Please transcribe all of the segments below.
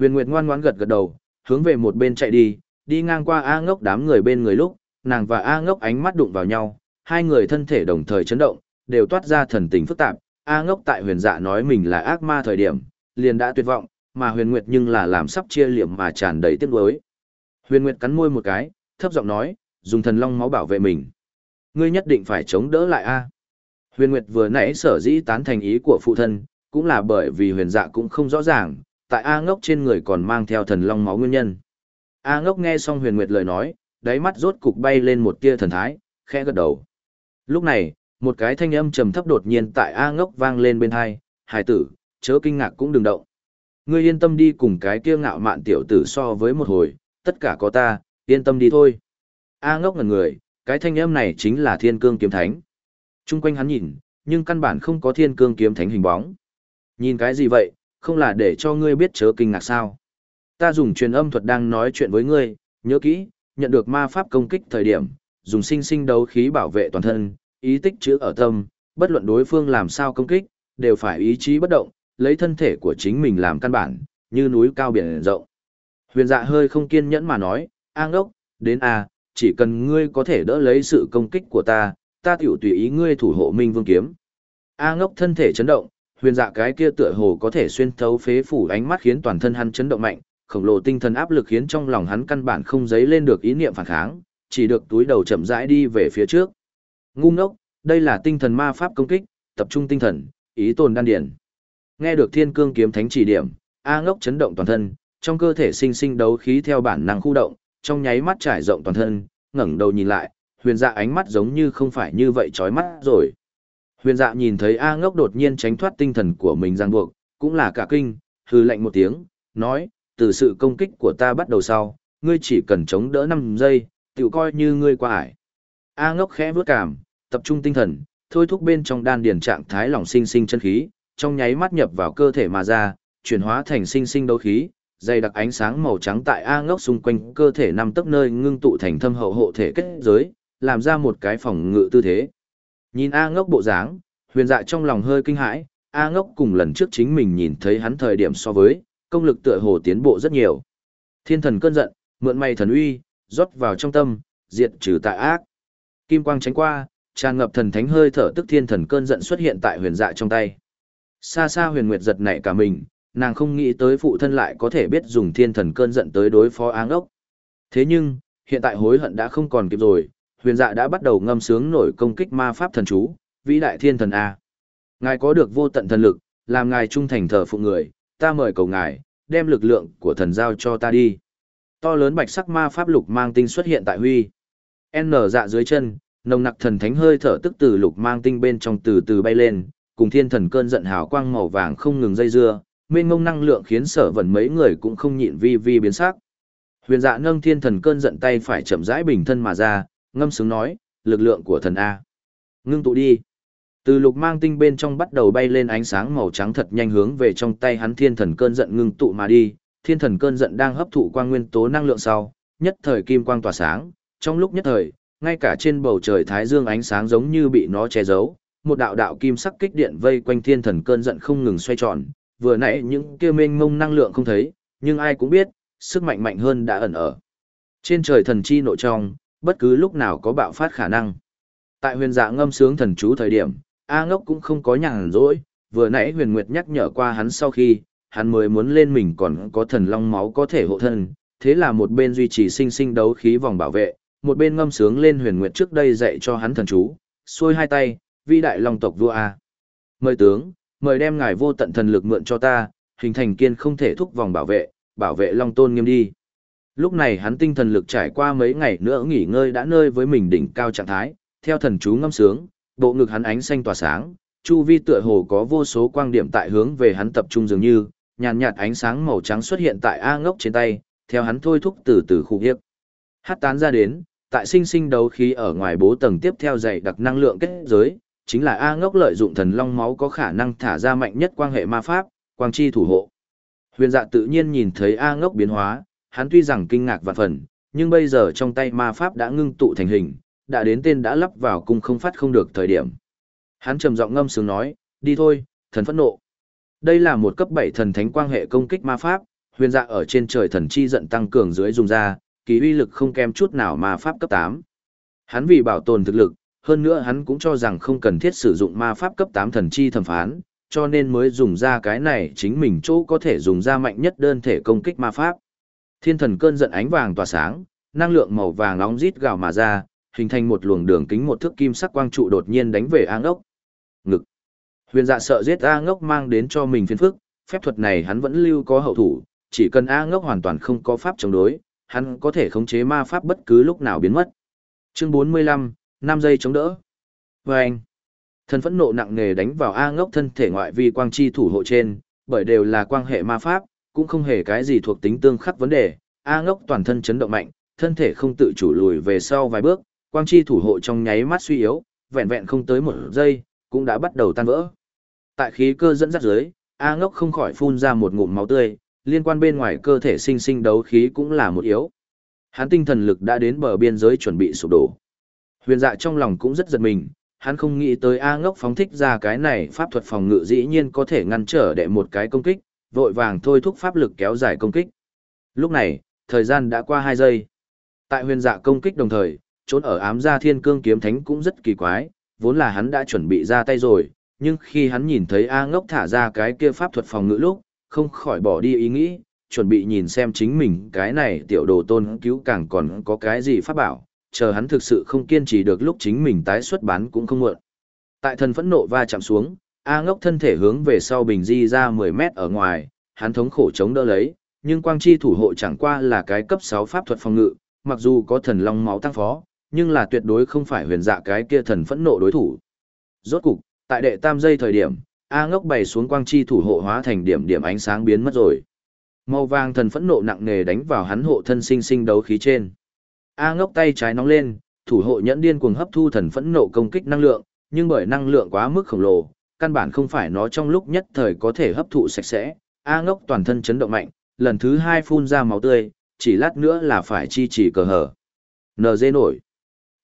Huyền Nguyệt ngoan ngoãn gật gật đầu, hướng về một bên chạy đi, đi ngang qua A ngốc đám người bên người lúc, nàng và A ngốc ánh mắt đụng vào nhau, hai người thân thể đồng thời chấn động, đều toát ra thần tình phức tạp. A ngốc tại huyền dạ nói mình là ác ma thời điểm, liền đã tuyệt vọng, mà huyền nguyệt nhưng là làm sắp chia liệm mà tràn đầy tiếc nuối. Huyền nguyệt cắn môi một cái, thấp giọng nói, dùng thần long máu bảo vệ mình. Ngươi nhất định phải chống đỡ lại A. Huyền nguyệt vừa nãy sở dĩ tán thành ý của phụ thân, cũng là bởi vì huyền dạ cũng không rõ ràng, tại A ngốc trên người còn mang theo thần long máu nguyên nhân. A ngốc nghe xong huyền nguyệt lời nói, đáy mắt rốt cục bay lên một tia thần thái, khẽ gật đầu. Lúc này, một cái thanh âm trầm thấp đột nhiên tại A ngốc vang lên bên hai, hải tử, chớ kinh ngạc cũng đừng động. Ngươi yên tâm đi cùng cái kia ngạo mạn tiểu tử so với một hồi, tất cả có ta, yên tâm đi thôi. A ngốc ngần người, cái thanh âm này chính là thiên cương kiếm thánh. Trung quanh hắn nhìn, nhưng căn bản không có thiên cương kiếm thánh hình bóng. Nhìn cái gì vậy, không là để cho ngươi biết chớ kinh ngạc sao. Ta dùng truyền âm thuật đang nói chuyện với ngươi, nhớ kỹ, nhận được ma pháp công kích thời điểm, dùng sinh sinh đấu khí bảo vệ toàn thân, ý tích chữ ở tâm, bất luận đối phương làm sao công kích, đều phải ý chí bất động, lấy thân thể của chính mình làm căn bản, như núi cao biển rộng. Huyền dạ hơi không kiên nhẫn mà nói, A ngốc, đến A, chỉ cần ngươi có thể đỡ lấy sự công kích của ta, ta tiểu tùy ý ngươi thủ hộ minh vương kiếm. A ngốc thân thể chấn động, huyền dạ cái kia tựa hồ có thể xuyên thấu phế phủ ánh mắt khiến toàn thân hắn chấn động mạnh, khổng lồ tinh thần áp lực khiến trong lòng hắn căn bản không dấy lên được ý niệm phản kháng, chỉ được túi đầu chậm rãi đi về phía trước. Ngu ngốc, đây là tinh thần ma pháp công kích, tập trung tinh thần, ý tồn đan điển. Nghe được thiên cương kiếm thánh chỉ điểm, A ngốc chấn động toàn thân, trong cơ thể sinh sinh đấu khí theo bản năng khu động, trong nháy mắt trải rộng toàn thân, ngẩng đầu nhìn lại, huyền dạ ánh mắt giống như không phải như vậy chói mắt rồi. Huyền dạ nhìn thấy A ngốc đột nhiên tránh thoát tinh thần của mình giang buộc, cũng là cả kinh, hư lạnh một tiếng, nói, từ sự công kích của ta bắt đầu sau, ngươi chỉ cần chống đỡ 5 giây, tự coi như ngươi qua ải. A ngốc khẽ vướt cảm, tập trung tinh thần, thôi thúc bên trong đan điền trạng thái lỏng sinh sinh chân khí, trong nháy mắt nhập vào cơ thể mà ra, chuyển hóa thành sinh sinh đấu khí, dày đặc ánh sáng màu trắng tại A ngốc xung quanh cơ thể nằm tấc nơi ngưng tụ thành thâm hậu hộ thể kết giới, làm ra một cái phòng ngự tư thế. Nhìn A ngốc bộ dáng, huyền dạ trong lòng hơi kinh hãi, A ngốc cùng lần trước chính mình nhìn thấy hắn thời điểm so với, công lực tựa hồ tiến bộ rất nhiều. Thiên thần cơn giận, mượn may thần uy, rót vào trong tâm, diệt trừ tà ác. Kim quang tránh qua, tràn ngập thần thánh hơi thở tức thiên thần cơn giận xuất hiện tại huyền dạ trong tay. Xa xa huyền nguyệt giật nảy cả mình, nàng không nghĩ tới phụ thân lại có thể biết dùng thiên thần cơn giận tới đối phó áng ốc. Thế nhưng, hiện tại hối hận đã không còn kịp rồi, huyền dạ đã bắt đầu ngâm sướng nổi công kích ma pháp thần chú, vĩ đại thiên thần A. Ngài có được vô tận thần lực, làm ngài trung thành thờ phụ người, ta mời cầu ngài, đem lực lượng của thần giao cho ta đi. To lớn bạch sắc ma pháp lục mang tinh xuất hiện tại huy. N dạ dưới chân, nồng nặc thần thánh hơi thở tức từ lục mang tinh bên trong từ từ bay lên, cùng thiên thần cơn giận hào quang màu vàng không ngừng dây dưa, mênh ngông năng lượng khiến sở vẩn mấy người cũng không nhịn vi vi biến sắc. Huyền dạ nâng thiên thần cơn giận tay phải chậm rãi bình thân mà ra, ngâm sướng nói, lực lượng của thần A. Ngưng tụ đi. Từ lục mang tinh bên trong bắt đầu bay lên ánh sáng màu trắng thật nhanh hướng về trong tay hắn thiên thần cơn giận ngưng tụ mà đi, thiên thần cơn giận đang hấp thụ quang nguyên tố năng lượng sau, nhất thời kim quang tỏa sáng, trong lúc nhất thời, ngay cả trên bầu trời thái dương ánh sáng giống như bị nó che giấu, một đạo đạo kim sắc kích điện vây quanh thiên thần cơn giận không ngừng xoay tròn, vừa nãy những kia mênh mông năng lượng không thấy, nhưng ai cũng biết, sức mạnh mạnh hơn đã ẩn ở. Trên trời thần chi nội trong, bất cứ lúc nào có bạo phát khả năng. Tại huyền dạ ngâm sướng thần chú thời điểm, A ngốc cũng không có nhàn rỗi, vừa nãy huyền nguyệt nhắc nhở qua hắn sau khi, hắn mới muốn lên mình còn có thần long máu có thể hộ thân, thế là một bên duy trì sinh sinh đấu khí vòng bảo vệ, một bên ngâm sướng lên huyền nguyệt trước đây dạy cho hắn thần chú, xuôi hai tay, vi đại long tộc vua A. Mời tướng, mời đem ngài vô tận thần lực mượn cho ta, hình thành kiên không thể thúc vòng bảo vệ, bảo vệ long tôn nghiêm đi. Lúc này hắn tinh thần lực trải qua mấy ngày nữa nghỉ ngơi đã nơi với mình đỉnh cao trạng thái, theo thần chú ngâm sướng, bộ ngực hắn ánh xanh tỏa sáng, chu vi tựa hồ có vô số quang điểm tại hướng về hắn tập trung dường như, nhàn nhạt ánh sáng màu trắng xuất hiện tại A ngốc trên tay, theo hắn thôi thúc từ từ khu hiếp. Hát tán ra đến, tại sinh sinh đấu khí ở ngoài bố tầng tiếp theo dày đặc năng lượng kết giới, chính là A ngốc lợi dụng thần long máu có khả năng thả ra mạnh nhất quan hệ ma pháp, quang chi thủ hộ. Huyền dạ tự nhiên nhìn thấy A ngốc biến hóa, hắn tuy rằng kinh ngạc vạn phần, nhưng bây giờ trong tay ma pháp đã ngưng tụ thành hình, đã đến tên đã lắp vào cung không phát không được thời điểm. Hắn trầm giọng ngâm sướng nói, đi thôi, thần phẫn nộ. Đây là một cấp 7 thần thánh quang hệ công kích ma pháp, huyền dạ ở trên trời thần chi giận tăng cường dưới dùng ra, kỳ uy lực không kém chút nào ma pháp cấp 8. Hắn vì bảo tồn thực lực, hơn nữa hắn cũng cho rằng không cần thiết sử dụng ma pháp cấp 8 thần chi thẩm phán, cho nên mới dùng ra cái này chính mình chỗ có thể dùng ra mạnh nhất đơn thể công kích ma pháp. Thiên thần cơn giận ánh vàng tỏa sáng, năng lượng màu vàng nóng rít gào mà ra, hình thành một luồng đường kính một thước kim sắc quang trụ đột nhiên đánh về A Ngốc. Ngực. Huyền Dạ sợ giết A Ngốc mang đến cho mình phiền phức, phép thuật này hắn vẫn lưu có hậu thủ, chỉ cần A Ngốc hoàn toàn không có pháp chống đối, hắn có thể khống chế ma pháp bất cứ lúc nào biến mất. Chương 45, 5 giây chống đỡ. Và anh, thần phẫn nộ nặng nề đánh vào A ngốc thân thể ngoại vi quang chi thủ hộ trên, bởi đều là quang hệ ma pháp, cũng không hề cái gì thuộc tính tương khắc vấn đề. A ngốc toàn thân chấn động mạnh, thân thể không tự chủ lùi về sau vài bước, quang chi thủ hộ trong nháy mắt suy yếu, vẹn vẹn không tới một giây, cũng đã bắt đầu tan vỡ. Tại khí cơ dẫn dắt dưới, A ngốc không khỏi phun ra một ngụm máu tươi, liên quan bên ngoài cơ thể sinh sinh đấu khí cũng là một yếu. Hắn tinh thần lực đã đến bờ biên giới chuẩn bị sụp đổ. Huyền dạ trong lòng cũng rất giật mình, hắn không nghĩ tới A ngốc phóng thích ra cái này pháp thuật phòng ngự dĩ nhiên có thể ngăn trở đệ một cái công kích, vội vàng thôi thúc pháp lực kéo dài công kích. Lúc này, thời gian đã qua 2 giây. Tại huyền dạ công kích đồng thời, trốn ở ám gia thiên cương kiếm thánh cũng rất kỳ quái, vốn là hắn đã chuẩn bị ra tay rồi, nhưng khi hắn nhìn thấy A ngốc thả ra cái kia pháp thuật phòng ngự lúc, không khỏi bỏ đi ý nghĩ, chuẩn bị nhìn xem chính mình cái này tiểu đồ tôn cứu càng còn có cái gì pháp bảo, chờ hắn thực sự không kiên trì được lúc chính mình tái xuất bán cũng không muộn. Tại thần phẫn nộ va chạm xuống, A ngốc thân thể hướng về sau bình di ra 10 mét ở ngoài, hắn thống khổ chống đỡ lấy, nhưng quang chi thủ hộ chẳng qua là cái cấp 6 pháp thuật phòng ngự, mặc dù có thần long máu tăng phó, nhưng là tuyệt đối không phải huyền dạ cái kia thần phẫn nộ đối thủ. Rốt cục, tại đệ tam giây thời điểm, A ngốc bày xuống quang chi thủ hộ hóa thành điểm điểm ánh sáng biến mất rồi. Màu vàng thần phẫn nộ nặng nề đánh vào hắn hộ thân sinh sinh đấu khí trên. A ngốc tay trái nóng lên, thủ hộ nhẫn điên cuồng hấp thu thần phẫn nộ công kích năng lượng, nhưng bởi năng lượng quá mức khổng lồ, căn bản không phải nó trong lúc nhất thời có thể hấp thụ sạch sẽ. A ngốc toàn thân chấn động mạnh, lần thứ hai phun ra máu tươi, chỉ lát nữa là phải chi chỉ cờ hở. NG nổi.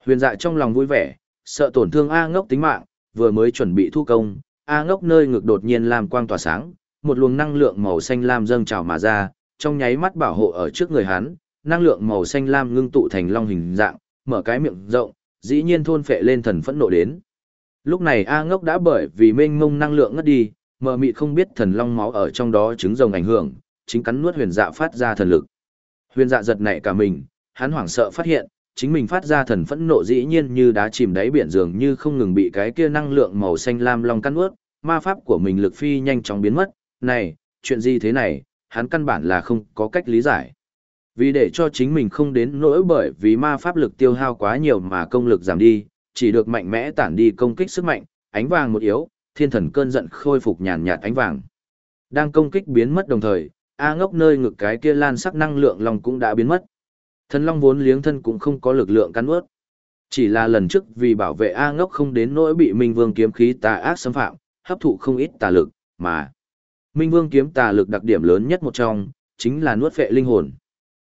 Huyền dạ trong lòng vui vẻ, sợ tổn thương A ngốc tính mạng, vừa mới chuẩn bị thu công, A ngốc nơi ngực đột nhiên làm quang tỏa sáng, một luồng năng lượng màu xanh lam dâng trào mà ra, trong nháy mắt bảo hộ ở trước người hắn, năng lượng màu xanh lam ngưng tụ thành long hình dạng, mở cái miệng rộng, dĩ nhiên thôn phệ lên thần phẫn nộ đến. Lúc này A ngốc đã bởi vì mênh mông năng lượng ngất đi, mờ mịt không biết thần long máu ở trong đó trứng rồng ảnh hưởng, chính cắn nuốt huyền dạ phát ra thần lực. Huyền dạ giật nảy cả mình, hắn hoảng sợ phát hiện, chính mình phát ra thần phẫn nộ dĩ nhiên như đá chìm đáy biển dường như không ngừng bị cái kia năng lượng màu xanh lam long cắn nuốt, ma pháp của mình lực phi nhanh chóng biến mất, này, chuyện gì thế này, hắn căn bản là không có cách lý giải. Vì để cho chính mình không đến nỗi bởi vì ma pháp lực tiêu hao quá nhiều mà công lực giảm đi, chỉ được mạnh mẽ tản đi công kích sức mạnh, ánh vàng một yếu, thiên thần cơn giận khôi phục nhàn nhạt ánh vàng. Đang công kích biến mất đồng thời, A ngốc nơi ngực cái kia lan sắc năng lượng long cũng đã biến mất. Thần long vốn liếng thân cũng không có lực lượng cắn ướt. Chỉ là lần trước vì bảo vệ A ngốc không đến nỗi bị Minh Vương kiếm khí tà ác xâm phạm, hấp thụ không ít tà lực, mà Minh Vương kiếm tà lực đặc điểm lớn nhất một trong, chính là nuốt phệ linh hồn.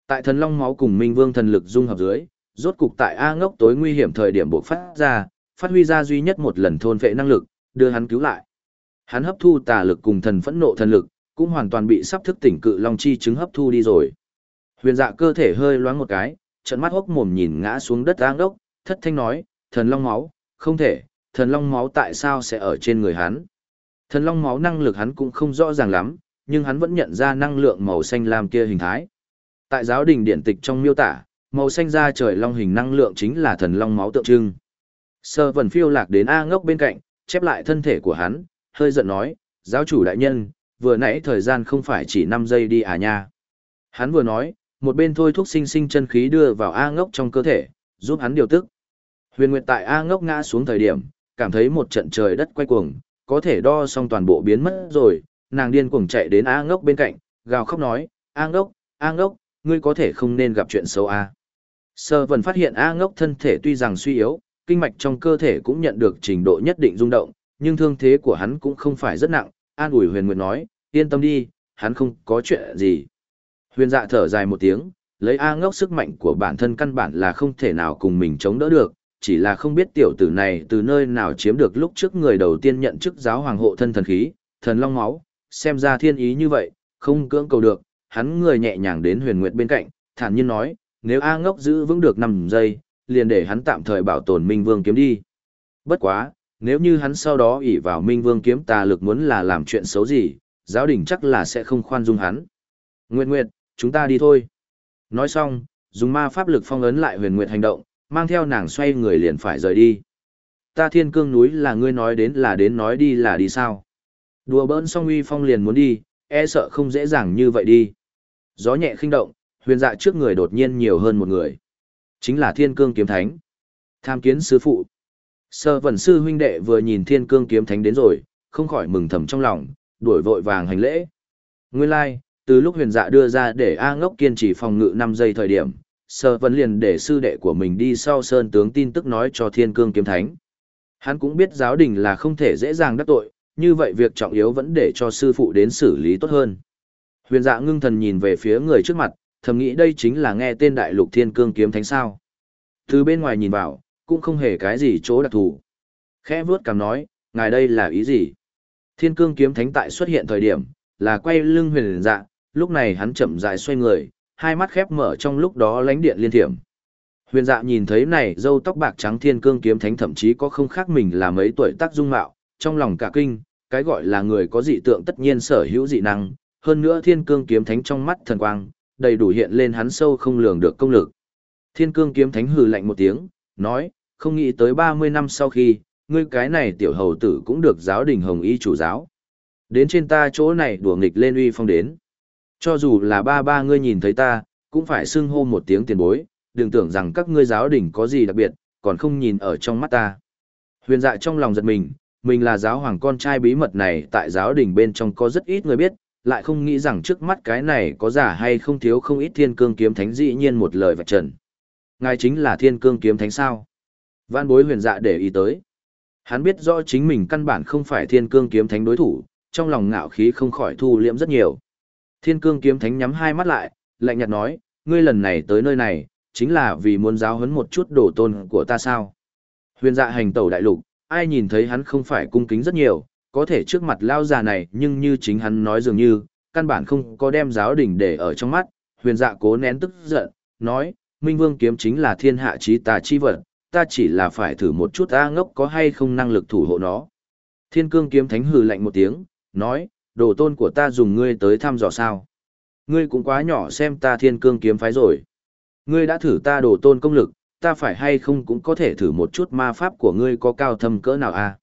Tại thần long máu cùng Minh Vương thần lực dung hợp dưới, rốt cục tại A ngốc tối nguy hiểm thời điểm bộc phát ra, phát huy ra duy nhất một lần thôn vệ năng lực, đưa hắn cứu lại. Hắn hấp thu tà lực cùng thần phẫn nộ thần lực, cũng hoàn toàn bị sắp thức tỉnh cự long chi chứng hấp thu đi rồi. Huyền dạ cơ thể hơi loáng một cái, trận mắt hốc mồm nhìn ngã xuống đất A ngốc, thất thanh nói, thần long máu, không thể, thần long máu tại sao sẽ ở trên người hắn. Thần long máu năng lực hắn cũng không rõ ràng lắm, nhưng hắn vẫn nhận ra năng lượng màu xanh lam kia hình thái. Tại giáo đình điện tịch trong miêu tả, màu xanh da trời long hình năng lượng chính là thần long máu tượng trưng. Sơ vần phiêu lạc đến A ngốc bên cạnh, chép lại thân thể của hắn, hơi giận nói, giáo chủ đại nhân, vừa nãy thời gian không phải chỉ 5 giây đi à nha. Hắn vừa nói, một bên thôi thuốc sinh sinh chân khí đưa vào A ngốc trong cơ thể, giúp hắn điều tức. Huyền Nguyệt tại A ngốc ngã xuống thời điểm, cảm thấy một trận trời đất quay cuồng, có thể đo xong toàn bộ biến mất rồi, nàng điên cuồng chạy đến A ngốc bên cạnh, gào khóc nói, A ngốc, A ngốc, ngươi có thể không nên gặp chuyện xấu A. Sơ vần phát hiện A ngốc thân thể tuy rằng suy yếu, kinh mạch trong cơ thể cũng nhận được trình độ nhất định rung động, nhưng thương thế của hắn cũng không phải rất nặng, an ủi huyền nguyệt nói, yên tâm đi, hắn không có chuyện gì. Huyền dạ thở dài một tiếng, lấy A ngốc sức mạnh của bản thân căn bản là không thể nào cùng mình chống đỡ được, chỉ là không biết tiểu tử này từ nơi nào chiếm được lúc trước người đầu tiên nhận chức giáo hoàng hộ thân thần khí, thần long máu, xem ra thiên ý như vậy, không cưỡng cầu được, hắn người nhẹ nhàng đến huyền nguyệt bên cạnh, thản nhiên nói, nếu A ngốc giữ vững được 5 giây, liền để hắn tạm thời bảo tồn Minh Vương kiếm đi. Bất quá, nếu như hắn sau đó ỷ vào Minh Vương kiếm tà lực muốn là làm chuyện xấu gì, giáo đình chắc là sẽ không khoan dung hắn. Nguyệt Nguyệt, chúng ta đi thôi. Nói xong, dùng ma pháp lực phong ấn lại huyền nguyệt hành động, mang theo nàng xoay người liền phải rời đi. Ta thiên cương núi là ngươi nói đến là đến nói đi là đi sao. Đùa bỡn xong uy phong liền muốn đi, e sợ không dễ dàng như vậy đi. Gió nhẹ khinh động, huyền dạ trước người đột nhiên nhiều hơn một người. Chính là thiên cương kiếm thánh. Tham kiến sư phụ. Sơ vẩn sư huynh đệ vừa nhìn thiên cương kiếm thánh đến rồi, không khỏi mừng thầm trong lòng, đuổi vội vàng hành lễ. Nguyên lai, like, từ lúc huyền dạ đưa ra để A ngốc kiên trì phòng ngự 5 giây thời điểm, sơ vẩn liền để sư đệ của mình đi sau sơn tướng tin tức nói cho thiên cương kiếm thánh. Hắn cũng biết giáo đình là không thể dễ dàng đắc tội, như vậy việc trọng yếu vẫn để cho sư phụ đến xử lý tốt hơn. Huyền dạ ngưng thần nhìn về phía người trước mặt, thầm nghĩ đây chính là nghe tên đại lục thiên cương kiếm thánh sao. Từ bên ngoài nhìn vào, cũng không hề cái gì chỗ đặc thù. Khẽ vướt cằm nói, ngài đây là ý gì? Thiên cương kiếm thánh tại xuất hiện thời điểm, là quay lưng huyền dạ, lúc này hắn chậm rãi xoay người, hai mắt khép mở trong lúc đó lánh điện liên thiểm. Huyền dạ nhìn thấy này dâu tóc bạc trắng thiên cương kiếm thánh thậm chí có không khác mình là mấy tuổi tác dung mạo, trong lòng cả kinh, cái gọi là người có dị tượng tất nhiên sở hữu dị năng, hơn nữa thiên cương kiếm thánh trong mắt thần quang, đầy đủ hiện lên hắn sâu không lường được công lực. Thiên cương kiếm thánh hừ lạnh một tiếng, nói, không nghĩ tới 30 năm sau khi, ngươi cái này tiểu hầu tử cũng được giáo đình hồng y chủ giáo. Đến trên ta chỗ này đùa nghịch lên uy phong đến. Cho dù là ba ba ngươi nhìn thấy ta, cũng phải xưng hô một tiếng tiền bối, đừng tưởng rằng các ngươi giáo đình có gì đặc biệt, còn không nhìn ở trong mắt ta. Huyền dạ trong lòng giật mình, mình là giáo hoàng con trai bí mật này tại giáo đình bên trong có rất ít người biết, lại không nghĩ rằng trước mắt cái này có giả hay không thiếu không ít thiên cương kiếm thánh dĩ nhiên một lời vạch trần. Ngài chính là thiên cương kiếm thánh sao. Văn bối huyền dạ để ý tới. Hắn biết rõ chính mình căn bản không phải thiên cương kiếm thánh đối thủ, trong lòng ngạo khí không khỏi thu liễm rất nhiều. Thiên cương kiếm thánh nhắm hai mắt lại, lạnh nhạt nói, ngươi lần này tới nơi này, chính là vì muốn giáo huấn một chút đổ tôn của ta sao. Huyền dạ hành tẩu đại lục, ai nhìn thấy hắn không phải cung kính rất nhiều, có thể trước mặt lao già này nhưng như chính hắn nói dường như, căn bản không có đem giáo đỉnh để ở trong mắt, huyền dạ cố nén tức giận, nói, Minh Vương kiếm chính là thiên hạ trí tà chi vật, ta chỉ là phải thử một chút ta ngốc có hay không năng lực thủ hộ nó. Thiên cương kiếm thánh hừ lạnh một tiếng, nói, đồ tôn của ta dùng ngươi tới thăm dò sao. Ngươi cũng quá nhỏ xem ta thiên cương kiếm phái rồi. Ngươi đã thử ta đồ tôn công lực, ta phải hay không cũng có thể thử một chút ma pháp của ngươi có cao thâm cỡ nào a à?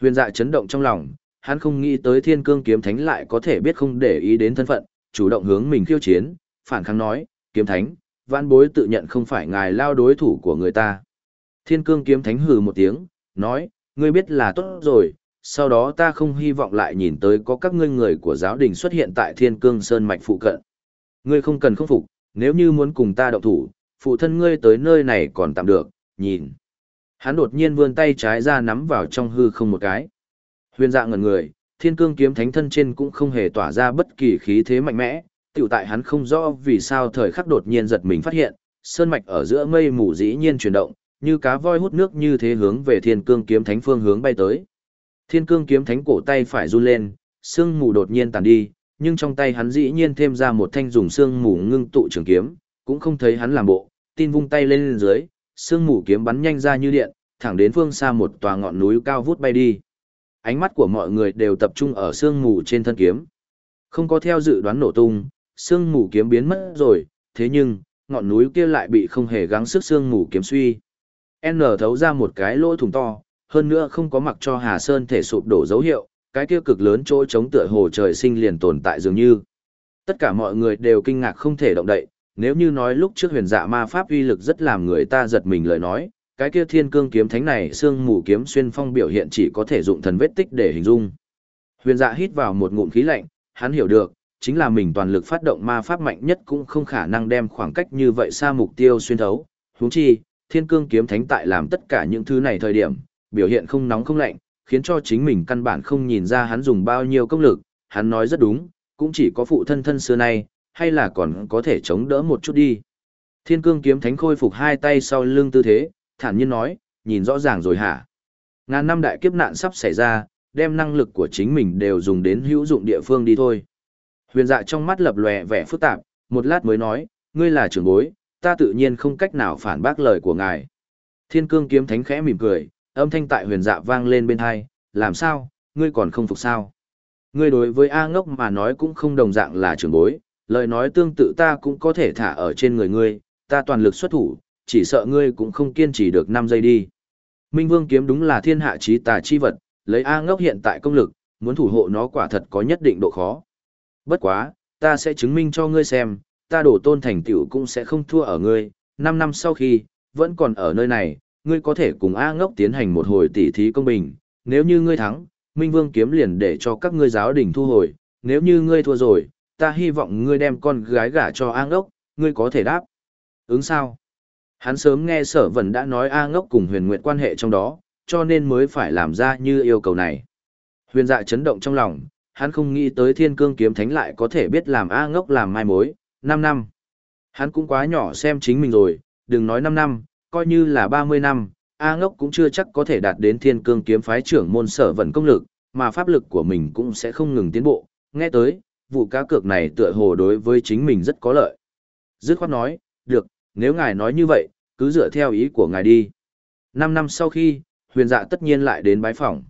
Huyền dạ chấn động trong lòng, hắn không nghĩ tới thiên cương kiếm thánh lại có thể biết không để ý đến thân phận, chủ động hướng mình khiêu chiến, phản kháng nói, kiếm thánh, vãn bối tự nhận không phải ngài lao đối thủ của người ta. Thiên cương kiếm thánh hừ một tiếng, nói, ngươi biết là tốt rồi, sau đó ta không hy vọng lại nhìn tới có các ngươi người của giáo đình xuất hiện tại thiên cương sơn mạch phụ cận. Ngươi không cần không phục, nếu như muốn cùng ta động thủ, phụ thân ngươi tới nơi này còn tạm được, nhìn. Hắn đột nhiên vươn tay trái ra nắm vào trong hư không một cái. Huyền dạ ngẩn người, thiên cương kiếm thánh thân trên cũng không hề tỏa ra bất kỳ khí thế mạnh mẽ, tiểu tại hắn không rõ vì sao thời khắc đột nhiên giật mình phát hiện, sơn mạch ở giữa mây mù dĩ nhiên chuyển động, như cá voi hút nước như thế hướng về thiên cương kiếm thánh phương hướng bay tới. Thiên cương kiếm thánh cổ tay phải run lên, sương mù đột nhiên tàn đi, nhưng trong tay hắn dĩ nhiên thêm ra một thanh dùng sương mù ngưng tụ trường kiếm, cũng không thấy hắn làm bộ, tin vung tay lên, lên dưới, sương mù kiếm bắn nhanh ra như điện, thẳng đến phương xa một tòa ngọn núi cao vút bay đi. Ánh mắt của mọi người đều tập trung ở sương mù trên thân kiếm. Không có theo dự đoán nổ tung, sương mù kiếm biến mất rồi, thế nhưng, ngọn núi kia lại bị không hề gắng sức sương mù kiếm suy. N thấu ra một cái lỗ thủng to, hơn nữa không có mặc cho Hà Sơn thể sụp đổ dấu hiệu, cái kia cực lớn chỗ chống tựa hồ trời sinh liền tồn tại dường như. Tất cả mọi người đều kinh ngạc không thể động đậy, nếu như nói lúc trước huyền dạ ma pháp uy lực rất làm người ta giật mình lời nói, cái kia thiên cương kiếm thánh này xương mù kiếm xuyên phong biểu hiện chỉ có thể dụng thần vết tích để hình dung. Huyền dạ hít vào một ngụm khí lạnh, hắn hiểu được, chính là mình toàn lực phát động ma pháp mạnh nhất cũng không khả năng đem khoảng cách như vậy xa mục tiêu xuyên thấu. Huống chi, thiên cương kiếm thánh tại làm tất cả những thứ này thời điểm, biểu hiện không nóng không lạnh, khiến cho chính mình căn bản không nhìn ra hắn dùng bao nhiêu công lực, hắn nói rất đúng, cũng chỉ có phụ thân thân xưa nay, hay là còn có thể chống đỡ một chút đi. Thiên cương kiếm thánh khôi phục hai tay sau lưng tư thế, thản nhiên nói, nhìn rõ ràng rồi hả? Ngàn năm đại kiếp nạn sắp xảy ra, đem năng lực của chính mình đều dùng đến hữu dụng địa phương đi thôi. Huyền dạ trong mắt lập lòe vẻ phức tạp, một lát mới nói, ngươi là trưởng bối, ta tự nhiên không cách nào phản bác lời của ngài. Thiên cương kiếm thánh khẽ mỉm cười, âm thanh tại huyền dạ vang lên bên hai, làm sao, ngươi còn không phục sao? Ngươi đối với A ngốc mà nói cũng không đồng dạng là trưởng bối, lời nói tương tự ta cũng có thể thả ở trên người ngươi, ta toàn lực xuất thủ, chỉ sợ ngươi cũng không kiên trì được 5 giây đi. Minh Vương kiếm đúng là thiên hạ chí tà chi vật, lấy A ngốc hiện tại công lực, muốn thủ hộ nó quả thật có nhất định độ khó. Bất quá, ta sẽ chứng minh cho ngươi xem, ta đổ tôn thành tiểu cũng sẽ không thua ở ngươi, 5 năm sau khi, vẫn còn ở nơi này, ngươi có thể cùng A ngốc tiến hành một hồi tỉ thí công bình, nếu như ngươi thắng, Minh Vương kiếm liền để cho các ngươi giáo đình thu hồi, nếu như ngươi thua rồi, ta hy vọng ngươi đem con gái gả cho A ngốc, ngươi có thể đáp. Ứng sao? Hắn sớm nghe sở vần đã nói A ngốc cùng huyền nguyện quan hệ trong đó, cho nên mới phải làm ra như yêu cầu này. Huyền dạ chấn động trong lòng, hắn không nghĩ tới thiên cương kiếm thánh lại có thể biết làm A ngốc làm mai mối, 5 năm. Hắn cũng quá nhỏ xem chính mình rồi, đừng nói 5 năm, coi như là 30 năm, A ngốc cũng chưa chắc có thể đạt đến thiên cương kiếm phái trưởng môn sở vận công lực, mà pháp lực của mình cũng sẽ không ngừng tiến bộ. Nghe tới, vụ cá cược này tựa hồ đối với chính mình rất có lợi. Dứt khoát nói, được, nếu ngài nói như vậy, cứ dựa theo ý của ngài đi. Năm năm sau khi, huyền dạ tất nhiên lại đến bái phòng.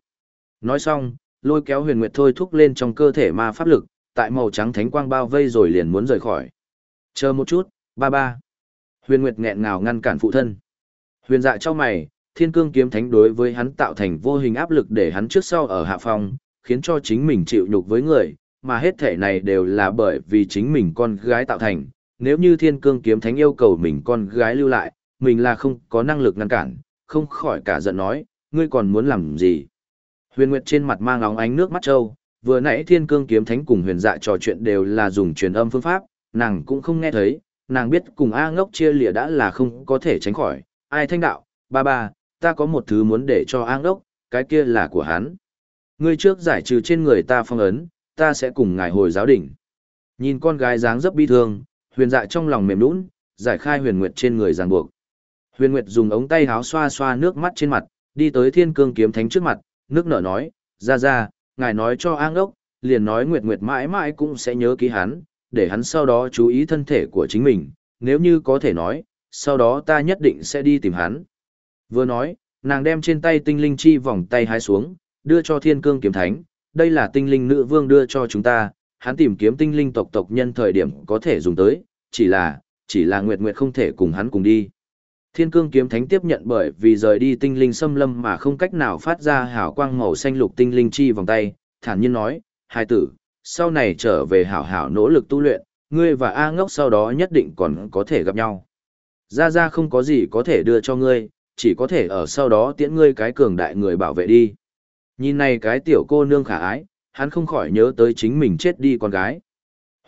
Nói xong, lôi kéo huyền nguyệt thôi thúc lên trong cơ thể ma pháp lực, tại màu trắng thánh quang bao vây rồi liền muốn rời khỏi. Chờ một chút, ba ba. Huyền nguyệt nghẹn ngào ngăn cản phụ thân. Huyền dạ cho mày, thiên cương kiếm thánh đối với hắn tạo thành vô hình áp lực để hắn trước sau ở hạ phòng, khiến cho chính mình chịu nhục với người, mà hết thể này đều là bởi vì chính mình con gái tạo thành. Nếu như thiên cương kiếm thánh yêu cầu mình con gái lưu lại, mình là không có năng lực ngăn cản, không khỏi cả giận nói, ngươi còn muốn làm gì? Huyền Nguyệt trên mặt mang óng ánh nước mắt trâu, vừa nãy thiên cương kiếm thánh cùng huyền dạ trò chuyện đều là dùng truyền âm phương pháp, nàng cũng không nghe thấy, nàng biết cùng A ngốc chia lìa đã là không có thể tránh khỏi, ai thanh đạo, ba ba, ta có một thứ muốn để cho A ngốc, cái kia là của hắn. Ngươi trước giải trừ trên người ta phong ấn, ta sẽ cùng ngài hồi giáo đỉnh. Nhìn con gái dáng dấp bi thương, huyền dạ trong lòng mềm nũng, giải khai huyền nguyệt trên người ràng buộc. Huyền Nguyệt dùng ống tay háo xoa xoa nước mắt trên mặt, đi tới thiên cương kiếm thánh trước mặt, nước nở nói, ra ra, ngài nói cho an ốc, liền nói Nguyệt Nguyệt mãi mãi cũng sẽ nhớ ký hắn, để hắn sau đó chú ý thân thể của chính mình, nếu như có thể nói, sau đó ta nhất định sẽ đi tìm hắn. Vừa nói, nàng đem trên tay tinh linh chi vòng tay hái xuống, đưa cho thiên cương kiếm thánh, đây là tinh linh nữ vương đưa cho chúng ta, hắn tìm kiếm tinh linh tộc tộc nhân thời điểm có thể dùng tới, chỉ là, chỉ là Nguyệt Nguyệt không thể cùng hắn cùng đi. Thiên cương kiếm thánh tiếp nhận bởi vì rời đi tinh linh xâm lâm mà không cách nào phát ra hào quang màu xanh lục tinh linh chi vòng tay, thản nhiên nói, hai tử, sau này trở về hảo hảo nỗ lực tu luyện, ngươi và A ngốc sau đó nhất định còn có thể gặp nhau. Ra ra không có gì có thể đưa cho ngươi, chỉ có thể ở sau đó tiễn ngươi cái cường đại người bảo vệ đi. Nhìn này cái tiểu cô nương khả ái, hắn không khỏi nhớ tới chính mình chết đi con gái.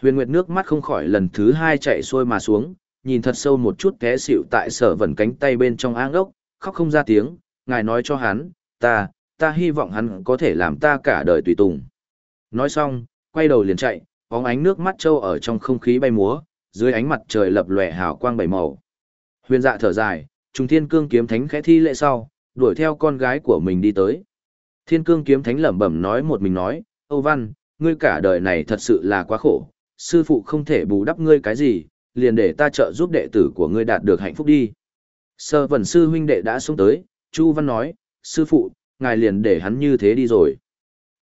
Huyền Nguyệt nước mắt không khỏi lần thứ hai chạy xuôi mà xuống, nhìn thật sâu một chút té xịu tại sở vẩn cánh tay bên trong áng ốc, khóc không ra tiếng, ngài nói cho hắn, ta, ta hy vọng hắn có thể làm ta cả đời tùy tùng. Nói xong, quay đầu liền chạy, bóng ánh nước mắt trâu ở trong không khí bay múa, dưới ánh mặt trời lập lòe hào quang bảy màu. Huyền dạ thở dài, trùng thiên cương kiếm thánh khẽ thi lệ sau, đuổi theo con gái của mình đi tới. Thiên cương kiếm thánh lẩm bẩm nói một mình nói, Âu Văn, ngươi cả đời này thật sự là quá khổ, sư phụ không thể bù đắp ngươi cái gì, liền để ta trợ giúp đệ tử của ngươi đạt được hạnh phúc đi. Sơ vần sư huynh đệ đã xuống tới, Chu Văn nói, sư phụ, ngài liền để hắn như thế đi rồi.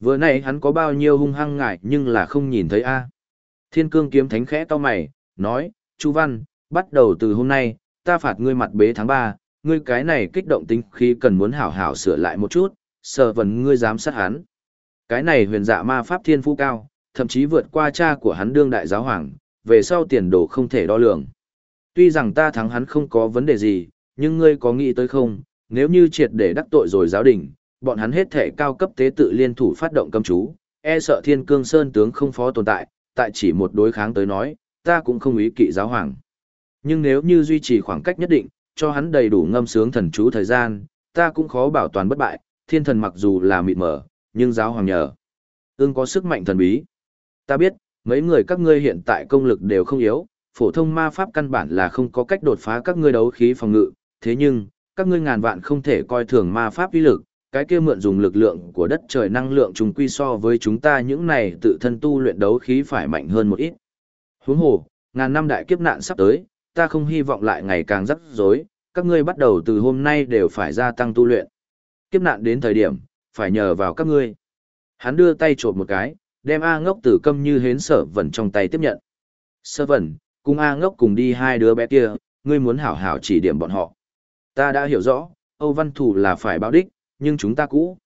Vừa nãy hắn có bao nhiêu hung hăng ngại nhưng là không nhìn thấy a. Thiên cương kiếm thánh khẽ to mày, nói, Chu Văn, bắt đầu từ hôm nay, ta phạt ngươi mặt bế tháng 3, ngươi cái này kích động tính khi cần muốn hảo hảo sửa lại một chút, sơ vần ngươi dám sát hắn. Cái này huyền dạ ma pháp thiên phú cao, thậm chí vượt qua cha của hắn đương đại giáo hoàng, về sau tiền đồ không thể đo lường. Tuy rằng ta thắng hắn không có vấn đề gì, nhưng ngươi có nghĩ tới không, nếu như triệt để đắc tội rồi giáo đình, bọn hắn hết thể cao cấp tế tự liên thủ phát động cấm chú, e sợ thiên cương sơn tướng không phó tồn tại, tại chỉ một đối kháng tới nói, ta cũng không ý kỵ giáo hoàng. Nhưng nếu như duy trì khoảng cách nhất định, cho hắn đầy đủ ngâm sướng thần chú thời gian, ta cũng khó bảo toàn bất bại, thiên thần mặc dù là mịt mờ, nhưng giáo hoàng nhờ. Ưng có sức mạnh thần bí. Ta biết, mấy người các ngươi hiện tại công lực đều không yếu, phổ thông ma pháp căn bản là không có cách đột phá các ngươi đấu khí phòng ngự, thế nhưng, các ngươi ngàn vạn không thể coi thường ma pháp uy lực, cái kia mượn dùng lực lượng của đất trời năng lượng trùng quy so với chúng ta những này tự thân tu luyện đấu khí phải mạnh hơn một ít. Huống hồ, ngàn năm đại kiếp nạn sắp tới, ta không hy vọng lại ngày càng rắc rối, các ngươi bắt đầu từ hôm nay đều phải gia tăng tu luyện. Kiếp nạn đến thời điểm, phải nhờ vào các ngươi. Hắn đưa tay trộm một cái, đem A ngốc tử câm như hến sở vẩn trong tay tiếp nhận. Sơ vẩn, cùng A ngốc cùng đi hai đứa bé kia, ngươi muốn hảo hảo chỉ điểm bọn họ. Ta đã hiểu rõ, Âu Văn Thủ là phải báo đích, nhưng chúng ta cũ.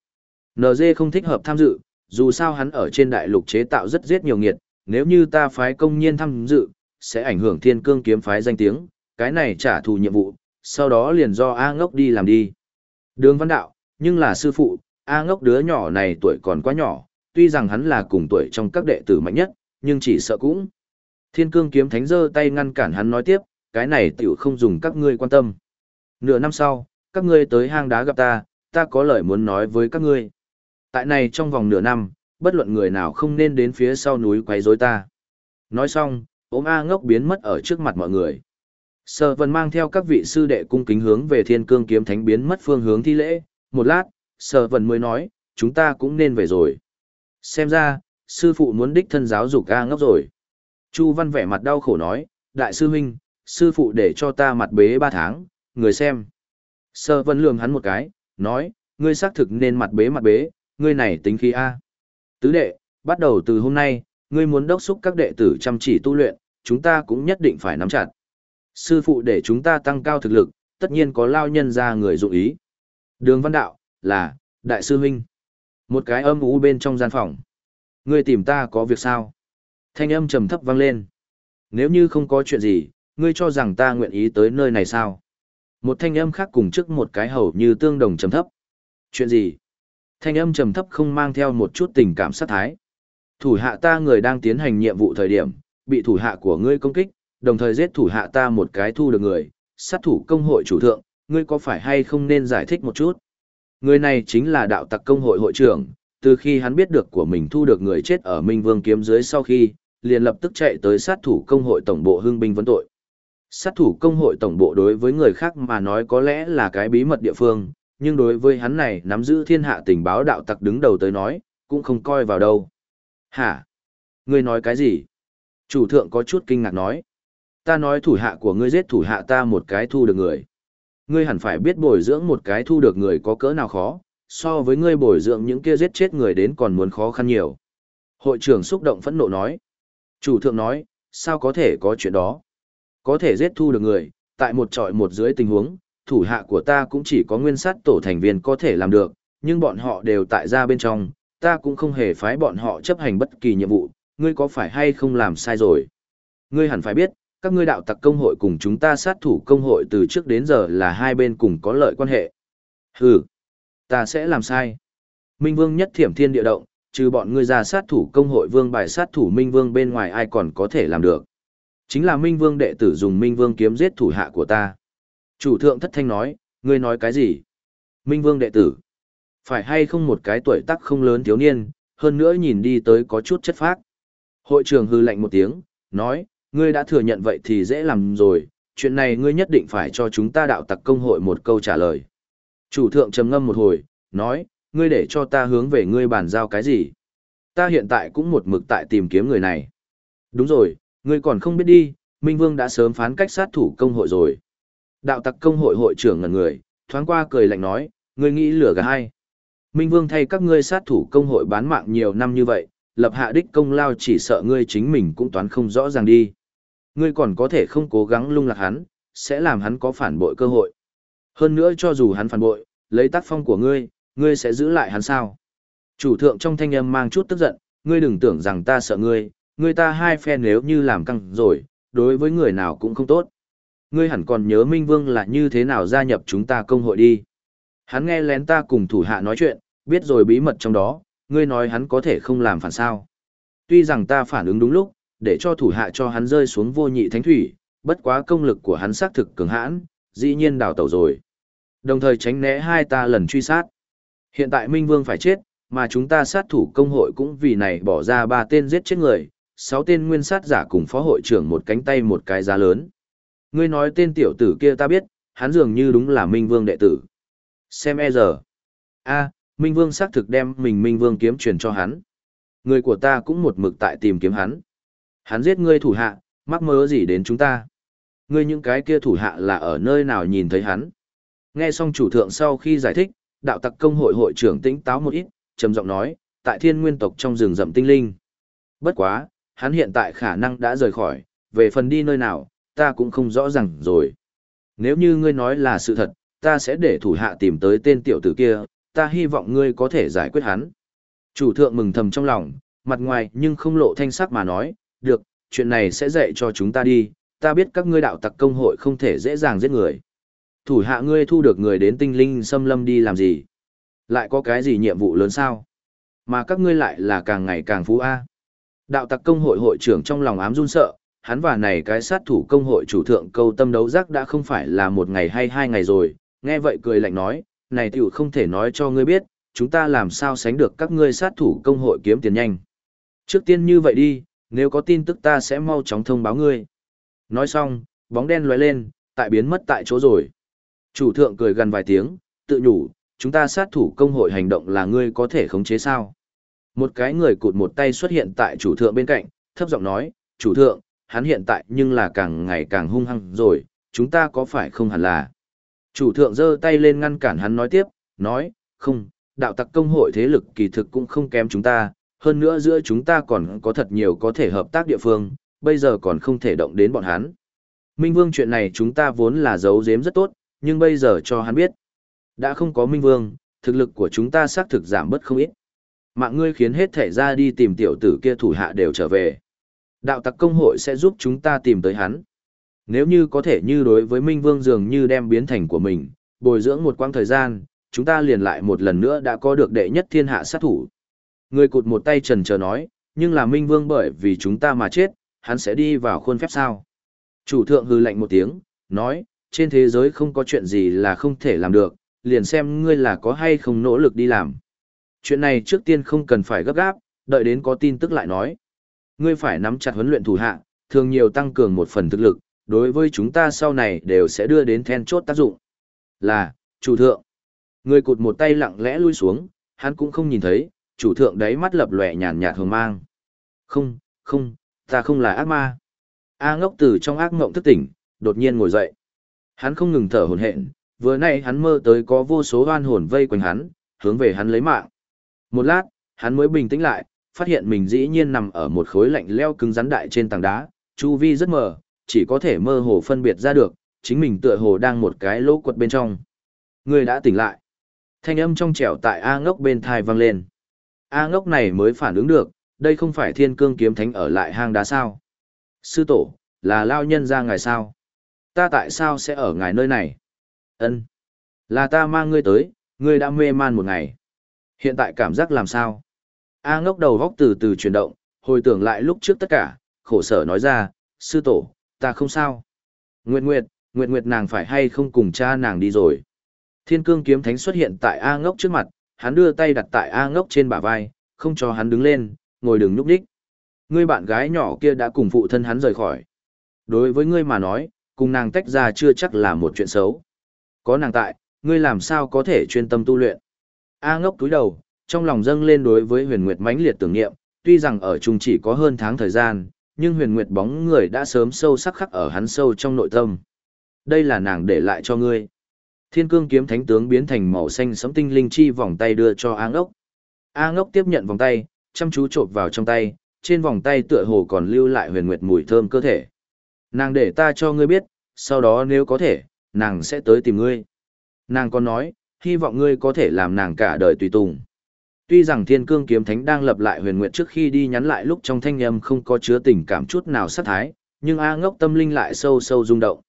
NG không thích hợp tham dự, dù sao hắn ở trên đại lục chế tạo rất giết nhiều nghiệt, nếu như ta phái công nhiên tham dự, sẽ ảnh hưởng thiên cương kiếm phái danh tiếng, cái này trả thù nhiệm vụ, sau đó liền do A ngốc đi làm đi. Đường văn đạo, nhưng là sư phụ, A ngốc đứa nhỏ này tuổi còn quá nhỏ, tuy rằng hắn là cùng tuổi trong các đệ tử mạnh nhất, nhưng chỉ sợ cũng. Thiên cương kiếm thánh giơ tay ngăn cản hắn nói tiếp, cái này tiểu không dùng các ngươi quan tâm. Nửa năm sau, các ngươi tới hang đá gặp ta, ta có lời muốn nói với các ngươi. Tại này trong vòng nửa năm, bất luận người nào không nên đến phía sau núi quấy rối ta. Nói xong, ốm A ngốc biến mất ở trước mặt mọi người. Sở vân mang theo các vị sư đệ cung kính hướng về thiên cương kiếm thánh biến mất phương hướng thi lễ. Một lát, sở vân mới nói, chúng ta cũng nên về rồi. Xem ra, sư phụ muốn đích thân giáo dục A ngốc rồi. Chu văn vẻ mặt đau khổ nói, đại sư huynh, sư phụ để cho ta mặt bế ba tháng, người xem. Sở vân lường hắn một cái, nói, ngươi xác thực nên mặt bế mặt bế, ngươi này tính khí A. Tứ đệ, bắt đầu từ hôm nay, ngươi muốn đốc xúc các đệ tử chăm chỉ tu luyện, chúng ta cũng nhất định phải nắm chặt. Sư phụ để chúng ta tăng cao thực lực, tất nhiên có lao nhân ra người dụng ý. Đường văn đạo, là, đại sư huynh. Một cái âm ú bên trong gian phòng. Ngươi tìm ta có việc sao? Thanh âm trầm thấp vang lên. Nếu như không có chuyện gì, ngươi cho rằng ta nguyện ý tới nơi này sao? Một thanh âm khác cùng trước một cái hầu như tương đồng trầm thấp. Chuyện gì? Thanh âm trầm thấp không mang theo một chút tình cảm sát thái. Thủ hạ ta người đang tiến hành nhiệm vụ thời điểm, bị thủ hạ của ngươi công kích, đồng thời giết thủ hạ ta một cái thu được người, sát thủ công hội chủ thượng, ngươi có phải hay không nên giải thích một chút? Người này chính là đạo tặc công hội hội trưởng, từ khi hắn biết được của mình thu được người chết ở Minh Vương kiếm dưới sau khi, liền lập tức chạy tới sát thủ công hội tổng bộ hưng binh vấn tội. Sát thủ công hội tổng bộ đối với người khác mà nói có lẽ là cái bí mật địa phương, nhưng đối với hắn này nắm giữ thiên hạ tình báo đạo tặc đứng đầu tới nói, cũng không coi vào đâu. Hả? Ngươi nói cái gì? Chủ thượng có chút kinh ngạc nói. Ta nói thủ hạ của ngươi giết thủ hạ ta một cái thu được người. Ngươi hẳn phải biết bồi dưỡng một cái thu được người có cỡ nào khó, so với ngươi bồi dưỡng những kia giết chết người đến còn muốn khó khăn nhiều. Hội trưởng xúc động phẫn nộ nói. Chủ thượng nói, sao có thể có chuyện đó? Có thể giết thu được người, tại một trọi một dưới tình huống, thủ hạ của ta cũng chỉ có nguyên sát tổ thành viên có thể làm được, nhưng bọn họ đều tại ra bên trong, ta cũng không hề phái bọn họ chấp hành bất kỳ nhiệm vụ, ngươi có phải hay không làm sai rồi? Ngươi hẳn phải biết, các ngươi đạo tặc công hội cùng chúng ta sát thủ công hội từ trước đến giờ là hai bên cùng có lợi quan hệ. Hừ, ta sẽ làm sai. Minh Vương nhất thiểm thiên địa động, trừ bọn ngươi ra sát thủ công hội vương bài sát thủ Minh Vương bên ngoài ai còn có thể làm được. Chính là Minh Vương đệ tử dùng Minh Vương kiếm giết thủ hạ của ta. Chủ thượng thất thanh nói, ngươi nói cái gì? Minh Vương đệ tử. Phải hay không một cái tuổi tác không lớn thiếu niên, hơn nữa nhìn đi tới có chút chất phác. Hội trưởng hư lạnh một tiếng, nói, ngươi đã thừa nhận vậy thì dễ làm rồi, chuyện này ngươi nhất định phải cho chúng ta đạo tặc công hội một câu trả lời. Chủ thượng trầm ngâm một hồi, nói, ngươi để cho ta hướng về ngươi bàn giao cái gì? Ta hiện tại cũng một mực tại tìm kiếm người này. Đúng rồi, ngươi còn không biết đi, Minh Vương đã sớm phán cách sát thủ công hội rồi. Đạo tặc công hội hội trưởng ngần người, thoáng qua cười lạnh nói, ngươi nghĩ lửa gà hay. Minh Vương thay các ngươi sát thủ công hội bán mạng nhiều năm như vậy, lập hạ đích công lao chỉ sợ ngươi chính mình cũng toán không rõ ràng đi. Ngươi còn có thể không cố gắng lung lạc hắn, sẽ làm hắn có phản bội cơ hội. Hơn nữa cho dù hắn phản bội, lấy tác phong của ngươi, ngươi sẽ giữ lại hắn sao? Chủ thượng trong thanh âm mang chút tức giận, ngươi đừng tưởng rằng ta sợ ngươi, ngươi ta hai phe nếu như làm căng rồi, đối với người nào cũng không tốt. Ngươi hẳn còn nhớ Minh Vương là như thế nào gia nhập chúng ta công hội đi. Hắn nghe lén ta cùng thủ hạ nói chuyện, biết rồi bí mật trong đó, ngươi nói hắn có thể không làm phản sao. Tuy rằng ta phản ứng đúng lúc, để cho thủ hạ cho hắn rơi xuống vô nhị thánh thủy, bất quá công lực của hắn xác thực cường hãn, dĩ nhiên đào tẩu rồi. Đồng thời tránh né hai ta lần truy sát. Hiện tại Minh Vương phải chết, mà chúng ta sát thủ công hội cũng vì này bỏ ra ba tên giết chết người, sáu tên nguyên sát giả cùng phó hội trưởng một cánh tay một cái giá lớn. Ngươi nói tên tiểu tử kia ta biết, hắn dường như đúng là Minh Vương đệ tử. Xem e giờ. A, Minh Vương xác thực đem mình Minh Vương kiếm truyền cho hắn. Người của ta cũng một mực tại tìm kiếm hắn. Hắn giết ngươi thủ hạ, mắc mớ gì đến chúng ta? Ngươi những cái kia thủ hạ là ở nơi nào nhìn thấy hắn? Nghe xong chủ thượng sau khi giải thích, đạo tặc công hội hội trưởng tĩnh táo một ít, trầm giọng nói, tại thiên nguyên tộc trong rừng rậm tinh linh. Bất quá, hắn hiện tại khả năng đã rời khỏi, về phần đi nơi nào, ta cũng không rõ ràng rồi. Nếu như ngươi nói là sự thật, ta sẽ để thủ hạ tìm tới tên tiểu tử kia, ta hy vọng ngươi có thể giải quyết hắn. Chủ thượng mừng thầm trong lòng, mặt ngoài nhưng không lộ thanh sắc mà nói, được, chuyện này sẽ dạy cho chúng ta đi, ta biết các ngươi đạo tặc công hội không thể dễ dàng giết người. Thủ hạ ngươi thu được người đến tinh linh xâm lâm đi làm gì? Lại có cái gì nhiệm vụ lớn sao? Mà các ngươi lại là càng ngày càng phú A. Đạo tặc công hội hội trưởng trong lòng ám run sợ, hắn và này cái sát thủ công hội chủ thượng câu tâm đấu giác đã không phải là một ngày hay hai ngày rồi, nghe vậy cười lạnh nói, này tiểu không thể nói cho ngươi biết, chúng ta làm sao sánh được các ngươi sát thủ công hội kiếm tiền nhanh. Trước tiên như vậy đi, nếu có tin tức ta sẽ mau chóng thông báo ngươi. Nói xong, bóng đen lóe lên, tại biến mất tại chỗ rồi. Chủ thượng cười gần vài tiếng, tự nhủ, chúng ta sát thủ công hội hành động là ngươi có thể khống chế sao. Một cái người cụt một tay xuất hiện tại chủ thượng bên cạnh, thấp giọng nói, chủ thượng, hắn hiện tại nhưng là càng ngày càng hung hăng rồi, chúng ta có phải không hẳn là. Chủ thượng giơ tay lên ngăn cản hắn nói tiếp, nói, không, đạo tặc công hội thế lực kỳ thực cũng không kém chúng ta, hơn nữa giữa chúng ta còn có thật nhiều có thể hợp tác địa phương, bây giờ còn không thể động đến bọn hắn. Minh Vương chuyện này chúng ta vốn là giấu giếm rất tốt, nhưng bây giờ cho hắn biết. Đã không có Minh Vương, thực lực của chúng ta xác thực giảm bất không ít. Mạng ngươi khiến hết thể ra đi tìm tiểu tử kia thủ hạ đều trở về. Đạo tặc công hội sẽ giúp chúng ta tìm tới hắn. Nếu như có thể như đối với Minh Vương dường như đem biến thành của mình, bồi dưỡng một quãng thời gian, chúng ta liền lại một lần nữa đã có được đệ nhất thiên hạ sát thủ. Người cụt một tay trần chờ nói, nhưng là Minh Vương bởi vì chúng ta mà chết, hắn sẽ đi vào khuôn phép sao. Chủ thượng hư lạnh một tiếng, nói, trên thế giới không có chuyện gì là không thể làm được, liền xem ngươi là có hay không nỗ lực đi làm. Chuyện này trước tiên không cần phải gấp gáp, đợi đến có tin tức lại nói. Ngươi phải nắm chặt huấn luyện thủ hạ, thường nhiều tăng cường một phần thực lực, đối với chúng ta sau này đều sẽ đưa đến then chốt tác dụng. Là, chủ thượng. Người cụt một tay lặng lẽ lui xuống, hắn cũng không nhìn thấy, chủ thượng đấy mắt lập lòe nhàn nhạt hồng mang. Không, không, ta không là ác ma. A ngốc từ trong ác mộng thức tỉnh, đột nhiên ngồi dậy. Hắn không ngừng thở hổn hển, vừa nay hắn mơ tới có vô số oan hồn vây quanh hắn, hướng về hắn lấy mạng. Một lát, hắn mới bình tĩnh lại, phát hiện mình dĩ nhiên nằm ở một khối lạnh leo cứng rắn đại trên tảng đá, chu vi rất mờ, chỉ có thể mơ hồ phân biệt ra được, chính mình tựa hồ đang một cái lỗ quật bên trong. Người đã tỉnh lại. Thanh âm trong trẻo tại A ngốc bên thai vang lên. A ngốc này mới phản ứng được, đây không phải thiên cương kiếm thánh ở lại hang đá sao. Sư tổ, là lao nhân ra ngài sao? Ta tại sao sẽ ở ngài nơi này? Ân, Là ta mang ngươi tới, ngươi đã mê man một ngày. Hiện tại cảm giác làm sao? A ngốc đầu góc từ từ chuyển động, hồi tưởng lại lúc trước tất cả, khổ sở nói ra, sư tổ, ta không sao. Nguyệt Nguyệt, Nguyệt Nguyệt nàng phải hay không cùng cha nàng đi rồi. Thiên cương kiếm thánh xuất hiện tại A ngốc trước mặt, hắn đưa tay đặt tại A ngốc trên bả vai, không cho hắn đứng lên, ngồi đừng nhúc đích. Ngươi bạn gái nhỏ kia đã cùng phụ thân hắn rời khỏi. Đối với ngươi mà nói, cùng nàng tách ra chưa chắc là một chuyện xấu. Có nàng tại, ngươi làm sao có thể chuyên tâm tu luyện. A ngốc túi đầu, trong lòng dâng lên đối với huyền nguyệt mãnh liệt tưởng niệm, tuy rằng ở chung chỉ có hơn tháng thời gian, nhưng huyền nguyệt bóng người đã sớm sâu sắc khắc ở hắn sâu trong nội tâm. Đây là nàng để lại cho ngươi. Thiên cương kiếm thánh tướng biến thành màu xanh sẫm tinh linh chi vòng tay đưa cho A ngốc. A ngốc tiếp nhận vòng tay, chăm chú chộp vào trong tay, trên vòng tay tựa hồ còn lưu lại huyền nguyệt mùi thơm cơ thể. Nàng để ta cho ngươi biết, sau đó nếu có thể, nàng sẽ tới tìm ngươi. Nàng còn nói, hy vọng ngươi có thể làm nàng cả đời tùy tùng. Tuy rằng Thiên Cương Kiếm Thánh đang lập lại huyền nguyện trước khi đi nhắn lại lúc trong thanh âm không có chứa tình cảm chút nào sát thái, nhưng A ngốc tâm linh lại sâu sâu rung động.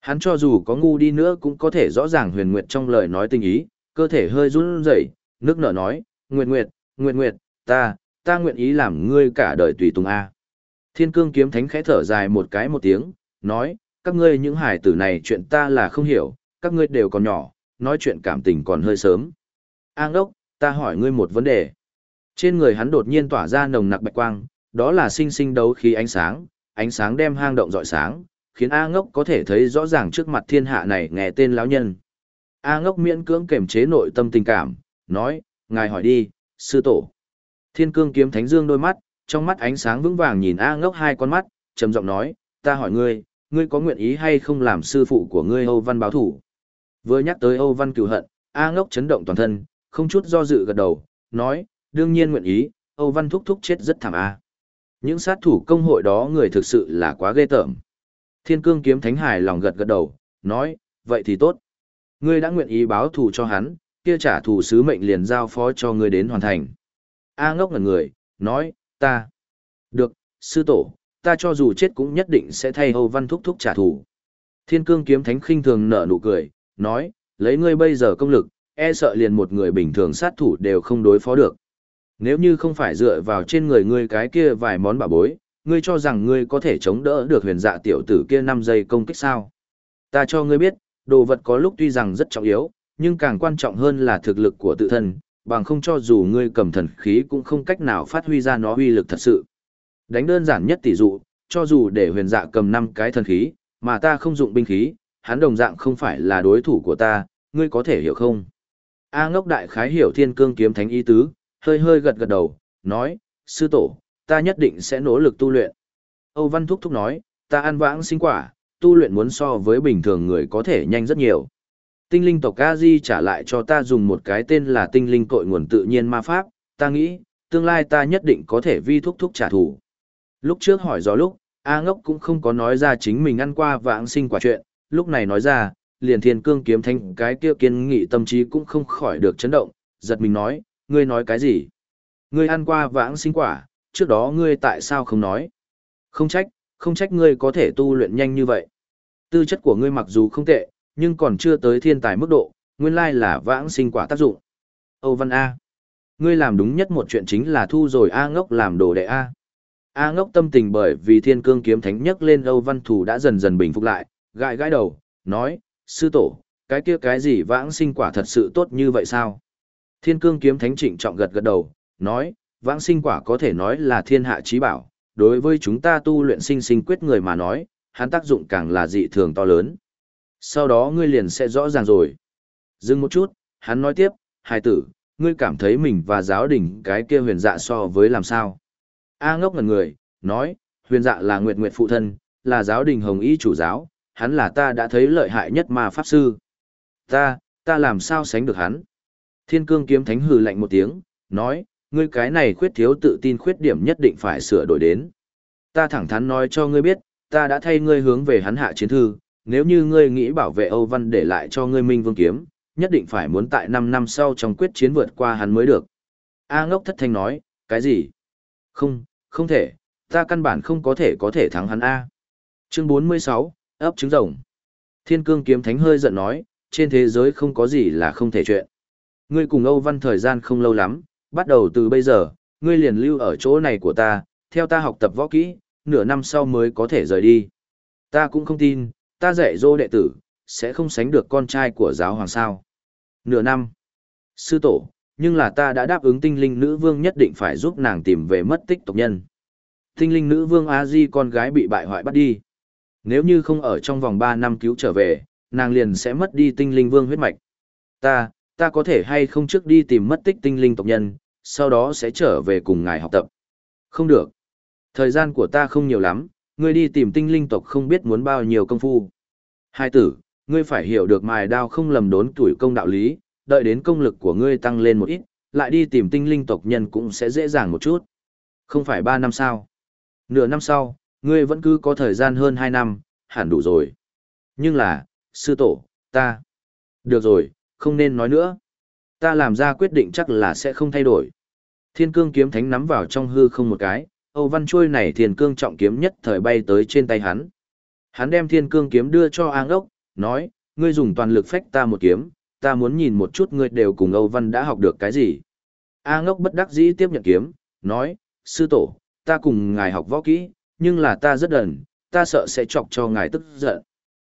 Hắn cho dù có ngu đi nữa cũng có thể rõ ràng huyền nguyệt trong lời nói tình ý, cơ thể hơi run rẩy, nước nở nói, Nguyệt Nguyệt, Nguyệt Nguyệt, ta, ta nguyện ý làm ngươi cả đời tùy tùng A. Thiên cương kiếm thánh khẽ thở dài một cái một tiếng, nói, các ngươi những hải tử này chuyện ta là không hiểu, các ngươi đều còn nhỏ, nói chuyện cảm tình còn hơi sớm. A ngốc, ta hỏi ngươi một vấn đề. Trên người hắn đột nhiên tỏa ra nồng nặc bạch quang, đó là sinh sinh đấu khí ánh sáng, ánh sáng đem hang động rọi sáng, khiến A ngốc có thể thấy rõ ràng trước mặt thiên hạ này nghe tên lão nhân. A ngốc miễn cưỡng kềm chế nội tâm tình cảm, nói, ngài hỏi đi, sư tổ. Thiên cương kiếm thánh dương đôi mắt, trong mắt ánh sáng vững vàng nhìn A ngốc hai con mắt, trầm giọng nói, ta hỏi ngươi, ngươi có nguyện ý hay không làm sư phụ của ngươi Âu Văn báo thủ? Vừa nhắc tới Âu Văn cửu hận, A ngốc chấn động toàn thân, không chút do dự gật đầu, nói, đương nhiên nguyện ý, Âu Văn thúc thúc chết rất thảm A. Những sát thủ công hội đó người thực sự là quá ghê tởm. Thiên cương kiếm thánh hài lòng gật gật đầu, nói, vậy thì tốt. Ngươi đã nguyện ý báo thù cho hắn, kia trả thù sứ mệnh liền giao phó cho ngươi đến hoàn thành. A ngốc ngẩn người, nói, ta. Được, sư tổ, ta cho dù chết cũng nhất định sẽ thay Âu Văn thúc thúc trả thù. Thiên cương kiếm thánh khinh thường nở nụ cười, nói, lấy ngươi bây giờ công lực, e sợ liền một người bình thường sát thủ đều không đối phó được. Nếu như không phải dựa vào trên người ngươi cái kia vài món bảo bối, ngươi cho rằng ngươi có thể chống đỡ được huyền dạ tiểu tử kia 5 giây công kích sao? Ta cho ngươi biết, đồ vật có lúc tuy rằng rất trọng yếu, nhưng càng quan trọng hơn là thực lực của tự thân, bằng không cho dù ngươi cầm thần khí cũng không cách nào phát huy ra nó uy lực thật sự. Đánh đơn giản nhất tỷ dụ, cho dù để huyền dạ cầm 5 cái thần khí, mà ta không dụng binh khí, hắn đồng dạng không phải là đối thủ của ta, ngươi có thể hiểu không? A ngốc đại khái hiểu thiên cương kiếm thánh ý tứ, hơi hơi gật gật đầu, nói, sư tổ, ta nhất định sẽ nỗ lực tu luyện. Âu Văn Thúc Thúc nói, ta ăn vãng sinh quả, tu luyện muốn so với bình thường người có thể nhanh rất nhiều. Tinh linh tộc Gazi trả lại cho ta dùng một cái tên là tinh linh cội nguồn tự nhiên ma pháp, ta nghĩ, tương lai ta nhất định có thể vi thúc thúc trả thù. Lúc trước hỏi do lúc, A ngốc cũng không có nói ra chính mình ăn qua vãng sinh quả chuyện, lúc này nói ra, liền thiên cương kiếm thanh cái kia kiên nghị tâm trí cũng không khỏi được chấn động, giật mình nói, ngươi nói cái gì? Ngươi ăn qua vãng sinh quả, trước đó ngươi tại sao không nói? Không trách, không trách ngươi có thể tu luyện nhanh như vậy. Tư chất của ngươi mặc dù không tệ, nhưng còn chưa tới thiên tài mức độ, nguyên lai là vãng sinh quả tác dụng. Âu Văn A. Ngươi làm đúng nhất một chuyện chính là thu rồi A ngốc làm đồ đệ A. A ngốc tâm tình bởi vì thiên cương kiếm thánh nhất lên Âu Văn Thù đã dần dần bình phục lại, gãi gãi đầu, nói, sư tổ, cái kia cái gì vãng sinh quả thật sự tốt như vậy sao? Thiên cương kiếm thánh trịnh trọng gật gật đầu, nói, vãng sinh quả có thể nói là thiên hạ trí bảo, đối với chúng ta tu luyện sinh sinh quyết người mà nói, hắn tác dụng càng là dị thường to lớn. Sau đó ngươi liền sẽ rõ ràng rồi. Dừng một chút, hắn nói tiếp, hài tử, ngươi cảm thấy mình và giáo đình cái kia huyền dạ so với làm sao? A ngốc ngần người, nói, huyền dạ là nguyệt nguyệt phụ thân, là giáo đình hồng y chủ giáo, hắn là ta đã thấy lợi hại nhất mà pháp sư. Ta, ta làm sao sánh được hắn? Thiên cương kiếm thánh hừ lạnh một tiếng, nói, ngươi cái này khuyết thiếu tự tin khuyết điểm nhất định phải sửa đổi đến. Ta thẳng thắn nói cho ngươi biết, ta đã thay ngươi hướng về hắn hạ chiến thư, nếu như ngươi nghĩ bảo vệ Âu Văn để lại cho ngươi Minh Vương kiếm, nhất định phải muốn tại 5 năm sau trong quyết chiến vượt qua hắn mới được. A ngốc thất thanh nói, cái gì? Không, không thể, ta căn bản không có thể có thể thắng hắn A. Chương 46, ấp trứng rồng. Thiên cương kiếm thánh hơi giận nói, trên thế giới không có gì là không thể chuyện. Ngươi cùng Âu Văn thời gian không lâu lắm, bắt đầu từ bây giờ, ngươi liền lưu ở chỗ này của ta, theo ta học tập võ kỹ, nửa năm sau mới có thể rời đi. Ta cũng không tin, ta dạy dỗ đệ tử, sẽ không sánh được con trai của giáo hoàng sao. Nửa năm. Sư tổ, nhưng là ta đã đáp ứng tinh linh nữ vương nhất định phải giúp nàng tìm về mất tích tộc nhân. Tinh linh nữ vương A-di con gái bị bại hoại bắt đi. Nếu như không ở trong vòng 3 năm cứu trở về, nàng liền sẽ mất đi tinh linh vương huyết mạch. Ta, ta có thể hay không trước đi tìm mất tích tinh linh tộc nhân, sau đó sẽ trở về cùng ngài học tập. Không được. Thời gian của ta không nhiều lắm, ngươi đi tìm tinh linh tộc không biết muốn bao nhiêu công phu. Hai tử, ngươi phải hiểu được mài đao không lầm đốn tuổi công đạo lý, đợi đến công lực của ngươi tăng lên một ít, lại đi tìm tinh linh tộc nhân cũng sẽ dễ dàng một chút. Không phải ba năm sau. Nửa năm sau, ngươi vẫn cứ có thời gian hơn hai năm, hẳn đủ rồi. Nhưng là, sư tổ, ta. Được rồi, không nên nói nữa. Ta làm ra quyết định chắc là sẽ không thay đổi. Thiên cương kiếm thánh nắm vào trong hư không một cái, Âu Văn Trôi này thiên cương trọng kiếm nhất thời bay tới trên tay hắn. Hắn đem thiên cương kiếm đưa cho An ốc, nói, ngươi dùng toàn lực phách ta một kiếm, ta muốn nhìn một chút ngươi đều cùng Âu Văn đã học được cái gì. A ngốc bất đắc dĩ tiếp nhận kiếm, nói, sư tổ, ta cùng ngài học võ kỹ, nhưng là ta rất đần, ta sợ sẽ chọc cho ngài tức giận.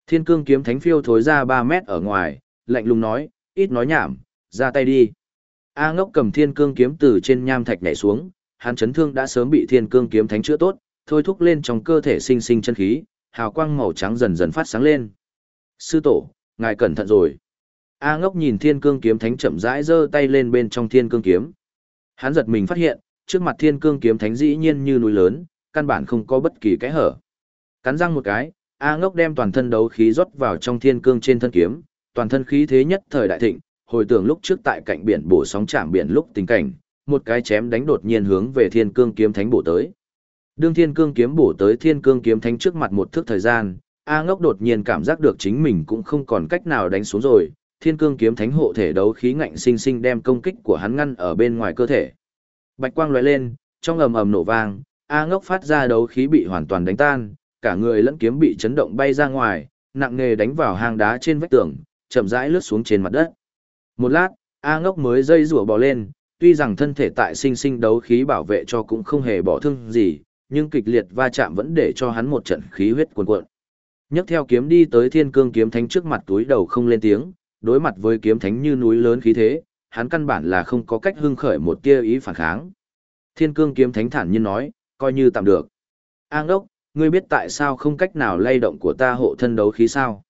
Thiên cương kiếm thánh phiêu thối ra 3 mét ở ngoài, lạnh lùng nói, ít nói nhảm, ra tay đi. A ngốc cầm thiên cương kiếm từ trên nham thạch nhảy xuống, hắn chấn thương đã sớm bị thiên cương kiếm thánh chữa tốt, thôi thúc lên trong cơ thể sinh sinh chân khí, hào quang màu trắng dần dần phát sáng lên. Sư tổ, ngài cẩn thận rồi. A ngốc nhìn thiên cương kiếm thánh chậm rãi giơ tay lên bên trong thiên cương kiếm. Hắn giật mình phát hiện, trước mặt thiên cương kiếm thánh dĩ nhiên như núi lớn, căn bản không có bất kỳ cái hở. Cắn răng một cái, A ngốc đem toàn thân đấu khí rót vào trong thiên cương trên thân kiếm, toàn thân khí thế nhất thời đại thịnh, hồi tưởng lúc trước tại cạnh biển bổ sóng chạm biển lúc tình cảnh, một cái chém đánh đột nhiên hướng về thiên cương kiếm thánh bổ tới. Đương thiên cương kiếm bổ tới thiên cương kiếm thánh trước mặt một thước thời gian, A ngốc đột nhiên cảm giác được chính mình cũng không còn cách nào đánh xuống rồi, thiên cương kiếm thánh hộ thể đấu khí ngạnh sinh sinh đem công kích của hắn ngăn ở bên ngoài cơ thể. Bạch quang lóe lên, trong ầm ầm nổ vang, A ngốc phát ra đấu khí bị hoàn toàn đánh tan, cả người lẫn kiếm bị chấn động bay ra ngoài, nặng nề đánh vào hang đá trên vách tường, chậm rãi lướt xuống trên mặt đất. Một lát, A ngốc mới dây rủa bò lên, tuy rằng thân thể tại sinh sinh đấu khí bảo vệ cho cũng không hề bỏ thương gì, nhưng kịch liệt va chạm vẫn để cho hắn một trận khí huyết cuồn cuộn. Nhấc theo kiếm đi tới Thiên Cương kiếm thánh trước mặt túi đầu không lên tiếng, đối mặt với kiếm thánh như núi lớn khí thế, hắn căn bản là không có cách hưng khởi một tia ý phản kháng. Thiên Cương kiếm thánh thản nhiên nói, coi như tạm được. A ngốc, ngươi biết tại sao không cách nào lay động của ta hộ thân đấu khí sao?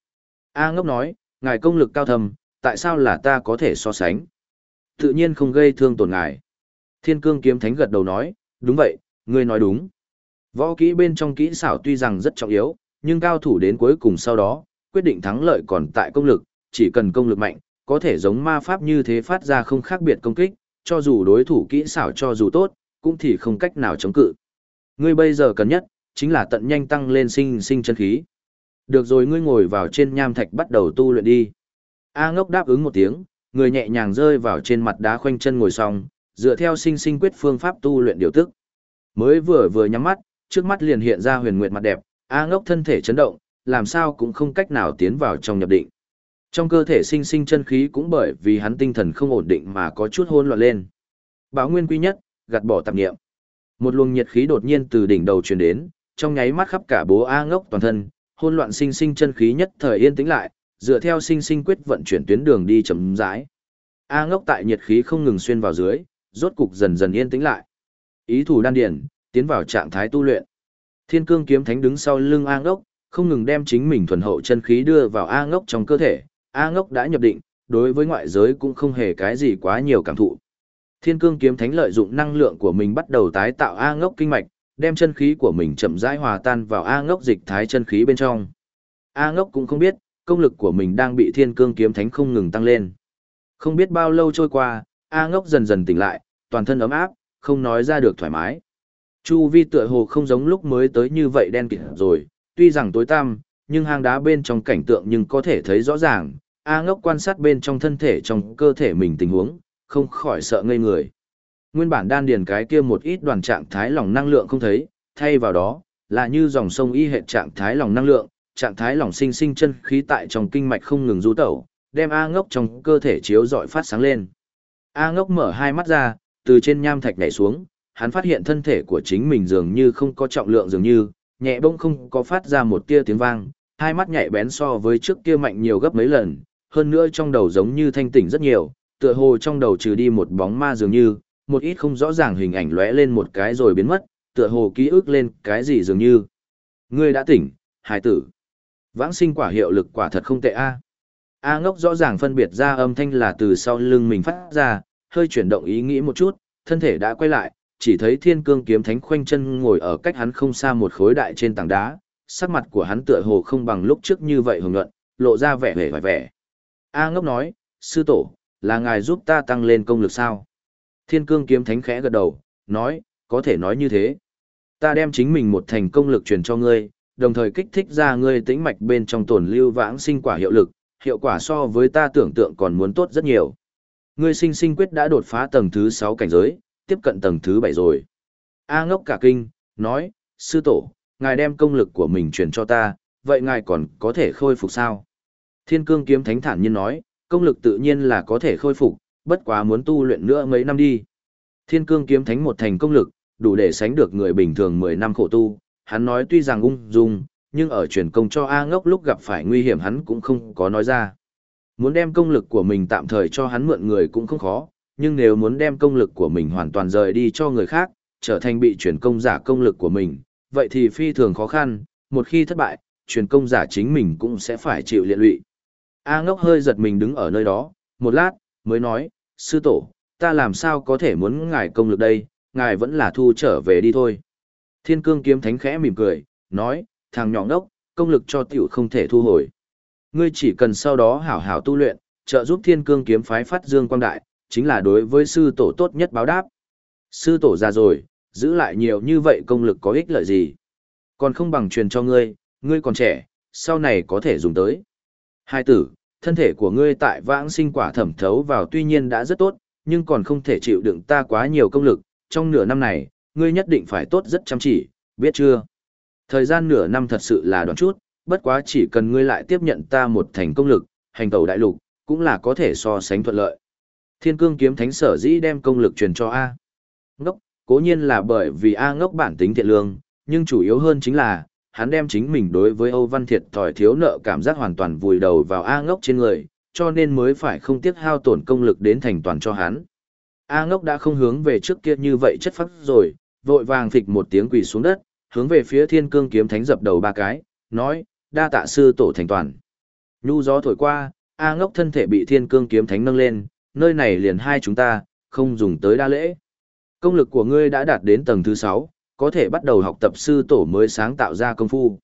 A ngốc nói, ngài công lực cao thầm, tại sao là ta có thể so sánh? Tự nhiên không gây thương tổn ngài. Thiên cương kiếm thánh gật đầu nói, đúng vậy, ngươi nói đúng. Võ kỹ bên trong kỹ xảo tuy rằng rất trọng yếu, nhưng cao thủ đến cuối cùng sau đó, quyết định thắng lợi còn tại công lực, chỉ cần công lực mạnh, có thể giống ma pháp như thế phát ra không khác biệt công kích, cho dù đối thủ kỹ xảo cho dù tốt, cũng thì không cách nào chống cự. Ngươi bây giờ cần nhất, chính là tận nhanh tăng lên sinh sinh chân khí. Được rồi ngươi ngồi vào trên nham thạch bắt đầu tu luyện đi. A ngốc đáp ứng một tiếng, người nhẹ nhàng rơi vào trên mặt đá khoanh chân ngồi xong, dựa theo sinh sinh quyết phương pháp tu luyện điều tức. Mới vừa vừa nhắm mắt, trước mắt liền hiện ra huyền nguyệt mặt đẹp, A ngốc thân thể chấn động, làm sao cũng không cách nào tiến vào trong nhập định. Trong cơ thể sinh sinh chân khí cũng bởi vì hắn tinh thần không ổn định mà có chút hỗn loạn lên. Báo nguyên quy nhất, gạt bỏ tạp niệm. Một luồng nhiệt khí đột nhiên từ đỉnh đầu truyền đến, trong nháy mắt khắp cả bố A ngốc toàn thân, hỗn loạn sinh sinh chân khí nhất thời yên tĩnh lại, dựa theo sinh sinh quyết vận chuyển tuyến đường đi chậm rãi. A ngốc tại nhiệt khí không ngừng xuyên vào dưới, rốt cục dần dần yên tĩnh lại. Ý thủ đan điển, tiến vào trạng thái tu luyện. Thiên cương kiếm thánh đứng sau lưng A ngốc, không ngừng đem chính mình thuần hậu chân khí đưa vào A ngốc trong cơ thể. A ngốc đã nhập định, đối với ngoại giới cũng không hề cái gì quá nhiều cảm thụ. Thiên cương kiếm thánh lợi dụng năng lượng của mình bắt đầu tái tạo A ngốc kinh mạch, đem chân khí của mình chậm rãi hòa tan vào A ngốc dịch thái chân khí bên trong. A ngốc cũng không biết, công lực của mình đang bị thiên cương kiếm thánh không ngừng tăng lên. Không biết bao lâu trôi qua, A ngốc dần dần tỉnh lại, toàn thân ấm áp, không nói ra được thoải mái. Chu vi tựa hồ không giống lúc mới tới như vậy đen kịt rồi, tuy rằng tối tăm, nhưng hang đá bên trong cảnh tượng nhưng có thể thấy rõ ràng. A ngốc quan sát bên trong thân thể trong cơ thể mình tình huống, không khỏi sợ ngây người. Nguyên bản đan điền cái kia một ít đoàn trạng thái lòng năng lượng không thấy, thay vào đó, là như dòng sông y hệ trạng thái lòng năng lượng, trạng thái lòng sinh sinh chân khí tại trong kinh mạch không ngừng du tẩu, đem A ngốc trong cơ thể chiếu dọi phát sáng lên. A ngốc mở hai mắt ra, từ trên nham thạch nhảy xuống, hắn phát hiện thân thể của chính mình dường như không có trọng lượng dường như, nhẹ bỗng không có phát ra một tia tiếng vang, hai mắt nhạy bén so với trước kia mạnh nhiều gấp mấy lần, hơn nữa trong đầu giống như thanh tỉnh rất nhiều, tựa hồ trong đầu trừ đi một bóng ma dường như, một ít không rõ ràng hình ảnh lóe lên một cái rồi biến mất, tựa hồ ký ức lên cái gì dường như. Ngươi đã tỉnh, hài tử. Vãng sinh quả hiệu lực quả thật không tệ a. A ngốc rõ ràng phân biệt ra âm thanh là từ sau lưng mình phát ra, hơi chuyển động ý nghĩ một chút, thân thể đã quay lại, chỉ thấy thiên cương kiếm thánh khoanh chân ngồi ở cách hắn không xa một khối đại trên tảng đá, sắc mặt của hắn tựa hồ không bằng lúc trước như vậy hồng nhuận, lộ ra vẻ vẻ vẻ vẻ. A ngốc nói, sư tổ, là ngài giúp ta tăng lên công lực sao? Thiên cương kiếm thánh khẽ gật đầu, nói, có thể nói như thế. Ta đem chính mình một thành công lực truyền cho ngươi, đồng thời kích thích ra ngươi tĩnh mạch bên trong tổn lưu vãng sinh quả hiệu lực, hiệu quả so với ta tưởng tượng còn muốn tốt rất nhiều. Ngươi sinh sinh quyết đã đột phá tầng thứ 6 cảnh giới, tiếp cận tầng thứ 7 rồi. A ngốc cả kinh, nói, sư tổ, ngài đem công lực của mình truyền cho ta, vậy ngài còn có thể khôi phục sao? Thiên cương kiếm thánh thản nhiên nói, công lực tự nhiên là có thể khôi phục, bất quá muốn tu luyện nữa mấy năm đi. Thiên cương kiếm thánh một thành công lực, đủ để sánh được người bình thường 10 năm khổ tu, hắn nói tuy rằng ung dung, nhưng ở truyền công cho A ngốc lúc gặp phải nguy hiểm hắn cũng không có nói ra. Muốn đem công lực của mình tạm thời cho hắn mượn người cũng không khó, nhưng nếu muốn đem công lực của mình hoàn toàn rời đi cho người khác, trở thành bị truyền công giả công lực của mình, vậy thì phi thường khó khăn, một khi thất bại, truyền công giả chính mình cũng sẽ phải chịu liệt lụy. A ngốc hơi giật mình đứng ở nơi đó, một lát, mới nói, sư tổ, ta làm sao có thể muốn ngài công lực đây, ngài vẫn là thu trở về đi thôi. Thiên cương kiếm thánh khẽ mỉm cười, nói, thằng nhỏ ngốc, công lực cho tiểu không thể thu hồi. Ngươi chỉ cần sau đó hảo hảo tu luyện, trợ giúp thiên cương kiếm phái phát dương quang đại, chính là đối với sư tổ tốt nhất báo đáp. Sư tổ già rồi, giữ lại nhiều như vậy công lực có ích lợi gì? Còn không bằng truyền cho ngươi, ngươi còn trẻ, sau này có thể dùng tới. Hai tử, thân thể của ngươi tại vãng sinh quả thẩm thấu vào tuy nhiên đã rất tốt, nhưng còn không thể chịu đựng ta quá nhiều công lực, trong nửa năm này, ngươi nhất định phải tốt rất chăm chỉ, biết chưa? Thời gian nửa năm thật sự là đoạn chút, bất quá chỉ cần ngươi lại tiếp nhận ta một thành công lực, hành tẩu đại lục, cũng là có thể so sánh thuận lợi. Thiên cương kiếm thánh sở dĩ đem công lực truyền cho A. Ngốc, cố nhiên là bởi vì A ngốc bản tính thiện lương, nhưng chủ yếu hơn chính là, hắn đem chính mình đối với Âu Văn Thiệt thòi thiếu nợ cảm giác hoàn toàn vùi đầu vào A ngốc trên người, cho nên mới phải không tiếc hao tổn công lực đến thành toàn cho hắn. A ngốc đã không hướng về trước kia như vậy chất phát rồi, vội vàng phịch một tiếng quỳ xuống đất, hướng về phía thiên cương kiếm thánh dập đầu ba cái, nói, đa tạ sư tổ thành toàn. Nhu gió thổi qua, A ngốc thân thể bị thiên cương kiếm thánh nâng lên, nơi này liền hai chúng ta, không dùng tới đa lễ. Công lực của ngươi đã đạt đến tầng thứ 6, có thể bắt đầu học tập sư tổ mới sáng tạo ra công phu.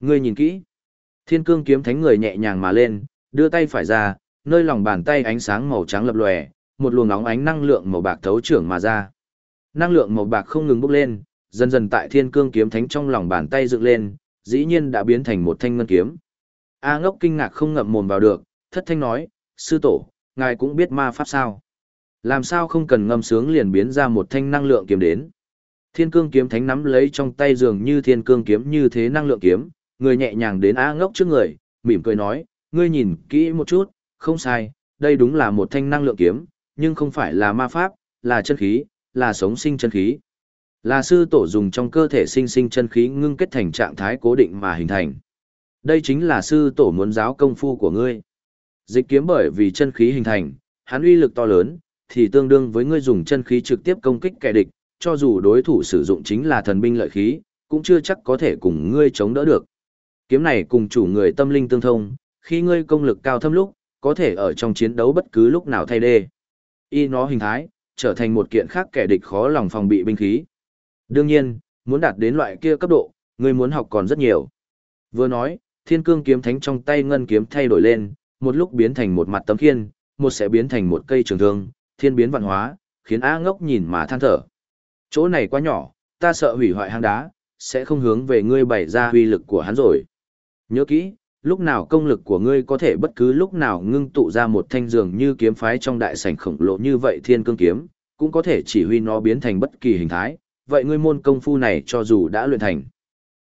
Ngươi nhìn kỹ. Thiên cương kiếm thánh người nhẹ nhàng mà lên, đưa tay phải ra, nơi lòng bàn tay ánh sáng màu trắng lập lòe, một luồng nóng ánh năng lượng màu bạc thấu trưởng mà ra. Năng lượng màu bạc không ngừng bốc lên, dần dần tại thiên cương kiếm thánh trong lòng bàn tay dựng lên, dĩ nhiên đã biến thành một thanh ngân kiếm. A ngốc kinh ngạc không ngậm mồm vào được, thất thanh nói, sư tổ, ngài cũng biết ma pháp sao. Làm sao không cần ngâm sướng liền biến ra một thanh năng lượng kiếm đến. Thiên cương kiếm thánh nắm lấy trong tay dường như thiên cương kiếm như thế năng lượng kiếm, người nhẹ nhàng đến A ngốc trước người, mỉm cười nói, ngươi nhìn kỹ một chút, không sai, đây đúng là một thanh năng lượng kiếm, nhưng không phải là ma pháp, là chân khí, là sống sinh chân khí. Là sư tổ dùng trong cơ thể sinh sinh chân khí ngưng kết thành trạng thái cố định mà hình thành. Đây chính là sư tổ muốn giáo công phu của ngươi. Dịch kiếm bởi vì chân khí hình thành, hắn uy lực to lớn, thì tương đương với ngươi dùng chân khí trực tiếp công kích kẻ địch, cho dù đối thủ sử dụng chính là thần binh lợi khí, cũng chưa chắc có thể cùng ngươi chống đỡ được. Kiếm này cùng chủ người tâm linh tương thông, khi ngươi công lực cao thâm lúc, có thể ở trong chiến đấu bất cứ lúc nào thay đê. Y nó hình thái, trở thành một kiện khác kẻ địch khó lòng phòng bị binh khí. Đương nhiên, muốn đạt đến loại kia cấp độ, ngươi muốn học còn rất nhiều. Vừa nói, thiên cương kiếm thánh trong tay ngân kiếm thay đổi lên, một lúc biến thành một mặt tấm khiên, một sẽ biến thành một cây trường thương, thiên biến vạn hóa, khiến A ngốc nhìn mà than thở. Chỗ này quá nhỏ, ta sợ hủy hoại hang đá, sẽ không hướng về ngươi bày ra uy lực của hắn rồi. Nhớ kỹ, lúc nào công lực của ngươi có thể bất cứ lúc nào ngưng tụ ra một thanh dường như kiếm phái trong đại sảnh khổng lồ như vậy thiên cương kiếm, cũng có thể chỉ huy nó biến thành bất kỳ hình thái, vậy ngươi môn công phu này cho dù đã luyện thành.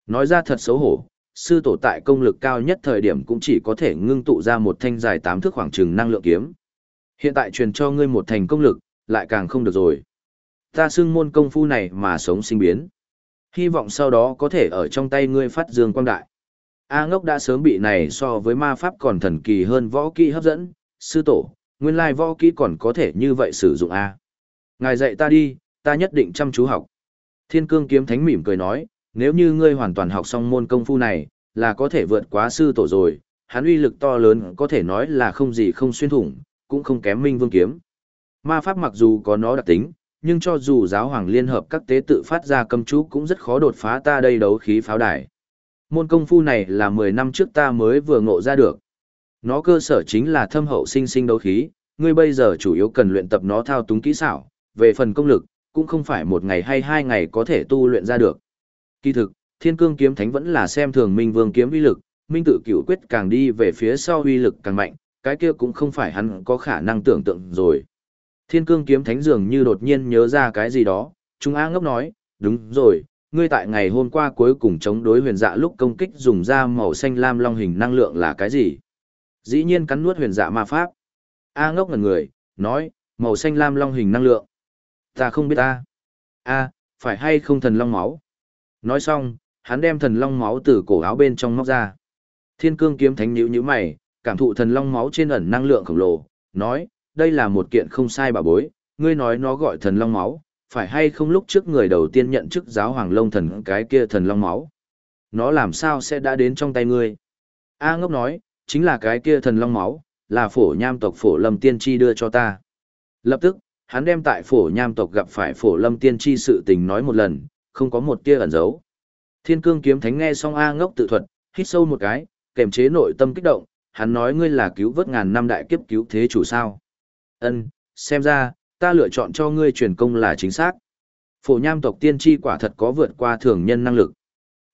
Nói ra thật xấu hổ, sư tổ tại công lực cao nhất thời điểm cũng chỉ có thể ngưng tụ ra một thanh dài tám thước khoảng trừng năng lượng kiếm. Hiện tại truyền cho ngươi một thành công lực, lại càng không được rồi. Ta xưng môn công phu này mà sống sinh biến. Hy vọng sau đó có thể ở trong tay ngươi phát dương quang đại. A ngốc đã sớm bị này so với ma pháp còn thần kỳ hơn võ kỹ hấp dẫn, sư tổ, nguyên lai võ kỹ còn có thể như vậy sử dụng A. Ngài dạy ta đi, ta nhất định chăm chú học. Thiên cương kiếm thánh mỉm cười nói, nếu như ngươi hoàn toàn học xong môn công phu này, là có thể vượt quá sư tổ rồi, hắn uy lực to lớn có thể nói là không gì không xuyên thủng, cũng không kém minh vương kiếm. Ma pháp mặc dù có nó đặc tính, nhưng cho dù giáo hoàng liên hợp các tế tự phát ra cầm chú cũng rất khó đột phá ta đây đấu khí pháo đài. Môn công phu này là 10 năm trước ta mới vừa ngộ ra được. Nó cơ sở chính là thâm hậu sinh sinh đấu khí, ngươi bây giờ chủ yếu cần luyện tập nó thao túng kỹ xảo, về phần công lực, cũng không phải một ngày hay hai ngày có thể tu luyện ra được. Kỳ thực, Thiên Cương kiếm thánh vẫn là xem thường Minh Vương kiếm uy lực, Minh tự cửu quyết càng đi về phía sau uy lực càng mạnh, cái kia cũng không phải hắn có khả năng tưởng tượng rồi. Thiên Cương kiếm thánh dường như đột nhiên nhớ ra cái gì đó, Trung A ngốc nói, đúng rồi, ngươi tại ngày hôm qua cuối cùng chống đối huyền dạ lúc công kích dùng ra màu xanh lam long hình năng lượng là cái gì? Dĩ nhiên cắn nuốt huyền dạ ma pháp. A ngốc ngẩn người, nói, màu xanh lam long hình năng lượng. Ta không biết ta. A, phải hay không thần long máu? Nói xong, hắn đem thần long máu từ cổ áo bên trong móc ra. Thiên cương kiếm thánh nhíu nhíu mày, cảm thụ thần long máu trên ẩn năng lượng khổng lồ, nói, đây là một kiện không sai bà bối, ngươi nói nó gọi thần long máu, phải hay không lúc trước người đầu tiên nhận chức giáo hoàng lông thần cái kia thần long máu. Nó làm sao sẽ đã đến trong tay ngươi? A ngốc nói, chính là cái kia thần long máu, là phổ nham tộc phổ lâm tiên tri đưa cho ta. Lập tức, hắn đem tại phổ nham tộc gặp phải phổ lâm tiên tri sự tình nói một lần, không có một tia ẩn giấu. Thiên cương kiếm thánh nghe xong A ngốc tự thuật, hít sâu một cái, kềm chế nội tâm kích động, hắn nói ngươi là cứu vớt ngàn năm đại kiếp cứu thế chủ sao. Ân, xem ra, ta lựa chọn cho ngươi truyền công là chính xác. Phổ nham tộc tiên tri quả thật có vượt qua thường nhân năng lực.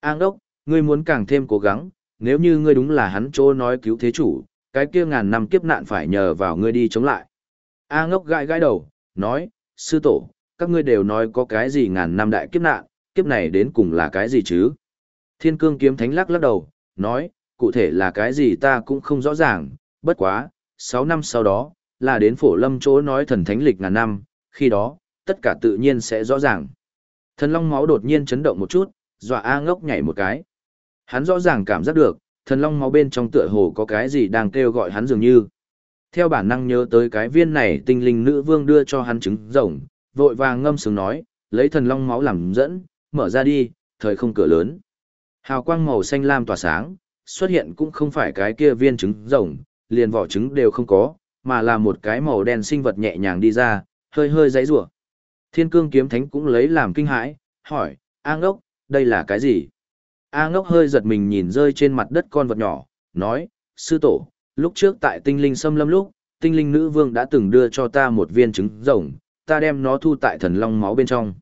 An ngốc, ngươi muốn càng thêm cố gắng, nếu như ngươi đúng là hắn chỗ nói cứu thế chủ, cái kia ngàn năm kiếp nạn phải nhờ vào ngươi đi chống lại. A ngốc gãi gãi đầu, nói, sư tổ, các ngươi đều nói có cái gì ngàn năm đại kiếp nạn, kiếp này đến cùng là cái gì chứ? Thiên cương kiếm thánh lắc lắc đầu, nói, cụ thể là cái gì ta cũng không rõ ràng, bất quá, 6 năm sau đó, là đến phổ lâm chỗ nói thần thánh lịch ngàn năm, khi đó, tất cả tự nhiên sẽ rõ ràng. Thần long máu đột nhiên chấn động một chút, dọa A ngốc nhảy một cái. Hắn rõ ràng cảm giác được, thần long máu bên trong tựa hồ có cái gì đang kêu gọi hắn dường như. Theo bản năng nhớ tới cái viên này tinh linh nữ vương đưa cho hắn trứng rồng, vội vàng ngâm sướng nói, lấy thần long máu làm dẫn, mở ra đi, thời không cửa lớn. Hào quang màu xanh lam tỏa sáng, xuất hiện cũng không phải cái kia viên trứng rồng, liền vỏ trứng đều không có, mà là một cái màu đen sinh vật nhẹ nhàng đi ra, hơi hơi dãy rủa. Thiên cương kiếm thánh cũng lấy làm kinh hãi, hỏi, A ngốc, đây là cái gì? A ngốc hơi giật mình nhìn rơi trên mặt đất con vật nhỏ, nói, sư tổ, lúc trước tại tinh linh Sâm lâm lúc, tinh linh nữ vương đã từng đưa cho ta một viên trứng rồng, ta đem nó thu tại thần long máu bên trong.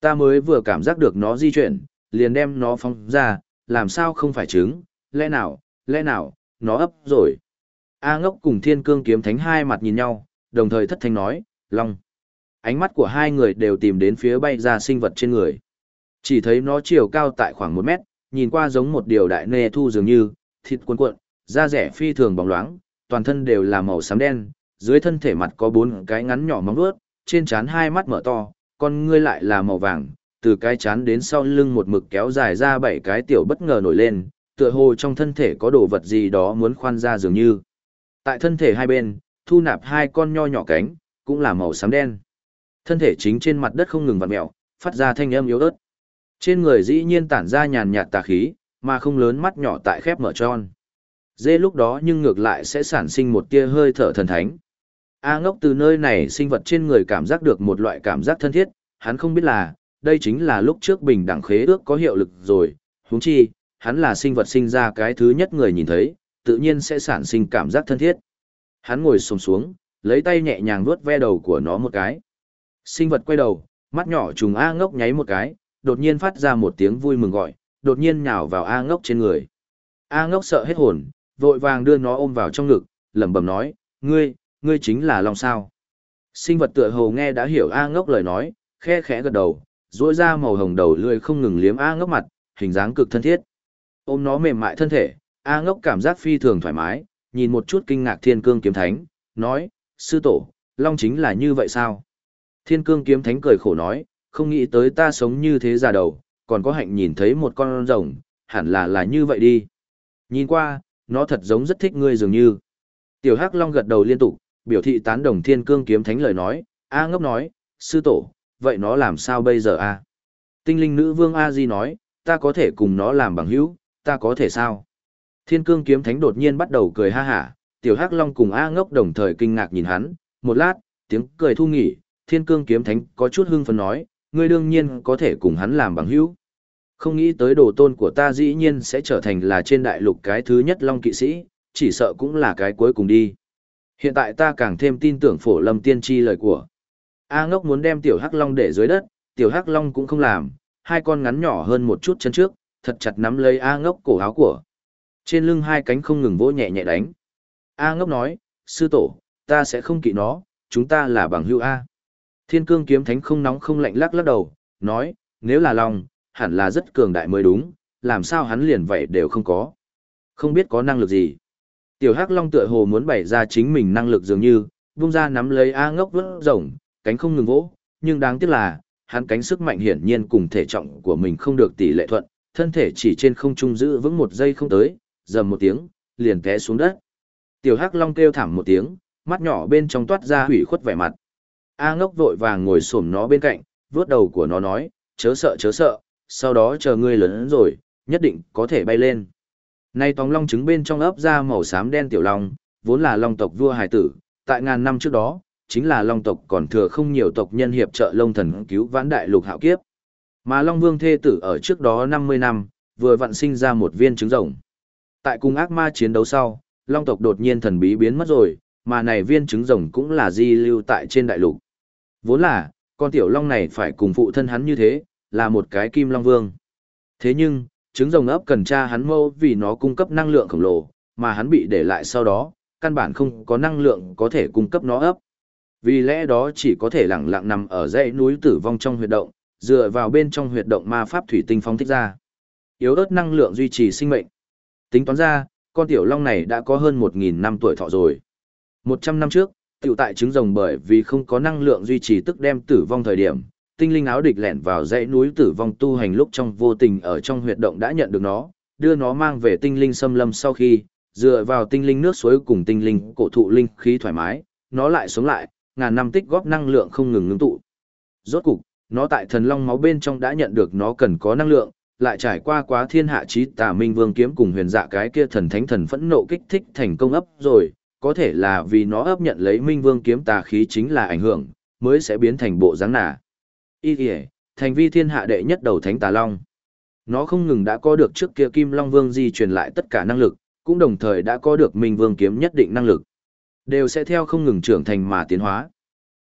Ta mới vừa cảm giác được nó di chuyển, liền đem nó phóng ra, làm sao không phải trứng, lẽ nào, lẽ nào, nó ấp rồi. A ngốc cùng thiên cương kiếm thánh hai mặt nhìn nhau, đồng thời thất thanh nói, long. Ánh mắt của hai người đều tìm đến phía bay ra sinh vật trên người. Chỉ thấy nó chiều cao tại khoảng một mét, nhìn qua giống một điều đại nê thu dường như, thịt cuộn cuộn, da rẻ phi thường bóng loáng, toàn thân đều là màu xám đen, dưới thân thể mặt có bốn cái ngắn nhỏ móng vuốt, trên trán hai mắt mở to, con ngươi lại là màu vàng, từ cái chán đến sau lưng một mực kéo dài ra bảy cái tiểu bất ngờ nổi lên, tựa hồ trong thân thể có đồ vật gì đó muốn khoan ra dường như. Tại thân thể hai bên, thu nạp hai con nho nhỏ cánh, cũng là màu xám đen. Thân thể chính trên mặt đất không ngừng vặn mèo, phát ra thanh âm yếu ớt. Trên người dĩ nhiên tản ra nhàn nhạt tà khí, mà không lớn mắt nhỏ tại khép mở tròn. Dê lúc đó nhưng ngược lại sẽ sản sinh một tia hơi thở thần thánh. A ngốc từ nơi này sinh vật trên người cảm giác được một loại cảm giác thân thiết, hắn không biết là, đây chính là lúc trước bình đẳng khế ước có hiệu lực rồi, huống chi, hắn là sinh vật sinh ra cái thứ nhất người nhìn thấy, tự nhiên sẽ sản sinh cảm giác thân thiết. Hắn ngồi xổm xuống, lấy tay nhẹ nhàng vuốt ve đầu của nó một cái. Sinh vật quay đầu, mắt nhỏ trùng A ngốc nháy một cái, đột nhiên phát ra một tiếng vui mừng gọi, đột nhiên nhào vào A ngốc trên người. A ngốc sợ hết hồn, vội vàng đưa nó ôm vào trong ngực, lẩm bẩm nói, ngươi, ngươi chính là Long sao. Sinh vật tựa hồ nghe đã hiểu A ngốc lời nói, khe khẽ gật đầu, duỗi ra màu hồng đầu lươi không ngừng liếm A ngốc mặt, hình dáng cực thân thiết. Ôm nó mềm mại thân thể, A ngốc cảm giác phi thường thoải mái, nhìn một chút kinh ngạc thiên cương kiếm thánh, nói, sư tổ, Long chính là như vậy sao? Thiên cương kiếm thánh cười khổ nói, không nghĩ tới ta sống như thế già đầu, còn có hạnh nhìn thấy một con rồng, hẳn là là như vậy đi. Nhìn qua, nó thật giống rất thích ngươi dường như. Tiểu Hắc Long gật đầu liên tục, biểu thị tán đồng thiên cương kiếm thánh lời nói, A ngốc nói, sư tổ, vậy nó làm sao bây giờ a? Tinh linh nữ vương A Di nói, ta có thể cùng nó làm bằng hữu, ta có thể sao? Thiên cương kiếm thánh đột nhiên bắt đầu cười ha hả, tiểu hắc long cùng A ngốc đồng thời kinh ngạc nhìn hắn, một lát, tiếng cười thu nghỉ, thiên cương kiếm thánh có chút hưng phấn nói, ngươi đương nhiên có thể cùng hắn làm bằng hữu. Không nghĩ tới đồ tôn của ta dĩ nhiên sẽ trở thành là trên đại lục cái thứ nhất long kỵ sĩ, chỉ sợ cũng là cái cuối cùng đi. Hiện tại ta càng thêm tin tưởng phổ lâm tiên tri lời của. A ngốc muốn đem tiểu hắc long để dưới đất, tiểu hắc long cũng không làm, hai con ngắn nhỏ hơn một chút chân trước, thật chặt nắm lấy A ngốc cổ áo của. Trên lưng hai cánh không ngừng vỗ nhẹ nhẹ đánh. A ngốc nói, sư tổ, ta sẽ không kỵ nó, chúng ta là bằng hữu A. Thiên cương kiếm thánh không nóng không lạnh lắc lắc đầu, nói, nếu là long, hẳn là rất cường đại mới đúng, làm sao hắn liền vậy đều không có. Không biết có năng lực gì. Tiểu Hắc Long tựa hồ muốn bày ra chính mình năng lực dường như, vung ra nắm lấy A ngốc vỡ rồng, cánh không ngừng vỗ, nhưng đáng tiếc là, hắn cánh sức mạnh hiển nhiên cùng thể trọng của mình không được tỷ lệ thuận, thân thể chỉ trên không trung giữ vững một giây không tới, dầm một tiếng, liền té xuống đất. Tiểu Hắc Long kêu thảm một tiếng, mắt nhỏ bên trong toát ra hủy khuất vẻ mặt. A ngốc vội vàng ngồi xổm nó bên cạnh, vuốt đầu của nó nói, chớ sợ chớ sợ, sau đó chờ ngươi lớn rồi, nhất định có thể bay lên. Nay tòng long trứng bên trong ấp ra màu xám đen tiểu long, vốn là long tộc vua hải tử, tại ngàn năm trước đó, chính là long tộc còn thừa không nhiều tộc nhân hiệp trợ long thần cứu vãn đại lục hạo kiếp. Mà long vương thê tử ở trước đó 50 năm, vừa vặn sinh ra một viên trứng rồng. Tại cùng ác ma chiến đấu sau, long tộc đột nhiên thần bí biến mất rồi, mà này viên trứng rồng cũng là di lưu tại trên đại lục. Vốn là, con tiểu long này phải cùng phụ thân hắn như thế, là một cái kim long vương. Thế nhưng, trứng rồng ấp cần cha hắn mâu vì nó cung cấp năng lượng khổng lồ, mà hắn bị để lại sau đó, căn bản không có năng lượng có thể cung cấp nó ấp. Vì lẽ đó chỉ có thể lặng lặng nằm ở dãy núi tử vong trong huyệt động, dựa vào bên trong huyệt động ma pháp thủy tinh phóng thích ra. Yếu ớt năng lượng duy trì sinh mệnh. Tính toán ra, con tiểu long này đã có hơn 1.000 năm tuổi thọ rồi. 100 năm trước, tiểu tại trứng rồng bởi vì không có năng lượng duy trì tức đem tử vong thời điểm, tinh linh áo địch lẻn vào dãy núi tử vong tu hành lúc trong vô tình ở trong huyệt động đã nhận được nó, đưa nó mang về tinh linh xâm lâm sau khi, dựa vào tinh linh nước suối cùng tinh linh cổ thụ linh khí thoải mái, nó lại sống lại, ngàn năm tích góp năng lượng không ngừng ngưng tụ. Rốt cục, nó tại thần long máu bên trong đã nhận được nó cần có năng lượng, lại trải qua quá thiên hạ chí tà minh vương kiếm cùng huyền dạ cái kia thần thánh thần phẫn nộ kích thích thành công ấp rồi, có thể là vì nó ấp nhận lấy minh vương kiếm tà khí chính là ảnh hưởng, mới sẽ biến thành bộ dáng nà Y kìa, thành vi thiên hạ đệ nhất đầu thánh tà long. Nó không ngừng đã có được trước kia kim long vương di truyền lại tất cả năng lực, cũng đồng thời đã có được minh vương kiếm nhất định năng lực. Đều sẽ theo không ngừng trưởng thành mà tiến hóa.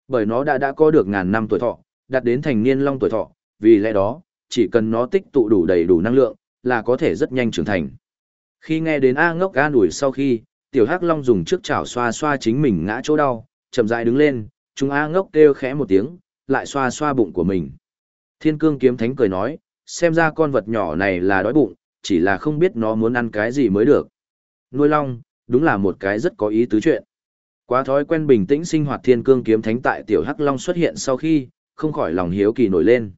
Bởi nó đã đã có được ngàn năm tuổi thọ, đạt đến thành niên long tuổi thọ, vì lẽ đó, chỉ cần nó tích tụ đủ đầy đủ năng lượng, là có thể rất nhanh trưởng thành. Khi nghe đến A ngốc a đuổi sau khi, tiểu hắc long dùng trước chảo xoa xoa chính mình ngã chỗ đau, chậm rãi đứng lên, chúng A ngốc kêu khẽ một tiếng, lại xoa xoa bụng của mình. Thiên cương kiếm thánh cười nói, xem ra con vật nhỏ này là đói bụng, chỉ là không biết nó muốn ăn cái gì mới được. Nuôi long, đúng là một cái rất có ý tứ chuyện. Quá thói quen bình tĩnh sinh hoạt thiên cương kiếm thánh tại tiểu hắc long xuất hiện sau khi, không khỏi lòng hiếu kỳ nổi lên.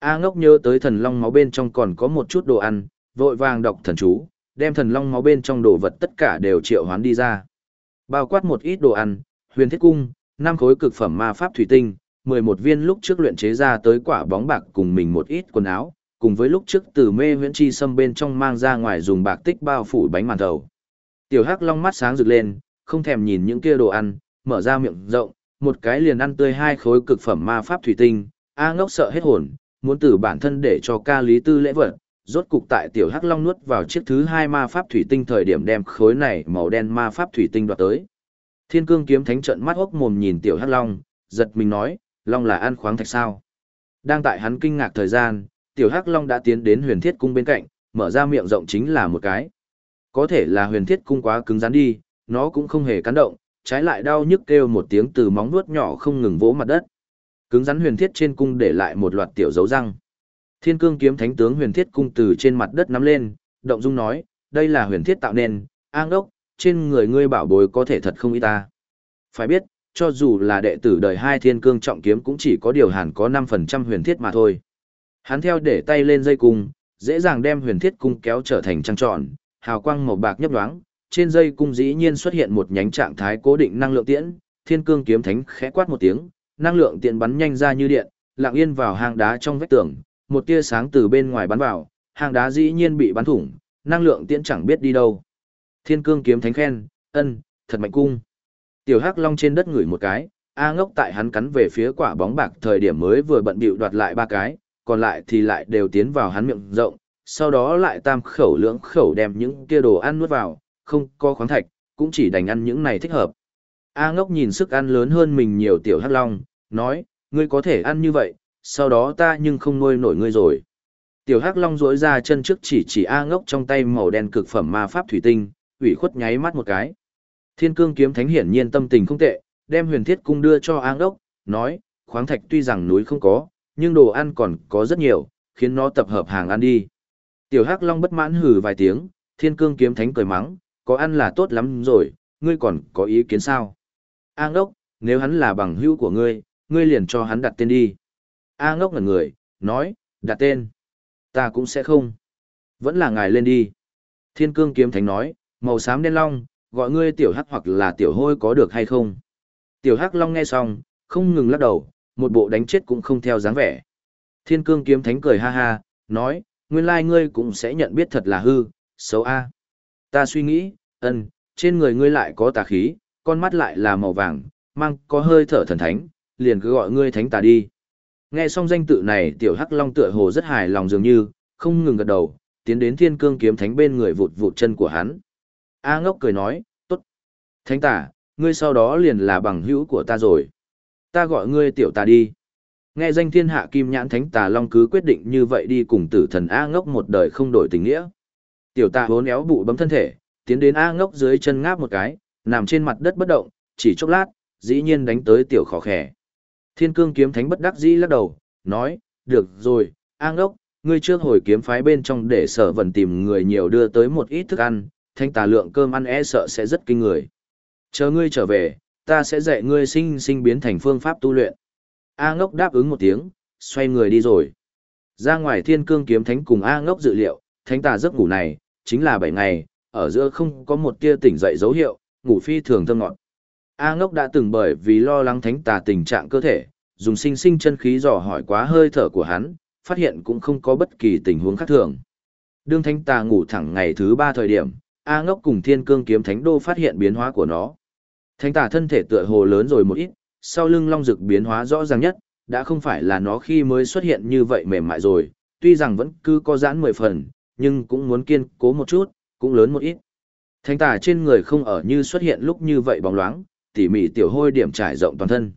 A ngốc nhớ tới thần long máu bên trong còn có một chút đồ ăn, vội vàng đọc thần chú, đem thần long máu bên trong đồ vật tất cả đều triệu hoán đi ra. Bao quát một ít đồ ăn, huyền thiết cung, năm khối cực phẩm ma pháp thủy tinh, 11 viên lúc trước luyện chế ra tới quả bóng bạc cùng mình một ít quần áo, cùng với lúc trước từ mê huyễn chi xâm bên trong mang ra ngoài dùng bạc tích bao phủ bánh màn thầu. Tiểu Hắc Long mắt sáng rực lên, không thèm nhìn những kia đồ ăn, mở ra miệng rộng, một cái liền ăn tươi hai khối cực phẩm ma pháp thủy tinh, A ngốc sợ hết hồn, muốn từ bản thân để cho ca lý tư lễ vật, rốt cục tại tiểu hắc long nuốt vào chiếc thứ hai ma pháp thủy tinh thời điểm đem khối này màu đen ma pháp thủy tinh đoạt tới. Thiên cương kiếm thánh trận mắt hốc mồm nhìn tiểu hắc long, giật mình nói, long là ăn khoáng thạch sao. Đang tại hắn kinh ngạc thời gian, tiểu hắc long đã tiến đến huyền thiết cung bên cạnh, mở ra miệng rộng chính là một cái. Có thể là huyền thiết cung quá cứng rắn đi, nó cũng không hề cắn động, trái lại đau nhức kêu một tiếng từ móng vuốt nhỏ không ngừng vỗ mặt đất. Cứng rắn huyền thiết trên cung để lại một loạt tiểu dấu răng. Thiên cương kiếm thánh tướng huyền thiết cung từ trên mặt đất nắm lên, động dung nói, đây là huyền thiết tạo nên, an đốc, trên người ngươi bảo bối có thể thật không ý ta. Phải biết, cho dù là đệ tử đời hai thiên cương trọng kiếm cũng chỉ có điều hẳn có 5% huyền thiết mà thôi. Hắn theo để tay lên dây cung, dễ dàng đem huyền thiết cung kéo trở thành trăng tròn, hào quang màu bạc nhấp nhoáng, trên dây cung dĩ nhiên xuất hiện một nhánh trạng thái cố định năng lượng tiễn, thiên cương kiếm thánh khẽ quát một tiếng, năng lượng tiện bắn nhanh ra như điện, lặng yên vào hang đá trong vách tường, một tia sáng từ bên ngoài bắn vào, hang đá dĩ nhiên bị bắn thủng, năng lượng tiện chẳng biết đi đâu. Thiên cương kiếm thánh khen, ân, thật mạnh cung. Tiểu Hắc Long trên đất ngửi một cái, A ngốc tại hắn cắn về phía quả bóng bạc thời điểm mới vừa bận bịu đoạt lại ba cái, còn lại thì lại đều tiến vào hắn miệng rộng, sau đó lại tam khẩu lưỡng khẩu đem những kia đồ ăn nuốt vào, không có khoáng thạch, cũng chỉ đành ăn những này thích hợp. A ngốc nhìn sức ăn lớn hơn mình nhiều tiểu hắc long, nói, ngươi có thể ăn như vậy, sau đó ta nhưng không nuôi nổi ngươi rồi. Tiểu hắc long rỗi ra chân trước chỉ chỉ A ngốc trong tay màu đen cực phẩm ma pháp thủy tinh, ủy khuất nháy mắt một cái. Thiên cương kiếm thánh hiển nhiên tâm tình không tệ, đem huyền thiết cung đưa cho A ngốc, nói, khoáng thạch tuy rằng núi không có, nhưng đồ ăn còn có rất nhiều, khiến nó tập hợp hàng ăn đi. Tiểu hắc long bất mãn hừ vài tiếng, thiên cương kiếm thánh cười mắng, có ăn là tốt lắm rồi, ngươi còn có ý kiến sao? A ngốc, nếu hắn là bằng hữu của ngươi, ngươi liền cho hắn đặt tên đi. A ngốc ngẩn người, nói, đặt tên. Ta cũng sẽ không. Vẫn là ngài lên đi. Thiên cương kiếm thánh nói, màu xám đen long, gọi ngươi tiểu hắc hoặc là tiểu hôi có được hay không? Tiểu hắc long nghe xong, không ngừng lắc đầu, một bộ đánh chết cũng không theo dáng vẻ. Thiên cương kiếm thánh cười ha ha, nói, nguyên lai ngươi cũng sẽ nhận biết thật là hư, xấu a. Ta suy nghĩ, ân, trên người ngươi lại có tà khí, con mắt lại là màu vàng, mang có hơi thở thần thánh, liền cứ gọi ngươi thánh tà đi. Nghe xong danh tự này tiểu hắc long tựa hồ rất hài lòng dường như, không ngừng gật đầu, tiến đến thiên cương kiếm thánh bên người vụt vụt chân của hắn. A ngốc cười nói, tốt. Thánh tà, ngươi sau đó liền là bằng hữu của ta rồi. Ta gọi ngươi tiểu tà đi. Nghe danh thiên hạ kim nhãn thánh tà long cứ quyết định như vậy đi cùng tử thần A ngốc một đời không đổi tình nghĩa. Tiểu tà hốn éo bụ bấm thân thể, tiến đến A ngốc dưới chân ngáp một cái, nằm trên mặt đất bất động, chỉ chốc lát, dĩ nhiên đánh tới tiểu khó khẻ. Thiên cương kiếm thánh bất đắc dĩ lắc đầu, nói, được rồi, an ốc, ngươi trước hồi kiếm phái bên trong để sở vần tìm người nhiều đưa tới một ít thức ăn, thanh tà lượng cơm ăn e sợ sẽ rất kinh người. Chờ ngươi trở về, ta sẽ dạy ngươi sinh sinh biến thành phương pháp tu luyện. A ngốc đáp ứng một tiếng, xoay người đi rồi. Ra ngoài thiên cương kiếm thánh cùng A ngốc dự liệu, thánh tà giấc ngủ này, chính là 7 ngày, ở giữa không có một tia tỉnh dậy dấu hiệu, ngủ phi thường thơm ngọt. A ngốc đã từng bởi vì lo lắng thánh tà tình trạng cơ thể, dùng sinh sinh chân khí dò hỏi quá hơi thở của hắn, phát hiện cũng không có bất kỳ tình huống khác thường. Đương thánh tà ngủ thẳng ngày thứ ba thời điểm, A ngốc cùng thiên cương kiếm thánh đô phát hiện biến hóa của nó. Thánh tà thân thể tựa hồ lớn rồi một ít, sau lưng long rực biến hóa rõ ràng nhất, đã không phải là nó khi mới xuất hiện như vậy mềm mại rồi, tuy rằng vẫn cứ có giãn mười phần, nhưng cũng muốn kiên cố một chút, cũng lớn một ít. Thánh tà trên người không ở như xuất hiện lúc như vậy bóng loáng, tỉ mỉ tiểu hôi điểm trải rộng toàn thân.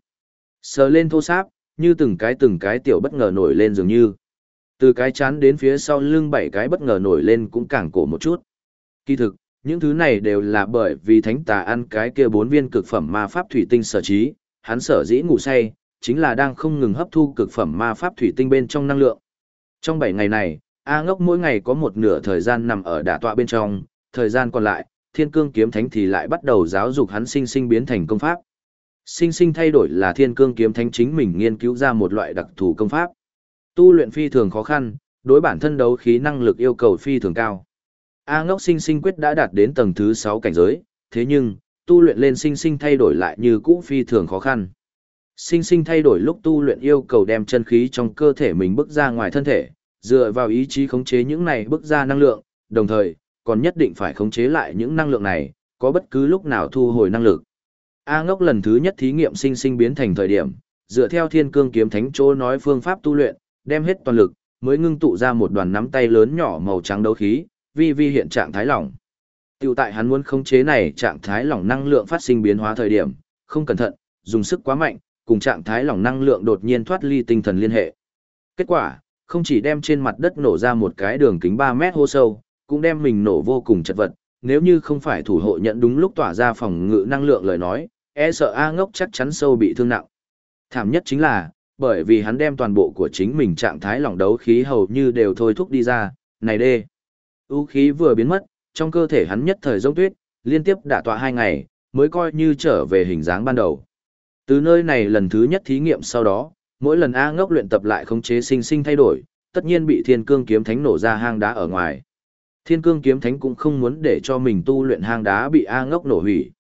Sờ lên thô sáp, như từng cái từng cái tiểu bất ngờ nổi lên dường như. Từ cái chán đến phía sau lưng bảy cái bất ngờ nổi lên cũng càng cổ một chút. Kỳ thực, những thứ này đều là bởi vì thánh tà ăn cái kia bốn viên cực phẩm ma pháp thủy tinh sở trí, hắn sở dĩ ngủ say, chính là đang không ngừng hấp thu cực phẩm ma pháp thủy tinh bên trong năng lượng. Trong 7 ngày này, A ngốc mỗi ngày có một nửa thời gian nằm ở đả tọa bên trong, thời gian còn lại, thiên cương kiếm thánh thì lại bắt đầu giáo dục hắn sinh sinh biến thành công pháp. Sinh sinh thay đổi là thiên cương kiếm thánh chính mình nghiên cứu ra một loại đặc thù công pháp. Tu luyện phi thường khó khăn, đối bản thân đấu khí năng lực yêu cầu phi thường cao. A ngốc sinh sinh quyết đã đạt đến tầng thứ 6 cảnh giới, thế nhưng, tu luyện lên sinh sinh thay đổi lại như cũ phi thường khó khăn. Sinh sinh thay đổi lúc tu luyện yêu cầu đem chân khí trong cơ thể mình bước ra ngoài thân thể, dựa vào ý chí khống chế những này bước ra năng lượng, đồng thời, còn nhất định phải khống chế lại những năng lượng này, có bất cứ lúc nào thu hồi năng lực. A ngốc lần thứ nhất thí nghiệm sinh sinh biến thành thời điểm, dựa theo thiên cương kiếm thánh chỗ nói phương pháp tu luyện, đem hết toàn lực, mới ngưng tụ ra một đoàn nắm tay lớn nhỏ màu trắng đấu khí, vi vi hiện trạng thái lỏng. Tiểu tại hắn muốn khống chế này trạng thái lỏng năng lượng phát sinh biến hóa thời điểm, không cẩn thận, dùng sức quá mạnh, cùng trạng thái lỏng năng lượng đột nhiên thoát ly tinh thần liên hệ. Kết quả, không chỉ đem trên mặt đất nổ ra một cái đường kính 3 mét hô sâu, cũng đem mình nổ vô cùng chật vật, nếu như không phải thủ hộ nhận đúng lúc tỏa ra phòng ngự năng lượng lời nói, e sợ A ngốc chắc chắn sâu bị thương nặng. Thảm nhất chính là, bởi vì hắn đem toàn bộ của chính mình trạng thái lỏng đấu khí hầu như đều thôi thúc đi ra, này đê. u khí vừa biến mất, trong cơ thể hắn nhất thời rông tuyết, liên tiếp đã tọa hai ngày, mới coi như trở về hình dáng ban đầu. Từ nơi này lần thứ nhất thí nghiệm sau đó, mỗi lần A ngốc luyện tập lại khống chế sinh sinh thay đổi, tất nhiên bị thiên cương kiếm thánh nổ ra hang đá ở ngoài. Thiên cương kiếm thánh cũng không muốn để cho mình tu luyện hang đá bị A ngốc nổ hủy.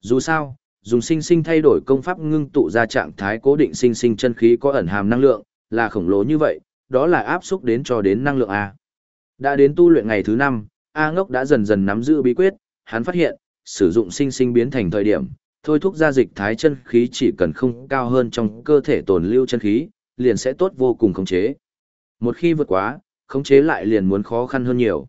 Dù sao, dùng sinh sinh thay đổi công pháp ngưng tụ ra trạng thái cố định sinh sinh chân khí có ẩn hàm năng lượng, là khổng lồ như vậy, đó là áp xúc đến cho đến năng lượng A. Đã đến tu luyện ngày thứ 5, A ngốc đã dần dần nắm giữ bí quyết, hắn phát hiện, sử dụng sinh sinh biến thành thời điểm, thôi thúc ra dịch thái chân khí chỉ cần không cao hơn trong cơ thể tồn lưu chân khí, liền sẽ tốt vô cùng khống chế. Một khi vượt quá, khống chế lại liền muốn khó khăn hơn nhiều.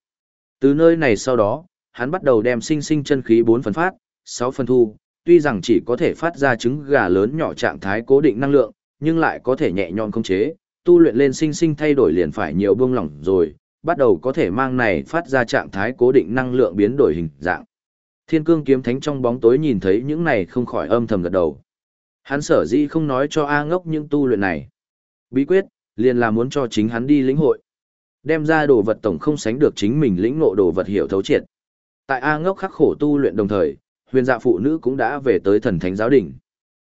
Từ nơi này sau đó, hắn bắt đầu đem sinh sinh chân khí 4 phần phát, 6 phần thu, tuy rằng chỉ có thể phát ra trứng gà lớn nhỏ trạng thái cố định năng lượng, nhưng lại có thể nhẹ nhõm khống chế, tu luyện lên sinh sinh thay đổi liền phải nhiều buông lỏng rồi, bắt đầu có thể mang này phát ra trạng thái cố định năng lượng biến đổi hình dạng. Thiên cương kiếm thánh trong bóng tối nhìn thấy những này không khỏi âm thầm gật đầu. Hắn sở dĩ không nói cho A ngốc những tu luyện này. Bí quyết, liền là muốn cho chính hắn đi lĩnh hội. Đem ra đồ vật tổng không sánh được chính mình lĩnh ngộ đồ vật hiểu thấu triệt. Tại A ngốc khắc khổ tu luyện đồng thời, huyền dạ phụ nữ cũng đã về tới thần thánh giáo đình.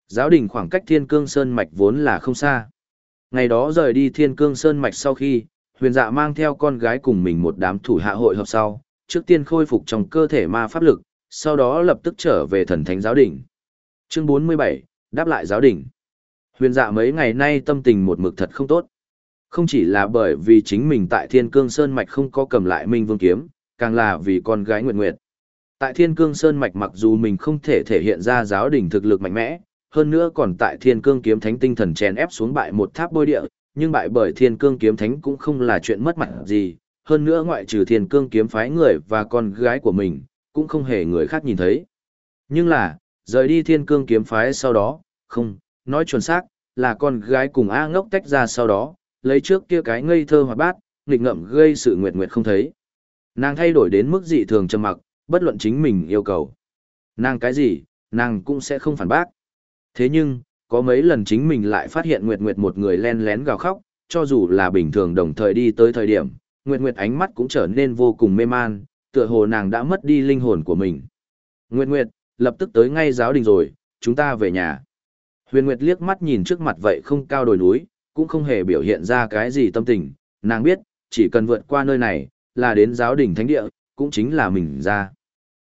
Giáo đình khoảng cách thiên cương sơn mạch vốn là không xa. Ngày đó rời đi thiên cương sơn mạch sau khi, huyền dạ mang theo con gái cùng mình một đám thủ hạ hội hợp sau, trước tiên khôi phục trong cơ thể ma pháp lực, sau đó lập tức trở về thần thánh giáo đình. Chương 47, đáp lại giáo đình. Huyền dạ mấy ngày nay tâm tình một mực thật không tốt. Không chỉ là bởi vì chính mình tại thiên cương sơn mạch không có cầm lại minh vương kiếm, càng là vì con gái nguyệt nguyệt. Tại Thiên Cương Sơn Mạch mặc dù mình không thể thể hiện ra giáo đình thực lực mạnh mẽ, hơn nữa còn tại Thiên Cương Kiếm Thánh tinh thần chèn ép xuống bại một tháp bôi địa, nhưng bại bởi Thiên Cương Kiếm Thánh cũng không là chuyện mất mặt gì, hơn nữa ngoại trừ Thiên Cương Kiếm phái người và con gái của mình, cũng không hề người khác nhìn thấy. Nhưng là, rời đi Thiên Cương Kiếm phái sau đó, không, nói chuẩn xác, là con gái cùng A ngốc tách ra sau đó, lấy trước kia cái ngây thơ hoạt bát, nghịch ngậm gây sự nguyệt nguyệt không thấy. Nàng thay đổi đến mức dị thường trầm mặc, bất luận chính mình yêu cầu. Nàng cái gì, nàng cũng sẽ không phản bác. Thế nhưng, có mấy lần chính mình lại phát hiện Nguyệt Nguyệt một người len lén gào khóc, cho dù là bình thường đồng thời đi tới thời điểm, Nguyệt Nguyệt ánh mắt cũng trở nên vô cùng mê man, tựa hồ nàng đã mất đi linh hồn của mình. Nguyệt Nguyệt, lập tức tới ngay giáo đình rồi, chúng ta về nhà. Huyền Nguyệt liếc mắt nhìn trước mặt vậy không cao đồi núi, cũng không hề biểu hiện ra cái gì tâm tình, nàng biết, chỉ cần vượt qua nơi này, là đến giáo đình thánh địa, cũng chính là mình ra.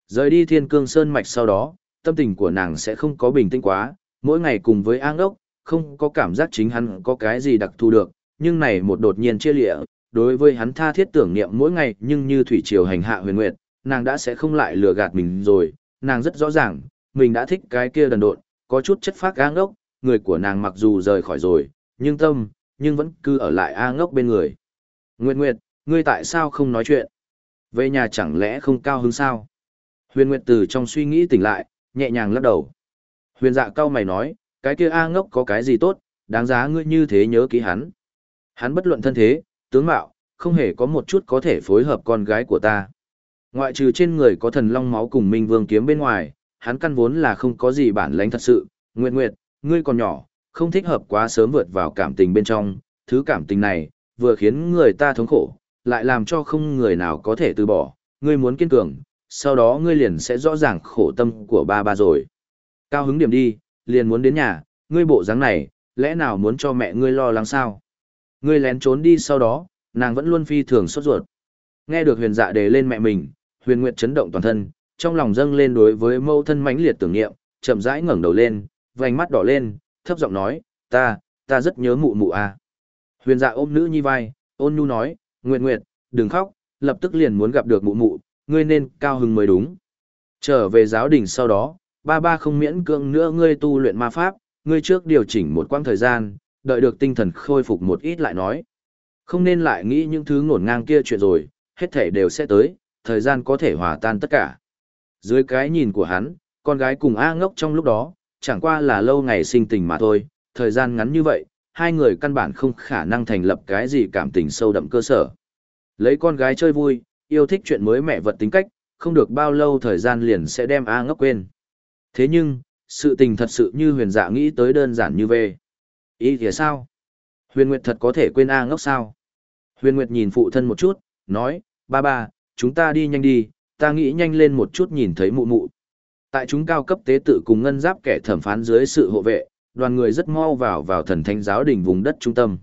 Rời đi thiên cương sơn mạch sau đó, tâm tình của nàng sẽ không có bình tĩnh quá, mỗi ngày cùng với an ốc, không có cảm giác chính hắn có cái gì đặc thù được, nhưng này một đột nhiên chia lịa, đối với hắn tha thiết tưởng niệm mỗi ngày nhưng như thủy triều hành hạ huyền nguyệt, nàng đã sẽ không lại lừa gạt mình rồi, nàng rất rõ ràng, mình đã thích cái kia đần độn, có chút chất phác an ốc, người của nàng mặc dù rời khỏi rồi, nhưng tâm, nhưng vẫn cứ ở lại A ngốc bên người. Nguyệt Nguyệt, ngươi tại sao không nói chuyện? Về nhà chẳng lẽ không cao hứng sao? Huyền Nguyệt từ trong suy nghĩ tỉnh lại, nhẹ nhàng lắc đầu. Huyền dạ cao mày nói, cái kia A ngốc có cái gì tốt, đáng giá ngươi như thế nhớ kỹ hắn. Hắn bất luận thân thế, tướng mạo, không hề có một chút có thể phối hợp con gái của ta. Ngoại trừ trên người có thần long máu cùng Minh Vương kiếm bên ngoài, hắn căn vốn là không có gì bản lãnh thật sự. Nguyệt Nguyệt, ngươi còn nhỏ, không thích hợp quá sớm vượt vào cảm tình bên trong, thứ cảm tình này, vừa khiến người ta thống khổ, lại làm cho không người nào có thể từ bỏ, ngươi muốn kiên cường, sau đó ngươi liền sẽ rõ ràng khổ tâm của ba ba rồi. Cao hứng điểm đi, liền muốn đến nhà, ngươi bộ dáng này, lẽ nào muốn cho mẹ ngươi lo lắng sao? Ngươi lén trốn đi sau đó, nàng vẫn luôn phi thường sốt ruột. Nghe được huyền dạ đề lên mẹ mình, huyền nguyệt chấn động toàn thân, trong lòng dâng lên đối với mâu thân mãnh liệt tưởng niệm, chậm rãi ngẩng đầu lên, vành mắt đỏ lên, thấp giọng nói, ta, ta rất nhớ mụ mụ à. Huyền dạ ôm nữ nhi vai, ôn nhu nói, Nguyệt Nguyệt, đừng khóc, lập tức liền muốn gặp được mụ mụ, ngươi nên cao hứng mới đúng. Trở về giáo đình sau đó, ba ba không miễn cưỡng nữa ngươi tu luyện ma pháp, ngươi trước điều chỉnh một quãng thời gian, đợi được tinh thần khôi phục một ít lại nói. Không nên lại nghĩ những thứ ngổn ngang kia chuyện rồi, hết thể đều sẽ tới, thời gian có thể hòa tan tất cả. Dưới cái nhìn của hắn, con gái cùng A ngốc trong lúc đó, chẳng qua là lâu ngày sinh tình mà thôi, thời gian ngắn như vậy, hai người căn bản không khả năng thành lập cái gì cảm tình sâu đậm cơ sở. Lấy con gái chơi vui, yêu thích chuyện mới mẹ vật tính cách, không được bao lâu thời gian liền sẽ đem A ngốc quên. Thế nhưng, sự tình thật sự như huyền dạ nghĩ tới đơn giản như về. Ý thì sao? Huyền Nguyệt thật có thể quên A ngốc sao? Huyền Nguyệt nhìn phụ thân một chút, nói, ba ba, chúng ta đi nhanh đi, ta nghĩ nhanh lên một chút nhìn thấy mụ mụ. Tại chúng cao cấp tế tự cùng ngân giáp kẻ thẩm phán dưới sự hộ vệ, đoàn người rất mau vào vào thần thánh giáo đình vùng đất trung tâm.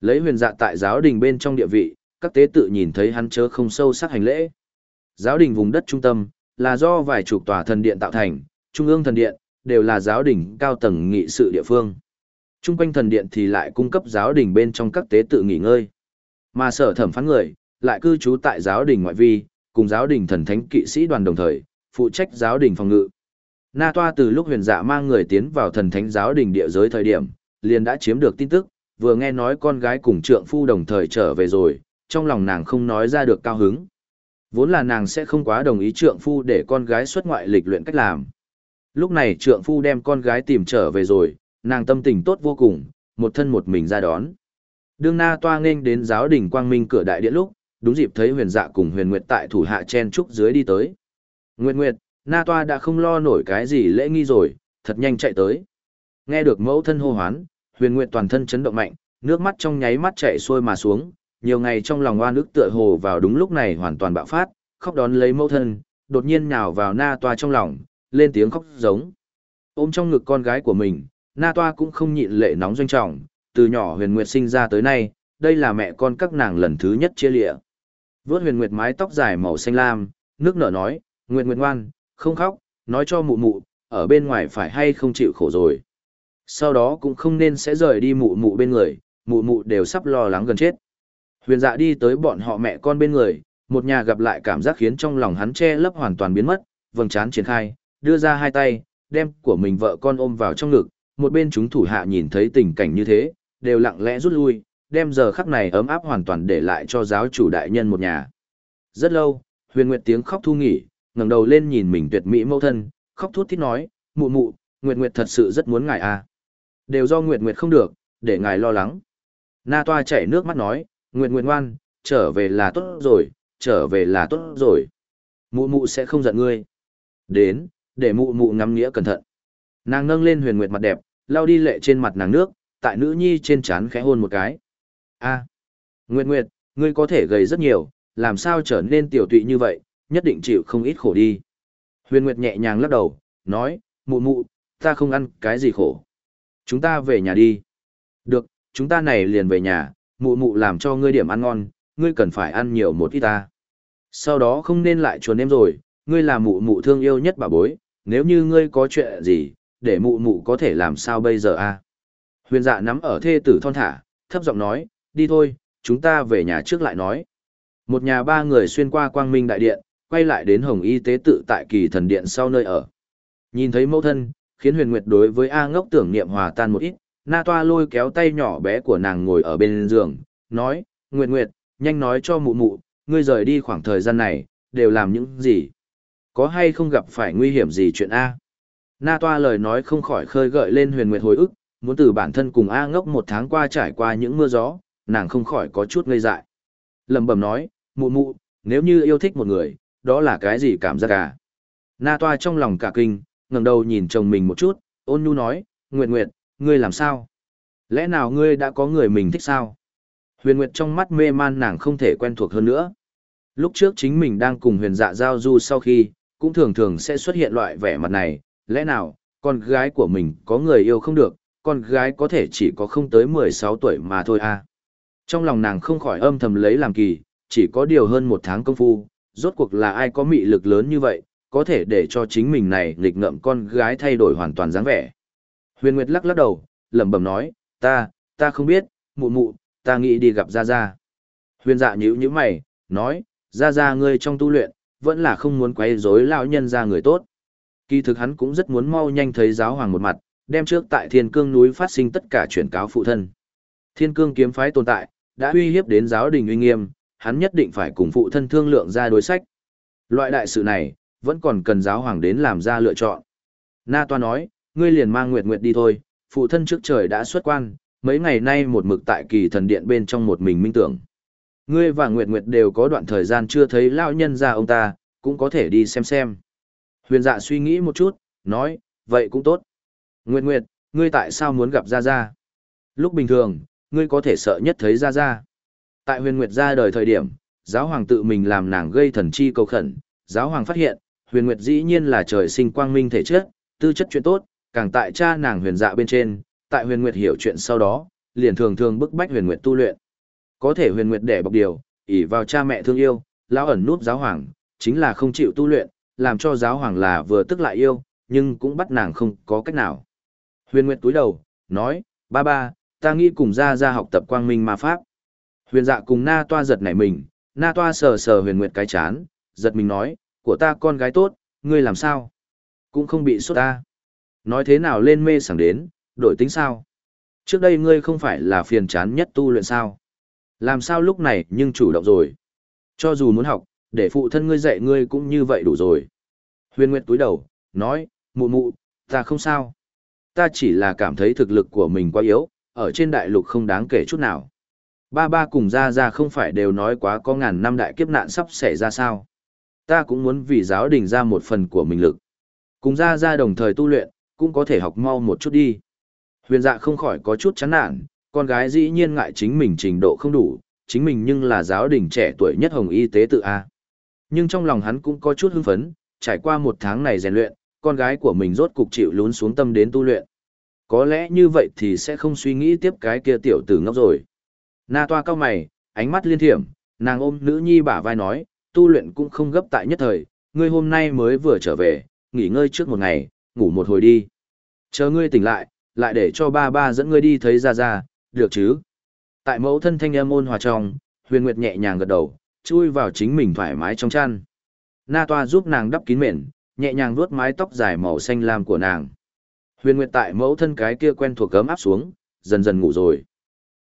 Lấy huyền dạ tại giáo đình bên trong địa vị, các tế tự nhìn thấy hắn chớ không sâu sắc hành lễ. Giáo đình vùng đất trung tâm, là do vài chục tòa thần điện tạo thành, trung ương thần điện, đều là giáo đình cao tầng nghị sự địa phương. Trung quanh thần điện thì lại cung cấp giáo đình bên trong các tế tự nghỉ ngơi. Mà sở thẩm phán người, lại cư trú tại giáo đình ngoại vi, cùng giáo đình thần thánh kỵ sĩ đoàn đồng thời, phụ trách giáo đình phòng ngự. Na Toa từ lúc huyền dạ mang người tiến vào thần thánh giáo đình địa giới thời điểm, liền đã chiếm được tin tức, vừa nghe nói con gái cùng trượng phu đồng thời trở về rồi, trong lòng nàng không nói ra được cao hứng. Vốn là nàng sẽ không quá đồng ý trượng phu để con gái xuất ngoại lịch luyện cách làm. Lúc này trượng phu đem con gái tìm trở về rồi, nàng tâm tình tốt vô cùng, một thân một mình ra đón. Đương Na Toa nghênh đến giáo đình quang minh cửa đại điện lúc, đúng dịp thấy huyền dạ cùng huyền nguyệt tại thủ hạ chen trúc dưới đi tới. Nguyệt Nguyệt, Na Toa đã không lo nổi cái gì lễ nghi rồi, thật nhanh chạy tới. Nghe được mẫu thân hô hoán, huyền nguyệt toàn thân chấn động mạnh, nước mắt trong nháy mắt chạy xuôi mà xuống, nhiều ngày trong lòng oan ức tựa hồ vào đúng lúc này hoàn toàn bạo phát, khóc đón lấy mẫu thân, đột nhiên nhào vào Na Toa trong lòng, lên tiếng khóc giống. Ôm trong ngực con gái của mình, Na Toa cũng không nhịn lệ nóng doanh trọng, từ nhỏ huyền nguyệt sinh ra tới nay, đây là mẹ con các nàng lần thứ nhất chia lịa. Vớt huyền nguyệt mái tóc dài màu xanh lam, nước nở nói, Nguyệt Nguyệt ngoan, không khóc, nói cho mụ mụ, ở bên ngoài phải hay không chịu khổ rồi. Sau đó cũng không nên sẽ rời đi mụ mụ bên người, mụ mụ đều sắp lo lắng gần chết. Huyền dạ đi tới bọn họ mẹ con bên người, một nhà gặp lại cảm giác khiến trong lòng hắn che lấp hoàn toàn biến mất, vầng trán triển khai, đưa ra hai tay, đem của mình vợ con ôm vào trong ngực, một bên chúng thủ hạ nhìn thấy tình cảnh như thế, đều lặng lẽ rút lui, đem giờ khắc này ấm áp hoàn toàn để lại cho giáo chủ đại nhân một nhà. Rất lâu, huyền nguyệt tiếng khóc thu nghỉ, ngẩng đầu lên nhìn mình tuyệt mỹ mẫu thân, khóc thút thít nói, mụ mụ, nguyệt nguyệt thật sự rất muốn ngài à. Đều do nguyệt nguyệt không được, để ngài lo lắng. Na toa chảy nước mắt nói, nguyệt nguyệt ngoan, trở về là tốt rồi, trở về là tốt rồi. Mụ mụ sẽ không giận ngươi. Đến, để mụ mụ ngắm nghĩa cẩn thận. Nàng nâng lên huyền nguyệt mặt đẹp, lau đi lệ trên mặt nàng nước, tại nữ nhi trên trán khẽ hôn một cái. A, Nguyệt Nguyệt, ngươi có thể gầy rất nhiều, làm sao trở nên tiểu tụy như vậy, nhất định chịu không ít khổ đi. Huyền Nguyệt nhẹ nhàng lắc đầu, nói, mụ mụ, ta không ăn cái gì khổ. Chúng ta về nhà đi. Được, chúng ta này liền về nhà, mụ mụ làm cho ngươi điểm ăn ngon, ngươi cần phải ăn nhiều một ít ta. Sau đó không nên lại chuồn em rồi, ngươi là mụ mụ thương yêu nhất bà bối, nếu như ngươi có chuyện gì, để mụ mụ có thể làm sao bây giờ a? Huyền dạ nắm ở thê tử thon thả, thấp giọng nói, đi thôi, chúng ta về nhà trước lại nói. Một nhà ba người xuyên qua quang minh đại điện, quay lại đến hồng y tế tự tại kỳ thần điện sau nơi ở. Nhìn thấy mẫu thân, khiến huyền nguyệt đối với A ngốc tưởng niệm hòa tan một ít, na toa lôi kéo tay nhỏ bé của nàng ngồi ở bên giường, nói, Nguyệt Nguyệt, nhanh nói cho mụ mụ, ngươi rời đi khoảng thời gian này, đều làm những gì? Có hay không gặp phải nguy hiểm gì chuyện A? Na toa lời nói không khỏi khơi gợi lên huyền nguyệt hồi ức, muốn từ bản thân cùng A ngốc một tháng qua trải qua những mưa gió, nàng không khỏi có chút ngây dại. Lầm bầm nói, mụ mụ, nếu như yêu thích một người, đó là cái gì cảm giác à? Na toa trong lòng cả kinh, ngẩng đầu nhìn chồng mình một chút, ôn nhu nói, Nguyệt Nguyệt, ngươi làm sao? Lẽ nào ngươi đã có người mình thích sao? Huyền Nguyệt trong mắt mê man nàng không thể quen thuộc hơn nữa. Lúc trước chính mình đang cùng huyền dạ giao du sau khi, cũng thường thường sẽ xuất hiện loại vẻ mặt này, lẽ nào, con gái của mình có người yêu không được, con gái có thể chỉ có không tới 16 tuổi mà thôi à. Trong lòng nàng không khỏi âm thầm lấy làm kỳ, chỉ có điều hơn một tháng công phu, rốt cuộc là ai có mị lực lớn như vậy, có thể để cho chính mình này nghịch ngợm con gái thay đổi hoàn toàn dáng vẻ. Huyền Nguyệt lắc lắc đầu, lẩm bẩm nói, ta, ta không biết, mụ mụ, ta nghĩ đi gặp Gia Gia. Huyền dạ nhíu nhíu mày, nói, Gia Gia ngươi trong tu luyện, vẫn là không muốn quấy rối lão nhân ra người tốt. Kỳ thực hắn cũng rất muốn mau nhanh thấy giáo hoàng một mặt, đem trước tại thiên cương núi phát sinh tất cả chuyển cáo phụ thân. Thiên cương kiếm phái tồn tại, đã uy hiếp đến giáo đình uy nghiêm, hắn nhất định phải cùng phụ thân thương lượng ra đối sách. Loại đại sự này, vẫn còn cần giáo hoàng đến làm ra lựa chọn. Na Toa nói, ngươi liền mang Nguyệt Nguyệt đi thôi, phụ thân trước trời đã xuất quan, mấy ngày nay một mực tại kỳ thần điện bên trong một mình minh tưởng. Ngươi và Nguyệt Nguyệt đều có đoạn thời gian chưa thấy lão nhân ra ông ta, cũng có thể đi xem xem. Huyền dạ suy nghĩ một chút, nói, vậy cũng tốt. Nguyệt Nguyệt, ngươi tại sao muốn gặp Gia Gia? Lúc bình thường, ngươi có thể sợ nhất thấy Gia Gia. Tại huyền Nguyệt ra đời thời điểm, giáo hoàng tự mình làm nàng gây thần chi cầu khẩn, giáo hoàng phát hiện, huyền Nguyệt dĩ nhiên là trời sinh quang minh thể chất, tư chất chuyện tốt, càng tại cha nàng huyền dạ bên trên, tại huyền Nguyệt hiểu chuyện sau đó, liền thường thường bức bách huyền Nguyệt tu luyện. Có thể huyền Nguyệt đẻ bọc điều, ỷ vào cha mẹ thương yêu, lão ẩn núp giáo hoàng, chính là không chịu tu luyện, làm cho giáo hoàng là vừa tức lại yêu, nhưng cũng bắt nàng không có cách nào. Huyền Nguyệt túi đầu, nói, ba ba, ta nghĩ cùng ra ra học tập quang minh ma pháp. Huyền dạ cùng na toa giật nảy mình, na toa sờ sờ huyền Nguyệt cái chán, giật mình nói, của ta con gái tốt, ngươi làm sao? Cũng không bị sốt ta. Nói thế nào lên mê sảng đến, đổi tính sao? Trước đây ngươi không phải là phiền chán nhất tu luyện sao? Làm sao lúc này nhưng chủ động rồi? Cho dù muốn học, để phụ thân ngươi dạy ngươi cũng như vậy đủ rồi. Huyền Nguyệt túi đầu, nói, mụ mụ, ta không sao. Ta chỉ là cảm thấy thực lực của mình quá yếu, ở trên đại lục không đáng kể chút nào. Ba ba cùng ra ra không phải đều nói quá có ngàn năm đại kiếp nạn sắp xảy ra sao. Ta cũng muốn vì giáo đình ra một phần của mình lực. Cùng ra ra đồng thời tu luyện, cũng có thể học mau một chút đi. Huyền dạ không khỏi có chút chán nản, con gái dĩ nhiên ngại chính mình trình độ không đủ, chính mình nhưng là giáo đình trẻ tuổi nhất hồng y tế tự A. Nhưng trong lòng hắn cũng có chút hưng phấn, trải qua một tháng này rèn luyện, con gái của mình rốt cục chịu lún xuống tâm đến tu luyện. Có lẽ như vậy thì sẽ không suy nghĩ tiếp cái kia tiểu tử ngốc rồi. Na toa cao mày, ánh mắt liên thiểm, nàng ôm nữ nhi bả vai nói, tu luyện cũng không gấp tại nhất thời, ngươi hôm nay mới vừa trở về, nghỉ ngơi trước một ngày, ngủ một hồi đi. Chờ ngươi tỉnh lại, lại để cho ba ba dẫn ngươi đi thấy ra ra, được chứ? Tại mẫu thân thanh âm ôn hòa trong, huyền nguyệt nhẹ nhàng gật đầu, chui vào chính mình thoải mái trong chăn. Na toa giúp nàng đắp kín mền, nhẹ nhàng vuốt mái tóc dài màu xanh lam của nàng. Huyền Nguyệt tại mẫu thân cái kia quen thuộc cấm áp xuống, dần dần ngủ rồi.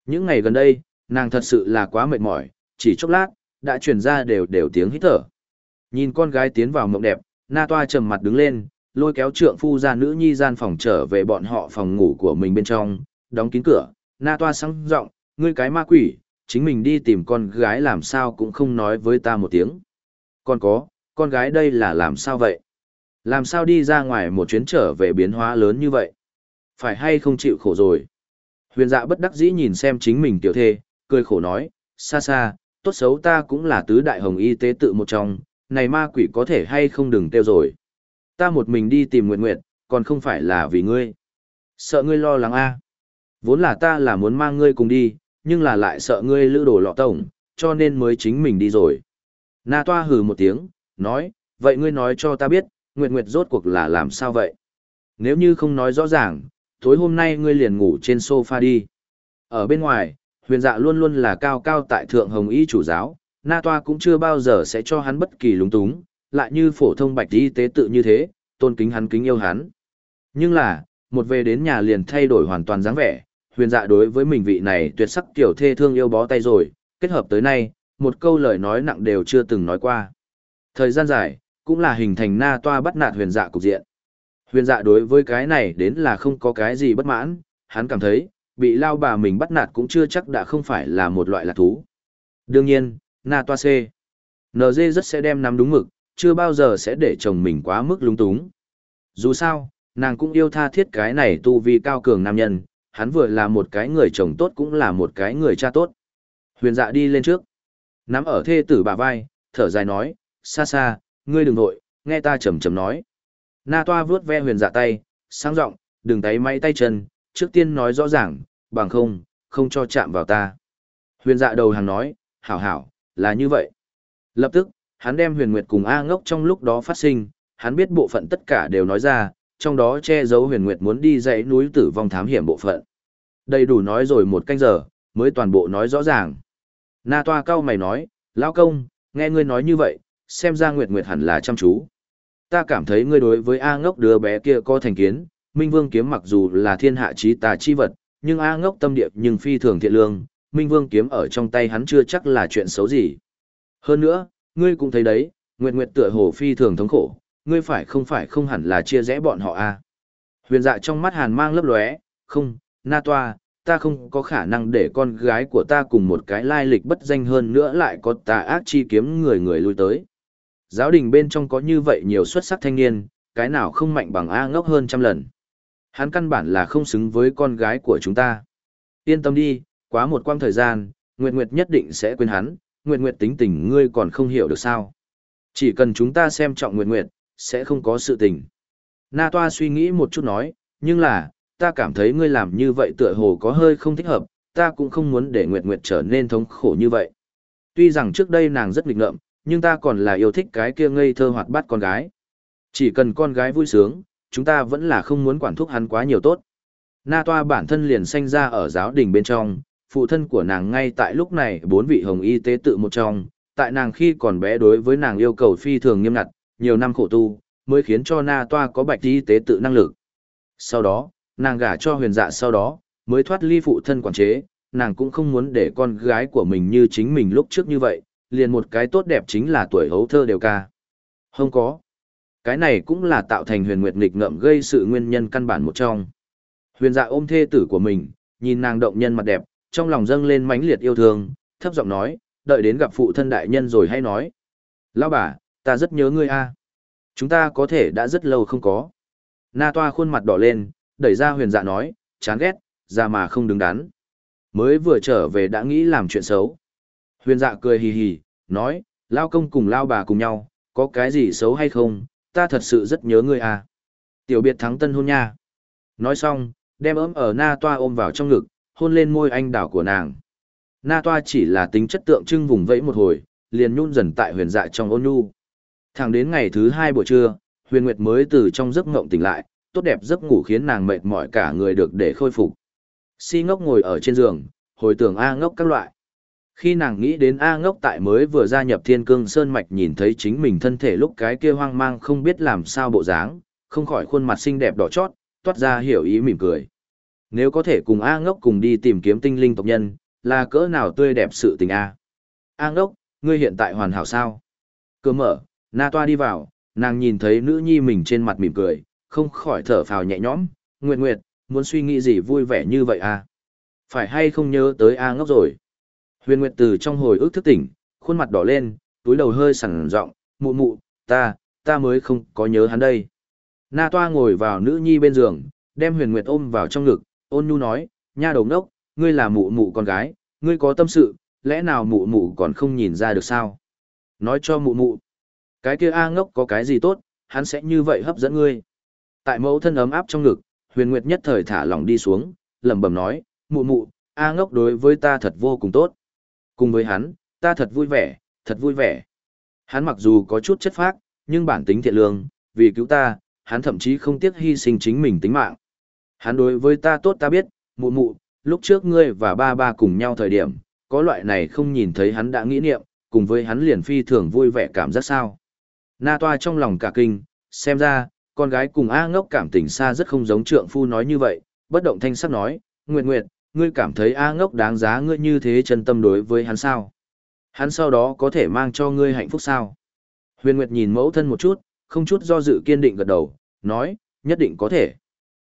Những ngày gần đây, nàng thật sự là quá mệt mỏi, chỉ chốc lát, đã truyền ra đều đều tiếng hít thở. Nhìn con gái tiến vào mộng đẹp, Na Toa trầm mặt đứng lên, lôi kéo trượng phu ra nữ nhi gian phòng trở về bọn họ phòng ngủ của mình bên trong, đóng kín cửa. Na Toa sang giọng, ngươi cái ma quỷ, chính mình đi tìm con gái làm sao cũng không nói với ta một tiếng. Còn có, con gái đây là làm sao vậy? Làm sao đi ra ngoài một chuyến trở về biến hóa lớn như vậy? Phải hay không chịu khổ rồi? Huyền dạ bất đắc dĩ nhìn xem chính mình tiểu thê, cười khổ nói, xa xa, tốt xấu ta cũng là tứ đại hồng y tế tự một trong, này ma quỷ có thể hay không đừng tiêu rồi. Ta một mình đi tìm Nguyệt Nguyệt, còn không phải là vì ngươi. Sợ ngươi lo lắng a Vốn là ta là muốn mang ngươi cùng đi, nhưng là lại sợ ngươi lữ đồ lọ tổng, cho nên mới chính mình đi rồi. Na toa hừ một tiếng, nói, vậy ngươi nói cho ta biết, Nguyệt Nguyệt rốt cuộc là làm sao vậy? Nếu như không nói rõ ràng, tối hôm nay ngươi liền ngủ trên sofa đi. Ở bên ngoài, huyền dạ luôn luôn là cao cao tại thượng hồng y chủ giáo, na toa cũng chưa bao giờ sẽ cho hắn bất kỳ lúng túng, lại như phổ thông bạch y tế tự như thế, tôn kính hắn kính yêu hắn. Nhưng là, một về đến nhà liền thay đổi hoàn toàn dáng vẻ, huyền dạ đối với mình vị này tuyệt sắc tiểu thê thương yêu bó tay rồi, kết hợp tới nay, một câu lời nói nặng đều chưa từng nói qua. Thời gian dài, cũng là hình thành na toa bắt nạt huyền dạ cục diện. Huyền dạ đối với cái này đến là không có cái gì bất mãn, hắn cảm thấy, bị lao bà mình bắt nạt cũng chưa chắc đã không phải là một loại lạc thú. Đương nhiên, na toa C. NG rất sẽ đem nắm đúng mực, chưa bao giờ sẽ để chồng mình quá mức lung túng. Dù sao, nàng cũng yêu tha thiết cái này tu vi cao cường nam nhân, hắn vừa là một cái người chồng tốt cũng là một cái người cha tốt. Huyền dạ đi lên trước. Nắm ở thê tử bà vai, thở dài nói, xa xa, ngươi đừng nội, nghe ta chầm chầm nói. Na toa vướt ve huyền dạ tay, sáng rộng đừng tay máy tay chân, trước tiên nói rõ ràng, bằng không, không cho chạm vào ta. Huyền dạ đầu hàng nói, hảo hảo, là như vậy. Lập tức, hắn đem huyền nguyệt cùng A ngốc trong lúc đó phát sinh, hắn biết bộ phận tất cả đều nói ra, trong đó che giấu huyền nguyệt muốn đi dãy núi tử vong thám hiểm bộ phận. Đầy đủ nói rồi một canh giờ, mới toàn bộ nói rõ ràng. Na toa cao mày nói, lão công, nghe ngươi nói như vậy, xem ra nguyệt nguyệt hẳn là chăm chú. Ta cảm thấy ngươi đối với A ngốc đứa bé kia có thành kiến, Minh Vương kiếm mặc dù là thiên hạ chí tà chi vật, nhưng A ngốc tâm địa nhưng phi thường thiện lương, Minh Vương kiếm ở trong tay hắn chưa chắc là chuyện xấu gì. Hơn nữa, ngươi cũng thấy đấy, Nguyệt Nguyệt tựa hồ phi thường thống khổ, ngươi phải không phải không hẳn là chia rẽ bọn họ a. Huyền dạ trong mắt hàn mang lấp lóe, không, na toa, ta không có khả năng để con gái của ta cùng một cái lai lịch bất danh hơn nữa lại có tà ác chi kiếm người người lui tới. Giáo đình bên trong có như vậy nhiều xuất sắc thanh niên, cái nào không mạnh bằng A ngốc hơn trăm lần. Hắn căn bản là không xứng với con gái của chúng ta. Yên tâm đi, quá một quang thời gian, Nguyệt Nguyệt nhất định sẽ quên hắn, Nguyệt Nguyệt tính tình ngươi còn không hiểu được sao. Chỉ cần chúng ta xem trọng Nguyệt Nguyệt, sẽ không có sự tình. Na Toa suy nghĩ một chút nói, nhưng là, ta cảm thấy ngươi làm như vậy tựa hồ có hơi không thích hợp, ta cũng không muốn để Nguyệt Nguyệt trở nên thống khổ như vậy. Tuy rằng trước đây nàng rất nghịch ngợm, nhưng ta còn là yêu thích cái kia ngây thơ hoạt bát con gái. Chỉ cần con gái vui sướng, chúng ta vẫn là không muốn quản thúc hắn quá nhiều tốt. Na Toa bản thân liền sanh ra ở giáo đình bên trong, phụ thân của nàng ngay tại lúc này bốn vị hồng y tế tự một trong, tại nàng khi còn bé đối với nàng yêu cầu phi thường nghiêm ngặt, nhiều năm khổ tu, mới khiến cho Na Toa có bạch y tế tự năng lực. Sau đó, nàng gả cho huyền dạ sau đó, mới thoát ly phụ thân quản chế, nàng cũng không muốn để con gái của mình như chính mình lúc trước như vậy, liền một cái tốt đẹp chính là tuổi hấu thơ đều ca. Không có. Cái này cũng là tạo thành huyền nguyệt nghịch ngợm gây sự nguyên nhân căn bản một trong. Huyền dạ ôm thê tử của mình, nhìn nàng động nhân mặt đẹp, trong lòng dâng lên mãnh liệt yêu thương, thấp giọng nói, đợi đến gặp phụ thân đại nhân rồi hay nói. Lão bà, ta rất nhớ ngươi a. Chúng ta có thể đã rất lâu không có. Na toa khuôn mặt đỏ lên, đẩy ra huyền dạ nói, chán ghét, ra mà không đứng đắn. Mới vừa trở về đã nghĩ làm chuyện xấu. Huyền dạ cười hì hì, nói, lao công cùng lao bà cùng nhau, có cái gì xấu hay không, ta thật sự rất nhớ ngươi à. Tiểu biệt thắng tân hôn nha. Nói xong, đem ấm ở na toa ôm vào trong ngực, hôn lên môi anh đảo của nàng. Na toa chỉ là tính chất tượng trưng vùng vẫy một hồi, liền nhún dần tại huyền dạ trong ôn nhu. Thẳng đến ngày thứ hai buổi trưa, huyền nguyệt mới từ trong giấc ngộng tỉnh lại, tốt đẹp giấc ngủ khiến nàng mệt mỏi cả người được để khôi phục. Si ngốc ngồi ở trên giường, hồi tưởng A ngốc các loại. Khi nàng nghĩ đến A ngốc tại mới vừa gia nhập thiên cương sơn mạch nhìn thấy chính mình thân thể lúc cái kia hoang mang không biết làm sao bộ dáng, không khỏi khuôn mặt xinh đẹp đỏ chót, toát ra hiểu ý mỉm cười. Nếu có thể cùng A ngốc cùng đi tìm kiếm tinh linh tộc nhân, là cỡ nào tươi đẹp sự tình A. A ngốc, ngươi hiện tại hoàn hảo sao? Cửa mở, Na Toa đi vào, nàng nhìn thấy nữ nhi mình trên mặt mỉm cười, không khỏi thở phào nhẹ nhõm, Nguyệt Nguyệt, muốn suy nghĩ gì vui vẻ như vậy à? Phải hay không nhớ tới A ngốc rồi? Huyền Nguyệt từ trong hồi ức thức tỉnh, khuôn mặt đỏ lên, túi đầu hơi sẵn giọng mụ mụ, ta, ta mới không có nhớ hắn đây. Na Toa ngồi vào nữ nhi bên giường, đem Huyền Nguyệt ôm vào trong ngực, ôn nhu nói, nha đầu ngốc, ngươi là mụ mụ con gái, ngươi có tâm sự, lẽ nào mụ mụ còn không nhìn ra được sao? Nói cho mụ mụ, cái kia A ngốc có cái gì tốt, hắn sẽ như vậy hấp dẫn ngươi. Tại mẫu thân ấm áp trong ngực, huyền nguyệt nhất thời thả lỏng đi xuống, lẩm bẩm nói, mụ mụ, A ngốc đối với ta thật vô cùng tốt. Cùng với hắn, ta thật vui vẻ, thật vui vẻ. Hắn mặc dù có chút chất phác, nhưng bản tính thiện lương, vì cứu ta, hắn thậm chí không tiếc hy sinh chính mình tính mạng. Hắn đối với ta tốt ta biết, mụ mụ, lúc trước ngươi và ba ba cùng nhau thời điểm, có loại này không nhìn thấy hắn đã nghĩ niệm, cùng với hắn liền phi thường vui vẻ cảm giác sao. Na toa trong lòng cả kinh, xem ra, con gái cùng A ngốc cảm tình xa rất không giống trượng phu nói như vậy, bất động thanh sắc nói, Nguyệt Nguyệt, ngươi cảm thấy A ngốc đáng giá ngươi như thế chân tâm đối với hắn sao? Hắn sau đó có thể mang cho ngươi hạnh phúc sao? Huyền Nguyệt nhìn mẫu thân một chút, không chút do dự kiên định gật đầu, nói, nhất định có thể.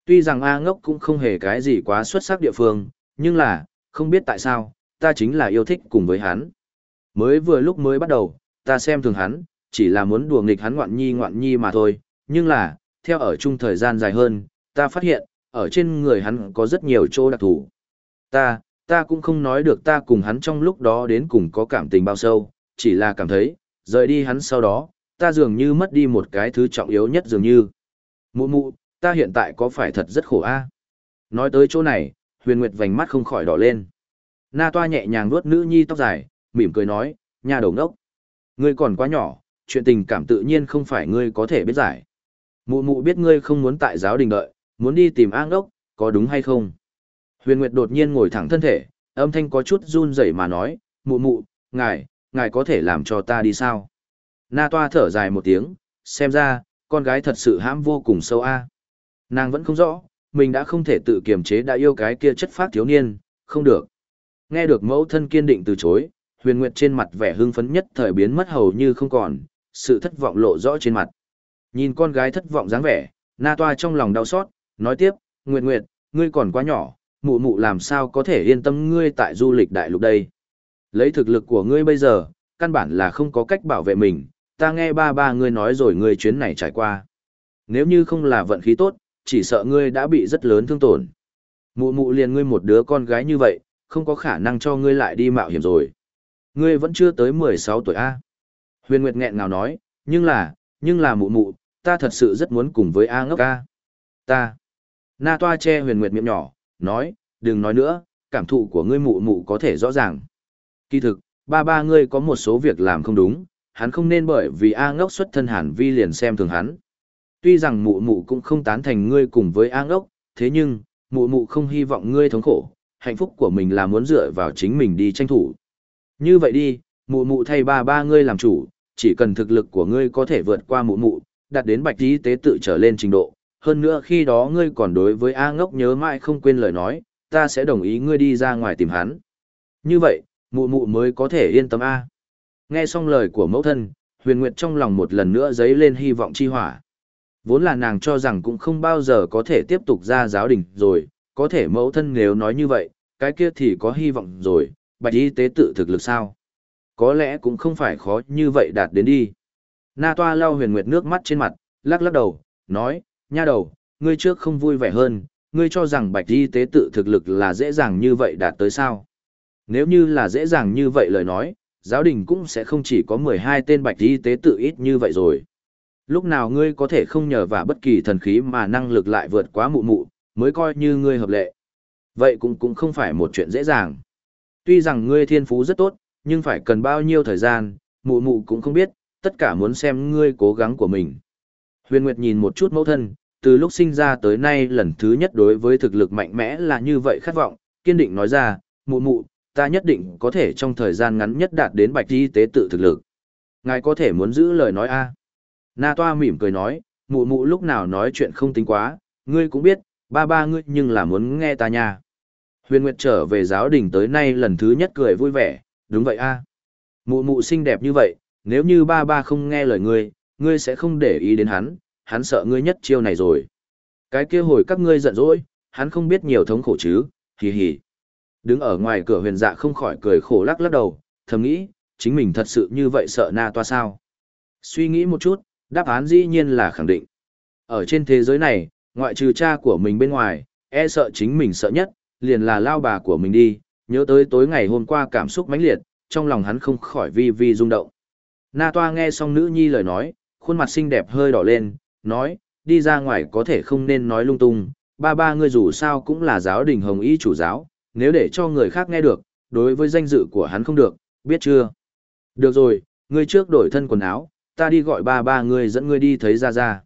Tuy rằng A ngốc cũng không hề cái gì quá xuất sắc địa phương, nhưng là, không biết tại sao, ta chính là yêu thích cùng với hắn. Mới vừa lúc mới bắt đầu, ta xem thường hắn, chỉ là muốn đùa nghịch hắn ngoạn nhi ngoạn nhi mà thôi, nhưng là, theo ở chung thời gian dài hơn, ta phát hiện, ở trên người hắn có rất nhiều chỗ đặc thù. Ta, ta cũng không nói được ta cùng hắn trong lúc đó đến cùng có cảm tình bao sâu, chỉ là cảm thấy, rời đi hắn sau đó, ta dường như mất đi một cái thứ trọng yếu nhất dường như. Mụ mụ, ta hiện tại có phải thật rất khổ a? Nói tới chỗ này, huyền nguyệt vành mắt không khỏi đỏ lên. Na toa nhẹ nhàng nuốt nữ nhi tóc dài, mỉm cười nói, nhà đầu ngốc. Ngươi còn quá nhỏ, chuyện tình cảm tự nhiên không phải ngươi có thể biết giải. Mụ mụ biết ngươi không muốn tại giáo đình đợi, muốn đi tìm an đốc, có đúng hay không? Huyền Nguyệt đột nhiên ngồi thẳng thân thể, âm thanh có chút run rẩy mà nói, mụ mụ, ngài, ngài có thể làm cho ta đi sao? Na toa thở dài một tiếng, xem ra, con gái thật sự hãm vô cùng sâu a. Nàng vẫn không rõ, mình đã không thể tự kiềm chế đã yêu cái kia chất phát thiếu niên, không được. Nghe được mẫu thân kiên định từ chối, huyền nguyệt trên mặt vẻ hưng phấn nhất thời biến mất hầu như không còn, sự thất vọng lộ rõ trên mặt. Nhìn con gái thất vọng dáng vẻ, na toa trong lòng đau xót, nói tiếp, Nguyệt Nguyệt, ngươi còn quá nhỏ, mụ mụ làm sao có thể yên tâm ngươi tại du lịch đại lục đây. Lấy thực lực của ngươi bây giờ, căn bản là không có cách bảo vệ mình, ta nghe ba ba ngươi nói rồi ngươi chuyến này trải qua. Nếu như không là vận khí tốt, chỉ sợ ngươi đã bị rất lớn thương tổn. Mụ mụ liền ngươi một đứa con gái như vậy, không có khả năng cho ngươi lại đi mạo hiểm rồi. Ngươi vẫn chưa tới 16 tuổi A. Huyền Nguyệt nghẹn ngào nói, nhưng là, nhưng là mụ mụ, ta thật sự rất muốn cùng với A ngốc A. Ta. Na toa che huyền Nguyệt miệng nhỏ, nói, đừng nói nữa, cảm thụ của ngươi mụ mụ có thể rõ ràng. Kỳ thực, ba ba ngươi có một số việc làm không đúng, hắn không nên bởi vì A ngốc xuất thân hàn vi liền xem thường hắn. Tuy rằng mụ mụ cũng không tán thành ngươi cùng với A ngốc, thế nhưng, mụ mụ không hy vọng ngươi thống khổ, hạnh phúc của mình là muốn dựa vào chính mình đi tranh thủ. Như vậy đi, mụ mụ thay ba ba ngươi làm chủ, chỉ cần thực lực của ngươi có thể vượt qua mụ mụ, đạt đến bạch y tế tự trở lên trình độ. Hơn nữa khi đó ngươi còn đối với A ngốc nhớ mãi không quên lời nói, ta sẽ đồng ý ngươi đi ra ngoài tìm hắn. Như vậy, mụ mụ mới có thể yên tâm A. Nghe xong lời của mẫu thân, huyền nguyệt trong lòng một lần nữa dấy lên hy vọng chi hỏa. Vốn là nàng cho rằng cũng không bao giờ có thể tiếp tục ra giáo đình rồi, có thể mẫu thân nếu nói như vậy, cái kia thì có hy vọng rồi, bạch y tế tự thực lực sao? Có lẽ cũng không phải khó như vậy đạt đến đi. Na toa lau huyền nguyệt nước mắt trên mặt, lắc lắc đầu, nói, nha đầu, ngươi trước không vui vẻ hơn, ngươi cho rằng bạch y tế tự thực lực là dễ dàng như vậy đạt tới sao? Nếu như là dễ dàng như vậy lời nói, giáo đình cũng sẽ không chỉ có 12 tên bạch y tế tự ít như vậy rồi. Lúc nào ngươi có thể không nhờ vào bất kỳ thần khí mà năng lực lại vượt quá mụ mụ, mới coi như ngươi hợp lệ. Vậy cũng cũng không phải một chuyện dễ dàng. Tuy rằng ngươi thiên phú rất tốt, nhưng phải cần bao nhiêu thời gian, mụ mụ cũng không biết, tất cả muốn xem ngươi cố gắng của mình. Huyền Nguyệt nhìn một chút mẫu thân, từ lúc sinh ra tới nay lần thứ nhất đối với thực lực mạnh mẽ là như vậy khát vọng, kiên định nói ra, mụ mụ, ta nhất định có thể trong thời gian ngắn nhất đạt đến bạch y tế tự thực lực. Ngài có thể muốn giữ lời nói a Na toa mỉm cười nói, mụ mụ lúc nào nói chuyện không tính quá, ngươi cũng biết, ba ba ngươi nhưng là muốn nghe ta nha. Huyền Nguyệt trở về giáo đình tới nay lần thứ nhất cười vui vẻ, đúng vậy a Mụ mụ xinh đẹp như vậy, nếu như ba ba không nghe lời ngươi, ngươi sẽ không để ý đến hắn, hắn sợ ngươi nhất chiêu này rồi. Cái kia hồi các ngươi giận dỗi, hắn không biết nhiều thống khổ chứ, hì hì. Đứng ở ngoài cửa huyền dạ không khỏi cười khổ lắc lắc đầu, thầm nghĩ, chính mình thật sự như vậy sợ na toa sao. Suy nghĩ một chút, đáp án dĩ nhiên là khẳng định. Ở trên thế giới này, ngoại trừ cha của mình bên ngoài, e sợ chính mình sợ nhất, liền là lao bà của mình đi, nhớ tới tối ngày hôm qua cảm xúc mãnh liệt, trong lòng hắn không khỏi vi vi rung động. Na Toa nghe xong nữ nhi lời nói, khuôn mặt xinh đẹp hơi đỏ lên, nói, đi ra ngoài có thể không nên nói lung tung, ba ba ngươi dù sao cũng là giáo đình hồng y chủ giáo, nếu để cho người khác nghe được, đối với danh dự của hắn không được, biết chưa? Được rồi, ngươi trước đổi thân quần áo, ta đi gọi ba ba ngươi dẫn ngươi đi thấy ra ra.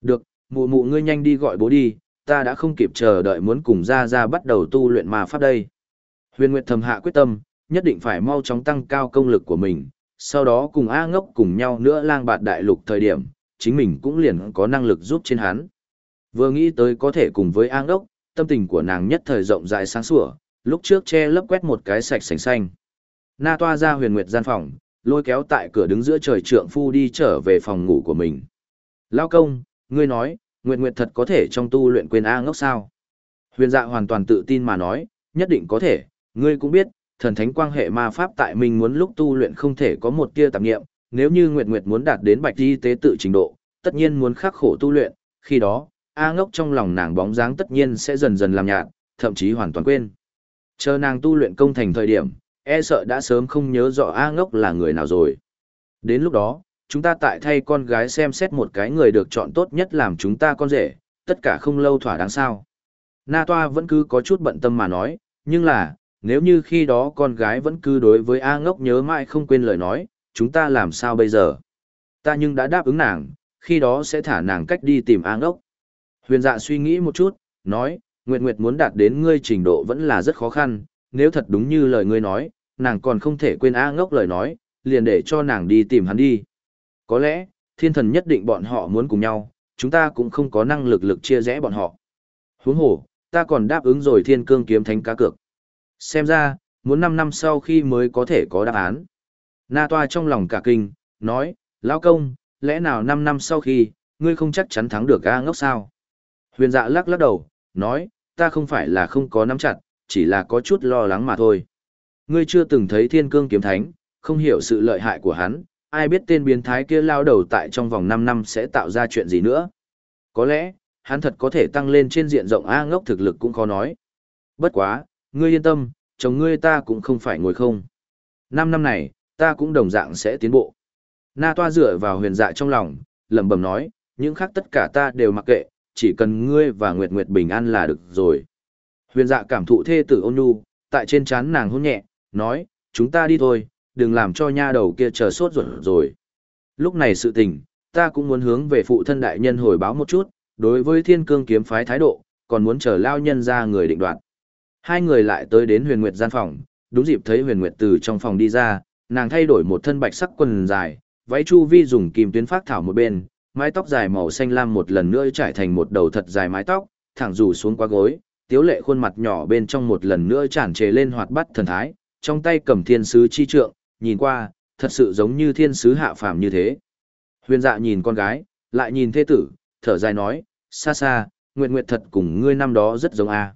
Được, mụ mụ ngươi nhanh đi gọi bố đi, ta đã không kịp chờ đợi muốn cùng ra ra bắt đầu tu luyện mà pháp đây. Huyền Nguyệt thầm hạ quyết tâm, nhất định phải mau chóng tăng cao công lực của mình, sau đó cùng A ngốc cùng nhau nữa lang bạt đại lục thời điểm, chính mình cũng liền có năng lực giúp trên hắn. Vừa nghĩ tới có thể cùng với An Đốc, tâm tình của nàng nhất thời rộng rãi sáng sủa, lúc trước che lấp quét một cái sạch sành xanh. Na toa ra huyền nguyệt gian phòng, lôi kéo tại cửa đứng giữa trời trượng phu đi trở về phòng ngủ của mình. Lao công, ngươi nói, Nguyệt Nguyệt thật có thể trong tu luyện quên A ngốc sao? Huyền dạ hoàn toàn tự tin mà nói, nhất định có thể, ngươi cũng biết, thần thánh quang hệ ma pháp tại mình muốn lúc tu luyện không thể có một tia tạp nghiệm, nếu như Nguyệt Nguyệt muốn đạt đến bạch y tế tự trình độ, tất nhiên muốn khắc khổ tu luyện, khi đó, A ngốc trong lòng nàng bóng dáng tất nhiên sẽ dần dần làm nhạt, thậm chí hoàn toàn quên. Chờ nàng tu luyện công thành thời điểm, e sợ đã sớm không nhớ rõ A ngốc là người nào rồi. Đến lúc đó, chúng ta tại thay con gái xem xét một cái người được chọn tốt nhất làm chúng ta con rể, tất cả không lâu thỏa đáng sao. Na Toa vẫn cứ có chút bận tâm mà nói, nhưng là, nếu như khi đó con gái vẫn cứ đối với A ngốc nhớ mãi không quên lời nói, chúng ta làm sao bây giờ? Ta nhưng đã đáp ứng nàng, khi đó sẽ thả nàng cách đi tìm A ngốc. Huyền dạ suy nghĩ một chút, nói, Nguyệt Nguyệt muốn đạt đến ngươi trình độ vẫn là rất khó khăn, nếu thật đúng như lời ngươi nói, nàng còn không thể quên A ngốc lời nói, liền để cho nàng đi tìm hắn đi. Có lẽ, thiên thần nhất định bọn họ muốn cùng nhau, chúng ta cũng không có năng lực lực chia rẽ bọn họ. Huống hồ, ta còn đáp ứng rồi thiên cương kiếm thánh cá cược. Xem ra, muốn 5 năm sau khi mới có thể có đáp án. Na toa trong lòng cả kinh, nói, lão công, lẽ nào 5 năm sau khi, ngươi không chắc chắn thắng được A ngốc sao? Huyền dạ lắc lắc đầu, nói, ta không phải là không có nắm chặt, chỉ là có chút lo lắng mà thôi. Ngươi chưa từng thấy thiên cương kiếm thánh, không hiểu sự lợi hại của hắn, ai biết tên biến thái kia lao đầu tại trong vòng 5 năm sẽ tạo ra chuyện gì nữa. Có lẽ, hắn thật có thể tăng lên trên diện rộng A ngốc thực lực cũng khó nói. Bất quá, ngươi yên tâm, chồng ngươi ta cũng không phải ngồi không. Năm năm này, ta cũng đồng dạng sẽ tiến bộ. Na toa dựa vào huyền dạ trong lòng, lẩm bẩm nói, những khác tất cả ta đều mặc kệ, chỉ cần ngươi và Nguyệt Nguyệt bình an là được rồi. Huyền dạ cảm thụ thê tử ôn nhu, tại trên trán nàng hôn nhẹ, nói, chúng ta đi thôi, đừng làm cho nha đầu kia chờ sốt ruột rồi. Lúc này sự tình, ta cũng muốn hướng về phụ thân đại nhân hồi báo một chút, đối với thiên cương kiếm phái thái độ, còn muốn chờ lao nhân ra người định đoạt. Hai người lại tới đến huyền nguyệt gian phòng, đúng dịp thấy huyền nguyệt từ trong phòng đi ra, nàng thay đổi một thân bạch sắc quần dài, váy chu vi dùng kim tuyến phát thảo một bên, mái tóc dài màu xanh lam một lần nữa trải thành một đầu thật dài mái tóc, thẳng rủ xuống qua gối, tiếu lệ khuôn mặt nhỏ bên trong một lần nữa tràn trề lên hoạt bát thần thái, trong tay cầm thiên sứ chi trượng, nhìn qua, thật sự giống như thiên sứ hạ phàm như thế. Huyền dạ nhìn con gái, lại nhìn thê tử, thở dài nói, xa xa, nguyệt nguyệt thật cùng ngươi năm đó rất giống a.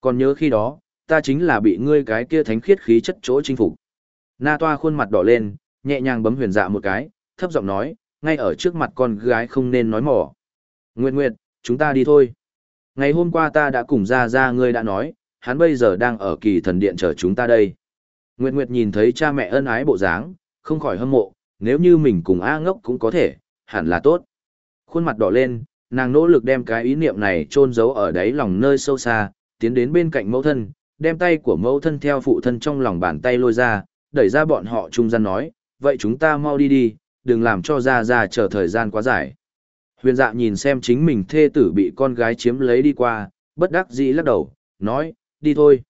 Còn nhớ khi đó, ta chính là bị ngươi cái kia thánh khiết khí chất chỗ chinh phục. Na toa khuôn mặt đỏ lên, nhẹ nhàng bấm huyền dạ một cái, thấp giọng nói, ngay ở trước mặt con gái không nên nói mỏ. Nguyệt Nguyệt, chúng ta đi thôi. Ngày hôm qua ta đã cùng ra ra ngươi đã nói, hắn bây giờ đang ở kỳ thần điện chờ chúng ta đây. Nguyệt Nguyệt nhìn thấy cha mẹ ân ái bộ dáng, không khỏi hâm mộ, nếu như mình cùng A ngốc cũng có thể, hẳn là tốt. Khuôn mặt đỏ lên, nàng nỗ lực đem cái ý niệm này chôn giấu ở đáy lòng nơi sâu xa, tiến đến bên cạnh mẫu thân, đem tay của mẫu thân theo phụ thân trong lòng bàn tay lôi ra, đẩy ra bọn họ trung gian nói, vậy chúng ta mau đi đi, đừng làm cho ra ra chờ thời gian quá dài. Huyền dạ nhìn xem chính mình thê tử bị con gái chiếm lấy đi qua, bất đắc dĩ lắc đầu, nói, đi thôi.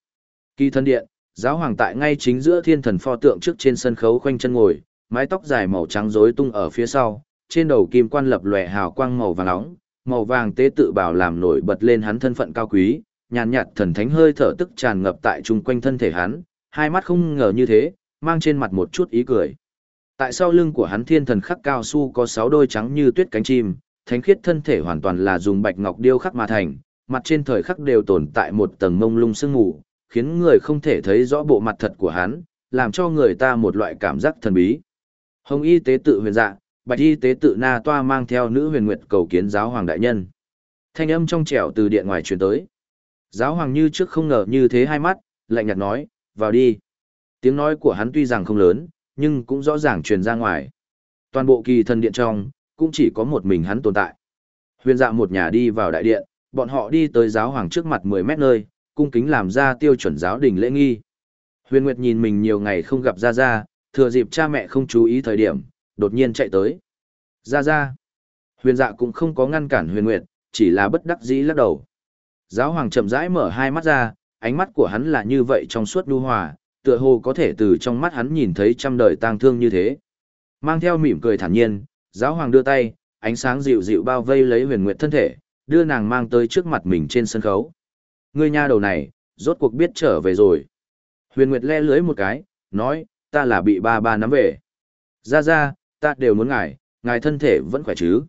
Kỳ thân điện, giáo hoàng tại ngay chính giữa thiên thần pho tượng trước trên sân khấu khoanh chân ngồi, mái tóc dài màu trắng rối tung ở phía sau, trên đầu kim quan lập lòe hào quang màu vàng nóng, màu vàng tế tự bảo làm nổi bật lên hắn thân phận cao quý, nhàn nhạt thần thánh hơi thở tức tràn ngập tại chung quanh thân thể hắn, hai mắt không ngờ như thế, mang trên mặt một chút ý cười. Tại sau lưng của hắn thiên thần khắc cao su có sáu đôi trắng như tuyết cánh chim, thánh khiết thân thể hoàn toàn là dùng bạch ngọc điêu khắc mà thành, mặt trên thời khắc đều tồn tại một tầng mông lung sương mù, khiến người không thể thấy rõ bộ mặt thật của hắn, làm cho người ta một loại cảm giác thần bí. Hồng y tế tự huyền dạ, bạch y tế tự na toa mang theo nữ huyền nguyệt cầu kiến giáo hoàng đại nhân. Thanh âm trong trẻo từ điện ngoài truyền tới. Giáo hoàng như trước không ngờ như thế hai mắt, lạnh nhạt nói, vào đi. Tiếng nói của hắn tuy rằng không lớn, nhưng cũng rõ ràng truyền ra ngoài. Toàn bộ kỳ thần điện trong, cũng chỉ có một mình hắn tồn tại. Huyền dạ một nhà đi vào đại điện, bọn họ đi tới giáo hoàng trước mặt 10 mét nơi, cung kính làm ra tiêu chuẩn giáo đình lễ nghi. Huyền Nguyệt nhìn mình nhiều ngày không gặp Gia Gia, thừa dịp cha mẹ không chú ý thời điểm, đột nhiên chạy tới. Gia Gia. Huyền dạ cũng không có ngăn cản Huyền Nguyệt, chỉ là bất đắc dĩ lắc đầu. Giáo hoàng chậm rãi mở hai mắt ra, ánh mắt của hắn là như vậy trong suốt nhu hòa, tựa hồ có thể từ trong mắt hắn nhìn thấy trăm đời tang thương như thế. Mang theo mỉm cười thản nhiên, giáo hoàng đưa tay, ánh sáng dịu dịu bao vây lấy huyền nguyệt thân thể, đưa nàng mang tới trước mặt mình trên sân khấu. Ngươi nha đầu này, rốt cuộc biết trở về rồi. Huyền nguyệt le lưới một cái, nói, ta là bị ba ba nắm về. Ra ra, ta đều muốn ngài, ngài thân thể vẫn khỏe chứ.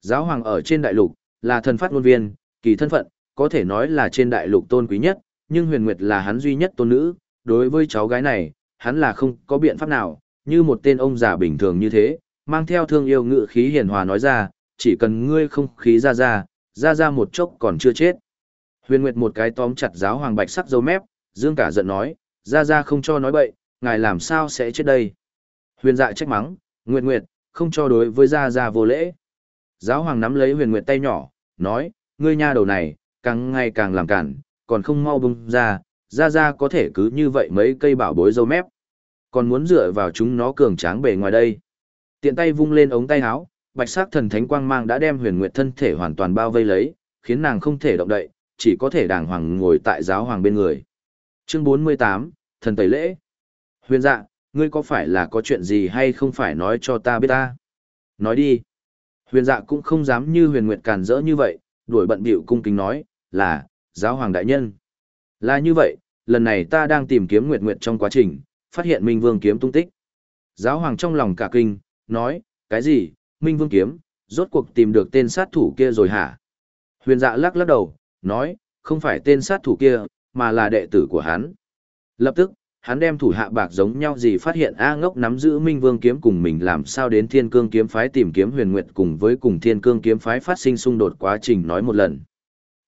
Giáo hoàng ở trên đại lục, là thần phát ngôn viên, kỳ thân phận, có thể nói là trên đại lục tôn quý nhất, nhưng huyền nguyệt là hắn duy nhất tôn nữ, đối với cháu gái này, hắn là không có biện pháp nào, như một tên ông già bình thường như thế, mang theo thương yêu ngự khí hiền hòa nói ra, chỉ cần ngươi không khí ra ra, ra ra một chốc còn chưa chết. Huyền Nguyệt một cái tóm chặt giáo hoàng bạch sắc dấu mép, dương cả giận nói, ra ra không cho nói bậy, ngài làm sao sẽ chết đây. Huyền dạ trách mắng, Nguyệt Nguyệt, không cho đối với ra ra vô lễ. Giáo hoàng nắm lấy huyền Nguyệt tay nhỏ, nói, ngươi nha đầu này, càng ngày càng làm cản, còn không mau bung ra, ra ra có thể cứ như vậy mấy cây bảo bối dâu mép. Còn muốn dựa vào chúng nó cường tráng bề ngoài đây. Tiện tay vung lên ống tay áo, bạch sắc thần thánh quang mang đã đem huyền nguyệt thân thể hoàn toàn bao vây lấy, khiến nàng không thể động đậy, chỉ có thể đàng hoàng ngồi tại giáo hoàng bên người. Chương 48, thần tẩy lễ. Huyền dạ, ngươi có phải là có chuyện gì hay không phải nói cho ta biết ta? Nói đi. Huyền dạ cũng không dám như huyền nguyệt càn rỡ như vậy, đuổi bận bịu cung kính nói, là, giáo hoàng đại nhân. Là như vậy, lần này ta đang tìm kiếm Nguyệt Nguyệt trong quá trình, phát hiện Minh Vương kiếm tung tích. Giáo hoàng trong lòng cả kinh, nói, cái gì, Minh Vương kiếm, rốt cuộc tìm được tên sát thủ kia rồi hả? Huyền dạ lắc lắc đầu, nói, không phải tên sát thủ kia, mà là đệ tử của hắn. Lập tức, hắn đem thủ hạ bạc giống nhau gì phát hiện A ngốc nắm giữ Minh Vương kiếm cùng mình làm sao đến Thiên Cương kiếm phái tìm kiếm huyền nguyệt cùng với cùng Thiên Cương kiếm phái phát sinh xung đột quá trình nói một lần.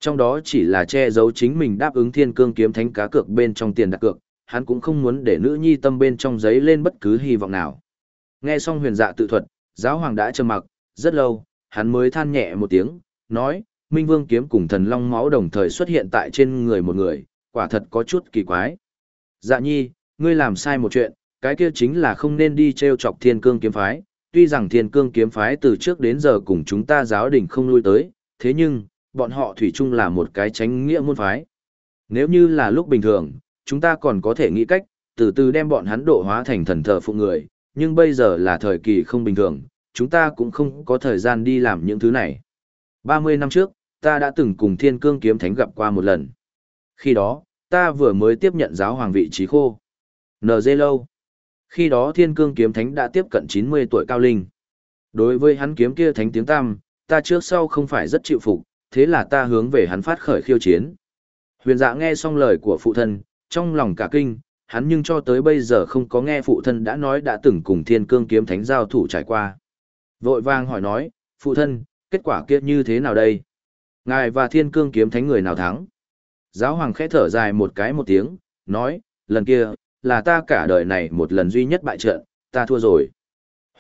Trong đó chỉ là che giấu chính mình đáp ứng thiên cương kiếm thánh cá cược bên trong tiền đặt cược, hắn cũng không muốn để nữ nhi tâm bên trong giấy lên bất cứ hy vọng nào. Nghe xong huyền dạ tự thuật, giáo hoàng đã trầm mặc, rất lâu, hắn mới than nhẹ một tiếng, nói, Minh Vương kiếm cùng thần long máu đồng thời xuất hiện tại trên người một người, quả thật có chút kỳ quái. Dạ nhi, ngươi làm sai một chuyện, cái kia chính là không nên đi treo chọc thiên cương kiếm phái, tuy rằng thiên cương kiếm phái từ trước đến giờ cùng chúng ta giáo đình không lui tới, thế nhưng, bọn họ thủy chung là một cái tránh nghĩa môn phái. Nếu như là lúc bình thường, chúng ta còn có thể nghĩ cách, từ từ đem bọn hắn độ hóa thành thần thờ phụ người, nhưng bây giờ là thời kỳ không bình thường, chúng ta cũng không có thời gian đi làm những thứ này. 30 năm trước, ta đã từng cùng Thiên Cương Kiếm Thánh gặp qua một lần. Khi đó, ta vừa mới tiếp nhận giáo hoàng vị trí khô. NG lâu. Khi đó Thiên Cương Kiếm Thánh đã tiếp cận 90 tuổi cao linh. Đối với hắn kiếm kia thánh tiếng tam, ta trước sau không phải rất chịu phục, thế là ta hướng về hắn phát khởi khiêu chiến. Huyền dạ nghe xong lời của phụ thân, trong lòng cả kinh, hắn nhưng cho tới bây giờ không có nghe phụ thân đã nói đã từng cùng thiên cương kiếm thánh giao thủ trải qua. Vội vang hỏi nói, phụ thân, kết quả kia như thế nào đây? Ngài và thiên cương kiếm thánh người nào thắng? Giáo hoàng khẽ thở dài một cái một tiếng, nói, lần kia, là ta cả đời này một lần duy nhất bại trận, ta thua rồi.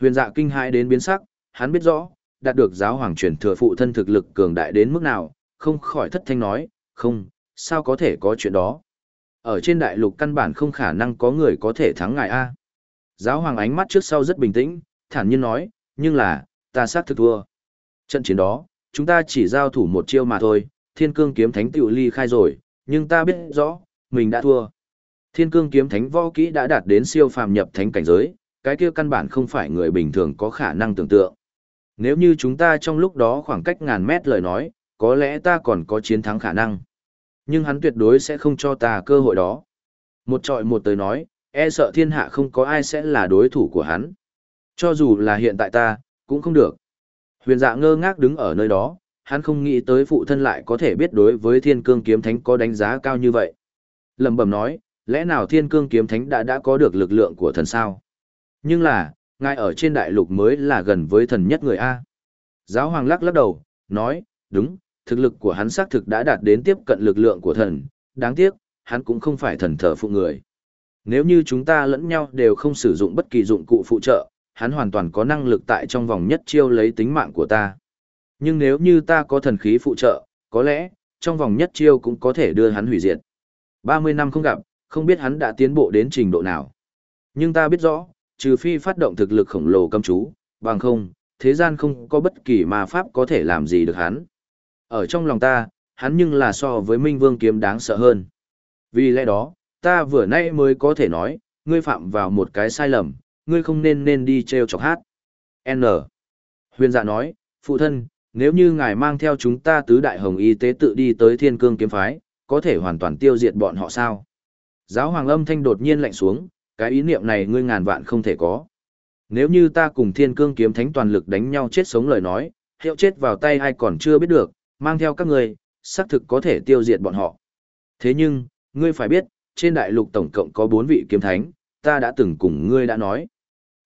Huyền dạ kinh hãi đến biến sắc, hắn biết rõ, đạt được giáo hoàng truyền thừa phụ thân thực lực cường đại đến mức nào, không khỏi thất thanh nói, không, sao có thể có chuyện đó. Ở trên đại lục căn bản không khả năng có người có thể thắng ngài A. Giáo hoàng ánh mắt trước sau rất bình tĩnh, thản nhiên nói, nhưng là, ta sát thực thua. Trận chiến đó, chúng ta chỉ giao thủ một chiêu mà thôi, thiên cương kiếm thánh tiểu ly khai rồi, nhưng ta biết rõ, mình đã thua. Thiên cương kiếm thánh võ kỹ đã đạt đến siêu phàm nhập thánh cảnh giới, cái kia căn bản không phải người bình thường có khả năng tưởng tượng. Nếu như chúng ta trong lúc đó khoảng cách ngàn mét lời nói, có lẽ ta còn có chiến thắng khả năng. Nhưng hắn tuyệt đối sẽ không cho ta cơ hội đó. Một trọi một tới nói, e sợ thiên hạ không có ai sẽ là đối thủ của hắn. Cho dù là hiện tại ta, cũng không được. Huyền dạ ngơ ngác đứng ở nơi đó, hắn không nghĩ tới phụ thân lại có thể biết đối với thiên cương kiếm thánh có đánh giá cao như vậy. Lầm bầm nói, lẽ nào thiên cương kiếm thánh đã đã có được lực lượng của thần sao? Nhưng là, ngài ở trên đại lục mới là gần với thần nhất người A. Giáo hoàng lắc lắc đầu, nói, đúng, thực lực của hắn xác thực đã đạt đến tiếp cận lực lượng của thần, đáng tiếc, hắn cũng không phải thần thờ phụ người. Nếu như chúng ta lẫn nhau đều không sử dụng bất kỳ dụng cụ phụ trợ, hắn hoàn toàn có năng lực tại trong vòng nhất chiêu lấy tính mạng của ta. Nhưng nếu như ta có thần khí phụ trợ, có lẽ, trong vòng nhất chiêu cũng có thể đưa hắn hủy diệt. 30 năm không gặp, không biết hắn đã tiến bộ đến trình độ nào. Nhưng ta biết rõ, trừ phi phát động thực lực khổng lồ cầm chú, bằng không, thế gian không có bất kỳ ma pháp có thể làm gì được hắn. Ở trong lòng ta, hắn nhưng là so với Minh Vương kiếm đáng sợ hơn. Vì lẽ đó, ta vừa nay mới có thể nói, ngươi phạm vào một cái sai lầm, ngươi không nên nên đi treo chọc hát. N. Huyền dạ nói, phụ thân, nếu như ngài mang theo chúng ta tứ đại hồng y tế tự đi tới thiên cương kiếm phái, có thể hoàn toàn tiêu diệt bọn họ sao? Giáo hoàng âm thanh đột nhiên lạnh xuống, cái ý niệm này ngươi ngàn vạn không thể có. Nếu như ta cùng thiên cương kiếm thánh toàn lực đánh nhau chết sống lời nói, hiệu chết vào tay ai còn chưa biết được, mang theo các ngươi, xác thực có thể tiêu diệt bọn họ. Thế nhưng, ngươi phải biết, trên đại lục tổng cộng có bốn vị kiếm thánh, ta đã từng cùng ngươi đã nói.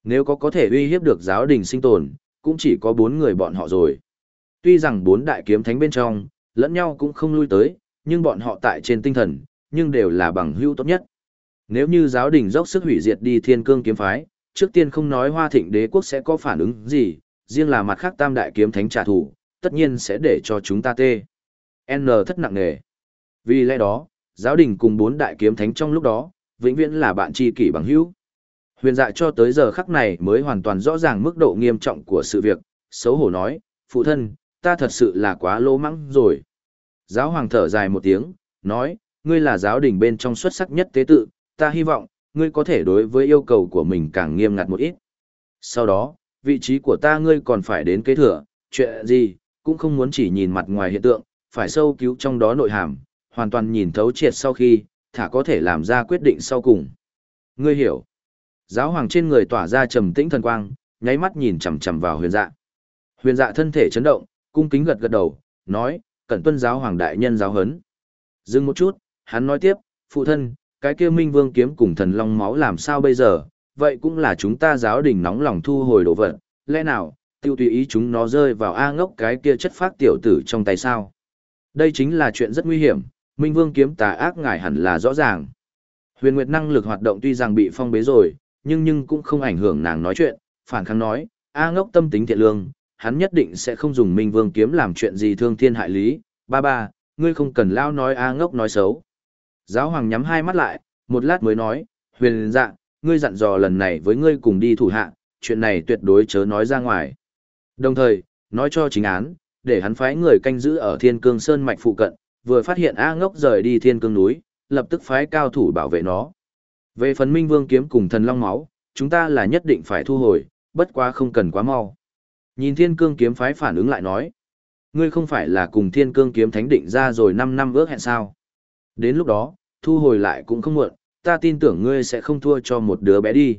Nếu có có thể uy hiếp được giáo đình sinh tồn, cũng chỉ có bốn người bọn họ rồi. Tuy rằng bốn đại kiếm thánh bên trong, lẫn nhau cũng không lui tới, nhưng bọn họ tại trên tinh thần, nhưng đều là bằng hữu tốt nhất. Nếu như giáo đình dốc sức hủy diệt đi thiên cương kiếm phái, trước tiên không nói hoa thịnh đế quốc sẽ có phản ứng gì, riêng là mặt khác tam đại kiếm thánh trả thù, tất nhiên sẽ để cho chúng ta tê. N thất nặng nề. Vì lẽ đó, giáo đình cùng bốn đại kiếm thánh trong lúc đó, vĩnh viễn là bạn tri kỷ bằng hữu. Huyền dạ cho tới giờ khắc này mới hoàn toàn rõ ràng mức độ nghiêm trọng của sự việc, xấu hổ nói, phụ thân, ta thật sự là quá lỗ mắng rồi. Giáo hoàng thở dài một tiếng, nói, ngươi là giáo đình bên trong xuất sắc nhất tế tự, ta hy vọng, ngươi có thể đối với yêu cầu của mình càng nghiêm ngặt một ít. Sau đó, vị trí của ta ngươi còn phải đến kế thừa, chuyện gì, cũng không muốn chỉ nhìn mặt ngoài hiện tượng, phải sâu cứu trong đó nội hàm, hoàn toàn nhìn thấu triệt sau khi, thả có thể làm ra quyết định sau cùng. Ngươi hiểu. Giáo hoàng trên người tỏa ra trầm tĩnh thần quang, nháy mắt nhìn chằm chằm vào huyền dạ. Huyền dạ thân thể chấn động, cung kính gật gật đầu, nói, cẩn tuân giáo hoàng đại nhân giáo hấn. Dừng một chút, hắn nói tiếp, phụ thân, cái kia minh vương kiếm cùng thần long máu làm sao bây giờ, vậy cũng là chúng ta giáo đình nóng lòng thu hồi đồ vật, lẽ nào, tiêu tùy ý chúng nó rơi vào A ngốc cái kia chất phát tiểu tử trong tay sao. Đây chính là chuyện rất nguy hiểm, minh vương kiếm tà ác ngài hẳn là rõ ràng. Huyền Nguyệt năng lực hoạt động tuy rằng bị phong bế rồi, nhưng nhưng cũng không ảnh hưởng nàng nói chuyện, phản kháng nói, A ngốc tâm tính thiện lương, hắn nhất định sẽ không dùng Minh Vương kiếm làm chuyện gì thương thiên hại lý, ba ba, ngươi không cần lao nói A ngốc nói xấu. Giáo hoàng nhắm hai mắt lại, một lát mới nói, huyền dạ, ngươi dặn dò lần này với ngươi cùng đi thủ hạ, chuyện này tuyệt đối chớ nói ra ngoài. Đồng thời, nói cho chính án, để hắn phái người canh giữ ở Thiên Cương Sơn mạch phụ cận, vừa phát hiện A Ngốc rời đi Thiên Cương núi, lập tức phái cao thủ bảo vệ nó. Về phần Minh Vương kiếm cùng thần long máu, chúng ta là nhất định phải thu hồi, bất quá không cần quá mau. Nhìn Thiên Cương kiếm phái phản ứng lại nói, ngươi không phải là cùng Thiên Cương kiếm thánh định ra rồi 5 năm ước hẹn sao? Đến lúc đó, thu hồi lại cũng không muộn, ta tin tưởng ngươi sẽ không thua cho một đứa bé đi.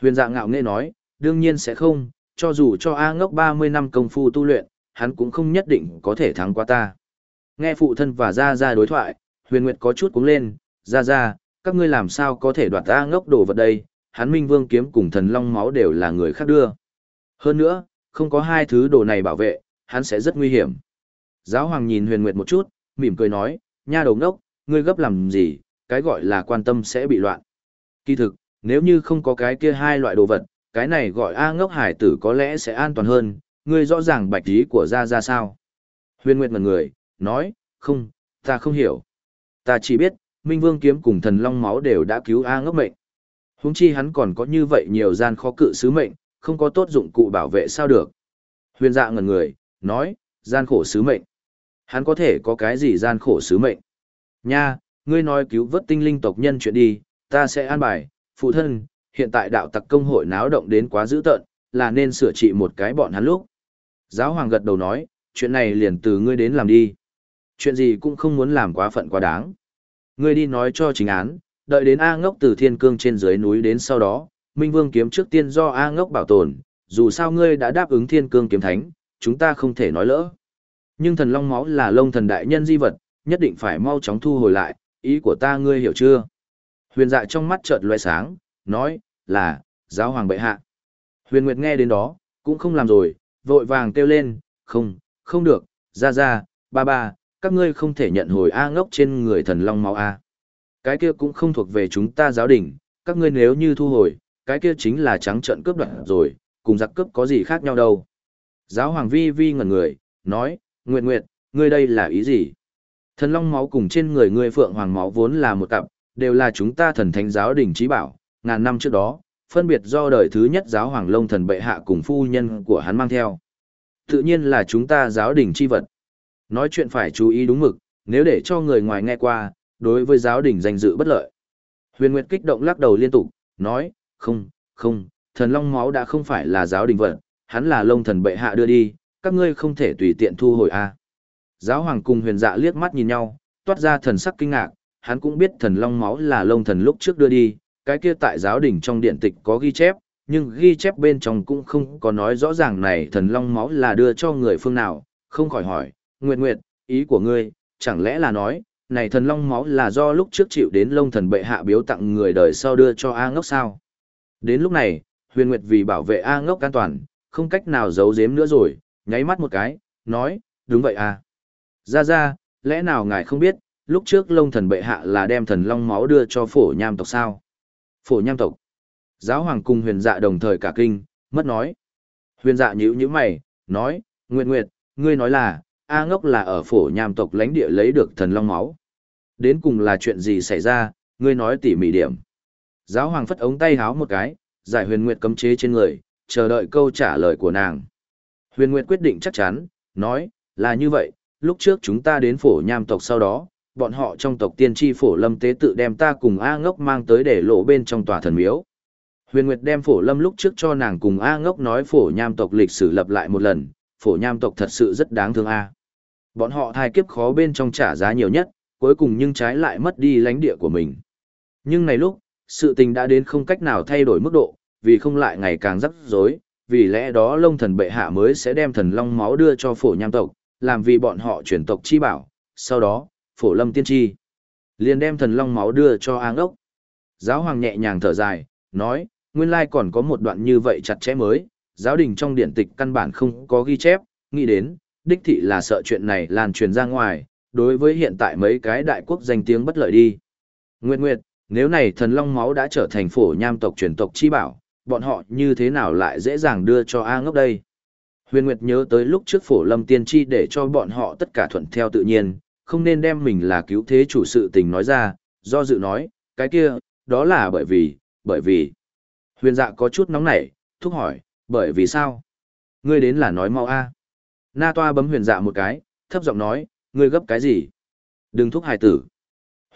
Huyền dạ ngạo nghễ nói, đương nhiên sẽ không, cho dù cho A ngốc 30 năm công phu tu luyện, hắn cũng không nhất định có thể thắng qua ta. Nghe phụ thân và Gia Gia đối thoại, huyền nguyệt có chút cuống lên, Gia Gia, các ngươi làm sao có thể đoạt A ngốc đồ vật đây, hắn minh vương kiếm cùng thần long máu đều là người khác đưa. Hơn nữa, không có hai thứ đồ này bảo vệ, hắn sẽ rất nguy hiểm. Giáo hoàng nhìn huyền nguyệt một chút, mỉm cười nói, nha đầu ngốc, ngươi gấp làm gì, cái gọi là quan tâm sẽ bị loạn. Kỳ thực, nếu như không có cái kia hai loại đồ vật, cái này gọi A ngốc hải tử có lẽ sẽ an toàn hơn, ngươi rõ ràng bạch ý của ra ra sao. Huyền Nguyệt ngần người, nói, không, ta không hiểu. Ta chỉ biết, Minh Vương kiếm cùng thần long máu đều đã cứu A ngốc mệnh. Húng chi hắn còn có như vậy nhiều gian khó cự sứ mệnh, không có tốt dụng cụ bảo vệ sao được. Huyền dạ ngần người, nói, gian khổ sứ mệnh. Hắn có thể có cái gì gian khổ sứ mệnh? Nha, ngươi nói cứu vớt tinh linh tộc nhân chuyện đi, ta sẽ an bài, phụ thân, hiện tại đạo tặc công hội náo động đến quá dữ tợn, là nên sửa trị một cái bọn hắn lúc. Giáo hoàng gật đầu nói, chuyện này liền từ ngươi đến làm đi. Chuyện gì cũng không muốn làm quá phận quá đáng. Ngươi đi nói cho chính án, đợi đến A ngốc từ thiên cương trên dưới núi đến sau đó, Minh Vương kiếm trước tiên do A ngốc bảo tồn, dù sao ngươi đã đáp ứng thiên cương kiếm thánh, chúng ta không thể nói lỡ. Nhưng thần long máu là lông thần đại nhân di vật, nhất định phải mau chóng thu hồi lại, ý của ta ngươi hiểu chưa? Huyền dạ trong mắt chợt loe sáng, nói, là, giáo hoàng bệ hạ. Huyền Nguyệt nghe đến đó, cũng không làm rồi, vội vàng kêu lên, không, không được, ra ra, ba ba, các ngươi không thể nhận hồi A ngốc trên người thần long máu A. Cái kia cũng không thuộc về chúng ta giáo đình, các ngươi nếu như thu hồi, cái kia chính là trắng trận cướp đoạt rồi, cùng giặc cướp có gì khác nhau đâu. Giáo hoàng vi vi ngẩn người, nói, Nguyệt Nguyệt, ngươi đây là ý gì? Thần long máu cùng trên người ngươi phượng hoàng máu vốn là một cặp, đều là chúng ta thần thánh giáo đình trí bảo, ngàn năm trước đó, phân biệt do đời thứ nhất giáo hoàng lông thần bệ hạ cùng phu nhân của hắn mang theo. Tự nhiên là chúng ta giáo đình chi vật. Nói chuyện phải chú ý đúng mực, nếu để cho người ngoài nghe qua, đối với giáo đình danh dự bất lợi. Huyền Nguyệt kích động lắc đầu liên tục, nói, không, không, thần long máu đã không phải là giáo đình vật, hắn là lông thần bệ hạ đưa đi, các ngươi không thể tùy tiện thu hồi a. Giáo hoàng cùng huyền dạ liếc mắt nhìn nhau, toát ra thần sắc kinh ngạc, hắn cũng biết thần long máu là lông thần lúc trước đưa đi, cái kia tại giáo đình trong điện tịch có ghi chép, nhưng ghi chép bên trong cũng không có nói rõ ràng này thần long máu là đưa cho người phương nào, không khỏi hỏi, Nguyệt Nguyệt, ý của ngươi, chẳng lẽ là nói, này thần long máu là do lúc trước chịu đến lông thần bệ hạ biếu tặng người đời sau đưa cho A ngốc sao? Đến lúc này, huyền nguyệt vì bảo vệ A ngốc an toàn, không cách nào giấu giếm nữa rồi, nháy mắt một cái, nói, đúng vậy à. Ra ra, lẽ nào ngài không biết, lúc trước lông thần bệ hạ là đem thần long máu đưa cho phổ nham tộc sao? Phổ nham tộc. Giáo hoàng cùng huyền dạ đồng thời cả kinh, mất nói. Huyền dạ nhíu nhíu mày, nói, Nguyệt Nguyệt, ngươi nói là, A ngốc là ở phổ nham tộc lãnh địa lấy được thần long máu. Đến cùng là chuyện gì xảy ra, ngươi nói tỉ mỉ điểm. Giáo hoàng phất ống tay háo một cái, giải huyền nguyệt cấm chế trên người, chờ đợi câu trả lời của nàng. Huyền nguyệt quyết định chắc chắn, nói, là như vậy, lúc trước chúng ta đến phổ nham tộc sau đó, bọn họ trong tộc tiên tri phổ lâm tế tự đem ta cùng A ngốc mang tới để lộ bên trong tòa thần miếu. Huyền Nguyệt đem phổ lâm lúc trước cho nàng cùng A ngốc nói phổ nham tộc lịch sử lập lại một lần, phổ nham tộc thật sự rất đáng thương A. Bọn họ thai kiếp khó bên trong trả giá nhiều nhất, cuối cùng nhưng trái lại mất đi lãnh địa của mình. Nhưng này lúc, sự tình đã đến không cách nào thay đổi mức độ, vì không lại ngày càng rắc rối, vì lẽ đó lông thần bệ hạ mới sẽ đem thần long máu đưa cho phổ nham tộc, làm vì bọn họ chuyển tộc chi bảo, sau đó, phổ lâm tiên tri, liền đem thần long máu đưa cho áng ốc. Giáo hoàng nhẹ nhàng thở dài, nói, nguyên lai còn có một đoạn như vậy chặt chẽ mới, giáo đình trong điện tịch căn bản không có ghi chép, nghĩ đến, đích thị là sợ chuyện này lan truyền ra ngoài, đối với hiện tại mấy cái đại quốc danh tiếng bất lợi đi. Nguyệt Nguyệt, nếu này thần long máu đã trở thành phổ nham tộc truyền tộc chi bảo, bọn họ như thế nào lại dễ dàng đưa cho A ngốc đây? Huyền Nguyệt nhớ tới lúc trước phổ lâm tiên tri để cho bọn họ tất cả thuận theo tự nhiên, không nên đem mình là cứu thế chủ sự tình nói ra, do dự nói, cái kia, đó là bởi vì, bởi vì. Huyền dạ có chút nóng nảy, thúc hỏi, bởi vì sao? Ngươi đến là nói mau a. Na toa bấm huyền dạ một cái, thấp giọng nói, ngươi gấp cái gì? Đừng thúc hài tử.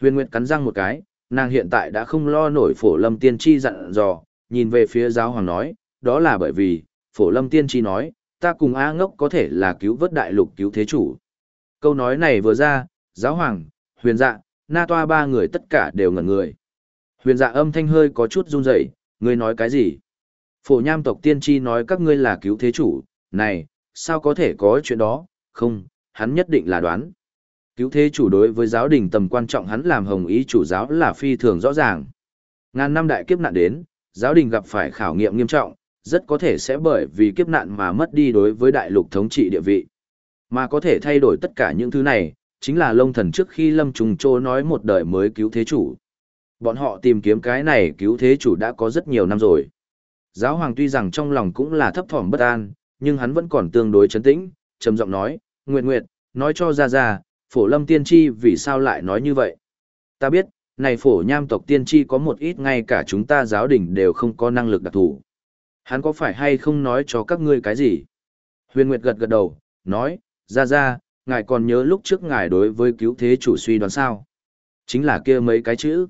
Huyền Nguyệt cắn răng một cái, nàng hiện tại đã không lo nổi phổ lâm tiên tri dặn dò, nhìn về phía giáo hoàng nói, đó là bởi vì, phổ lâm tiên tri nói, ta cùng A ngốc có thể là cứu vớt đại lục cứu thế chủ. Câu nói này vừa ra, giáo hoàng, huyền dạ, na toa ba người tất cả đều ngẩn người. Huyền dạ âm thanh hơi có chút run rẩy, ngươi nói cái gì? Phổ nham tộc tiên tri nói các ngươi là cứu thế chủ, này, sao có thể có chuyện đó, không, hắn nhất định là đoán. Cứu thế chủ đối với giáo đình tầm quan trọng hắn làm hồng ý chủ giáo là phi thường rõ ràng. Ngàn năm đại kiếp nạn đến, giáo đình gặp phải khảo nghiệm nghiêm trọng, rất có thể sẽ bởi vì kiếp nạn mà mất đi đối với đại lục thống trị địa vị. Mà có thể thay đổi tất cả những thứ này, chính là lông thần trước khi lâm trùng trô nói một đời mới cứu thế chủ. Bọn họ tìm kiếm cái này cứu thế chủ đã có rất nhiều năm rồi. Giáo hoàng tuy rằng trong lòng cũng là thấp thỏm bất an, nhưng hắn vẫn còn tương đối chấn tĩnh, trầm giọng nói, Nguyệt Nguyệt, nói cho ra ra, phổ lâm tiên tri vì sao lại nói như vậy. Ta biết, này phổ nham tộc tiên tri có một ít ngay cả chúng ta giáo đình đều không có năng lực đặc thù. Hắn có phải hay không nói cho các ngươi cái gì? Huyền Nguyệt gật gật đầu, nói, ra ra, ngài còn nhớ lúc trước ngài đối với cứu thế chủ suy đoán sao? Chính là kia mấy cái chữ.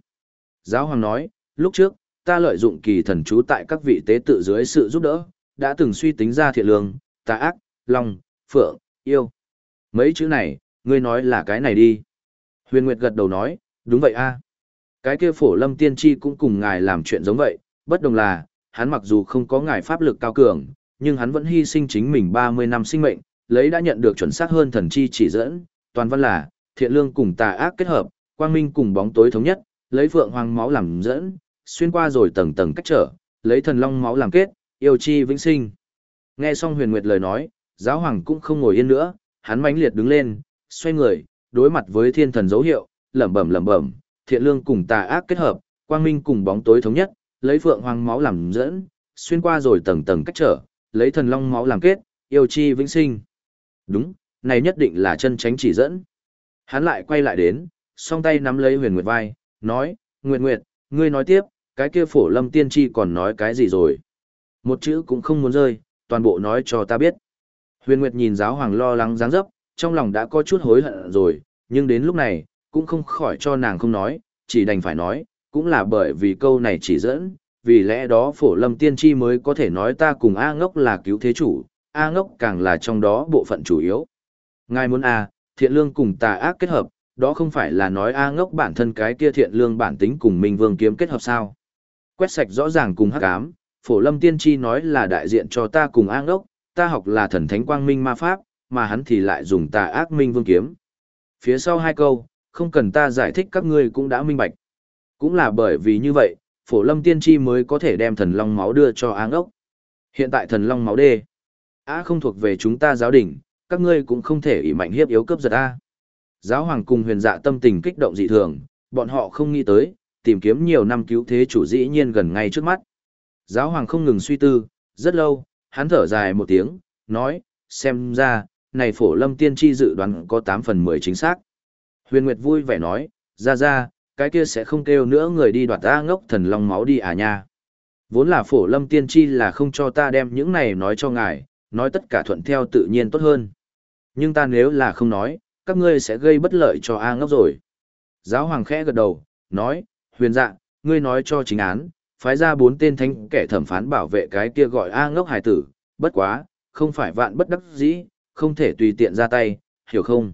Giáo hoàng nói, lúc trước, ta lợi dụng kỳ thần chú tại các vị tế tự dưới sự giúp đỡ, đã từng suy tính ra thiện lương, tà ác, long, phượng, yêu. Mấy chữ này, ngươi nói là cái này đi. Huyền Nguyệt gật đầu nói, đúng vậy a. Cái kia phổ lâm tiên tri cũng cùng ngài làm chuyện giống vậy, bất đồng là, hắn mặc dù không có ngài pháp lực cao cường, nhưng hắn vẫn hy sinh chính mình 30 năm sinh mệnh, lấy đã nhận được chuẩn xác hơn thần chi chỉ dẫn, toàn văn là, thiện lương cùng tà ác kết hợp, quang minh cùng bóng tối thống nhất, lấy phượng hoàng máu làm dẫn, xuyên qua rồi tầng tầng cách trở, lấy thần long máu làm kết, yêu chi vĩnh sinh. Nghe xong huyền nguyệt lời nói, giáo hoàng cũng không ngồi yên nữa, hắn mãnh liệt đứng lên, xoay người, đối mặt với thiên thần dấu hiệu, lẩm bẩm lẩm bẩm, thiện lương cùng tà ác kết hợp, quang minh cùng bóng tối thống nhất, lấy phượng hoàng máu làm dẫn, xuyên qua rồi tầng tầng cách trở, lấy thần long máu làm kết, yêu chi vĩnh sinh. Đúng, này nhất định là chân tránh chỉ dẫn. Hắn lại quay lại đến, song tay nắm lấy huyền nguyệt vai, nói, Nguyệt Nguyệt, ngươi nói tiếp, cái kia phổ lâm tiên tri còn nói cái gì rồi? Một chữ cũng không muốn rơi, toàn bộ nói cho ta biết. Huyền Nguyệt nhìn giáo hoàng lo lắng dáng dấp, trong lòng đã có chút hối hận rồi, nhưng đến lúc này, cũng không khỏi cho nàng không nói, chỉ đành phải nói, cũng là bởi vì câu này chỉ dẫn, vì lẽ đó phổ lâm tiên tri mới có thể nói ta cùng A ngốc là cứu thế chủ, A ngốc càng là trong đó bộ phận chủ yếu. Ngài muốn A, thiện lương cùng tà ác kết hợp, đó không phải là nói A ngốc bản thân cái kia thiện lương bản tính cùng Minh Vương kiếm kết hợp sao. Quét sạch rõ ràng cùng hắc ám, phổ lâm tiên tri nói là đại diện cho ta cùng A ngốc, ta học là thần thánh quang minh ma pháp, mà hắn thì lại dùng tà ác Minh Vương kiếm. Phía sau hai câu, không cần ta giải thích các ngươi cũng đã minh bạch. Cũng là bởi vì như vậy, phổ lâm tiên tri mới có thể đem thần long máu đưa cho áng ốc. Hiện tại thần long máu đê. á không thuộc về chúng ta giáo đình, các ngươi cũng không thể ỷ mạnh hiếp yếu cấp giật A. Giáo hoàng cùng huyền dạ tâm tình kích động dị thường, bọn họ không nghĩ tới, tìm kiếm nhiều năm cứu thế chủ dĩ nhiên gần ngay trước mắt. Giáo hoàng không ngừng suy tư, rất lâu, hắn thở dài một tiếng, nói, xem ra, này phổ lâm tiên tri dự đoán có 8 phần 10 chính xác. Huyền Nguyệt vui vẻ nói, ra ra, cái kia sẽ không kêu nữa người đi đoạt ta ngốc thần long máu đi à nha. Vốn là phổ lâm tiên tri là không cho ta đem những này nói cho ngài, nói tất cả thuận theo tự nhiên tốt hơn. Nhưng ta nếu là không nói, các ngươi sẽ gây bất lợi cho A ngốc rồi. Giáo hoàng khẽ gật đầu, nói, huyền dạ, ngươi nói cho chính án, phái ra bốn tên thánh kẻ thẩm phán bảo vệ cái kia gọi A ngốc hải tử, bất quá, không phải vạn bất đắc dĩ, không thể tùy tiện ra tay, hiểu không?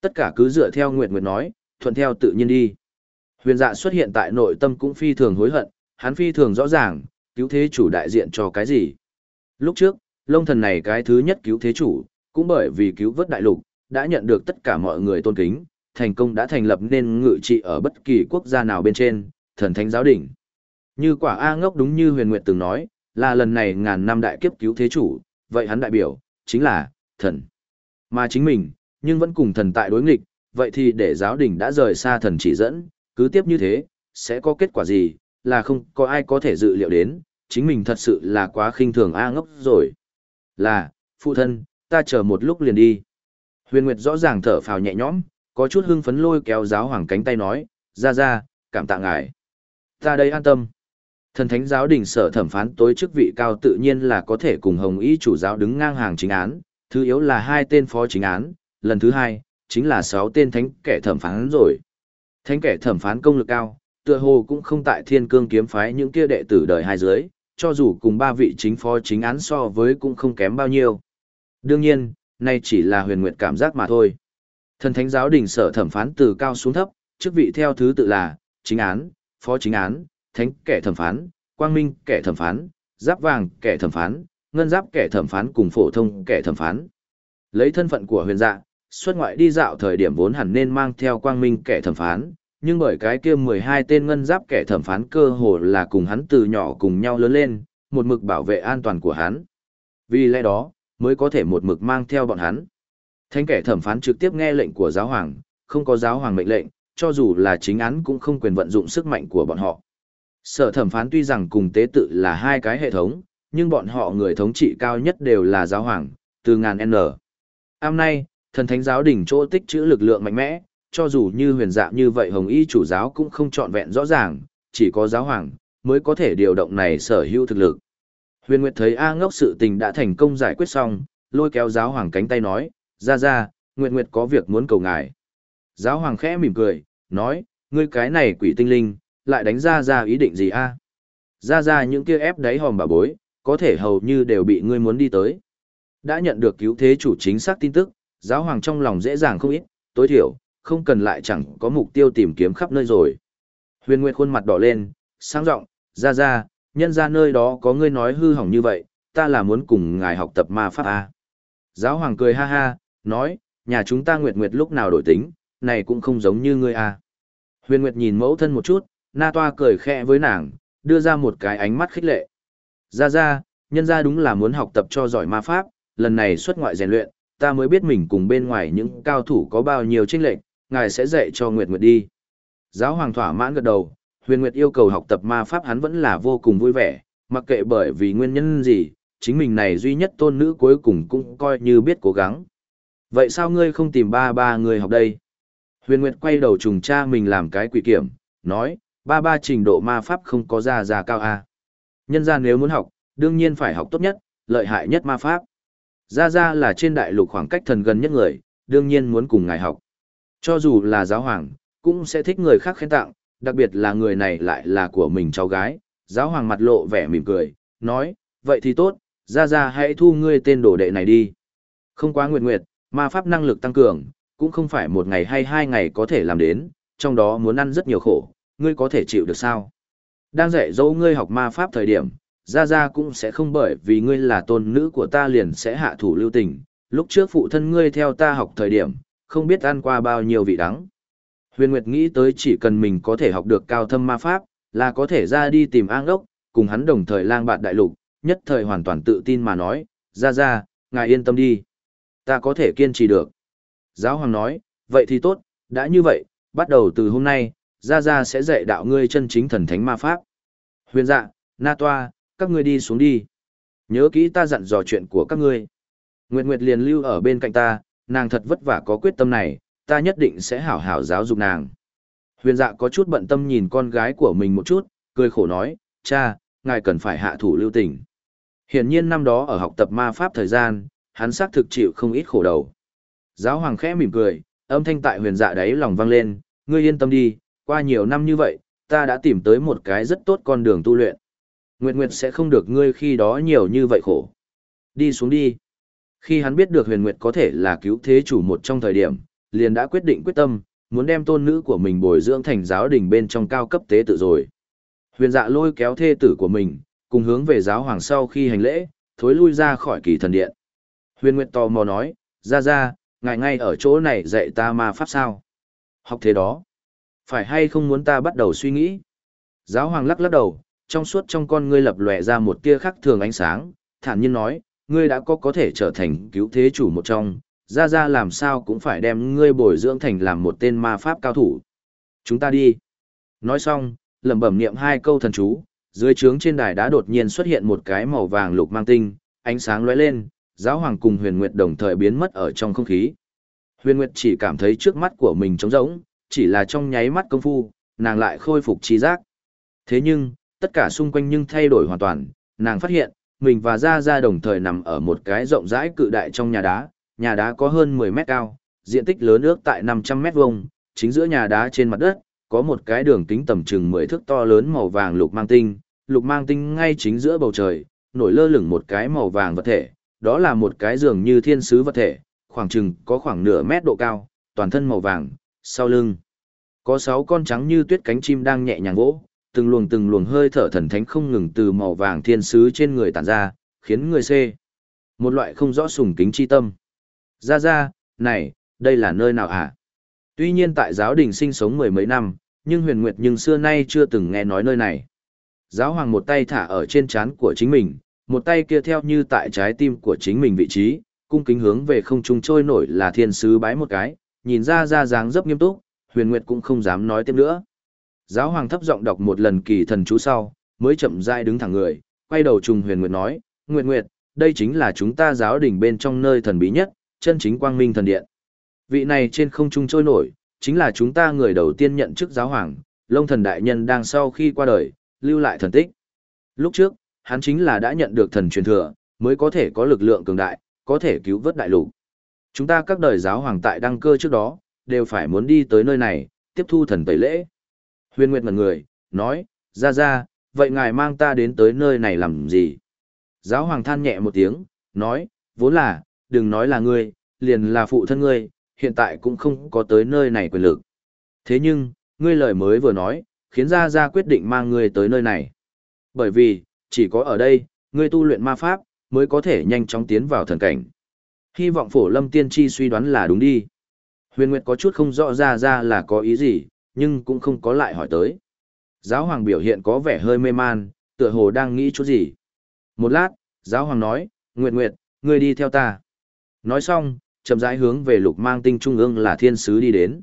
Tất cả cứ dựa theo Nguyệt Nguyệt nói, thuận theo tự nhiên đi. Huyền dạ xuất hiện tại nội tâm cũng phi thường hối hận, hắn phi thường rõ ràng, cứu thế chủ đại diện cho cái gì. Lúc trước, lông thần này cái thứ nhất cứu thế chủ, cũng bởi vì cứu vớt đại lục, đã nhận được tất cả mọi người tôn kính, thành công đã thành lập nên ngự trị ở bất kỳ quốc gia nào bên trên, thần thánh giáo đỉnh. Như quả A ngốc đúng như huyền nguyệt từng nói, là lần này ngàn năm đại kiếp cứu thế chủ, vậy hắn đại biểu, chính là, thần. Mà chính mình, nhưng vẫn cùng thần tại đối nghịch, vậy thì để giáo đỉnh đã rời xa thần chỉ dẫn, cứ tiếp như thế, sẽ có kết quả gì, là không có ai có thể dự liệu đến, chính mình thật sự là quá khinh thường A ngốc rồi. Là, phụ thân, ta chờ một lúc liền đi. Huyền Nguyệt rõ ràng thở phào nhẹ nhõm, có chút hưng phấn lôi kéo giáo hoàng cánh tay nói, ra ra, cảm tạ ngài. Ta đây an tâm. Thần thánh giáo đình sở thẩm phán tối chức vị cao tự nhiên là có thể cùng hồng Ý chủ giáo đứng ngang hàng chính án, thứ yếu là hai tên phó chính án, lần thứ hai, chính là sáu tên thánh kẻ thẩm phán rồi. Thánh kẻ thẩm phán công lực cao, tựa hồ cũng không tại thiên cương kiếm phái những kia đệ tử đời hai dưới, cho dù cùng ba vị chính phó chính án so với cũng không kém bao nhiêu. Đương nhiên, nay chỉ là huyền nguyệt cảm giác mà thôi. Thần thánh giáo đình sở thẩm phán từ cao xuống thấp, chức vị theo thứ tự là, chính án, phó chính án, thánh kẻ thẩm phán, quang minh kẻ thẩm phán, giáp vàng kẻ thẩm phán, ngân giáp kẻ thẩm phán cùng phổ thông kẻ thẩm phán. Lấy thân phận của huyền dạ, xuất ngoại đi dạo thời điểm vốn hẳn nên mang theo quang minh kẻ thẩm phán, nhưng bởi cái kia 12 tên ngân giáp kẻ thẩm phán cơ hồ là cùng hắn từ nhỏ cùng nhau lớn lên, một mực bảo vệ an toàn của hắn. Vì lẽ đó, mới có thể một mực mang theo bọn hắn. Thánh kẻ thẩm phán trực tiếp nghe lệnh của giáo hoàng, không có giáo hoàng mệnh lệnh, cho dù là chính án cũng không quyền vận dụng sức mạnh của bọn họ. Sở thẩm phán tuy rằng cùng tế tự là hai cái hệ thống, nhưng bọn họ người thống trị cao nhất đều là giáo hoàng, từ ngàn N. Hôm nay, thần thánh giáo đỉnh chỗ tích trữ lực lượng mạnh mẽ, cho dù như huyền dạ như vậy hồng y chủ giáo cũng không trọn vẹn rõ ràng, chỉ có giáo hoàng, mới có thể điều động này sở hữu thực lực. Huyền Nguyệt thấy A ngốc sự tình đã thành công giải quyết xong, lôi kéo giáo hoàng cánh tay nói, ra ra, Nguyệt Nguyệt có việc muốn cầu ngài. Giáo hoàng khẽ mỉm cười, nói, ngươi cái này quỷ tinh linh, lại đánh ra ra ý định gì a? Ra ra những kia ép đáy hòm bà bối, có thể hầu như đều bị ngươi muốn đi tới. Đã nhận được cứu thế chủ chính xác tin tức, giáo hoàng trong lòng dễ dàng không ít, tối thiểu, không cần lại chẳng có mục tiêu tìm kiếm khắp nơi rồi. Huyền Nguyệt khuôn mặt đỏ lên, sáng rộng, ra ra, nhân ra nơi đó có ngươi nói hư hỏng như vậy, ta là muốn cùng ngài học tập ma pháp A. Giáo hoàng cười ha ha, nói, nhà chúng ta Nguyệt Nguyệt lúc nào đổi tính, này cũng không giống như ngươi A. Huyền Nguyệt nhìn mẫu thân một chút, na toa cười khẽ với nàng, đưa ra một cái ánh mắt khích lệ. Ra ra, nhân ra đúng là muốn học tập cho giỏi ma pháp, lần này xuất ngoại rèn luyện, ta mới biết mình cùng bên ngoài những cao thủ có bao nhiêu chênh lệch, ngài sẽ dạy cho Nguyệt Nguyệt đi. Giáo hoàng thỏa mãn gật đầu, Huyền Nguyệt yêu cầu học tập ma pháp hắn vẫn là vô cùng vui vẻ, mặc kệ bởi vì nguyên nhân gì, chính mình này duy nhất tôn nữ cuối cùng cũng coi như biết cố gắng. Vậy sao ngươi không tìm ba ba người học đây? Huyền Nguyệt quay đầu trùng cha mình làm cái quỷ kiểm, nói, ba ba trình độ ma pháp không có ra già cao a. Nhân ra nếu muốn học, đương nhiên phải học tốt nhất, lợi hại nhất ma pháp. Ra ra là trên đại lục khoảng cách thần gần nhất người, đương nhiên muốn cùng ngài học. Cho dù là giáo hoàng, cũng sẽ thích người khác khen tặng, đặc biệt là người này lại là của mình cháu gái. Giáo hoàng mặt lộ vẻ mỉm cười, nói, vậy thì tốt, ra ra hãy thu ngươi tên đồ đệ này đi. Không quá nguyệt nguyệt, ma pháp năng lực tăng cường, cũng không phải một ngày hay hai ngày có thể làm đến, trong đó muốn ăn rất nhiều khổ, ngươi có thể chịu được sao? Đang dạy dỗ ngươi học ma pháp thời điểm, Gia Gia cũng sẽ không bởi vì ngươi là tôn nữ của ta liền sẽ hạ thủ lưu tình, lúc trước phụ thân ngươi theo ta học thời điểm, không biết ăn qua bao nhiêu vị đắng. Huyền Nguyệt nghĩ tới chỉ cần mình có thể học được cao thâm ma pháp, là có thể ra đi tìm an ốc, cùng hắn đồng thời lang bạt đại lục, nhất thời hoàn toàn tự tin mà nói, ra ra, ngài yên tâm đi. Ta có thể kiên trì được. Giáo hoàng nói, vậy thì tốt, đã như vậy, bắt đầu từ hôm nay, ra ra sẽ dạy đạo ngươi chân chính thần thánh ma pháp. Huyền dạ, na toa, các ngươi đi xuống đi. Nhớ kỹ ta dặn dò chuyện của các ngươi. Nguyệt Nguyệt liền lưu ở bên cạnh ta, nàng thật vất vả có quyết tâm này, ta nhất định sẽ hảo hảo giáo dục nàng. Huyền dạ có chút bận tâm nhìn con gái của mình một chút, cười khổ nói, cha, ngài cần phải hạ thủ lưu tình. Hiển nhiên năm đó ở học tập ma pháp thời gian, hắn xác thực chịu không ít khổ đầu. Giáo hoàng khẽ mỉm cười, âm thanh tại huyền dạ đáy lòng vang lên, ngươi yên tâm đi, qua nhiều năm như vậy, ta đã tìm tới một cái rất tốt con đường tu luyện. Nguyệt Nguyệt sẽ không được ngươi khi đó nhiều như vậy khổ. Đi xuống đi. Khi hắn biết được huyền Nguyệt có thể là cứu thế chủ một trong thời điểm, liền đã quyết định quyết tâm, muốn đem tôn nữ của mình bồi dưỡng thành giáo đình bên trong cao cấp tế tự rồi. Huyền dạ lôi kéo thê tử của mình, cùng hướng về giáo hoàng sau khi hành lễ, thối lui ra khỏi kỳ thần điện. Huyền Nguyệt tò mò nói, ra ra, ngài ngay ở chỗ này dạy ta ma pháp sao? Học thế đó. Phải hay không muốn ta bắt đầu suy nghĩ? Giáo hoàng lắc lắc đầu, trong suốt trong con ngươi lập lòe ra một tia khắc thường ánh sáng, thản nhiên nói, ngươi đã có có thể trở thành cứu thế chủ một trong, ra ra làm sao cũng phải đem ngươi bồi dưỡng thành làm một tên ma pháp cao thủ. Chúng ta đi. Nói xong, lẩm bẩm niệm hai câu thần chú, dưới trướng trên đài đã đột nhiên xuất hiện một cái màu vàng lục mang tinh, ánh sáng lóe lên, giáo hoàng cùng huyền nguyệt đồng thời biến mất ở trong không khí. Huyền nguyệt chỉ cảm thấy trước mắt của mình trống rỗng, chỉ là trong nháy mắt công phu, nàng lại khôi phục trí giác. Thế nhưng, tất cả xung quanh nhưng thay đổi hoàn toàn, nàng phát hiện, mình và Gia Gia đồng thời nằm ở một cái rộng rãi cự đại trong nhà đá, nhà đá có hơn 10 mét cao, diện tích lớn ước tại 500 mét vuông, chính giữa nhà đá trên mặt đất, có một cái đường kính tầm chừng 10 thước to lớn màu vàng lục mang tinh, lục mang tinh ngay chính giữa bầu trời, nổi lơ lửng một cái màu vàng vật thể, đó là một cái giường như thiên sứ vật thể, khoảng chừng có khoảng nửa mét độ cao, toàn thân màu vàng, sau lưng có sáu con trắng như tuyết cánh chim đang nhẹ nhàng vỗ, từng luồng từng luồng hơi thở thần thánh không ngừng từ màu vàng thiên sứ trên người tản ra, khiến người xê. Một loại không rõ sùng kính chi tâm. Ra ra, này, đây là nơi nào hả? Tuy nhiên tại giáo đình sinh sống mười mấy năm, nhưng huyền nguyệt nhưng xưa nay chưa từng nghe nói nơi này. Giáo hoàng một tay thả ở trên trán của chính mình, một tay kia theo như tại trái tim của chính mình vị trí, cung kính hướng về không trung trôi nổi là thiên sứ bái một cái, nhìn ra ra dáng dấp nghiêm túc, huyền nguyệt cũng không dám nói tiếp nữa. Giáo hoàng thấp giọng đọc một lần kỳ thần chú sau, mới chậm rãi đứng thẳng người, quay đầu trùng huyền nguyệt nói, Nguyệt Nguyệt, đây chính là chúng ta giáo đình bên trong nơi thần bí nhất, chân chính quang minh thần điện. Vị này trên không trung trôi nổi, chính là chúng ta người đầu tiên nhận chức giáo hoàng, lông thần đại nhân đang sau khi qua đời, lưu lại thần tích. Lúc trước, hắn chính là đã nhận được thần truyền thừa, mới có thể có lực lượng cường đại, có thể cứu vớt đại lục. Chúng ta các đời giáo hoàng tại đăng cơ trước đó, đều phải muốn đi tới nơi này, tiếp thu thần tẩy lễ. Huyền Nguyệt ngẩn người, nói, ra ra, vậy ngài mang ta đến tới nơi này làm gì? Giáo hoàng than nhẹ một tiếng, nói, vốn là, đừng nói là ngươi, liền là phụ thân ngươi, hiện tại cũng không có tới nơi này quyền lực. Thế nhưng, ngươi lời mới vừa nói, khiến ra ra quyết định mang ngươi tới nơi này. Bởi vì, chỉ có ở đây, ngươi tu luyện ma pháp, mới có thể nhanh chóng tiến vào thần cảnh. Hy vọng phổ lâm tiên tri suy đoán là đúng đi. Huyền Nguyệt có chút không rõ ra ra là có ý gì, nhưng cũng không có lại hỏi tới. Giáo hoàng biểu hiện có vẻ hơi mê man, tựa hồ đang nghĩ chút gì. Một lát, giáo hoàng nói, Nguyệt Nguyệt, ngươi đi theo ta. Nói xong, chậm rãi hướng về lục mang tinh trung ương là thiên sứ đi đến.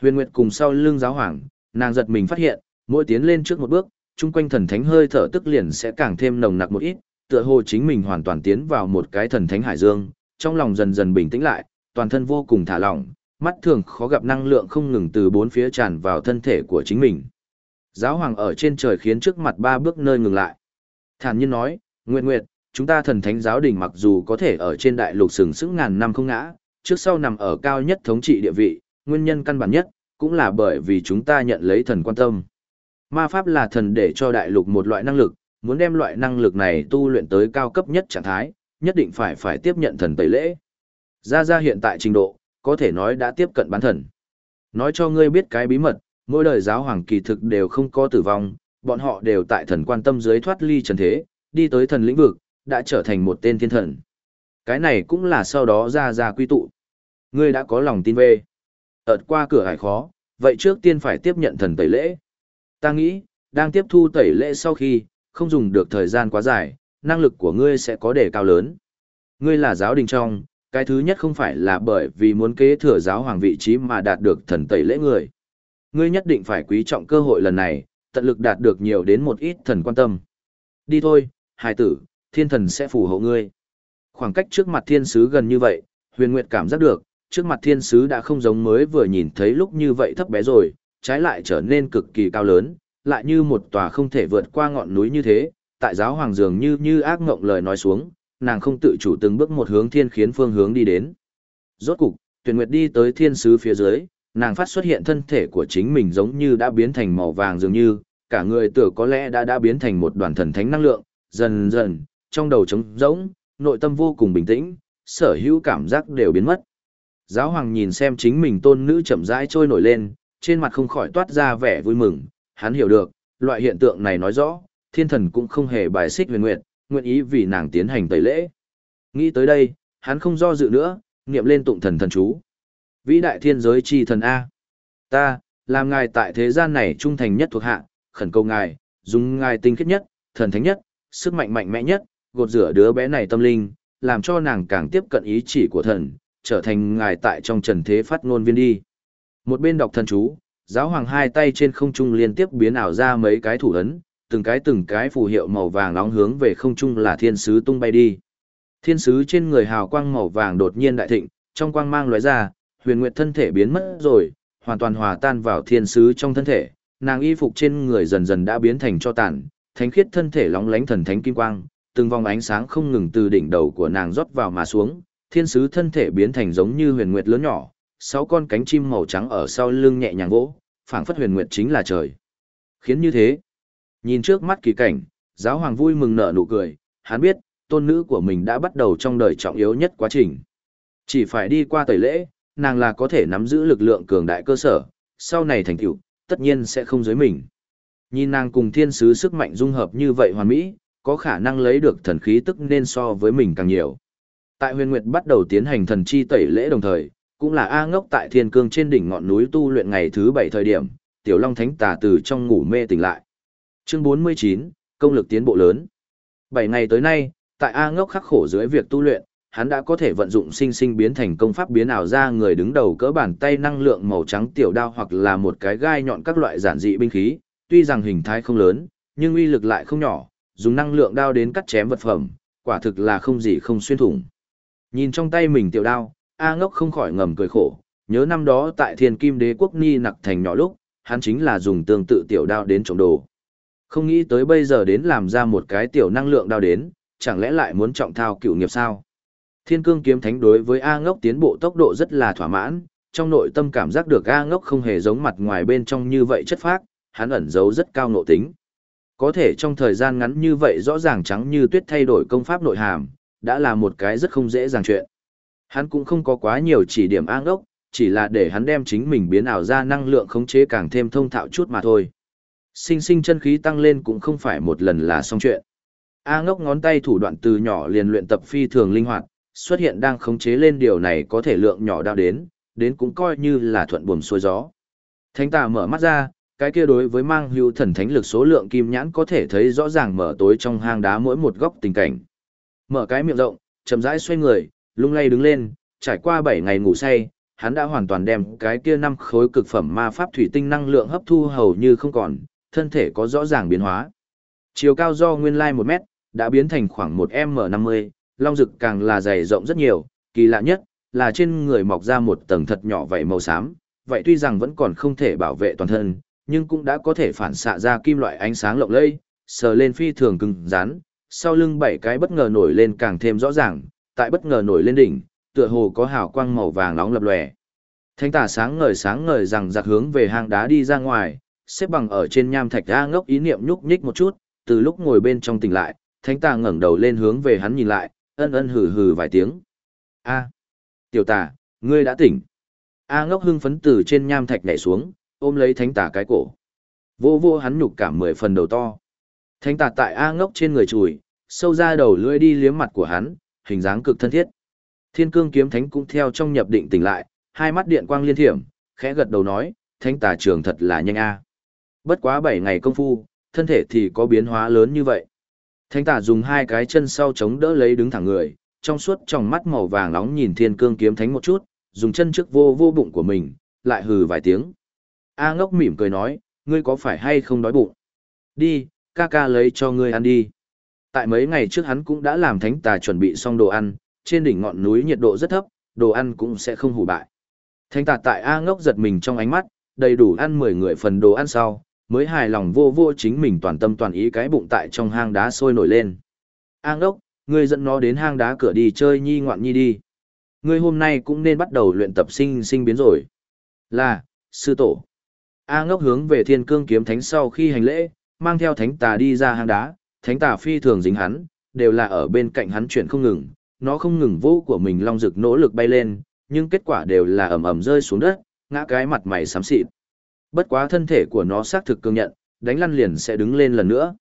Huyền Nguyệt cùng sau lưng giáo hoàng, nàng giật mình phát hiện, mỗi tiến lên trước một bước, chung quanh thần thánh hơi thở tức liền sẽ càng thêm nồng nặc một ít, tựa hồ chính mình hoàn toàn tiến vào một cái thần thánh hải dương, trong lòng dần dần bình tĩnh lại, toàn thân vô cùng thả lỏng, mắt thường khó gặp năng lượng không ngừng từ bốn phía tràn vào thân thể của chính mình. Giáo hoàng ở trên trời khiến trước mặt ba bước nơi ngừng lại. Thản nhiên nói, Nguyệt Nguyệt, chúng ta thần thánh giáo đình mặc dù có thể ở trên đại lục sừng sững ngàn năm không ngã, trước sau nằm ở cao nhất thống trị địa vị, nguyên nhân căn bản nhất, cũng là bởi vì chúng ta nhận lấy thần quan tâm. Ma pháp là thần để cho đại lục một loại năng lực, muốn đem loại năng lực này tu luyện tới cao cấp nhất trạng thái, nhất định phải phải tiếp nhận thần tẩy lễ. Ra ra hiện tại trình độ, có thể nói đã tiếp cận bán thần. Nói cho ngươi biết cái bí mật, mỗi đời giáo hoàng kỳ thực đều không có tử vong, bọn họ đều tại thần quan tâm dưới thoát ly trần thế, đi tới thần lĩnh vực, đã trở thành một tên thiên thần. Cái này cũng là sau đó ra ra quy tụ. Ngươi đã có lòng tin về. ợt qua cửa hải khó, vậy trước tiên phải tiếp nhận thần tẩy lễ. Ta nghĩ, đang tiếp thu tẩy lễ sau khi, không dùng được thời gian quá dài, năng lực của ngươi sẽ có đề cao lớn. Ngươi là giáo đình trong, cái thứ nhất không phải là bởi vì muốn kế thừa giáo hoàng vị trí mà đạt được thần tẩy lễ người. Ngươi nhất định phải quý trọng cơ hội lần này, tận lực đạt được nhiều đến một ít thần quan tâm. Đi thôi, hài tử, thiên thần sẽ phù hộ ngươi. Khoảng cách trước mặt thiên sứ gần như vậy, huyền nguyệt cảm giác được, trước mặt thiên sứ đã không giống mới vừa nhìn thấy lúc như vậy thấp bé rồi, trái lại trở nên cực kỳ cao lớn, lại như một tòa không thể vượt qua ngọn núi như thế, tại giáo hoàng dường như như ác ngộng lời nói xuống, nàng không tự chủ từng bước một hướng thiên khiến phương hướng đi đến. Rốt cục, tuyển nguyệt đi tới thiên sứ phía dưới, nàng phát xuất hiện thân thể của chính mình giống như đã biến thành màu vàng dường như, cả người tựa có lẽ đã đã biến thành một đoàn thần thánh năng lượng, dần dần, trong đầu trống rỗng, nội tâm vô cùng bình tĩnh, sở hữu cảm giác đều biến mất. Giáo hoàng nhìn xem chính mình tôn nữ chậm rãi trôi nổi lên, trên mặt không khỏi toát ra vẻ vui mừng, hắn hiểu được, loại hiện tượng này nói rõ, thiên thần cũng không hề bài xích huyền nguyệt, nguyện ý vì nàng tiến hành tẩy lễ. Nghĩ tới đây, hắn không do dự nữa, niệm lên tụng thần thần chú. Vĩ đại thiên giới chi thần A. Ta, làm ngài tại thế gian này trung thành nhất thuộc hạ, khẩn cầu ngài, dùng ngài tinh khiết nhất, thần thánh nhất, sức mạnh mạnh mẽ nhất, gột rửa đứa bé này tâm linh, làm cho nàng càng tiếp cận ý chỉ của thần, trở thành ngài tại trong trần thế phát ngôn viên đi. Một bên đọc thần chú, giáo hoàng hai tay trên không trung liên tiếp biến ảo ra mấy cái thủ ấn, từng cái từng cái phù hiệu màu vàng nóng hướng về không trung là thiên sứ tung bay đi. Thiên sứ trên người hào quang màu vàng đột nhiên đại thịnh, trong quang mang lóe ra, huyền nguyệt thân thể biến mất rồi, hoàn toàn hòa tan vào thiên sứ trong thân thể, nàng y phục trên người dần dần đã biến thành cho tàn, thánh khiết thân thể lóng lánh thần thánh kim quang, từng vòng ánh sáng không ngừng từ đỉnh đầu của nàng rót vào mà xuống, thiên sứ thân thể biến thành giống như huyền nguyệt lớn nhỏ, sáu con cánh chim màu trắng ở sau lưng nhẹ nhàng vỗ, phảng phất huyền nguyệt chính là trời. Khiến như thế, nhìn trước mắt kỳ cảnh, giáo hoàng vui mừng nở nụ cười, hắn biết, tôn nữ của mình đã bắt đầu trong đời trọng yếu nhất quá trình. Chỉ phải đi qua tẩy lễ, nàng là có thể nắm giữ lực lượng cường đại cơ sở, sau này thành tựu, tất nhiên sẽ không giới mình. Nhìn nàng cùng thiên sứ sức mạnh dung hợp như vậy hoàn mỹ, có khả năng lấy được thần khí tức nên so với mình càng nhiều. Tại huyền nguyệt bắt đầu tiến hành thần chi tẩy lễ đồng thời, cũng là A ngốc tại thiên cương trên đỉnh ngọn núi tu luyện ngày thứ bảy thời điểm, tiểu long thánh tà từ trong ngủ mê tỉnh lại. Chương 49, công lực tiến bộ lớn. Bảy ngày tới nay, tại A ngốc khắc khổ dưới việc tu luyện, hắn đã có thể vận dụng sinh sinh biến thành công pháp biến ảo ra người đứng đầu cỡ bàn tay năng lượng màu trắng tiểu đao hoặc là một cái gai nhọn các loại giản dị binh khí, tuy rằng hình thái không lớn, nhưng uy lực lại không nhỏ, dùng năng lượng đao đến cắt chém vật phẩm, quả thực là không gì không xuyên thủng. Nhìn trong tay mình tiểu đao, A ngốc không khỏi ngầm cười khổ, nhớ năm đó tại thiên kim đế quốc ni nặc thành nhỏ lúc, hắn chính là dùng tương tự tiểu đao đến trộm đồ. Không nghĩ tới bây giờ đến làm ra một cái tiểu năng lượng đao đến, chẳng lẽ lại muốn trọng thao cựu nghiệp sao? Thiên cương kiếm thánh đối với A ngốc tiến bộ tốc độ rất là thỏa mãn, trong nội tâm cảm giác được A ngốc không hề giống mặt ngoài bên trong như vậy chất phác, hắn ẩn giấu rất cao nộ tính. Có thể trong thời gian ngắn như vậy rõ ràng trắng như tuyết thay đổi công pháp nội hàm, đã là một cái rất không dễ dàng chuyện. Hắn cũng không có quá nhiều chỉ điểm A ngốc, chỉ là để hắn đem chính mình biến ảo ra năng lượng khống chế càng thêm thông thạo chút mà thôi. Sinh sinh chân khí tăng lên cũng không phải một lần là xong chuyện. A ngốc ngón tay thủ đoạn từ nhỏ liền luyện tập phi thường linh hoạt, xuất hiện đang khống chế lên điều này có thể lượng nhỏ đao đến, đến cũng coi như là thuận buồm xuôi gió. Thánh tà mở mắt ra, cái kia đối với mang hưu thần thánh lực số lượng kim nhãn có thể thấy rõ ràng mở tối trong hang đá mỗi một góc tình cảnh. Mở cái miệng rộng, chậm rãi xoay người, lung lay đứng lên, trải qua 7 ngày ngủ say, hắn đã hoàn toàn đem cái kia năm khối cực phẩm ma pháp thủy tinh năng lượng hấp thu hầu như không còn, thân thể có rõ ràng biến hóa. Chiều cao do nguyên lai 1 mét, đã biến thành khoảng 1 m50, long rực càng là dày rộng rất nhiều, kỳ lạ nhất là trên người mọc ra một tầng thật nhỏ vậy màu xám, vậy tuy rằng vẫn còn không thể bảo vệ toàn thân, nhưng cũng đã có thể phản xạ ra kim loại ánh sáng lộng lẫy, sờ lên phi thường cứng rắn, sau lưng bảy cái bất ngờ nổi lên càng thêm rõ ràng, tại bất ngờ nổi lên đỉnh, tựa hồ có hào quang màu vàng nóng lập lòe. Thánh tà sáng ngời sáng ngời rằng giặc hướng về hang đá đi ra ngoài, xếp bằng ở trên nham thạch A ngốc ý niệm nhúc nhích một chút, từ lúc ngồi bên trong tỉnh lại, thánh tà ngẩng đầu lên hướng về hắn nhìn lại, ân ân hừ hừ vài tiếng. A, tiểu tà, ngươi đã tỉnh. A ngốc hưng phấn từ trên nham thạch nhảy xuống, ôm lấy thánh tà cái cổ. Vô vô hắn nhục cảm mười phần đầu to. Thánh tà tại A ngốc trên người chùi, sâu ra đầu lưỡi đi liếm mặt của hắn, hình dáng cực thân thiết. Thiên cương kiếm thánh cũng theo trong nhập định tỉnh lại, hai mắt điện quang liên thiểm, khẽ gật đầu nói, thánh tà trường thật là nhanh a. Bất quá bảy ngày công phu, thân thể thì có biến hóa lớn như vậy. Thánh tà dùng hai cái chân sau chống đỡ lấy đứng thẳng người, trong suốt trong mắt màu vàng nóng nhìn thiên cương kiếm thánh một chút, dùng chân trước vô vô bụng của mình, lại hừ vài tiếng. A ngốc mỉm cười nói, ngươi có phải hay không đói bụng? Đi, ca ca lấy cho ngươi ăn đi. Tại mấy ngày trước hắn cũng đã làm thánh tà chuẩn bị xong đồ ăn, trên đỉnh ngọn núi nhiệt độ rất thấp, đồ ăn cũng sẽ không hủ bại. Thánh tà tại A ngốc giật mình trong ánh mắt, đầy đủ ăn 10 người phần đồ ăn sau, mới hài lòng vô vô chính mình toàn tâm toàn ý cái bụng tại trong hang đá sôi nổi lên. A ngốc, ngươi dẫn nó đến hang đá cửa đi chơi nhi ngoạn nhi đi. Ngươi hôm nay cũng nên bắt đầu luyện tập sinh sinh biến rồi. Là, sư tổ. A ngốc hướng về thiên cương kiếm thánh sau khi hành lễ, mang theo thánh tà đi ra hang đá, thánh tà phi thường dính hắn, đều là ở bên cạnh hắn chuyển không ngừng, nó không ngừng vô của mình long rực nỗ lực bay lên, nhưng kết quả đều là ầm ầm rơi xuống đất, ngã cái mặt mày xám xịt. Bất quá thân thể của nó xác thực cương nhận, đánh lăn liền sẽ đứng lên lần nữa.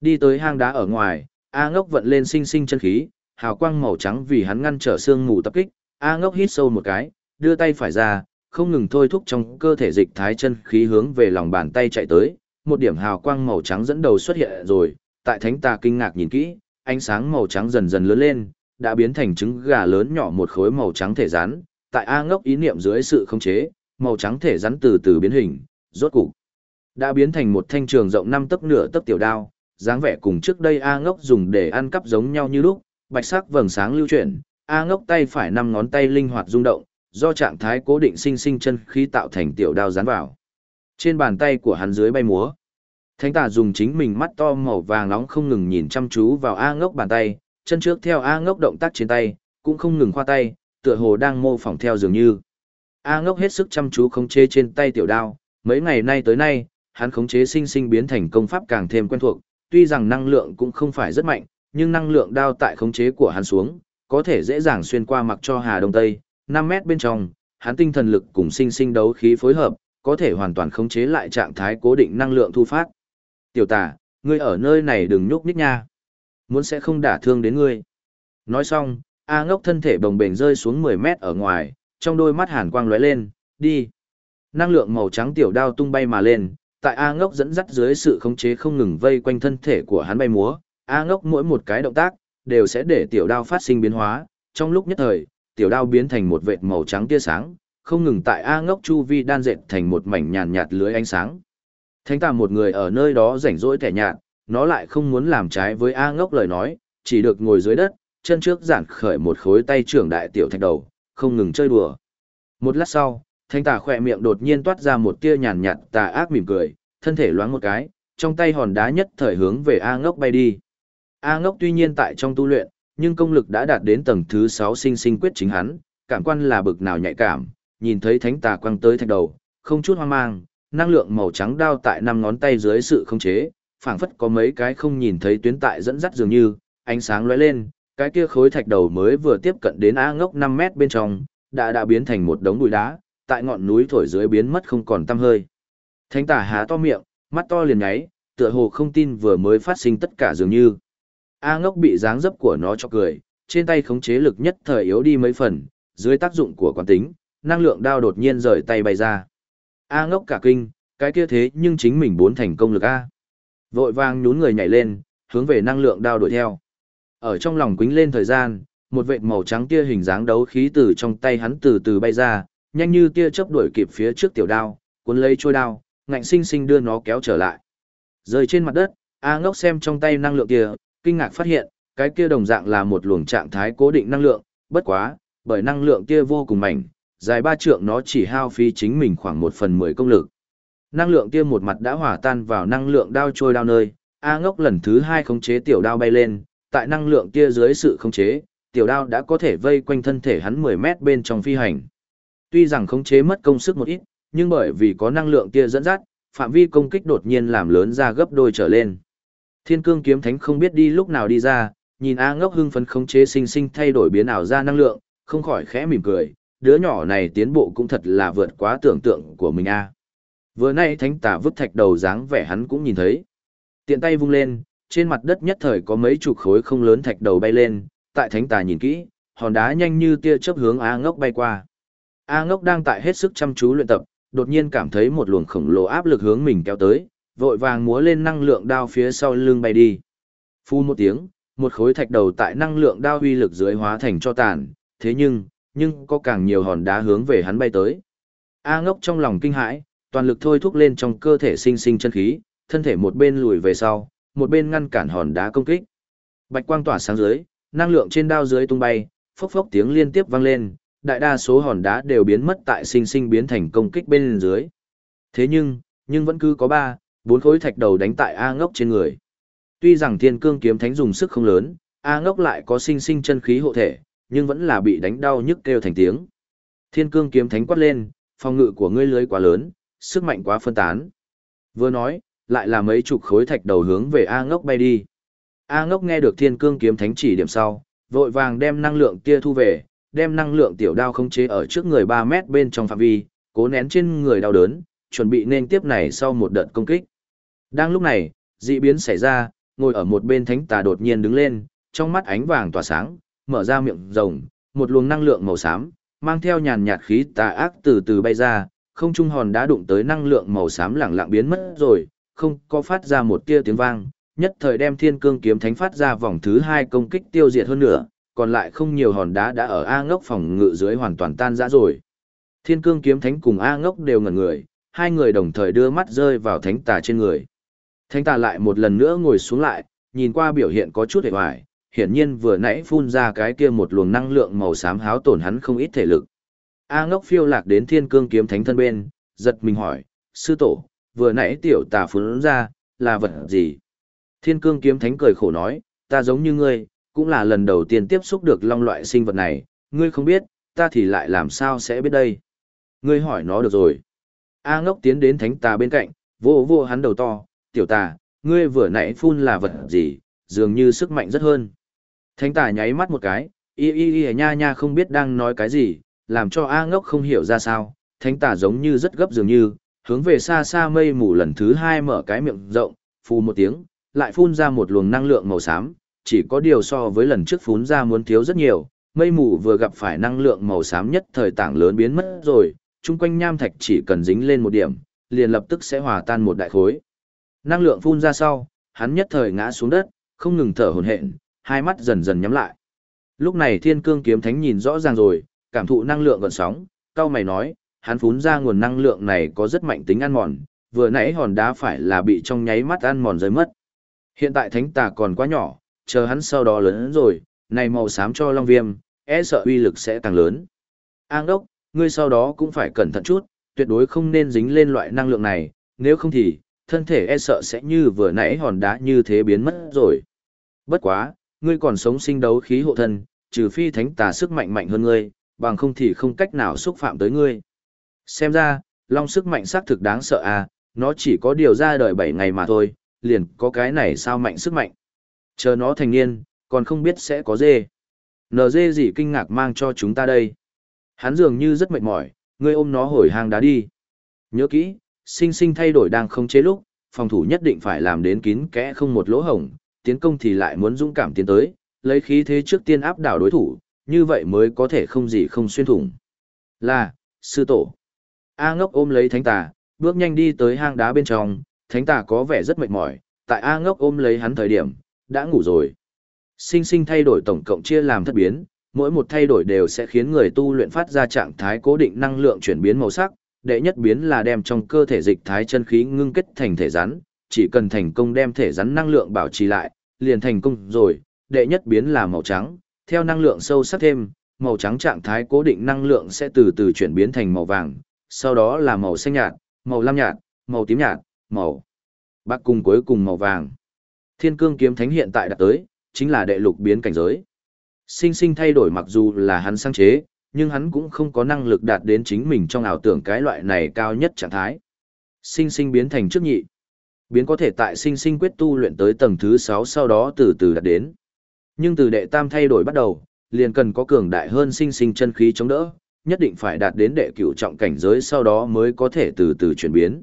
Đi tới hang đá ở ngoài, A Ngốc vận lên sinh sinh chân khí, hào quang màu trắng vì hắn ngăn trở xương mù tập kích, A Ngốc hít sâu một cái, đưa tay phải ra, không ngừng thôi thúc trong cơ thể dịch thái chân khí hướng về lòng bàn tay chạy tới, một điểm hào quang màu trắng dẫn đầu xuất hiện rồi, tại thánh tà kinh ngạc nhìn kỹ, ánh sáng màu trắng dần dần lớn lên, đã biến thành trứng gà lớn nhỏ một khối màu trắng thể rắn, tại A ngốc ý niệm dưới sự khống chế, màu trắng thể rắn từ từ biến hình, rốt cục đã biến thành một thanh trường rộng năm tấc nửa tấc tiểu đao, dáng vẻ cùng trước đây A ngốc dùng để ăn cắp giống nhau như lúc, bạch sắc vầng sáng lưu chuyển, A ngốc tay phải năm ngón tay linh hoạt rung động, do trạng thái cố định sinh sinh chân khí tạo thành tiểu đao dán vào. Trên bàn tay của hắn dưới bay múa, Thánh tà dùng chính mình mắt to màu vàng nóng không ngừng nhìn chăm chú vào A ngốc bàn tay, chân trước theo A ngốc động tác trên tay, cũng không ngừng khoa tay, tựa hồ đang mô phỏng theo dường như. A ngốc hết sức chăm chú khống chế trên tay tiểu đao, mấy ngày nay tới nay, hắn khống chế sinh sinh biến thành công pháp càng thêm quen thuộc, tuy rằng năng lượng cũng không phải rất mạnh, nhưng năng lượng đao tại khống chế của hắn xuống, có thể dễ dàng xuyên qua mặc cho Hà Đông Tây, 5 mét bên trong, hắn tinh thần lực cùng sinh sinh đấu khí phối hợp, có thể hoàn toàn khống chế lại trạng thái cố định năng lượng thu phát. Tiểu tả, ngươi ở nơi này đừng nhúc nhích nha. Muốn sẽ không đả thương đến ngươi. Nói xong, A ngốc thân thể bồng bềnh rơi xuống 10 mét ở ngoài, trong đôi mắt hàn quang lóe lên, đi. Năng lượng màu trắng tiểu đao tung bay mà lên, tại A ngốc dẫn dắt dưới sự khống chế không ngừng vây quanh thân thể của hắn bay múa, A ngốc mỗi một cái động tác, đều sẽ để tiểu đao phát sinh biến hóa, trong lúc nhất thời, tiểu đao biến thành một vệt màu trắng tia sáng, không ngừng tại A ngốc chu vi đan dệt thành một mảnh nhàn nhạt lưới ánh sáng. Thánh tà một người ở nơi đó rảnh rỗi thẻ nhạt, nó lại không muốn làm trái với A ngốc lời nói, chỉ được ngồi dưới đất, chân trước giản khởi một khối tay trưởng đại tiểu thạch đầu, không ngừng chơi đùa. Một lát sau, thánh tà khỏe miệng đột nhiên toát ra một tia nhàn nhạt tà ác mỉm cười, thân thể loáng một cái, trong tay hòn đá nhất thời hướng về A ngốc bay đi. A ngốc tuy nhiên tại trong tu luyện, nhưng công lực đã đạt đến tầng thứ 6 sinh sinh quyết chính hắn, cảm quan là bực nào nhạy cảm, nhìn thấy thánh tà quăng tới thạch đầu, không chút hoang mang, năng lượng màu trắng đao tại năm ngón tay dưới sự khống chế, phảng phất có mấy cái không nhìn thấy tuyến tại dẫn dắt dường như, ánh sáng lóe lên, cái kia khối thạch đầu mới vừa tiếp cận đến A ngốc 5 mét bên trong, đã đã biến thành một đống bụi đá, tại ngọn núi thổi dưới biến mất không còn tăm hơi. Thánh tả há to miệng, mắt to liền nháy, tựa hồ không tin vừa mới phát sinh tất cả dường như. A ngốc bị dáng dấp của nó cho cười, trên tay khống chế lực nhất thời yếu đi mấy phần, dưới tác dụng của quán tính, năng lượng đao đột nhiên rời tay bay ra. A ngốc cả kinh, cái kia thế nhưng chính mình bốn thành công lực A. Vội vàng nhún người nhảy lên, hướng về năng lượng đao đuổi theo. Ở trong lòng quính lên thời gian, một vệt màu trắng tia hình dáng đấu khí từ trong tay hắn từ từ bay ra, nhanh như tia chớp đuổi kịp phía trước tiểu đao, cuốn lấy trôi đao, ngạnh sinh sinh đưa nó kéo trở lại. Rơi trên mặt đất, A ngốc xem trong tay năng lượng kia, kinh ngạc phát hiện, cái kia đồng dạng là một luồng trạng thái cố định năng lượng, bất quá, bởi năng lượng kia vô cùng mảnh, dài ba trượng nó chỉ hao phí chính mình khoảng một phần mười công lực. Năng lượng kia một mặt đã hòa tan vào năng lượng đao trôi đao nơi, A ngốc lần thứ hai khống chế tiểu đao bay lên, tại năng lượng kia dưới sự khống chế, tiểu đao đã có thể vây quanh thân thể hắn 10 mét bên trong phi hành. Tuy rằng khống chế mất công sức một ít, nhưng bởi vì có năng lượng kia dẫn dắt, phạm vi công kích đột nhiên làm lớn ra gấp đôi trở lên. Thiên cương kiếm thánh không biết đi lúc nào đi ra, nhìn A ngốc hưng phấn khống chế sinh sinh thay đổi biến ảo ra năng lượng, không khỏi khẽ mỉm cười, đứa nhỏ này tiến bộ cũng thật là vượt quá tưởng tượng của mình A. Vừa nay thánh tà vứt thạch đầu dáng vẻ hắn cũng nhìn thấy. Tiện tay vung lên, trên mặt đất nhất thời có mấy chục khối không lớn thạch đầu bay lên, tại thánh tà nhìn kỹ, hòn đá nhanh như tia chớp hướng A ngốc bay qua. A ngốc đang tại hết sức chăm chú luyện tập, đột nhiên cảm thấy một luồng khổng lồ áp lực hướng mình kéo tới, vội vàng múa lên năng lượng đao phía sau lưng bay đi. Phu một tiếng, một khối thạch đầu tại năng lượng đao uy lực dưới hóa thành cho tàn, thế nhưng, nhưng có càng nhiều hòn đá hướng về hắn bay tới. A ngốc trong lòng kinh hãi, toàn lực thôi thúc lên trong cơ thể sinh sinh chân khí, thân thể một bên lùi về sau, một bên ngăn cản hòn đá công kích. Bạch quang tỏa sáng dưới, năng lượng trên đao dưới tung bay, phốc phốc tiếng liên tiếp vang lên, đại đa số hòn đá đều biến mất tại sinh sinh biến thành công kích bên dưới. Thế nhưng, nhưng vẫn cứ có ba, bốn khối thạch đầu đánh tại A ngốc trên người. Tuy rằng thiên cương kiếm thánh dùng sức không lớn, A ngốc lại có sinh sinh chân khí hộ thể, nhưng vẫn là bị đánh đau nhức kêu thành tiếng. Thiên cương kiếm thánh quát lên, phòng ngự của ngươi lưới quá lớn, sức mạnh quá phân tán. Vừa nói, lại là mấy chục khối thạch đầu hướng về A ngốc bay đi. A ngốc nghe được thiên cương kiếm thánh chỉ điểm sau, vội vàng đem năng lượng kia thu về, đem năng lượng tiểu đao không chế ở trước người 3 mét bên trong phạm vi, cố nén trên người đau đớn, chuẩn bị nên tiếp này sau một đợt công kích. Đang lúc này, dị biến xảy ra, ngồi ở một bên thánh tà đột nhiên đứng lên, trong mắt ánh vàng tỏa sáng, mở ra miệng rồng, một luồng năng lượng màu xám, mang theo nhàn nhạt khí tà ác từ từ bay ra, không trung hòn đá đụng tới năng lượng màu xám lẳng lặng biến mất rồi, không có phát ra một tia tiếng vang, nhất thời đem thiên cương kiếm thánh phát ra vòng thứ hai công kích tiêu diệt hơn nữa, còn lại không nhiều hòn đá đã ở A ngốc phòng ngự dưới hoàn toàn tan rã rồi. Thiên cương kiếm thánh cùng A ngốc đều ngẩn người, hai người đồng thời đưa mắt rơi vào thánh tà trên người. Thánh tà lại một lần nữa ngồi xuống lại, nhìn qua biểu hiện có chút hề hoài, hiển nhiên vừa nãy phun ra cái kia một luồng năng lượng màu xám háo tổn hắn không ít thể lực. A ngốc phiêu lạc đến thiên cương kiếm thánh thân bên, giật mình hỏi, sư tổ, vừa nãy tiểu tà phun ra, là vật gì? Thiên cương kiếm thánh cười khổ nói, ta giống như ngươi, cũng là lần đầu tiên tiếp xúc được long loại sinh vật này, ngươi không biết, ta thì lại làm sao sẽ biết đây. Ngươi hỏi nó được rồi. A ngốc tiến đến thánh tà bên cạnh, vô vô hắn đầu to, tiểu tà, ngươi vừa nãy phun là vật gì, dường như sức mạnh rất hơn. Thánh tà nháy mắt một cái, y y y nha nha không biết đang nói cái gì, làm cho A ngốc không hiểu ra sao, thánh tà giống như rất gấp dường như, hướng về xa xa mây mù lần thứ hai mở cái miệng rộng, phù một tiếng, lại phun ra một luồng năng lượng màu xám, chỉ có điều so với lần trước phun ra muốn thiếu rất nhiều, mây mù vừa gặp phải năng lượng màu xám nhất thời tảng lớn biến mất rồi, chung quanh nham thạch chỉ cần dính lên một điểm, liền lập tức sẽ hòa tan một đại khối. Năng lượng phun ra sau, hắn nhất thời ngã xuống đất, không ngừng thở hổn hển, hai mắt dần dần nhắm lại. Lúc này Thiên Cương kiếm thánh nhìn rõ ràng rồi, cảm thụ năng lượng gần sóng, cao mày nói, hắn phun ra nguồn năng lượng này có rất mạnh tính ăn mòn, vừa nãy hòn đá phải là bị trong nháy mắt ăn mòn rơi mất. Hiện tại thánh tà còn quá nhỏ, chờ hắn sau đó lớn rồi, này màu xám cho long viêm, e sợ uy lực sẽ càng lớn. An đốc, ngươi sau đó cũng phải cẩn thận chút, tuyệt đối không nên dính lên loại năng lượng này, nếu không thì, thân thể e sợ sẽ như vừa nãy hòn đá như thế biến mất rồi. Bất quá, ngươi còn sống sinh đấu khí hộ thân, trừ phi thánh tà sức mạnh mạnh hơn ngươi, bằng không thì không cách nào xúc phạm tới ngươi. Xem ra, long sức mạnh xác thực đáng sợ à, nó chỉ có điều ra đời 7 ngày mà thôi, liền có cái này sao mạnh sức mạnh. Chờ nó thành niên, còn không biết sẽ có dê. NG gì kinh ngạc mang cho chúng ta đây? Hắn dường như rất mệt mỏi, ngươi ôm nó hồi hang đá đi. Nhớ kỹ, sinh sinh thay đổi đang không chế lúc, phòng thủ nhất định phải làm đến kín kẽ không một lỗ hổng, tiến công thì lại muốn dũng cảm tiến tới, lấy khí thế trước tiên áp đảo đối thủ, như vậy mới có thể không gì không xuyên thủng. Là, sư tổ. A ngốc ôm lấy thánh tà, bước nhanh đi tới hang đá bên trong, thánh tà có vẻ rất mệt mỏi, tại A ngốc ôm lấy hắn thời điểm, đã ngủ rồi. Sinh sinh thay đổi tổng cộng chia làm thất biến, mỗi một thay đổi đều sẽ khiến người tu luyện phát ra trạng thái cố định năng lượng chuyển biến màu sắc, đệ nhất biến là đem trong cơ thể dịch thái chân khí ngưng kết thành thể rắn, chỉ cần thành công đem thể rắn năng lượng bảo trì lại, liền thành công rồi, đệ nhất biến là màu trắng, theo năng lượng sâu sắc thêm, màu trắng trạng thái cố định năng lượng sẽ từ từ chuyển biến thành màu vàng, sau đó là màu xanh nhạt, màu lam nhạt, màu tím nhạt, màu bạc cùng cuối cùng màu vàng. Thiên cương kiếm thánh hiện tại đã tới, chính là đệ lục biến cảnh giới. Sinh sinh thay đổi mặc dù là hắn sáng chế, nhưng hắn cũng không có năng lực đạt đến chính mình trong ảo tưởng cái loại này cao nhất trạng thái. Sinh sinh biến thành trước nhị. Biến có thể tại sinh sinh quyết tu luyện tới tầng thứ 6 sau đó từ từ đạt đến. Nhưng từ đệ tam thay đổi bắt đầu, liền cần có cường đại hơn sinh sinh chân khí chống đỡ, nhất định phải đạt đến đệ cửu trọng cảnh giới sau đó mới có thể từ từ chuyển biến.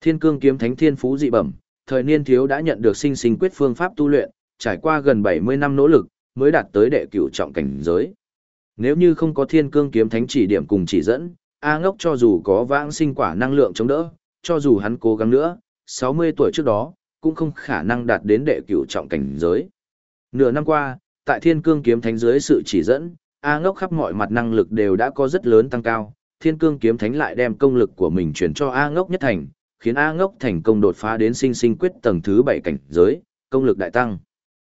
Thiên cương kiếm thánh thiên phú dị bẩm, thời niên thiếu đã nhận được sinh sinh quyết phương pháp tu luyện, trải qua gần 70 năm nỗ lực, mới đạt tới đệ cửu trọng cảnh giới. Nếu như không có thiên cương kiếm thánh chỉ điểm cùng chỉ dẫn, A ngốc cho dù có vãng sinh quả năng lượng chống đỡ, cho dù hắn cố gắng nữa, 60 tuổi trước đó, cũng không khả năng đạt đến đệ cửu trọng cảnh giới. Nửa năm qua, tại thiên cương kiếm thánh dưới sự chỉ dẫn, A ngốc khắp mọi mặt năng lực đều đã có rất lớn tăng cao, thiên cương kiếm thánh lại đem công lực của mình chuyển cho A ngốc nhất thành, khiến A ngốc thành công đột phá đến sinh sinh quyết tầng thứ 7 cảnh giới, công lực đại tăng.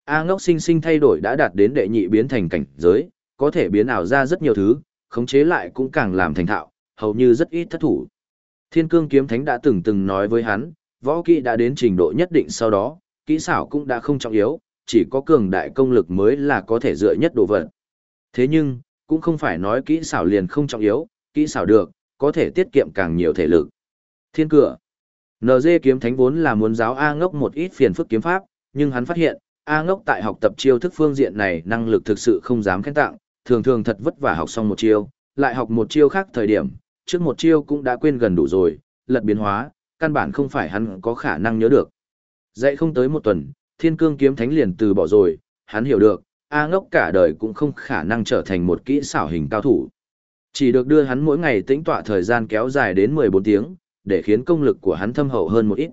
A ngốc sinh sinh thay đổi đã đạt đến đệ nhị biến thành cảnh giới, có thể biến ảo ra rất nhiều thứ, khống chế lại cũng càng làm thành thạo, hầu như rất ít thất thủ. Thiên cương kiếm thánh đã từng từng nói với hắn, võ kỹ đã đến trình độ nhất định sau đó, kỹ xảo cũng đã không trọng yếu, chỉ có cường đại công lực mới là có thể dựa nhất đồ vật. Thế nhưng, cũng không phải nói kỹ xảo liền không trọng yếu, kỹ xảo được, có thể tiết kiệm càng nhiều thể lực. Thiên cửa. NG kiếm thánh vốn là muốn giáo A ngốc một ít phiền phức kiếm pháp, nhưng hắn phát hiện, A ngốc tại học tập chiêu thức phương diện này năng lực thực sự không dám khen tặng, thường thường thật vất vả học xong một chiêu, lại học một chiêu khác thời điểm, trước một chiêu cũng đã quên gần đủ rồi, lật biến hóa, căn bản không phải hắn có khả năng nhớ được. Dạy không tới một tuần, thiên cương kiếm thánh liền từ bỏ rồi, hắn hiểu được, A ngốc cả đời cũng không khả năng trở thành một kỹ xảo hình cao thủ. Chỉ được đưa hắn mỗi ngày tĩnh tọa thời gian kéo dài đến 14 tiếng, để khiến công lực của hắn thâm hậu hơn một ít.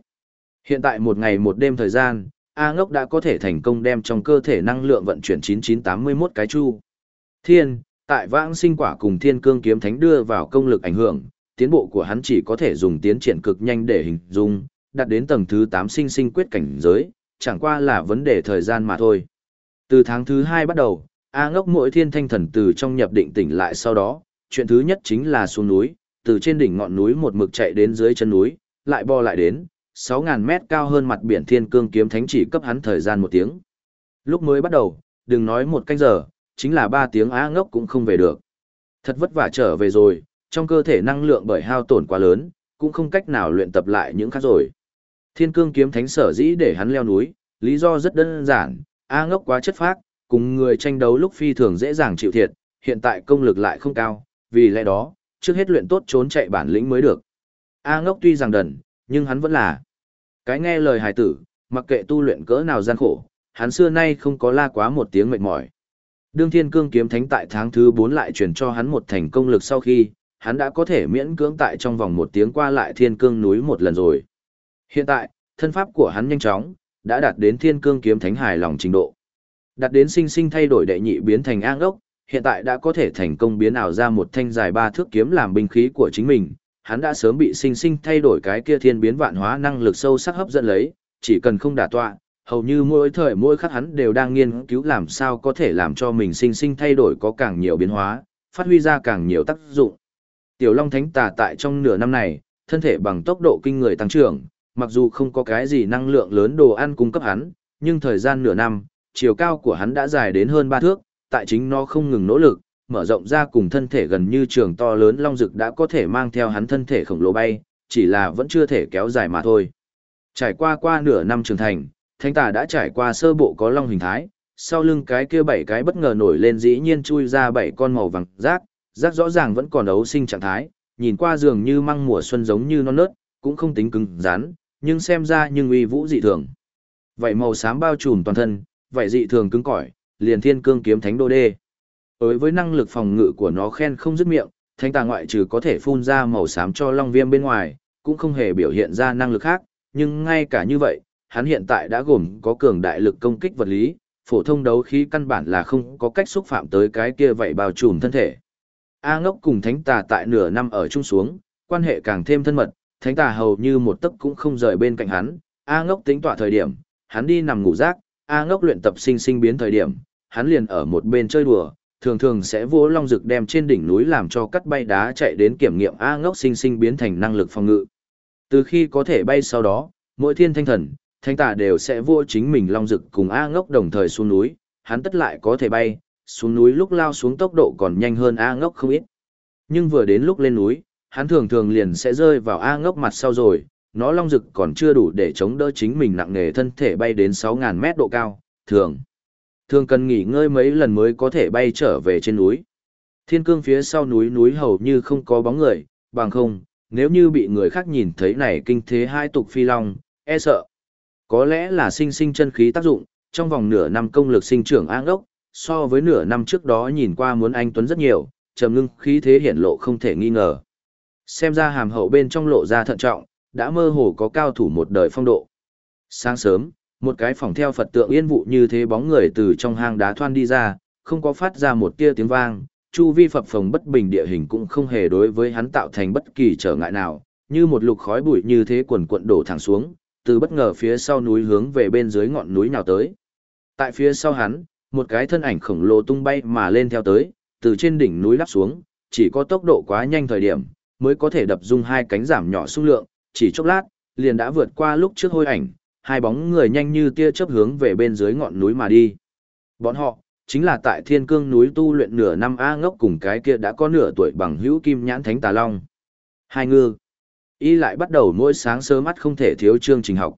Hiện tại một ngày một đêm thời gian, A ngốc đã có thể thành công đem trong cơ thể năng lượng vận chuyển 9981 cái chu. Thiên, tại vãng sinh quả cùng thiên cương kiếm thánh đưa vào công lực ảnh hưởng, tiến bộ của hắn chỉ có thể dùng tiến triển cực nhanh để hình dung, đạt đến tầng thứ 8 sinh sinh quyết cảnh giới, chẳng qua là vấn đề thời gian mà thôi. Từ tháng thứ hai bắt đầu, A ngốc mỗi thiên thanh thần từ trong nhập định tỉnh lại sau đó, chuyện thứ nhất chính là xuống núi, từ trên đỉnh ngọn núi một mực chạy đến dưới chân núi, lại bò lại đến, 6.000 mét cao hơn mặt biển thiên cương kiếm thánh chỉ cấp hắn thời gian một tiếng. Lúc mới bắt đầu, đừng nói một canh giờ, chính là ba tiếng á ngốc cũng không về được. Thật vất vả trở về rồi, trong cơ thể năng lượng bởi hao tổn quá lớn, cũng không cách nào luyện tập lại những khác rồi. Thiên cương kiếm thánh sở dĩ để hắn leo núi, lý do rất đơn giản, A ngốc quá chất phác, cùng người tranh đấu lúc phi thường dễ dàng chịu thiệt, hiện tại công lực lại không cao, vì lẽ đó, trước hết luyện tốt trốn chạy bản lĩnh mới được. A ngốc tuy rằng đần, nhưng hắn vẫn là cái nghe lời hài tử, mặc kệ tu luyện cỡ nào gian khổ, hắn xưa nay không có la quá một tiếng mệt mỏi. Đương Thiên Cương kiếm thánh tại tháng thứ 4 lại truyền cho hắn một thành công lực sau khi, hắn đã có thể miễn cưỡng tại trong vòng một tiếng qua lại Thiên Cương núi một lần rồi. Hiện tại, thân pháp của hắn nhanh chóng, đã đạt đến Thiên Cương kiếm thánh hài lòng trình độ. Đạt đến sinh sinh thay đổi đệ nhị biến thành an ốc, hiện tại đã có thể thành công biến ảo ra một thanh dài ba thước kiếm làm binh khí của chính mình, hắn đã sớm bị sinh sinh thay đổi cái kia thiên biến vạn hóa năng lực sâu sắc hấp dẫn lấy, chỉ cần không đả tọa, hầu như mỗi thời mỗi khắc hắn đều đang nghiên cứu làm sao có thể làm cho mình sinh sinh thay đổi có càng nhiều biến hóa, phát huy ra càng nhiều tác dụng. Tiểu Long Thánh Tà tại trong nửa năm này, thân thể bằng tốc độ kinh người tăng trưởng, mặc dù không có cái gì năng lượng lớn đồ ăn cung cấp hắn, nhưng thời gian nửa năm, chiều cao của hắn đã dài đến hơn ba thước, tại chính nó không ngừng nỗ lực, mở rộng ra cùng thân thể gần như trường to lớn long dực đã có thể mang theo hắn thân thể khổng lồ bay, chỉ là vẫn chưa thể kéo dài mà thôi. Trải qua qua nửa năm trưởng thành, thánh tà đã trải qua sơ bộ có long hình thái, sau lưng cái kia bảy cái bất ngờ nổi lên dĩ nhiên chui ra bảy con màu vàng rác, rác rõ ràng vẫn còn ấu sinh trạng thái, nhìn qua dường như măng mùa xuân giống như non nớt, cũng không tính cứng rắn, nhưng xem ra nhưng uy vũ dị thường. Vậy màu xám bao trùm toàn thân, vậy dị thường cứng cỏi, liền thiên cương kiếm thánh đô đê. Đối với năng lực phòng ngự của nó khen không dứt miệng, thánh tà ngoại trừ có thể phun ra màu xám cho long viêm bên ngoài, cũng không hề biểu hiện ra năng lực khác, nhưng ngay cả như vậy, hắn hiện tại đã gồm có cường đại lực công kích vật lý, phổ thông đấu khí căn bản là không có cách xúc phạm tới cái kia vậy bao trùm thân thể. A ngốc cùng thánh tà tại nửa năm ở chung xuống, quan hệ càng thêm thân mật, thánh tà hầu như một tấc cũng không rời bên cạnh hắn, A ngốc tính tỏa thời điểm, hắn đi nằm ngủ rác, A ngốc luyện tập sinh sinh biến thời điểm, hắn liền ở một bên chơi đùa, thường thường sẽ vỗ long rực đem trên đỉnh núi làm cho cắt bay đá chạy đến kiểm nghiệm A ngốc sinh sinh biến thành năng lực phòng ngự. Từ khi có thể bay sau đó, mỗi thiên thanh thần, thanh tà đều sẽ vỗ chính mình long rực cùng A ngốc đồng thời xuống núi, hắn tất lại có thể bay, xuống núi lúc lao xuống tốc độ còn nhanh hơn A ngốc không ít. Nhưng vừa đến lúc lên núi, hắn thường thường liền sẽ rơi vào A ngốc mặt sau rồi, nó long dực còn chưa đủ để chống đỡ chính mình nặng nề thân thể bay đến 6.000 mét độ cao, thường. Thường cần nghỉ ngơi mấy lần mới có thể bay trở về trên núi. Thiên cương phía sau núi núi hầu như không có bóng người, bằng không, nếu như bị người khác nhìn thấy này kinh thế hai tục phi long, e sợ. Có lẽ là sinh sinh chân khí tác dụng, trong vòng nửa năm công lực sinh trưởng an ốc, so với nửa năm trước đó nhìn qua muốn anh Tuấn rất nhiều, trầm ngưng khí thế hiển lộ không thể nghi ngờ. Xem ra hàm hậu bên trong lộ ra thận trọng, đã mơ hồ có cao thủ một đời phong độ. Sáng sớm, một cái phòng theo Phật tượng yên vụ như thế bóng người từ trong hang đá thoan đi ra, không có phát ra một tia tiếng vang, chu vi phập phồng bất bình địa hình cũng không hề đối với hắn tạo thành bất kỳ trở ngại nào, như một lục khói bụi như thế quần quận đổ thẳng xuống, từ bất ngờ phía sau núi hướng về bên dưới ngọn núi nào tới. Tại phía sau hắn, một cái thân ảnh khổng lồ tung bay mà lên theo tới, từ trên đỉnh núi lắp xuống, chỉ có tốc độ quá nhanh thời điểm, mới có thể đập dung hai cánh giảm nhỏ xung lượng, chỉ chốc lát, liền đã vượt qua lúc trước hôi ảnh, hai bóng người nhanh như tia chớp hướng về bên dưới ngọn núi mà đi. Bọn họ, chính là tại thiên cương núi tu luyện nửa năm A ngốc cùng cái kia đã có nửa tuổi bằng hữu kim nhãn thánh tà long. Hai ngư. Y lại bắt đầu mỗi sáng sớm mắt không thể thiếu chương trình học.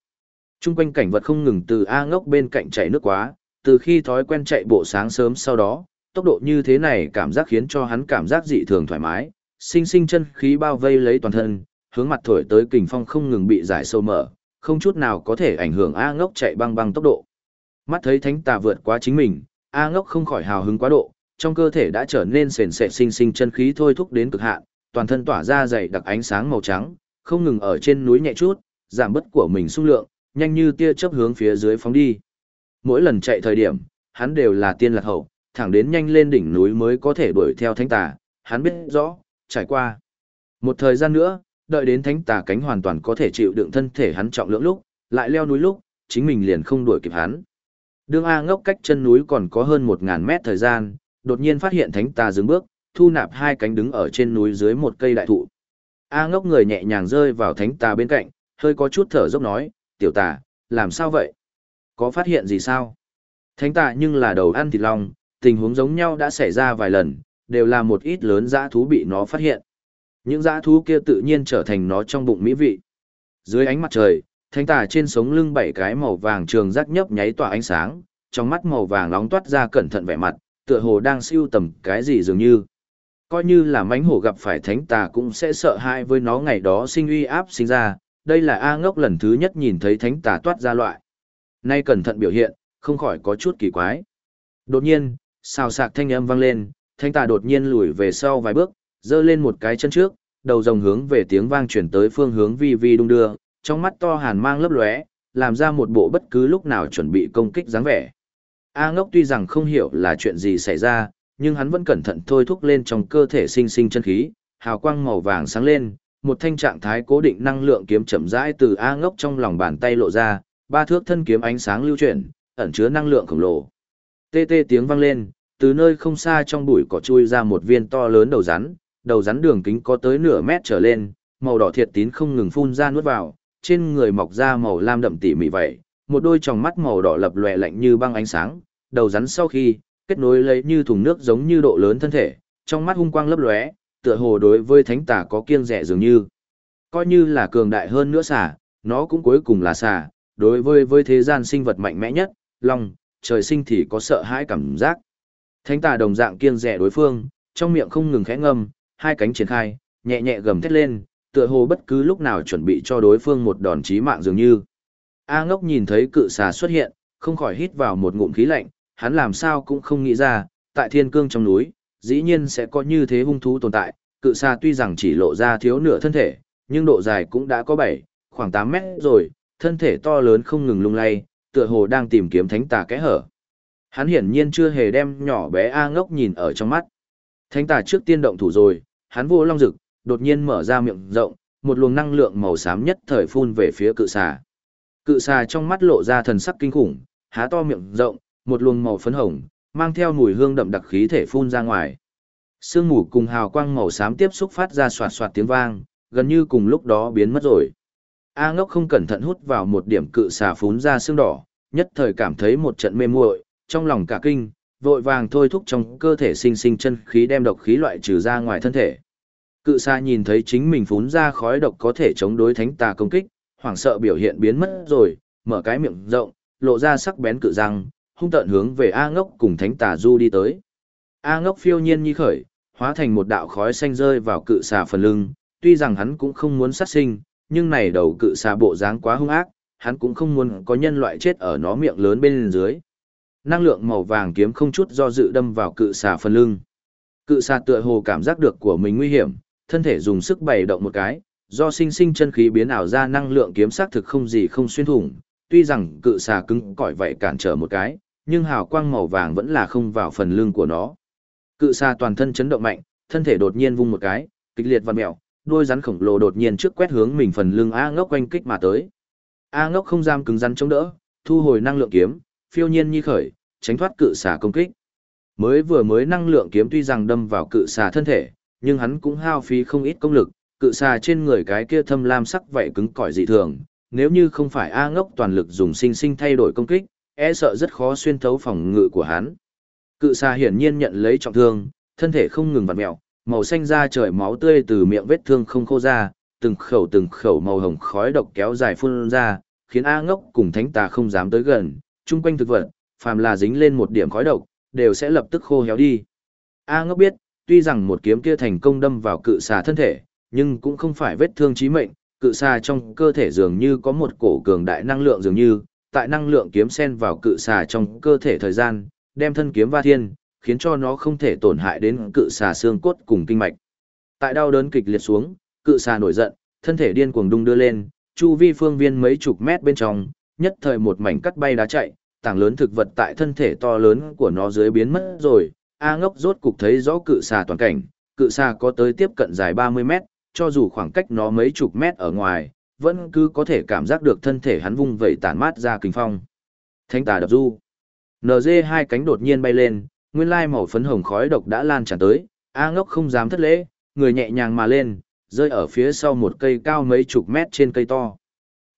Trung quanh cảnh vật không ngừng từ A ngốc bên cạnh chạy nước quá, từ khi thói quen chạy bộ sáng sớm sau đó, tốc độ như thế này cảm giác khiến cho hắn cảm giác dị thường thoải mái, sinh sinh chân khí bao vây lấy toàn thân, hướng mặt thổi tới kình phong không ngừng bị giải sâu mở, không chút nào có thể ảnh hưởng A ngốc chạy băng băng tốc độ. Mắt thấy thánh tà vượt quá chính mình, A ngốc không khỏi hào hứng quá độ, trong cơ thể đã trở nên sền sệt sinh sinh chân khí thôi thúc đến cực hạn, toàn thân tỏa ra dày đặc ánh sáng màu trắng, không ngừng ở trên núi nhẹ chút, giảm bất của mình xung lượng, nhanh như tia chớp hướng phía dưới phóng đi. Mỗi lần chạy thời điểm, hắn đều là tiên lạc hậu, thẳng đến nhanh lên đỉnh núi mới có thể đuổi theo thánh tà, hắn biết rõ, trải qua. Một thời gian nữa, đợi đến thánh tà cánh hoàn toàn có thể chịu đựng thân thể hắn trọng lượng lúc, lại leo núi lúc, chính mình liền không đuổi kịp hắn. Đương A ngốc cách chân núi còn có hơn 1.000 mét thời gian, đột nhiên phát hiện thánh tà dừng bước, thu nạp hai cánh đứng ở trên núi dưới một cây đại thụ. A ngốc người nhẹ nhàng rơi vào thánh tà bên cạnh, hơi có chút thở dốc nói, tiểu tà, làm sao vậy? Có phát hiện gì sao? Thánh tà nhưng là đầu ăn thịt long, tình huống giống nhau đã xảy ra vài lần, đều là một ít lớn dã thú bị nó phát hiện. Những dã thú kia tự nhiên trở thành nó trong bụng mỹ vị. Dưới ánh mặt trời, thánh tà trên sống lưng bảy cái màu vàng trường rắc nhấp nháy tỏa ánh sáng, trong mắt màu vàng nóng toát ra cẩn thận vẻ mặt, tựa hồ đang siêu tầm cái gì dường như. Coi như là mánh hổ gặp phải thánh tà cũng sẽ sợ hãi với nó ngày đó sinh uy áp sinh ra, đây là A ngốc lần thứ nhất nhìn thấy thánh tà toát ra loại. Nay cẩn thận biểu hiện, không khỏi có chút kỳ quái. Đột nhiên, xào sạc thanh âm vang lên, thánh tà đột nhiên lùi về sau vài bước, giơ lên một cái chân trước, đầu rồng hướng về tiếng vang chuyển tới phương hướng vi vi đung đưa, trong mắt to hàn mang lấp lóe, làm ra một bộ bất cứ lúc nào chuẩn bị công kích dáng vẻ. A ngốc tuy rằng không hiểu là chuyện gì xảy ra, nhưng hắn vẫn cẩn thận thôi thúc lên trong cơ thể sinh sinh chân khí, hào quang màu vàng sáng lên, một thanh trạng thái cố định năng lượng kiếm chậm rãi từ A ngốc trong lòng bàn tay lộ ra, ba thước thân kiếm ánh sáng lưu chuyển, ẩn chứa năng lượng khổng lồ. Tê tê tiếng vang lên, từ nơi không xa trong bụi cỏ chui ra một viên to lớn đầu rắn, đầu rắn đường kính có tới nửa mét trở lên, màu đỏ thiệt tín không ngừng phun ra nuốt vào, trên người mọc ra màu lam đậm tỉ mỉ vậy, một đôi tròng mắt màu đỏ lập lòe lạnh như băng ánh sáng, đầu rắn sau khi kết nối lấy như thùng nước giống như độ lớn thân thể, trong mắt hung quang lấp lóe, tựa hồ đối với thánh tà có kiêng dè dường như. Coi như là cường đại hơn nữa xà, nó cũng cuối cùng là xà, đối với với thế gian sinh vật mạnh mẽ nhất, long, trời sinh thì có sợ hãi cảm giác. Thánh tà đồng dạng kiêng rẻ đối phương, trong miệng không ngừng khẽ ngâm, hai cánh triển khai, nhẹ nhẹ gầm thét lên, tựa hồ bất cứ lúc nào chuẩn bị cho đối phương một đòn chí mạng dường như. A ngốc nhìn thấy cự xà xuất hiện, không khỏi hít vào một ngụm khí lạnh, hắn làm sao cũng không nghĩ ra, tại thiên cương trong núi, dĩ nhiên sẽ có như thế hung thú tồn tại, cự xà tuy rằng chỉ lộ ra thiếu nửa thân thể, nhưng độ dài cũng đã có 7, khoảng 8 mét rồi, thân thể to lớn không ngừng lung lay, tựa hồ đang tìm kiếm thánh tà kẽ hở. Hắn hiển nhiên chưa hề đem nhỏ bé A ngốc nhìn ở trong mắt. Thánh tà trước tiên động thủ rồi, hắn vô long rực, đột nhiên mở ra miệng rộng, một luồng năng lượng màu xám nhất thời phun về phía cự xà. Cự xà trong mắt lộ ra thần sắc kinh khủng, há to miệng rộng, một luồng màu phấn hồng, mang theo mùi hương đậm đặc khí thể phun ra ngoài. Sương mù cùng hào quang màu xám tiếp xúc phát ra xoạt xoạt tiếng vang, gần như cùng lúc đó biến mất rồi. A ngốc không cẩn thận hút vào một điểm cự xà phun ra xương đỏ, nhất thời cảm thấy một trận mê muội, trong lòng cả kinh, vội vàng thôi thúc trong cơ thể sinh sinh chân khí đem độc khí loại trừ ra ngoài thân thể. Cự xa nhìn thấy chính mình phun ra khói độc có thể chống đối thánh tà công kích, hoảng sợ biểu hiện biến mất rồi, mở cái miệng rộng, lộ ra sắc bén cự răng, hung tợn hướng về A ngốc cùng thánh tà du đi tới. A ngốc phiêu nhiên như khởi, hóa thành một đạo khói xanh rơi vào cự xà phần lưng, tuy rằng hắn cũng không muốn sát sinh, nhưng này đầu cự xà bộ dáng quá hung ác, hắn cũng không muốn có nhân loại chết ở nó miệng lớn bên dưới. Năng lượng màu vàng kiếm không chút do dự đâm vào cự xà phần lưng. Cự xà tựa hồ cảm giác được của mình nguy hiểm, thân thể dùng sức bày động một cái, do sinh sinh chân khí biến ảo ra năng lượng kiếm sắc thực không gì không xuyên thủng, tuy rằng cự xà cứng cỏi vậy cản trở một cái, nhưng hào quang màu vàng vẫn là không vào phần lưng của nó. Cự xà toàn thân chấn động mạnh, thân thể đột nhiên vung một cái, kịch liệt vặn mèo, đôi rắn khổng lồ đột nhiên trước quét hướng mình phần lưng A Ngốc quanh kích mà tới. A Ngốc không dám cứng rắn chống đỡ, thu hồi năng lượng kiếm, phiêu nhiên nhi khởi, tránh thoát cự xà công kích. Mới vừa mới năng lượng kiếm tuy rằng đâm vào cự xà thân thể, nhưng hắn cũng hao phí không ít công lực, cự xà trên người cái kia thâm lam sắc vậy cứng cỏi dị thường, nếu như không phải A ngốc toàn lực dùng sinh sinh thay đổi công kích, e sợ rất khó xuyên thấu phòng ngự của hắn. Cự xà hiển nhiên nhận lấy trọng thương, thân thể không ngừng vặn mèo, màu xanh da trời máu tươi từ miệng vết thương không khô ra, từng khẩu từng khẩu màu hồng khói độc kéo dài phun ra, khiến A ngốc cùng thánh tà không dám tới gần, chung quanh thực vật, phàm là dính lên một điểm khói độc, đều sẽ lập tức khô héo đi. A ngốc biết, tuy rằng một kiếm kia thành công đâm vào cự xà thân thể, nhưng cũng không phải vết thương chí mệnh, cự xà trong cơ thể dường như có một cổ cường đại năng lượng dường như, tại năng lượng kiếm sen vào cự xà trong cơ thể thời gian, đem thân kiếm va thiên, khiến cho nó không thể tổn hại đến cự xà xương cốt cùng kinh mạch. Tại đau đớn kịch liệt xuống, cự xà nổi giận, thân thể điên cuồng đung đưa lên, chu vi phương viên mấy chục mét bên trong, nhất thời một mảnh cắt bay đá chạy, tảng lớn thực vật tại thân thể to lớn của nó dưới biến mất rồi. A ngốc rốt cục thấy rõ cự xà toàn cảnh, cự xà có tới tiếp cận dài 30 mét, cho dù khoảng cách nó mấy chục mét ở ngoài, vẫn cứ có thể cảm giác được thân thể hắn vung vẩy tản mát ra kinh phong. Thánh tà đập du. NG hai cánh đột nhiên bay lên, nguyên lai màu phấn hồng khói độc đã lan tràn tới, A ngốc không dám thất lễ, người nhẹ nhàng mà lên, rơi ở phía sau một cây cao mấy chục mét trên cây to.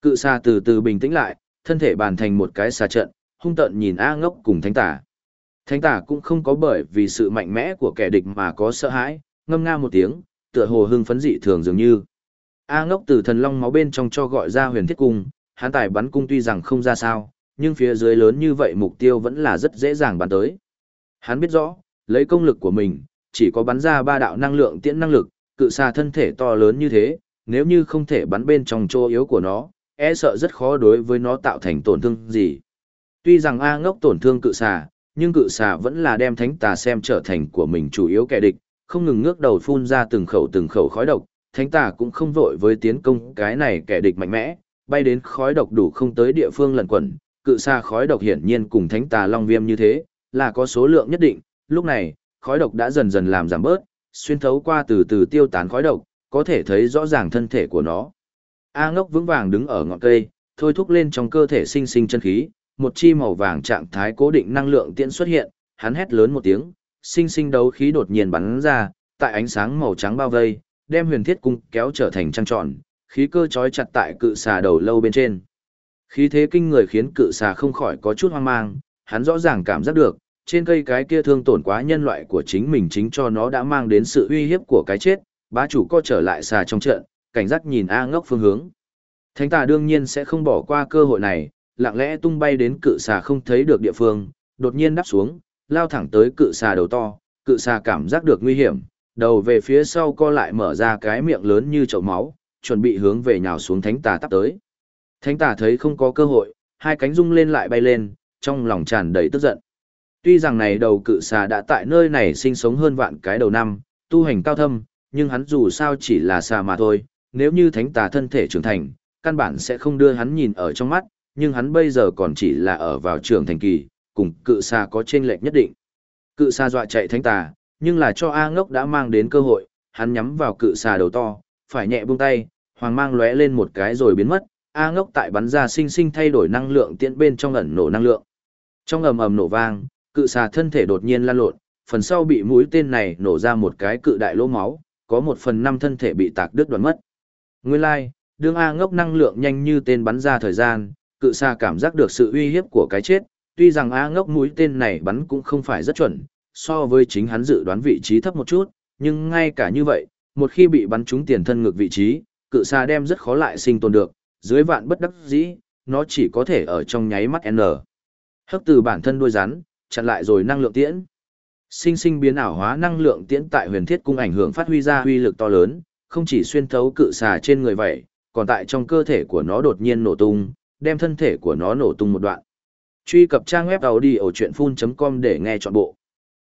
Cự xà từ từ bình tĩnh lại, thân thể bàn thành một cái xà trận, hung tợn nhìn A ngốc cùng thánh tà. Thánh tà cũng không có bởi vì sự mạnh mẽ của kẻ địch mà có sợ hãi, ngâm nga một tiếng, tựa hồ hưng phấn dị thường dường như. A ngốc từ thần long máu bên trong cho gọi ra huyền thiết cung, hắn tài bắn cung tuy rằng không ra sao, nhưng phía dưới lớn như vậy mục tiêu vẫn là rất dễ dàng bắn tới. Hắn biết rõ, lấy công lực của mình, chỉ có bắn ra ba đạo năng lượng tiễn năng lực, cự xa thân thể to lớn như thế, nếu như không thể bắn bên trong chỗ yếu của nó, e sợ rất khó đối với nó tạo thành tổn thương gì. Tuy rằng A ngốc tổn thương cự xà, nhưng cự xà vẫn là đem thánh tà xem trở thành của mình chủ yếu kẻ địch, không ngừng ngước đầu phun ra từng khẩu từng khẩu khói độc, thánh tà cũng không vội với tiến công cái này kẻ địch mạnh mẽ, bay đến khói độc đủ không tới địa phương lẩn quẩn, cự xà khói độc hiển nhiên cùng thánh tà long viêm như thế, là có số lượng nhất định, lúc này, khói độc đã dần dần làm giảm bớt, xuyên thấu qua từ từ tiêu tán khói độc, có thể thấy rõ ràng thân thể của nó. A ngốc vững vàng đứng ở ngọn cây, thôi thúc lên trong cơ thể sinh sinh chân khí, một chi màu vàng trạng thái cố định năng lượng tiễn xuất hiện, hắn hét lớn một tiếng, sinh sinh đấu khí đột nhiên bắn ra, tại ánh sáng màu trắng bao vây, đem huyền thiết cung kéo trở thành trăng tròn, khí cơ trói chặt tại cự xà đầu lâu bên trên. Khí thế kinh người khiến cự xà không khỏi có chút hoang mang, hắn rõ ràng cảm giác được, trên cây cái kia thương tổn quá nhân loại của chính mình chính cho nó đã mang đến sự uy hiếp của cái chết, bá chủ co trở lại xà trong trận, cảnh giác nhìn A ngốc phương hướng. Thánh tà đương nhiên sẽ không bỏ qua cơ hội này, lặng lẽ tung bay đến cự xà không thấy được địa phương, đột nhiên đáp xuống, lao thẳng tới cự xà đầu to, cự xà cảm giác được nguy hiểm, đầu về phía sau co lại mở ra cái miệng lớn như chậu máu, chuẩn bị hướng về nhào xuống thánh tà tắp tới. Thánh tà thấy không có cơ hội, hai cánh rung lên lại bay lên, trong lòng tràn đầy tức giận. Tuy rằng này đầu cự xà đã tại nơi này sinh sống hơn vạn cái đầu năm, tu hành cao thâm, nhưng hắn dù sao chỉ là xà mà thôi, nếu như thánh tà thân thể trưởng thành, căn bản sẽ không đưa hắn nhìn ở trong mắt, nhưng hắn bây giờ còn chỉ là ở vào trưởng thành kỳ, cùng cự Sa có chênh lệch nhất định. Cự Sa dọa chạy thánh tà, nhưng là cho A ngốc đã mang đến cơ hội, hắn nhắm vào cự Sa đầu to, phải nhẹ buông tay, hoàng mang lóe lên một cái rồi biến mất, A ngốc tại bắn ra sinh sinh thay đổi năng lượng tiễn bên trong ẩn nổ năng lượng. Trong ầm ầm nổ vang, cự xà thân thể đột nhiên lan lộn, phần sau bị mũi tên này nổ ra một cái cự đại lỗ máu, có một phần năm thân thể bị tạc đứt đoạn mất. Nguyên lai, like, đương A ngốc năng lượng nhanh như tên bắn ra thời gian, cự xa cảm giác được sự uy hiếp của cái chết, tuy rằng A ngốc mũi tên này bắn cũng không phải rất chuẩn, so với chính hắn dự đoán vị trí thấp một chút, nhưng ngay cả như vậy, một khi bị bắn trúng tiền thân ngược vị trí, cự xa đem rất khó lại sinh tồn được, dưới vạn bất đắc dĩ, nó chỉ có thể ở trong nháy mắt N. Hấp từ bản thân đuôi rắn, chặn lại rồi năng lượng tiễn. Sinh sinh biến ảo hóa năng lượng tiễn tại huyền thiết cung ảnh hưởng phát huy ra huy lực to lớn, không chỉ xuyên thấu cự xà trên người vậy, còn tại trong cơ thể của nó đột nhiên nổ tung, đem thân thể của nó nổ tung một đoạn. Truy cập trang web audiochuyenphun.com để nghe trọn bộ.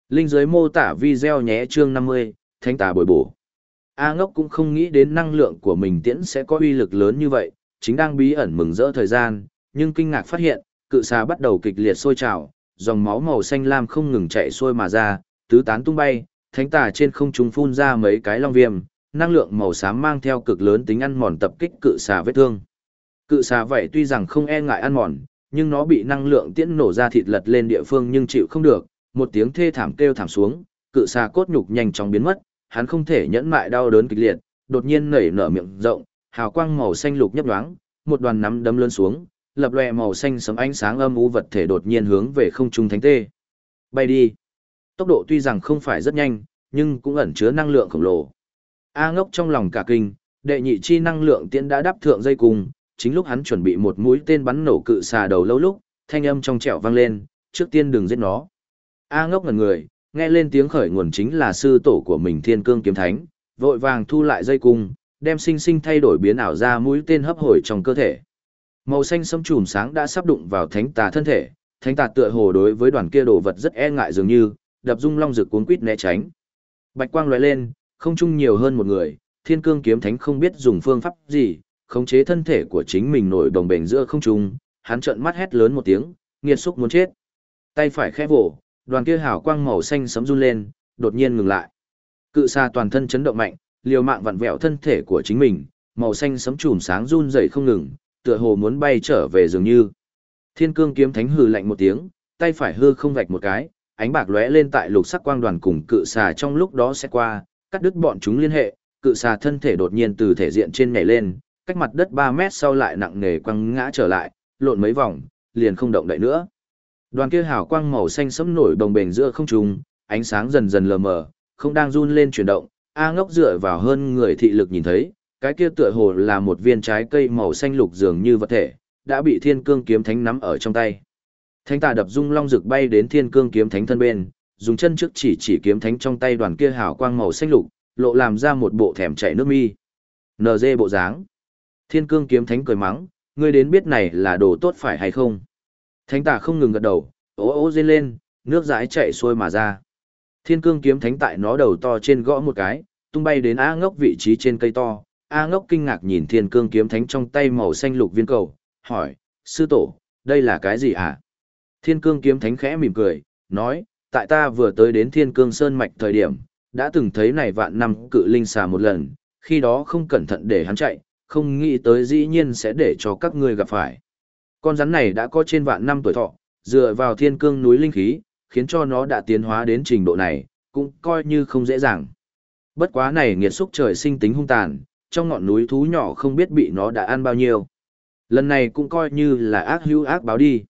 Linh dưới mô tả video nhé chương 50, Thánh tà bồi bổ. A ngốc cũng không nghĩ đến năng lượng của mình tiễn sẽ có uy lực lớn như vậy, chính đang bí ẩn mừng rỡ thời gian, nhưng kinh ngạc phát hiện, cự xà bắt đầu kịch liệt sôi trào, dòng máu màu xanh lam không ngừng chạy xuôi mà ra, tứ tán tung bay, thánh tà trên không trung phun ra mấy cái long viêm, năng lượng màu xám mang theo cực lớn tính ăn mòn tập kích cự xà vết thương. Cự xà vậy tuy rằng không e ngại ăn mòn, nhưng nó bị năng lượng tiễn nổ ra thịt lật lên địa phương nhưng chịu không được, một tiếng thê thảm kêu thảm xuống, cự xà cốt nhục nhanh chóng biến mất, hắn không thể nhẫn mại đau đớn kịch liệt, đột nhiên nảy nở miệng rộng, hào quang màu xanh lục nhấp nhoáng, một đoàn nắm đấm lớn xuống, lập lòe màu xanh sấm ánh sáng âm u vật thể đột nhiên hướng về không trung thánh tê. Bay đi. Tốc độ tuy rằng không phải rất nhanh, nhưng cũng ẩn chứa năng lượng khổng lồ. A ngốc trong lòng cả kinh, đệ nhị chi năng lượng tiễn đã đáp thượng dây cùng, chính lúc hắn chuẩn bị một mũi tên bắn nổ cự xà đầu lâu lúc, thanh âm trong trẻo vang lên, trước tiên đừng giết nó. A ngốc ngẩn người, nghe lên tiếng khởi nguồn chính là sư tổ của mình thiên cương kiếm thánh, vội vàng thu lại dây cung, đem sinh sinh thay đổi biến ảo ra mũi tên hấp hồi trong cơ thể. Màu xanh sẫm chùm sáng đã sắp đụng vào thánh tà thân thể, thánh tà tựa hồ đối với đoàn kia đồ vật rất e ngại dường như, đập rung long rực cuốn quýt né tránh. Bạch quang lóe lên, không chung nhiều hơn một người, thiên cương kiếm thánh không biết dùng phương pháp gì, khống chế thân thể của chính mình nổi đồng bền giữa không trung, hắn trợn mắt hét lớn một tiếng, nghiệt xúc muốn chết. Tay phải khẽ vỗ, đoàn kia hào quang màu xanh sấm run lên, đột nhiên ngừng lại. Cự xa toàn thân chấn động mạnh, liều mạng vặn vẹo thân thể của chính mình, màu xanh sấm chùm sáng run rẩy không ngừng, tựa hồ muốn bay trở về dường như. Thiên cương kiếm thánh hừ lạnh một tiếng, tay phải hư không vạch một cái, ánh bạc lóe lên tại lục sắc quang đoàn cùng cự xà trong lúc đó sẽ qua, cắt đứt bọn chúng liên hệ, cự xà thân thể đột nhiên từ thể diện trên nhảy lên, cách mặt đất 3 mét sau lại nặng nề quăng ngã trở lại, lộn mấy vòng, liền không động đậy nữa. Đoàn kia hào quang màu xanh sẫm nổi đồng bền giữa không trung, ánh sáng dần dần lờ mờ, không đang run lên chuyển động, A ngốc dựa vào hơn người thị lực nhìn thấy, cái kia tựa hồ là một viên trái cây màu xanh lục dường như vật thể, đã bị thiên cương kiếm thánh nắm ở trong tay. Thánh tà đập dung long rực bay đến thiên cương kiếm thánh thân bên, dùng chân trước chỉ chỉ kiếm thánh trong tay đoàn kia hào quang màu xanh lục, lộ làm ra một bộ thèm chảy nước mi. NG bộ dáng. Thiên cương kiếm thánh cười mắng, ngươi đến biết này là đồ tốt phải hay không? Thánh tà không ngừng gật đầu, ố ố dên lên, nước dãi chạy xuôi mà ra. Thiên cương kiếm thánh tại nó đầu to trên gõ một cái, tung bay đến A ngốc vị trí trên cây to. A ngốc kinh ngạc nhìn thiên cương kiếm thánh trong tay màu xanh lục viên cầu, hỏi, sư tổ, đây là cái gì hả? Thiên cương kiếm thánh khẽ mỉm cười, nói, tại ta vừa tới đến thiên cương sơn mạch thời điểm, đã từng thấy này vạn năm cự linh xà một lần, khi đó không cẩn thận để hắn chạy, không nghĩ tới dĩ nhiên sẽ để cho các ngươi gặp phải. Con rắn này đã có trên vạn năm tuổi thọ, dựa vào thiên cương núi linh khí, khiến cho nó đã tiến hóa đến trình độ này, cũng coi như không dễ dàng. Bất quá này nghiệt xúc trời sinh tính hung tàn, trong ngọn núi thú nhỏ không biết bị nó đã ăn bao nhiêu. Lần này cũng coi như là ác hữu ác báo đi.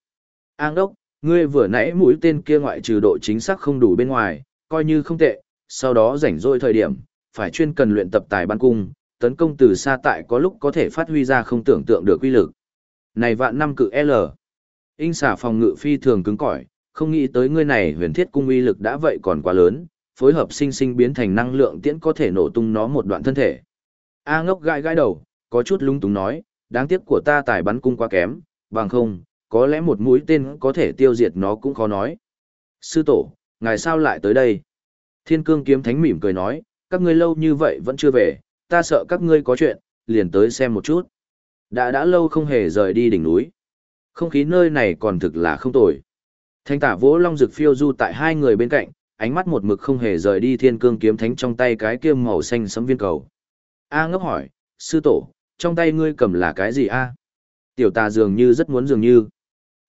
An đốc, ngươi vừa nãy mũi tên kia ngoại trừ độ chính xác không đủ bên ngoài, coi như không tệ, sau đó rảnh rỗi thời điểm, phải chuyên cần luyện tập tài ban cung, tấn công từ xa tại có lúc có thể phát huy ra không tưởng tượng được quy lực. Này vạn năm cự L. Inh xả phòng ngự phi thường cứng cỏi, không nghĩ tới ngươi này huyền thiết cung uy lực đã vậy còn quá lớn, phối hợp sinh sinh biến thành năng lượng tiễn có thể nổ tung nó một đoạn thân thể. A ngốc gãi gãi đầu, có chút lung túng nói, đáng tiếc của ta tài bắn cung quá kém, bằng không, có lẽ một mũi tên có thể tiêu diệt nó cũng khó nói. Sư tổ, ngài sao lại tới đây? Thiên cương kiếm thánh mỉm cười nói, các ngươi lâu như vậy vẫn chưa về, ta sợ các ngươi có chuyện, liền tới xem một chút. Đã đã lâu không hề rời đi đỉnh núi. Không khí nơi này còn thực là không tồi. Thanh tả vỗ long rực phiêu du tại hai người bên cạnh, ánh mắt một mực không hề rời đi thiên cương kiếm thánh trong tay cái kiêm màu xanh sấm viên cầu. A ngốc hỏi, sư tổ, trong tay ngươi cầm là cái gì a? Tiểu tà dường như rất muốn dường như.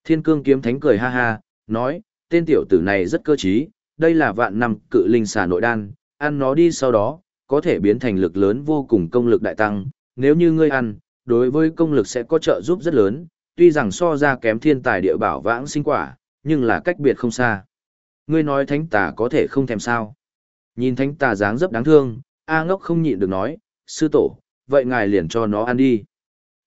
Thiên cương kiếm thánh cười ha ha, nói, tên tiểu tử này rất cơ trí, đây là vạn năm cự linh xà nội đan, ăn nó đi sau đó, có thể biến thành lực lớn vô cùng công lực đại tăng, nếu như ngươi ăn, đối với công lực sẽ có trợ giúp rất lớn, tuy rằng so ra kém thiên tài địa bảo vãng sinh quả, nhưng là cách biệt không xa. Ngươi nói thánh tà có thể không thèm sao. Nhìn thánh tà dáng dấp đáng thương, A ngốc không nhịn được nói, sư tổ, vậy ngài liền cho nó ăn đi.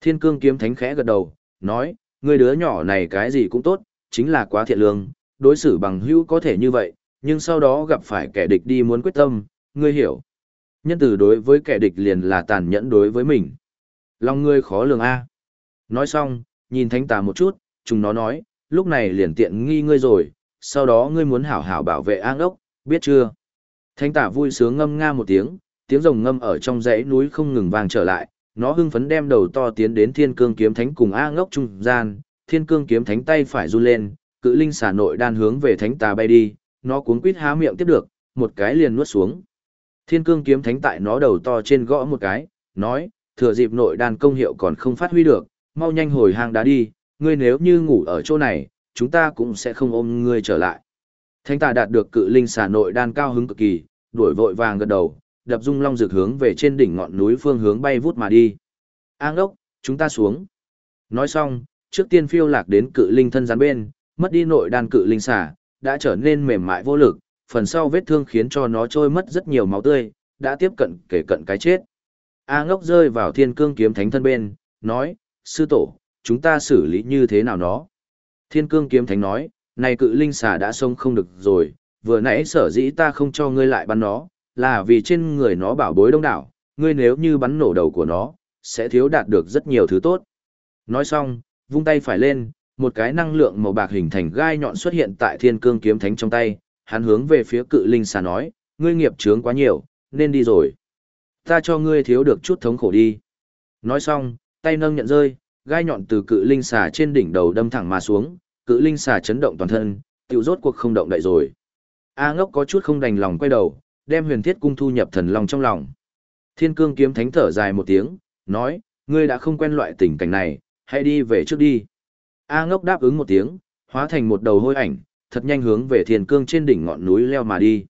Thiên cương kiếm thánh khẽ gật đầu, nói, Người đứa nhỏ này cái gì cũng tốt, chính là quá thiện lương, đối xử bằng hữu có thể như vậy, nhưng sau đó gặp phải kẻ địch đi muốn quyết tâm, ngươi hiểu. Nhân từ đối với kẻ địch liền là tàn nhẫn đối với mình. Lòng ngươi khó lường A. Nói xong, nhìn thánh tà một chút, chúng nó nói, lúc này liền tiện nghi ngươi rồi, sau đó ngươi muốn hảo hảo bảo vệ an ốc, biết chưa? Thánh tà vui sướng ngâm nga một tiếng, tiếng rồng ngâm ở trong dãy núi không ngừng vang trở lại, nó hưng phấn đem đầu to tiến đến thiên cương kiếm thánh cùng A ngốc trung gian, thiên cương kiếm thánh tay phải run lên, cự linh xả nội đan hướng về thánh tà bay đi, nó cuốn quýt há miệng tiếp được, một cái liền nuốt xuống. Thiên cương kiếm thánh tại nó đầu to trên gõ một cái, nói, thừa dịp nội đan công hiệu còn không phát huy được, mau nhanh hồi hang đá đi, ngươi nếu như ngủ ở chỗ này, chúng ta cũng sẽ không ôm ngươi trở lại. Thánh tà đạt được cự linh xả nội đan cao hứng cực kỳ, đuổi vội vàng gật đầu, đập dung long rực hướng về trên đỉnh ngọn núi phương hướng bay vút mà đi. Áng ốc, chúng ta xuống. Nói xong, trước tiên phiêu lạc đến cự linh thân rắn bên, mất đi nội đan cự linh xả, đã trở nên mềm mại vô lực, phần sau vết thương khiến cho nó trôi mất rất nhiều máu tươi, đã tiếp cận kể cận cái chết. A ngốc rơi vào thiên cương kiếm thánh thân bên, nói, sư tổ, chúng ta xử lý như thế nào nó? Thiên cương kiếm thánh nói, này cự linh xà đã sống không được rồi, vừa nãy sở dĩ ta không cho ngươi lại bắn nó, là vì trên người nó bảo bối đông đảo, ngươi nếu như bắn nổ đầu của nó, sẽ thiếu đạt được rất nhiều thứ tốt. Nói xong, vung tay phải lên, một cái năng lượng màu bạc hình thành gai nhọn xuất hiện tại thiên cương kiếm thánh trong tay, hắn hướng về phía cự linh xà nói, ngươi nghiệp chướng quá nhiều, nên đi rồi. Ta cho ngươi thiếu được chút thống khổ đi. Nói xong, tay nâng nhận rơi, gai nhọn từ cự linh xà trên đỉnh đầu đâm thẳng mà xuống, cự linh xà chấn động toàn thân, tiểu rốt cuộc không động đậy rồi. A ngốc có chút không đành lòng quay đầu, đem huyền thiết cung thu nhập thần long trong lòng. Thiên cương kiếm thánh thở dài một tiếng, nói, ngươi đã không quen loại tình cảnh này, hãy đi về trước đi. A ngốc đáp ứng một tiếng, hóa thành một đầu hôi ảnh, thật nhanh hướng về thiên cương trên đỉnh ngọn núi leo mà đi.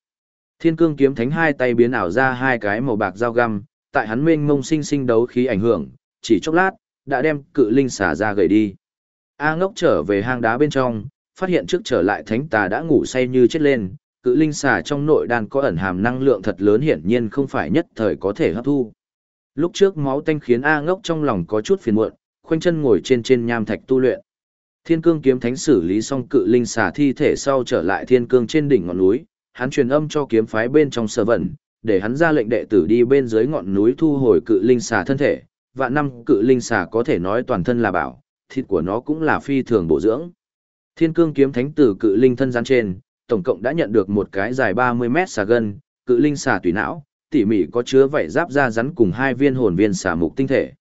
Thiên cương kiếm thánh hai tay biến ảo ra hai cái màu bạc dao găm, tại hắn mênh mông sinh sinh đấu khí ảnh hưởng, chỉ chốc lát, đã đem cự linh xả ra gầy đi. A ngốc trở về hang đá bên trong, phát hiện trước trở lại thánh tà đã ngủ say như chết lên, cự linh xà trong nội đan có ẩn hàm năng lượng thật lớn hiển nhiên không phải nhất thời có thể hấp thu. Lúc trước máu tanh khiến A ngốc trong lòng có chút phiền muộn, khoanh chân ngồi trên trên nham thạch tu luyện. Thiên cương kiếm thánh xử lý xong cự linh xà thi thể sau trở lại thiên cương trên đỉnh ngọn núi, hắn truyền âm cho kiếm phái bên trong sở vận, để hắn ra lệnh đệ tử đi bên dưới ngọn núi thu hồi cự linh xà thân thể. Vạn năm cự linh xà có thể nói toàn thân là bảo, thịt của nó cũng là phi thường bổ dưỡng. Thiên cương kiếm thánh tử cự linh thân gian trên, tổng cộng đã nhận được một cái dài 30 mét xà gân, cự linh xà tùy não, tỉ mỉ có chứa vảy giáp da rắn cùng hai viên hồn viên xà mục tinh thể.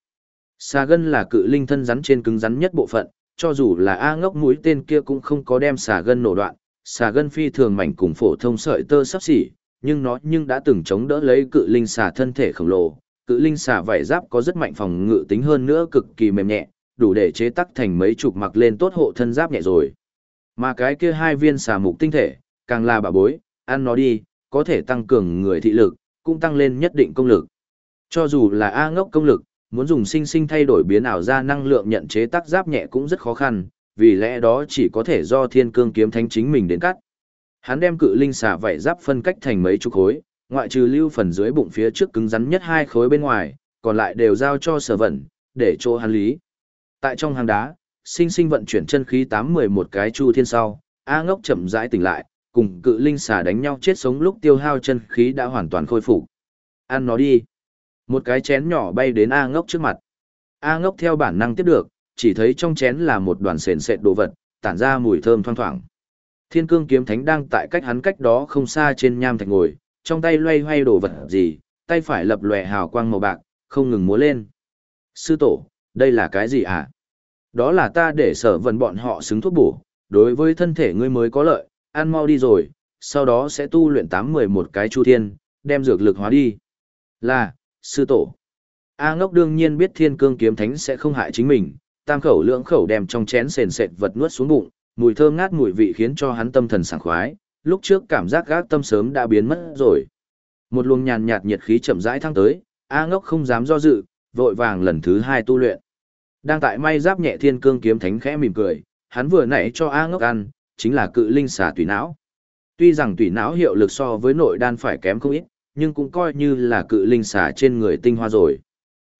Xà gân là cự linh thân rắn trên cứng rắn nhất bộ phận, cho dù là A ngốc mũi tên kia cũng không có đem xà gân nổ đoạn, xà gân phi thường mảnh cùng phổ thông sợi tơ sắp xỉ, nhưng nó nhưng đã từng chống đỡ lấy cự linh xà thân thể khổng lồ. Cự linh xà vảy giáp có rất mạnh phòng ngự tính hơn nữa cực kỳ mềm nhẹ, đủ để chế tắc thành mấy chục mặc lên tốt hộ thân giáp nhẹ rồi. Mà cái kia hai viên xà mục tinh thể, càng là bà bối, ăn nó đi, có thể tăng cường người thị lực, cũng tăng lên nhất định công lực. Cho dù là A ngốc công lực, muốn dùng sinh sinh thay đổi biến ảo ra năng lượng nhận chế tác giáp nhẹ cũng rất khó khăn, vì lẽ đó chỉ có thể do thiên cương kiếm thánh chính mình đến cắt. Hắn đem cự linh xà vảy giáp phân cách thành mấy chục khối, ngoại trừ lưu phần dưới bụng phía trước cứng rắn nhất hai khối bên ngoài, còn lại đều giao cho sở vận, để chỗ hắn lý. Tại trong hang đá, sinh sinh vận chuyển chân khí tám mười một cái chu thiên sau, A ngốc chậm rãi tỉnh lại, cùng cự linh xà đánh nhau chết sống lúc tiêu hao chân khí đã hoàn toàn khôi phục. Ăn nó đi. Một cái chén nhỏ bay đến A ngốc trước mặt. A ngốc theo bản năng tiếp được, chỉ thấy trong chén là một đoàn sền sệt đồ vật, tản ra mùi thơm thoang thoảng. Thiên cương kiếm thánh đang tại cách hắn cách đó không xa trên nham thạch ngồi, trong tay loay hoay đồ vật gì, tay phải lập lòe hào quang màu bạc, không ngừng múa lên. Sư tổ, đây là cái gì à? Đó là ta để sở vần bọn họ xứng thuốc bổ, đối với thân thể ngươi mới có lợi, ăn mau đi rồi, sau đó sẽ tu luyện tám mười một cái chu thiên, đem dược lực hóa đi. Là, sư tổ. A ngốc đương nhiên biết thiên cương kiếm thánh sẽ không hại chính mình, tam khẩu lưỡng khẩu đem trong chén sền sệt vật nuốt xuống bụng, mùi thơm ngát mùi vị khiến cho hắn tâm thần sảng khoái, lúc trước cảm giác gác tâm sớm đã biến mất rồi. Một luồng nhàn nhạt nhiệt khí chậm rãi thăng tới, A ngốc không dám do dự, vội vàng lần thứ hai tu luyện. Đang tại may giáp nhẹ thiên cương kiếm thánh khẽ mỉm cười, hắn vừa nãy cho A ngốc ăn, chính là cự linh xà tùy não. Tuy rằng tùy não hiệu lực so với nội đan phải kém không ít, nhưng cũng coi như là cự linh xà trên người tinh hoa rồi.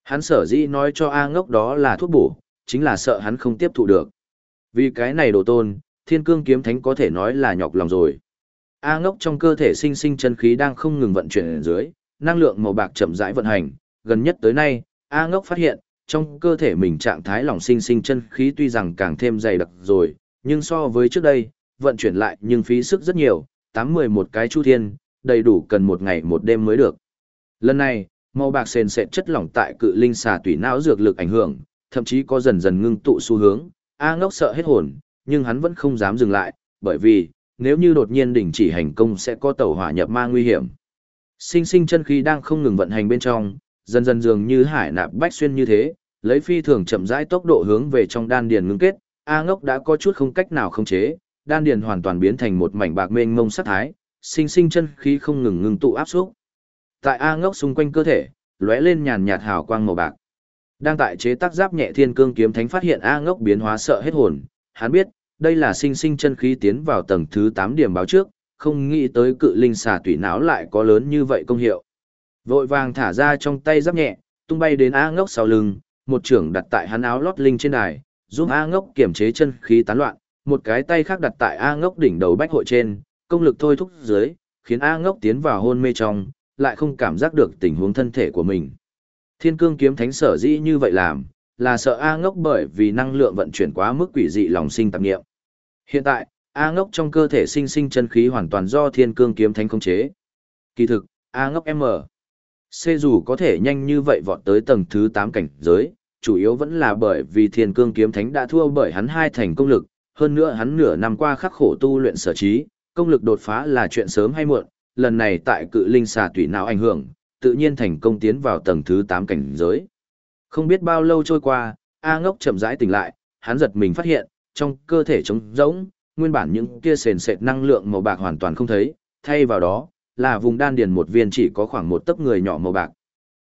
Hắn sở dĩ nói cho A ngốc đó là thuốc bổ, chính là sợ hắn không tiếp thụ được. Vì cái này đồ tôn, thiên cương kiếm thánh có thể nói là nhọc lòng rồi. A ngốc trong cơ thể sinh sinh chân khí đang không ngừng vận chuyển ở dưới, năng lượng màu bạc chậm rãi vận hành, gần nhất tới nay, A ngốc phát hiện, trong cơ thể mình trạng thái lòng sinh sinh chân khí tuy rằng càng thêm dày đặc rồi, nhưng so với trước đây, vận chuyển lại nhưng phí sức rất nhiều, tám mười một cái chu thiên, đầy đủ cần một ngày một đêm mới được. Lần này, màu bạc sền sệt chất lỏng tại cự linh xà tủy não dược lực ảnh hưởng, thậm chí có dần dần ngưng tụ xu hướng, A ngốc sợ hết hồn, nhưng hắn vẫn không dám dừng lại, bởi vì, nếu như đột nhiên đình chỉ hành công sẽ có tẩu hỏa nhập ma nguy hiểm. Sinh sinh chân khí đang không ngừng vận hành bên trong, dần dần dường như hải nạp bách xuyên như thế, lấy phi thường chậm rãi tốc độ hướng về trong đan điền ngưng kết, A ngốc đã có chút không cách nào khống chế, đan điền hoàn toàn biến thành một mảnh bạc mênh mông sắc thái, sinh sinh chân khí không ngừng ngưng tụ áp xúc. Tại A ngốc xung quanh cơ thể, lóe lên nhàn nhạt hào quang màu bạc. Đang tại chế tác giáp nhẹ thiên cương kiếm thánh phát hiện A ngốc biến hóa sợ hết hồn, hắn biết, đây là sinh sinh chân khí tiến vào tầng thứ 8 điểm báo trước, không nghĩ tới cự linh xà tủy não lại có lớn như vậy công hiệu. Vội vàng thả ra trong tay giáp nhẹ, tung bay đến A ngốc sau lưng, một trưởng đặt tại hắn áo lót linh trên đài, giúp A ngốc kiểm chế chân khí tán loạn, một cái tay khác đặt tại A ngốc đỉnh đầu bách hội trên, công lực thôi thúc dưới, khiến A ngốc tiến vào hôn mê trong, lại không cảm giác được tình huống thân thể của mình. Thiên cương kiếm thánh sở dĩ như vậy làm, là sợ A ngốc bởi vì năng lượng vận chuyển quá mức quỷ dị lòng sinh tạp nghiệm. Hiện tại, A ngốc trong cơ thể sinh sinh chân khí hoàn toàn do thiên cương kiếm thánh khống chế. Kỳ thực, A ngốc M. C dù có thể nhanh như vậy vọt tới tầng thứ 8 cảnh giới, chủ yếu vẫn là bởi vì thiên cương kiếm thánh đã thua bởi hắn hai thành công lực, hơn nữa hắn nửa năm qua khắc khổ tu luyện sở trí, công lực đột phá là chuyện sớm hay muộn, lần này tại cự linh xà Tủy não ảnh hưởng, tự nhiên thành công tiến vào tầng thứ 8 cảnh giới. Không biết bao lâu trôi qua, A ngốc chậm rãi tỉnh lại, hắn giật mình phát hiện, trong cơ thể trống rỗng, nguyên bản những kia sền sệt năng lượng màu bạc hoàn toàn không thấy, thay vào đó, là vùng đan điền một viên chỉ có khoảng một tấc người nhỏ màu bạc.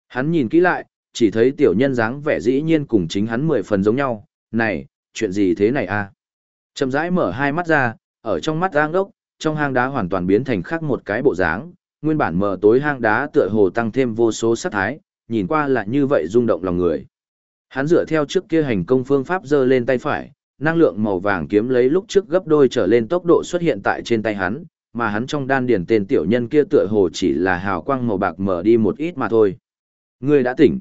Hắn nhìn kỹ lại, chỉ thấy tiểu nhân dáng vẻ dĩ nhiên cùng chính hắn mười phần giống nhau, này, chuyện gì thế này a? Chậm rãi mở hai mắt ra, ở trong mắt giang đốc trong hang đá hoàn toàn biến thành khác một cái bộ dáng, nguyên bản mờ tối hang đá tựa hồ tăng thêm vô số sắc thái, nhìn qua là như vậy rung động lòng người. Hắn dựa theo trước kia hành công phương pháp giơ lên tay phải, năng lượng màu vàng kiếm lấy lúc trước gấp đôi trở lên tốc độ xuất hiện tại trên tay hắn, mà hắn trong đan điển tên tiểu nhân kia tựa hồ chỉ là hào quang màu bạc mở đi một ít mà thôi. ngươi đã tỉnh.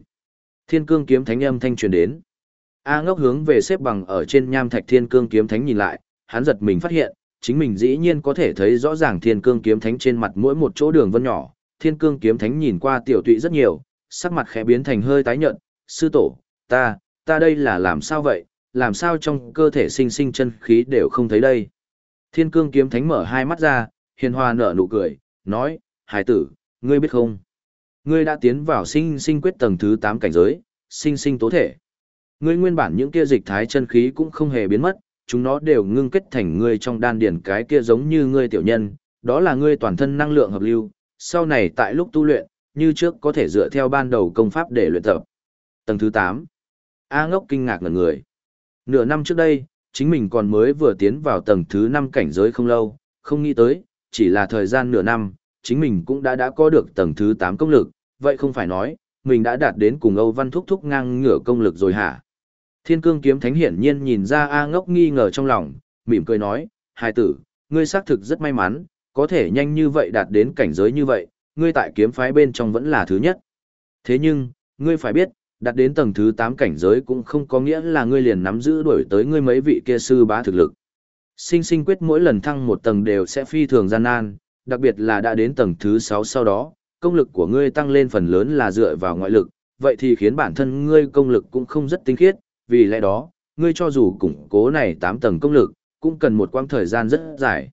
Thiên cương kiếm thánh âm thanh truyền đến. A ngốc hướng về xếp bằng ở trên nham thạch thiên cương kiếm thánh nhìn lại, hắn giật mình phát hiện, chính mình dĩ nhiên có thể thấy rõ ràng thiên cương kiếm thánh trên mặt mỗi một chỗ đường vân nhỏ. Thiên cương kiếm thánh nhìn qua tiểu tụy rất nhiều, sắc mặt khẽ biến thành hơi tái nhợt, sư tổ, ta, ta đây là làm sao vậy, làm sao trong cơ thể sinh sinh chân khí đều không thấy đây. Thiên cương kiếm thánh mở hai mắt ra, hiền hòa nở nụ cười, nói, hải tử, ngươi biết không? Ngươi đã tiến vào sinh sinh quyết tầng thứ 8 cảnh giới, sinh sinh tố thể. Ngươi nguyên bản những kia dịch thái chân khí cũng không hề biến mất, chúng nó đều ngưng kết thành ngươi trong đan điển cái kia giống như ngươi tiểu nhân, đó là ngươi toàn thân năng lượng hợp lưu, sau này tại lúc tu luyện, như trước có thể dựa theo ban đầu công pháp để luyện tập. Tầng thứ 8. A ngốc kinh ngạc ngẩn người. Nửa năm trước đây, chính mình còn mới vừa tiến vào tầng thứ 5 cảnh giới không lâu, không nghĩ tới, chỉ là thời gian nửa năm, chính mình cũng đã đã có được tầng thứ 8 công lực, vậy không phải nói, mình đã đạt đến cùng Âu Văn Thúc Thúc ngang ngửa công lực rồi hả? Thiên cương kiếm thánh hiển nhiên nhìn ra A ngốc nghi ngờ trong lòng, mỉm cười nói, hai tử, ngươi xác thực rất may mắn, có thể nhanh như vậy đạt đến cảnh giới như vậy, ngươi tại kiếm phái bên trong vẫn là thứ nhất. Thế nhưng, ngươi phải biết, đạt đến tầng thứ 8 cảnh giới cũng không có nghĩa là ngươi liền nắm giữ đuổi tới ngươi mấy vị kia sư bá thực lực. Sinh sinh quyết mỗi lần thăng một tầng đều sẽ phi thường gian nan, đặc biệt là đã đến tầng thứ 6 sau đó, công lực của ngươi tăng lên phần lớn là dựa vào ngoại lực, vậy thì khiến bản thân ngươi công lực cũng không rất tinh khiết, vì lẽ đó, ngươi cho dù củng cố này 8 tầng công lực, cũng cần một quãng thời gian rất dài.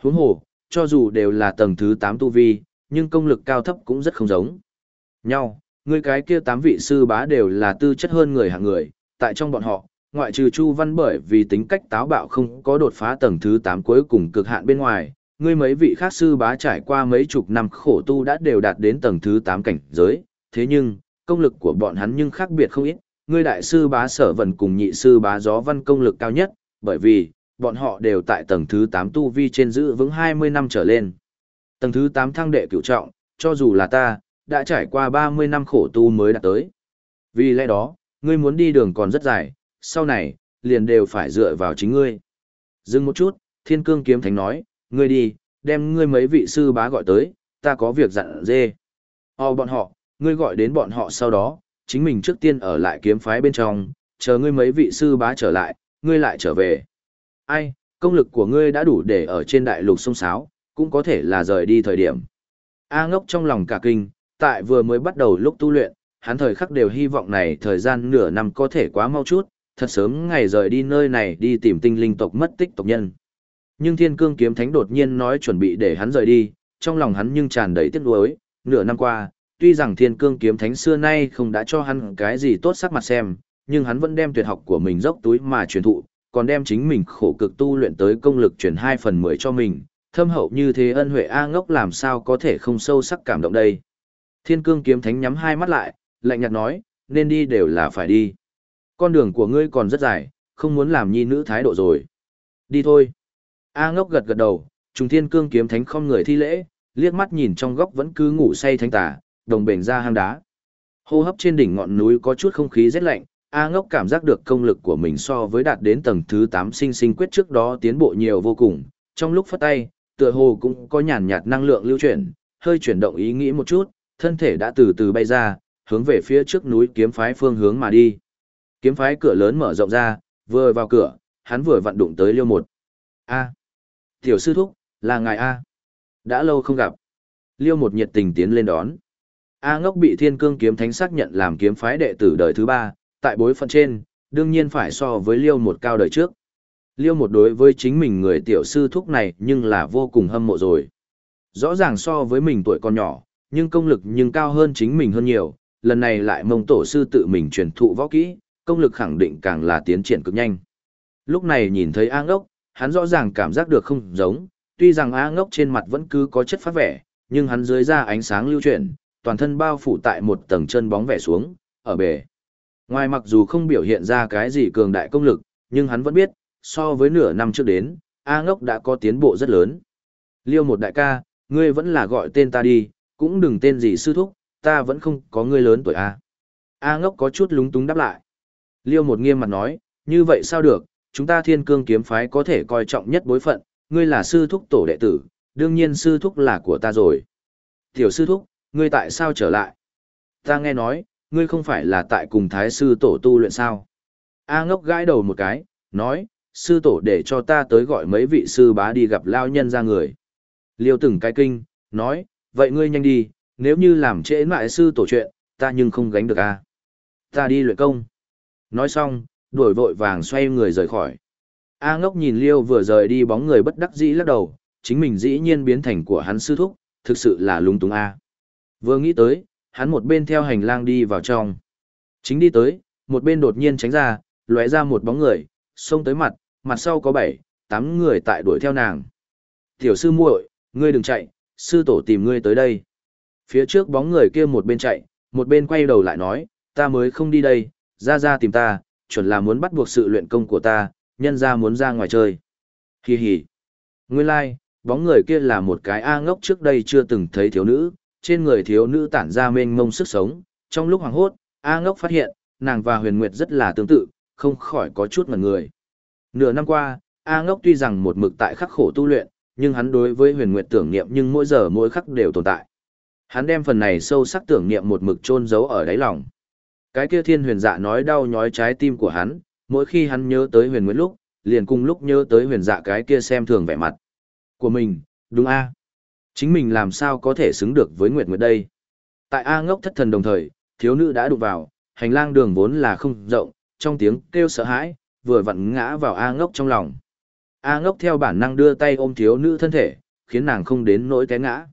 Huống hồ, cho dù đều là tầng thứ 8 tu vi, nhưng công lực cao thấp cũng rất không giống nhau. Ngươi cái kia 8 vị sư bá đều là tư chất hơn người hạng người, tại trong bọn họ, ngoại trừ Chu Văn bởi vì tính cách táo bạo không có đột phá tầng thứ 8 cuối cùng cực hạn bên ngoài, ngươi mấy vị khác sư bá trải qua mấy chục năm khổ tu đã đều đạt đến tầng thứ 8 cảnh giới, thế nhưng, công lực của bọn hắn nhưng khác biệt không ít, ngươi đại sư bá sở vận cùng nhị sư bá gió văn công lực cao nhất, bởi vì, bọn họ đều tại tầng thứ 8 tu vi trên giữ vững 20 năm trở lên. Tầng thứ 8 thăng đệ cửu trọng, cho dù là ta, đã trải qua 30 năm khổ tu mới đạt tới. Vì lẽ đó, ngươi muốn đi đường còn rất dài, sau này, liền đều phải dựa vào chính ngươi. Dừng một chút, thiên cương kiếm thánh nói, ngươi đi, đem ngươi mấy vị sư bá gọi tới, ta có việc dặn dê. Ô bọn họ, ngươi gọi đến bọn họ sau đó, chính mình trước tiên ở lại kiếm phái bên trong, chờ ngươi mấy vị sư bá trở lại, ngươi lại trở về. Ai, công lực của ngươi đã đủ để ở trên đại lục sông Sáo, cũng có thể là rời đi thời điểm. A ngốc trong lòng cả kinh, tại vừa mới bắt đầu lúc tu luyện, hắn thời khắc đều hy vọng này thời gian nửa năm có thể quá mau chút, thật sớm ngày rời đi nơi này đi tìm tinh linh tộc mất tích tộc nhân. Nhưng thiên cương kiếm thánh đột nhiên nói chuẩn bị để hắn rời đi, trong lòng hắn nhưng tràn đầy tiếc nuối, nửa năm qua, tuy rằng thiên cương kiếm thánh xưa nay không đã cho hắn cái gì tốt sắc mặt xem, nhưng hắn vẫn đem tuyệt học của mình dốc túi mà truyền thụ, còn đem chính mình khổ cực tu luyện tới công lực chuyển 2 phần 10 cho mình, thâm hậu như thế ân huệ A ngốc làm sao có thể không sâu sắc cảm động đây. Thiên cương kiếm thánh nhắm hai mắt lại, lạnh nhạt nói, nên đi đều là phải đi. Con đường của ngươi còn rất dài, không muốn làm nhi nữ thái độ rồi. Đi thôi. A ngốc gật gật đầu, trùng thiên cương kiếm thánh không người thi lễ, liếc mắt nhìn trong góc vẫn cứ ngủ say thánh tà, đồng bền ra hang đá. Hô hấp trên đỉnh ngọn núi có chút không khí rét lạnh, A ngốc cảm giác được công lực của mình so với đạt đến tầng thứ 8 sinh sinh quyết trước đó tiến bộ nhiều vô cùng. Trong lúc phát tay, tựa hồ cũng có nhàn nhạt năng lượng lưu chuyển, hơi chuyển động ý nghĩ một chút, thân thể đã từ từ bay ra, hướng về phía trước núi kiếm phái phương hướng mà đi. Kiếm phái cửa lớn mở rộng ra, vừa vào cửa, hắn vừa vặn đụng tới liêu một. A. Tiểu sư thúc, là ngài A. Đã lâu không gặp. Liêu một nhiệt tình tiến lên đón. A ngốc bị thiên cương kiếm thánh xác nhận làm kiếm phái đệ tử đời thứ ba, tại bối phận trên, đương nhiên phải so với liêu một cao đời trước. Liêu một đối với chính mình người tiểu sư thúc này nhưng là vô cùng hâm mộ rồi. Rõ ràng so với mình tuổi còn nhỏ, nhưng công lực nhưng cao hơn chính mình hơn nhiều, lần này lại mông tổ sư tự mình truyền thụ võ kỹ, công lực khẳng định càng là tiến triển cực nhanh. Lúc này nhìn thấy A ngốc, hắn rõ ràng cảm giác được không giống, tuy rằng A ngốc trên mặt vẫn cứ có chất phát vẻ, nhưng hắn dưới ra ánh sáng lưu chuyển, toàn thân bao phủ tại một tầng chân bóng vẻ xuống, ở bề. Ngoài mặc dù không biểu hiện ra cái gì cường đại công lực, nhưng hắn vẫn biết, so với nửa năm trước đến, A ngốc đã có tiến bộ rất lớn. Liêu một đại ca, ngươi vẫn là gọi tên ta đi, cũng đừng tên gì sư thúc, ta vẫn không có ngươi lớn tuổi A. A ngốc có chút lúng túng đáp lại. Liêu một nghiêm mặt nói, như vậy sao được, chúng ta thiên cương kiếm phái có thể coi trọng nhất bối phận, ngươi là sư thúc tổ đệ tử, đương nhiên sư thúc là của ta rồi. Tiểu sư thúc, ngươi tại sao trở lại? Ta nghe nói, ngươi không phải là tại cùng thái sư tổ tu luyện sao? A ngốc gãi đầu một cái, nói, sư tổ để cho ta tới gọi mấy vị sư bá đi gặp lao nhân ra người. Liêu từng cái kinh, nói, vậy ngươi nhanh đi, nếu như làm trễ mại sư tổ chuyện, ta nhưng không gánh được a. Ta đi luyện công. Nói xong, đuổi vội vàng xoay người rời khỏi. A ngốc nhìn Liêu vừa rời đi bóng người bất đắc dĩ lắc đầu, chính mình dĩ nhiên biến thành của hắn sư thúc, thực sự là lung túng A. Vừa nghĩ tới, hắn một bên theo hành lang đi vào trong. Chính đi tới, một bên đột nhiên tránh ra, lóe ra một bóng người, xông tới mặt, mặt sau có bảy, tám người tại đuổi theo nàng. Tiểu sư muội, ngươi đừng chạy, sư tổ tìm ngươi tới đây. Phía trước bóng người kia một bên chạy, một bên quay đầu lại nói, ta mới không đi đây, ra ra tìm ta, chuẩn là muốn bắt buộc sự luyện công của ta, nhân ra muốn ra ngoài chơi. Hi hi. Nguyên lai, like, bóng người kia là một cái A ngốc trước đây chưa từng thấy thiếu nữ, trên người thiếu nữ tản ra mênh mông sức sống, trong lúc hoàng hốt, A ngốc phát hiện, nàng và huyền nguyệt rất là tương tự, không khỏi có chút ngần người. Nửa năm qua, A ngốc tuy rằng một mực tại khắc khổ tu luyện, nhưng hắn đối với huyền nguyệt tưởng niệm nhưng mỗi giờ mỗi khắc đều tồn tại. Hắn đem phần này sâu sắc tưởng niệm một mực chôn giấu ở đáy lòng. Cái kia thiên huyền dạ nói đau nhói trái tim của hắn, mỗi khi hắn nhớ tới huyền nguyệt lúc, liền cùng lúc nhớ tới huyền dạ cái kia xem thường vẻ mặt. Của mình, đúng a Chính mình làm sao có thể xứng được với Nguyệt Nguyệt đây? Tại A ngốc thất thần đồng thời, thiếu nữ đã đụng vào, hành lang đường vốn là không rộng, trong tiếng kêu sợ hãi, vừa vặn ngã vào A ngốc trong lòng. A ngốc theo bản năng đưa tay ôm thiếu nữ thân thể, khiến nàng không đến nỗi té ngã.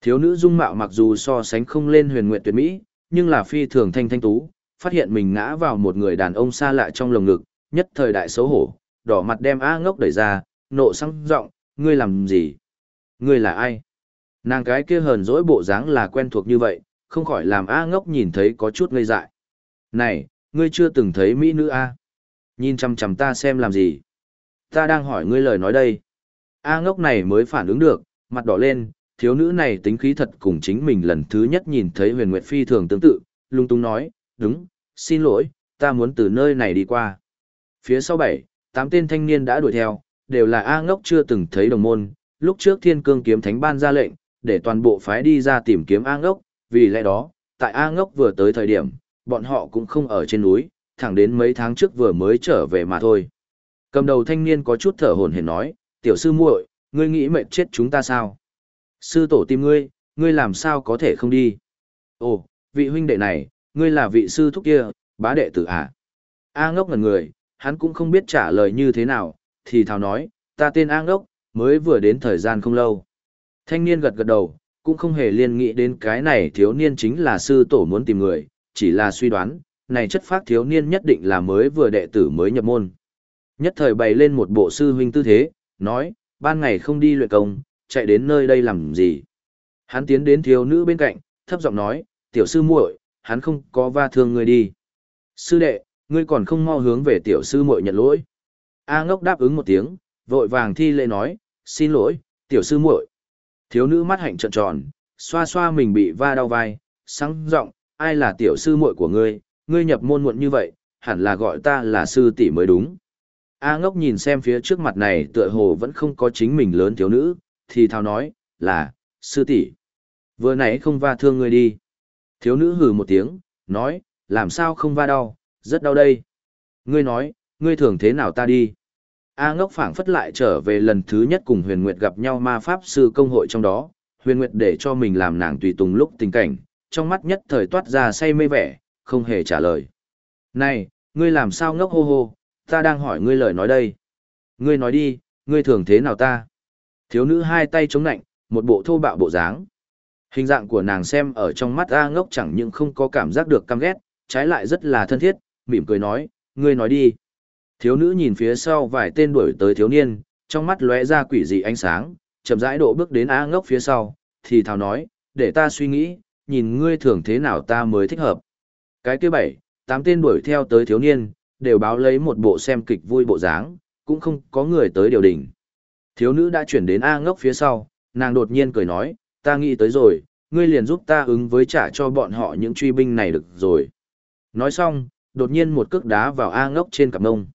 Thiếu nữ dung mạo mặc dù so sánh không lên huyền nguyện tuyệt mỹ, nhưng là phi thường thanh thanh tú, phát hiện mình ngã vào một người đàn ông xa lạ trong lồng ngực, nhất thời đại xấu hổ, đỏ mặt đem A ngốc đẩy ra, nộ sang giọng, ngươi làm gì? Ngươi là ai? Nàng cái kia hờn dỗi bộ dáng là quen thuộc như vậy, không khỏi làm A ngốc nhìn thấy có chút ngây dại. Này, ngươi chưa từng thấy Mỹ nữ A. Nhìn chằm chằm ta xem làm gì? Ta đang hỏi ngươi lời nói đây. A ngốc này mới phản ứng được, mặt đỏ lên, thiếu nữ này tính khí thật cùng chính mình lần thứ nhất nhìn thấy huyền nguyệt phi thường tương tự, lung tung nói, đúng, xin lỗi, ta muốn từ nơi này đi qua. Phía sau bảy, tám tên thanh niên đã đuổi theo, đều là A ngốc chưa từng thấy đồng môn, lúc trước thiên cương kiếm thánh ban ra lệnh, để toàn bộ phái đi ra tìm kiếm A ngốc, vì lẽ đó, tại A ngốc vừa tới thời điểm, bọn họ cũng không ở trên núi, thẳng đến mấy tháng trước vừa mới trở về mà thôi. Cầm đầu thanh niên có chút thở hổn hển nói, tiểu sư muội, ngươi nghĩ mệt chết chúng ta sao? Sư tổ tìm ngươi, ngươi làm sao có thể không đi? Ồ, vị huynh đệ này, ngươi là vị sư thúc kia, bá đệ tử à? A ngốc ngần người, hắn cũng không biết trả lời như thế nào, thì thào nói, ta tên A ngốc, mới vừa đến thời gian không lâu. Thanh niên gật gật đầu, cũng không hề liên nghĩ đến cái này thiếu niên chính là sư tổ muốn tìm người, chỉ là suy đoán, này chất phác thiếu niên nhất định là mới vừa đệ tử mới nhập môn. Nhất thời bày lên một bộ sư huynh tư thế, nói, ban ngày không đi luyện công, chạy đến nơi đây làm gì. Hắn tiến đến thiếu nữ bên cạnh, thấp giọng nói, tiểu sư muội, hắn không có va thương ngươi đi. Sư đệ, ngươi còn không mau hướng về tiểu sư muội nhận lỗi. A ngốc đáp ứng một tiếng, vội vàng thi lễ nói, xin lỗi, tiểu sư muội. Thiếu nữ mắt hạnh trợn tròn, xoa xoa mình bị va đau vai, sáng giọng, ai là tiểu sư muội của ngươi, ngươi nhập môn muộn như vậy, hẳn là gọi ta là sư tỷ mới đúng. A ngốc nhìn xem phía trước mặt này tựa hồ vẫn không có chính mình lớn thiếu nữ, thì thào nói, là, sư tỷ Vừa nãy không va thương ngươi đi. Thiếu nữ hừ một tiếng, nói, làm sao không va đau, rất đau đây. Ngươi nói, ngươi thường thế nào ta đi. A ngốc phảng phất lại trở về lần thứ nhất cùng huyền nguyệt gặp nhau ma pháp sư công hội trong đó, huyền nguyệt để cho mình làm nàng tùy tùng lúc tình cảnh, trong mắt nhất thời toát ra say mê vẻ, không hề trả lời. Này, ngươi làm sao ngốc hô hô, ta đang hỏi ngươi lời nói đây. Ngươi nói đi, ngươi thường thế nào ta? Thiếu nữ hai tay chống nạnh, một bộ thô bạo bộ dáng. Hình dạng của nàng xem ở trong mắt A ngốc chẳng những không có cảm giác được căm ghét, trái lại rất là thân thiết, mỉm cười nói, ngươi nói đi. Thiếu nữ nhìn phía sau vài tên đuổi tới thiếu niên, trong mắt lóe ra quỷ dị ánh sáng, chậm rãi độ bước đến A ngốc phía sau, thì thào nói, để ta suy nghĩ, nhìn ngươi thường thế nào ta mới thích hợp. Cái kia bảy, tám tên đuổi theo tới thiếu niên, đều báo lấy một bộ xem kịch vui bộ dáng, cũng không có người tới điều đình. Thiếu nữ đã chuyển đến A ngốc phía sau, nàng đột nhiên cười nói, ta nghĩ tới rồi, ngươi liền giúp ta ứng với trả cho bọn họ những truy binh này được rồi. Nói xong, đột nhiên một cước đá vào A ngốc trên cặp ngông.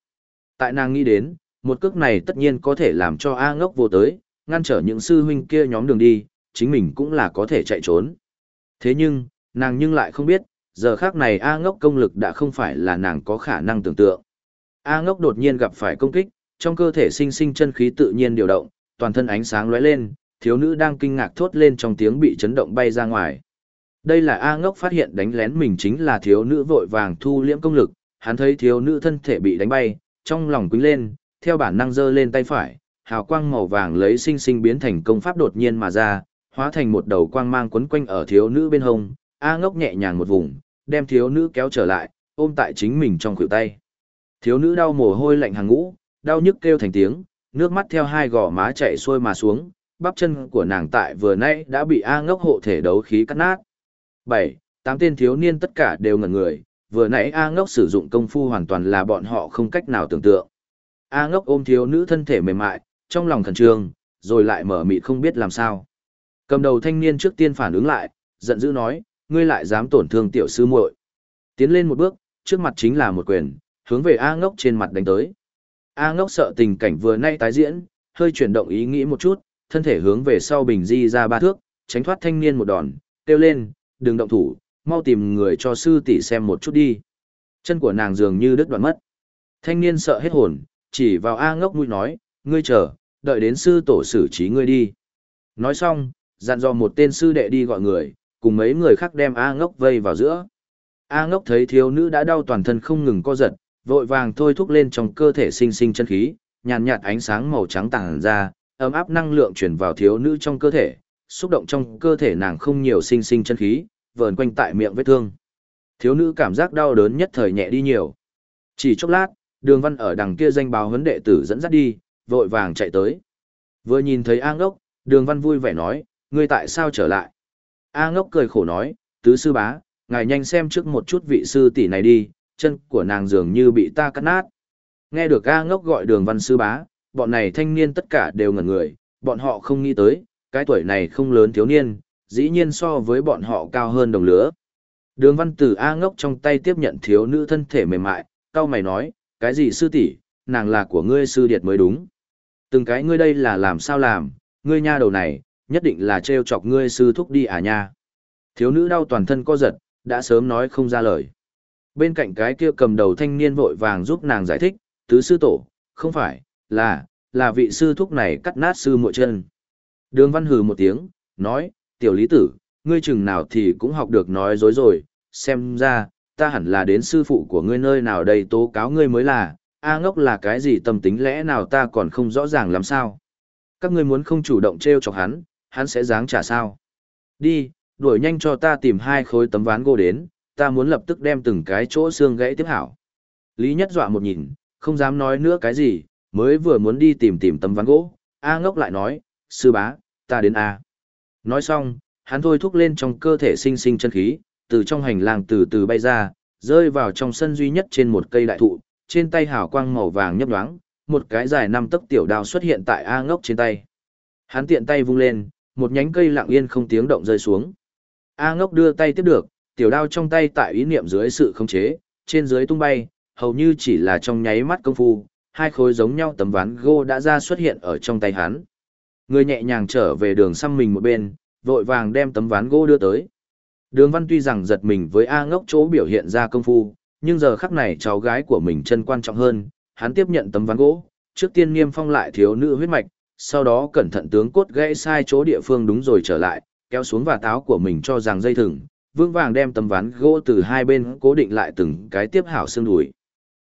Tại nàng nghĩ đến, một cước này tất nhiên có thể làm cho A ngốc vô tới, ngăn trở những sư huynh kia nhóm đường đi, chính mình cũng là có thể chạy trốn. Thế nhưng, nàng nhưng lại không biết, giờ khác này A ngốc công lực đã không phải là nàng có khả năng tưởng tượng. A ngốc đột nhiên gặp phải công kích, trong cơ thể sinh sinh chân khí tự nhiên điều động, toàn thân ánh sáng lóe lên, thiếu nữ đang kinh ngạc thốt lên trong tiếng bị chấn động bay ra ngoài. Đây là A ngốc phát hiện đánh lén mình chính là thiếu nữ vội vàng thu liễm công lực, hắn thấy thiếu nữ thân thể bị đánh bay, trong lòng quýnh lên, theo bản năng giơ lên tay phải, hào quang màu vàng lấy sinh sinh biến thành công pháp đột nhiên mà ra, hóa thành một đầu quang mang quấn quanh ở thiếu nữ bên hông, A ngốc nhẹ nhàng một vùng, đem thiếu nữ kéo trở lại, ôm tại chính mình trong khuỷu tay. Thiếu nữ đau mồ hôi lạnh hàng ngũ, đau nhức kêu thành tiếng, nước mắt theo hai gò má chạy xuôi mà xuống, bắp chân của nàng tại vừa nãy đã bị A ngốc hộ thể đấu khí cắt nát. Bảy, tám tên thiếu niên tất cả đều ngẩn người, vừa nãy A ngốc sử dụng công phu hoàn toàn là bọn họ không cách nào tưởng tượng. A ngốc ôm thiếu nữ thân thể mềm mại, trong lòng khẩn trương, rồi lại mở mịt không biết làm sao. Cầm đầu thanh niên trước tiên phản ứng lại, giận dữ nói, ngươi lại dám tổn thương tiểu sư muội. Tiến lên một bước, trước mặt chính là một quyền, hướng về A ngốc trên mặt đánh tới. A ngốc sợ tình cảnh vừa nay tái diễn, hơi chuyển động ý nghĩ một chút, thân thể hướng về sau bình di ra ba thước, tránh thoát thanh niên một đòn, kêu lên, đừng động thủ, mau tìm người cho sư tỷ xem một chút đi. Chân của nàng dường như đứt đoạn mất. Thanh niên sợ hết hồn, chỉ vào A ngốc mũi nói, ngươi chờ, đợi đến sư tổ xử trí ngươi đi. Nói xong, dặn dò một tên sư đệ đi gọi người, cùng mấy người khác đem A ngốc vây vào giữa. A ngốc thấy thiếu nữ đã đau toàn thân không ngừng co giật, vội vàng thôi thúc lên trong cơ thể sinh sinh chân khí, nhàn nhạt ánh sáng màu trắng tàng ra, ấm áp năng lượng chuyển vào thiếu nữ trong cơ thể, xúc động trong cơ thể nàng không nhiều sinh sinh chân khí, vờn quanh tại miệng vết thương. Thiếu nữ cảm giác đau đớn nhất thời nhẹ đi nhiều. Chỉ chốc lát, đường văn ở đằng kia danh báo huấn đệ tử dẫn dắt đi, vội vàng chạy tới. Vừa nhìn thấy A ngốc, đường văn vui vẻ nói, ngươi tại sao trở lại? A ngốc cười khổ nói, tứ sư bá, ngài nhanh xem trước một chút vị sư tỷ này đi, chân của nàng dường như bị ta cắt nát. Nghe được A ngốc gọi đường văn sư bá, bọn này thanh niên tất cả đều ngẩn người, bọn họ không nghĩ tới, cái tuổi này không lớn thiếu niên, dĩ nhiên so với bọn họ cao hơn đồng lứa. Đường văn Tử A ngốc trong tay tiếp nhận thiếu nữ thân thể mềm mại, cao mày nói, cái gì sư tỷ, nàng là của ngươi sư điệt mới đúng. Từng cái ngươi đây là làm sao làm, ngươi nha đầu này, nhất định là trêu chọc ngươi sư thúc đi à nha. Thiếu nữ đau toàn thân co giật, đã sớm nói không ra lời. Bên cạnh cái kia cầm đầu thanh niên vội vàng giúp nàng giải thích, tứ sư tổ, không phải, là, là vị sư thúc này cắt nát sư muội chân. Đường văn hừ một tiếng, nói, tiểu lý tử, ngươi chừng nào thì cũng học được nói dối rồi, xem ra, ta hẳn là đến sư phụ của ngươi nơi nào đây tố cáo ngươi mới là, A ngốc là cái gì tâm tính lẽ nào ta còn không rõ ràng làm sao. Các ngươi muốn không chủ động treo chọc hắn, hắn sẽ dáng trả sao. Đi, đuổi nhanh cho ta tìm hai khối tấm ván gỗ đến, ta muốn lập tức đem từng cái chỗ xương gãy tiếp hảo. Lý Nhất dọa một nhìn, không dám nói nữa cái gì, mới vừa muốn đi tìm tìm tấm ván gỗ, A ngốc lại nói, sư bá, ta đến A. Nói xong, hắn thôi thúc lên trong cơ thể sinh sinh chân khí, từ trong hành lang từ từ bay ra, rơi vào trong sân duy nhất trên một cây đại thụ, trên tay hào quang màu vàng nhấp nhoáng, một cái dài năm tấc tiểu đao xuất hiện tại A ngốc trên tay. Hắn tiện tay vung lên, một nhánh cây lặng yên không tiếng động rơi xuống. A ngốc đưa tay tiếp được, tiểu đao trong tay tại ý niệm dưới sự khống chế, trên dưới tung bay, hầu như chỉ là trong nháy mắt công phu, hai khối giống nhau tấm ván gỗ đã ra xuất hiện ở trong tay hắn. Người nhẹ nhàng trở về đường xăm mình một bên, vội vàng đem tấm ván gỗ đưa tới. Đường văn tuy rằng giật mình với A ngốc chỗ biểu hiện ra công phu, nhưng giờ khắc này cháu gái của mình chân quan trọng hơn, hắn tiếp nhận tấm ván gỗ, trước tiên niêm phong lại thiếu nữ huyết mạch, sau đó cẩn thận tướng cốt gãy sai chỗ địa phương đúng rồi trở lại, kéo xuống và táo của mình cho rằng dây thừng, vững vàng đem tấm ván gỗ từ hai bên cố định lại từng cái tiếp hảo xương đùi.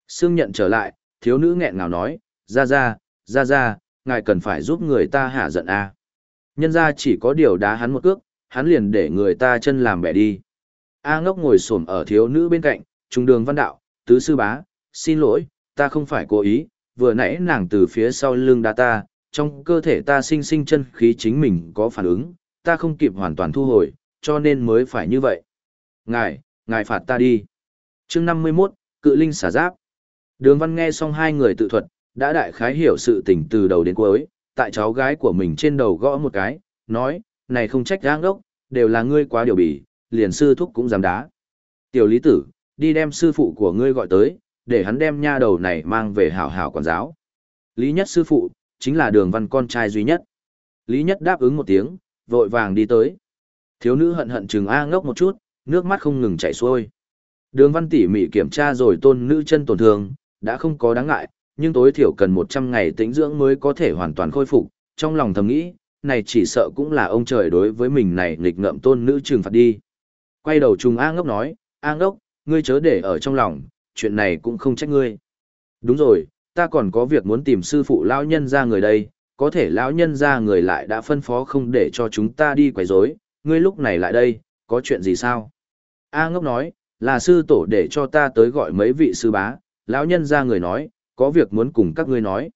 Xương nhận trở lại, thiếu nữ nghẹn ngào nói, ra ra, ra ra, ngài cần phải giúp người ta hạ giận a. Nhân ra chỉ có điều đá hắn một cước, hắn liền để người ta chân làm bẻ đi. A ngốc ngồi xổm ở thiếu nữ bên cạnh, trung đường văn đạo, tứ sư bá, xin lỗi, ta không phải cố ý, vừa nãy nàng từ phía sau lưng đá ta, trong cơ thể ta sinh sinh chân khí chính mình có phản ứng, ta không kịp hoàn toàn thu hồi, cho nên mới phải như vậy. Ngài, ngài phạt ta đi. chương 51, cự linh xả giáp. Đường văn nghe xong hai người tự thuật, đã đại khái hiểu sự tình từ đầu đến cuối, tại cháu gái của mình trên đầu gõ một cái, nói, này không trách giang đốc, đều là ngươi quá điều bỉ, liền sư thúc cũng dám đá. Tiểu lý tử, đi đem sư phụ của ngươi gọi tới, để hắn đem nha đầu này mang về hảo hảo quản giáo. Lý nhất sư phụ, chính là đường văn con trai duy nhất. Lý nhất đáp ứng một tiếng, vội vàng đi tới. Thiếu nữ hận hận chừng A ngốc một chút, nước mắt không ngừng chảy xuôi. Đường văn tỉ mỉ kiểm tra rồi tôn nữ chân tổn thương, đã không có đáng ngại, nhưng tối thiểu cần 100 ngày tĩnh dưỡng mới có thể hoàn toàn khôi phục. Trong lòng thầm nghĩ, này chỉ sợ cũng là ông trời đối với mình này nghịch ngợm tôn nữ trừng phạt đi. Quay đầu trùng A ngốc nói, A ngốc, ngươi chớ để ở trong lòng, chuyện này cũng không trách ngươi. Đúng rồi, ta còn có việc muốn tìm sư phụ lão nhân ra người đây, có thể lão nhân ra người lại đã phân phó không để cho chúng ta đi quấy rối, ngươi lúc này lại đây, có chuyện gì sao? A ngốc nói, là sư tổ để cho ta tới gọi mấy vị sư bá, lão nhân ra người nói, có việc muốn cùng các ngươi nói.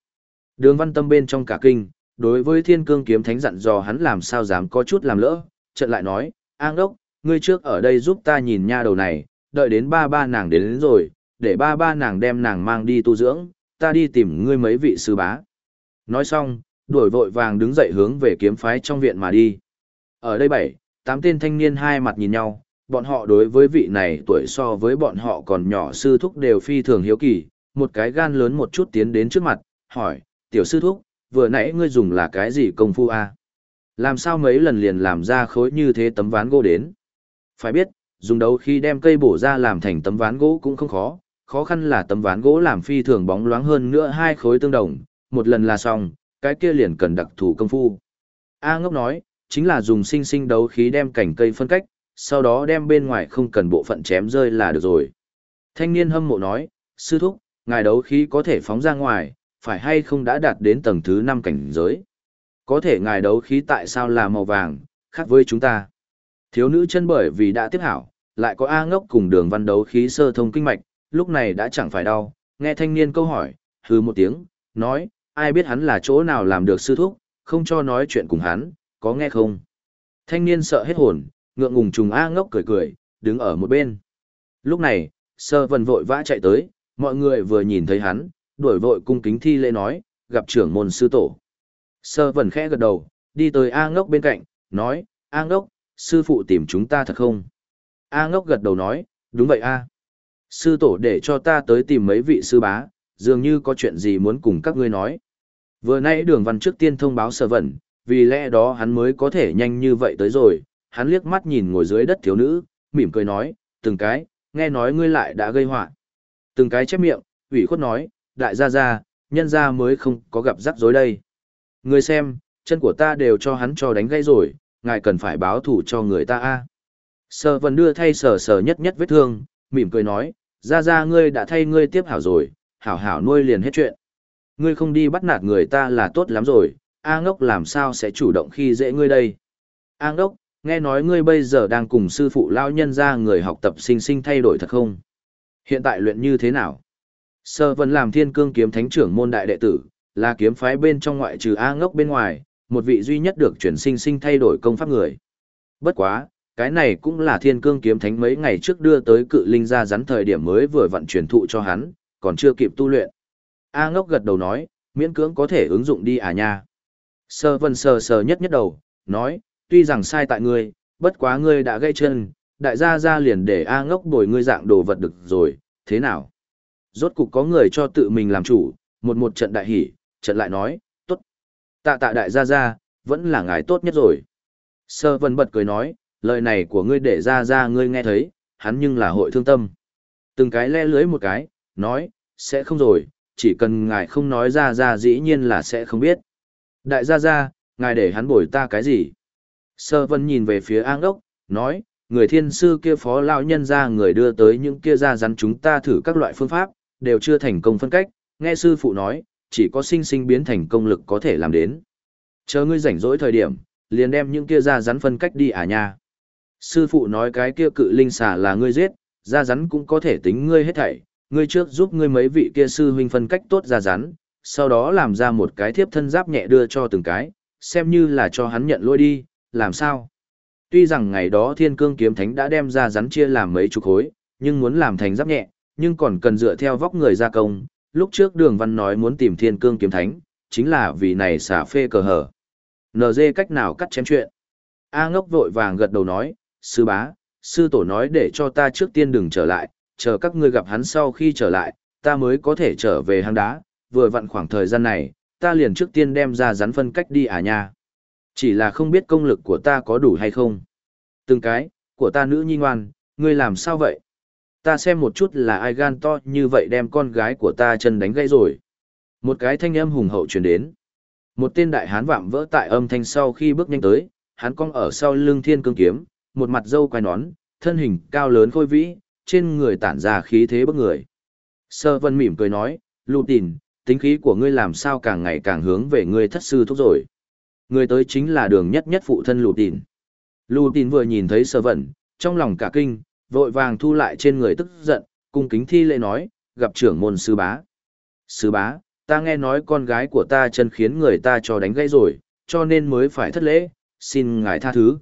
Đường văn tâm bên trong cả kinh, đối với thiên cương kiếm thánh dặn dò hắn làm sao dám có chút làm lỡ, trận lại nói, an đốc, ngươi trước ở đây giúp ta nhìn nha đầu này, đợi đến ba ba nàng đến, đến rồi, để ba ba nàng đem nàng mang đi tu dưỡng, ta đi tìm ngươi mấy vị sư bá. Nói xong, đuổi vội vàng đứng dậy hướng về kiếm phái trong viện mà đi. Ở đây bảy, tám tên thanh niên hai mặt nhìn nhau, bọn họ đối với vị này tuổi so với bọn họ còn nhỏ sư thúc đều phi thường hiếu kỳ, một cái gan lớn một chút tiến đến trước mặt, hỏi, tiểu sư thúc, vừa nãy ngươi dùng là cái gì công phu a? Làm sao mấy lần liền làm ra khối như thế tấm ván gỗ đến? Phải biết, dùng đấu khi đem cây bổ ra làm thành tấm ván gỗ cũng không khó, khó khăn là tấm ván gỗ làm phi thường bóng loáng hơn nữa hai khối tương đồng, một lần là xong, cái kia liền cần đặc thủ công phu. A ngốc nói, chính là dùng sinh sinh đấu khí đem cảnh cây phân cách, sau đó đem bên ngoài không cần bộ phận chém rơi là được rồi. Thanh niên hâm mộ nói, sư thúc, ngài đấu khí có thể phóng ra ngoài, phải hay không đã đạt đến tầng thứ 5 cảnh giới. Có thể ngài đấu khí tại sao là màu vàng, khác với chúng ta. Thiếu nữ chân bởi vì đã tiếp hảo, lại có A ngốc cùng đường văn đấu khí sơ thông kinh mạch, lúc này đã chẳng phải đau, nghe thanh niên câu hỏi, hừ một tiếng, nói, ai biết hắn là chỗ nào làm được sư thúc, không cho nói chuyện cùng hắn, có nghe không? Thanh niên sợ hết hồn, ngượng ngùng trùng A ngốc cười cười, đứng ở một bên. Lúc này, sơ vần vội vã chạy tới, mọi người vừa nhìn thấy hắn, đuổi vội cung kính thi lễ nói, gặp trưởng môn sư tổ. Sơ vần khẽ gật đầu, đi tới A ngốc bên cạnh, nói, A ngốc, sư phụ tìm chúng ta thật không? A ngốc gật đầu nói, đúng vậy A. Sư tổ để cho ta tới tìm mấy vị sư bá, dường như có chuyện gì muốn cùng các ngươi nói. Vừa nãy đường văn trước tiên thông báo sơ vẩn, vì lẽ đó hắn mới có thể nhanh như vậy tới rồi, hắn liếc mắt nhìn ngồi dưới đất thiếu nữ, mỉm cười nói, từng cái, nghe nói ngươi lại đã gây họa Từng cái chép miệng, ủy khuất nói, đại gia gia, nhân gia mới không có gặp rắc rối đây. ngươi xem, chân của ta đều cho hắn cho đánh gây rồi, ngài cần phải báo thủ cho người ta a. Sở vân đưa thay sở sở nhất nhất vết thương, mỉm cười nói, gia gia ngươi đã thay ngươi tiếp hảo rồi, hảo hảo nuôi liền hết chuyện. Ngươi không đi bắt nạt người ta là tốt lắm rồi, A ngốc làm sao sẽ chủ động khi dễ ngươi đây. A ngốc, nghe nói ngươi bây giờ đang cùng sư phụ lao nhân ra người học tập sinh sinh thay đổi thật không? Hiện tại luyện như thế nào? Sơ Vân làm thiên cương kiếm thánh trưởng môn đại đệ tử, là kiếm phái bên trong ngoại trừ A ngốc bên ngoài, một vị duy nhất được chuyển sinh sinh thay đổi công pháp người. Bất quá, cái này cũng là thiên cương kiếm thánh mấy ngày trước đưa tới cự linh ra rắn thời điểm mới vừa vận chuyển thụ cho hắn, còn chưa kịp tu luyện. A ngốc gật đầu nói, miễn cưỡng có thể ứng dụng đi à nha. Sơ vân sờ sờ nhất nhất đầu, nói, tuy rằng sai tại ngươi, bất quá ngươi đã gây chân, đại gia ra liền để A ngốc bồi ngươi dạng đồ vật được rồi, thế nào? Rốt cục có người cho tự mình làm chủ, một một trận đại hỉ, trận lại nói, tốt. Tạ tạ đại gia ra, vẫn là ngài tốt nhất rồi. Sơ vân bật cười nói, lời này của ngươi để ra ra ngươi nghe thấy, hắn nhưng là hội thương tâm. Từng cái le lưới một cái, nói, sẽ không rồi, chỉ cần ngài không nói ra ra dĩ nhiên là sẽ không biết. Đại gia gia, ngài để hắn bồi ta cái gì? Sơ vân nhìn về phía an ốc, nói, người thiên sư kia phó lão nhân ra người đưa tới những kia ra rắn chúng ta thử các loại phương pháp, đều chưa thành công phân cách, nghe sư phụ nói, chỉ có sinh sinh biến thành công lực có thể làm đến. Chờ ngươi rảnh rỗi thời điểm, liền đem những kia ra rắn phân cách đi à nha. Sư phụ nói cái kia cự linh xà là ngươi giết, ra rắn cũng có thể tính ngươi hết thảy, ngươi trước giúp ngươi mấy vị kia sư huynh phân cách tốt ra rắn, sau đó làm ra một cái thiếp thân giáp nhẹ đưa cho từng cái, xem như là cho hắn nhận lôi đi, làm sao? Tuy rằng ngày đó thiên cương kiếm thánh đã đem ra rắn chia làm mấy chục khối, nhưng muốn làm thành giáp nhẹ, nhưng còn cần dựa theo vóc người gia công. Lúc trước đường văn nói muốn tìm thiên cương kiếm thánh, chính là vì này xả phê cờ hở. NG cách nào cắt chém chuyện. A ngốc vội vàng gật đầu nói, sư bá, sư tổ nói để cho ta trước tiên đừng trở lại, chờ các ngươi gặp hắn sau khi trở lại, ta mới có thể trở về hang đá, vừa vặn khoảng thời gian này, ta liền trước tiên đem ra rắn phân cách đi à nha. Chỉ là không biết công lực của ta có đủ hay không. Từng cái, của ta nữ nhi ngoan, ngươi làm sao vậy? Ta xem một chút là ai gan to như vậy đem con gái của ta chân đánh gãy rồi. Một cái thanh âm hùng hậu truyền đến. Một tên đại hán vạm vỡ tại âm thanh sau khi bước nhanh tới, hắn cong ở sau lưng thiên cương kiếm, một mặt dâu quai nón, thân hình cao lớn khôi vĩ, trên người tản ra khí thế bức người. Sơ vân mỉm cười nói, lụ tìn, tính khí của ngươi làm sao càng ngày càng hướng về ngươi thất sư thúc rồi. Người tới chính là đường nhất nhất phụ thân lụ tìn. Lụ tìn vừa nhìn thấy sơ vẩn, trong lòng cả kinh, vội vàng thu lại trên người tức giận, cung kính thi lễ nói, gặp trưởng môn sư bá. Sư bá, ta nghe nói con gái của ta chân khiến người ta cho đánh gãy rồi, cho nên mới phải thất lễ, xin ngài tha thứ.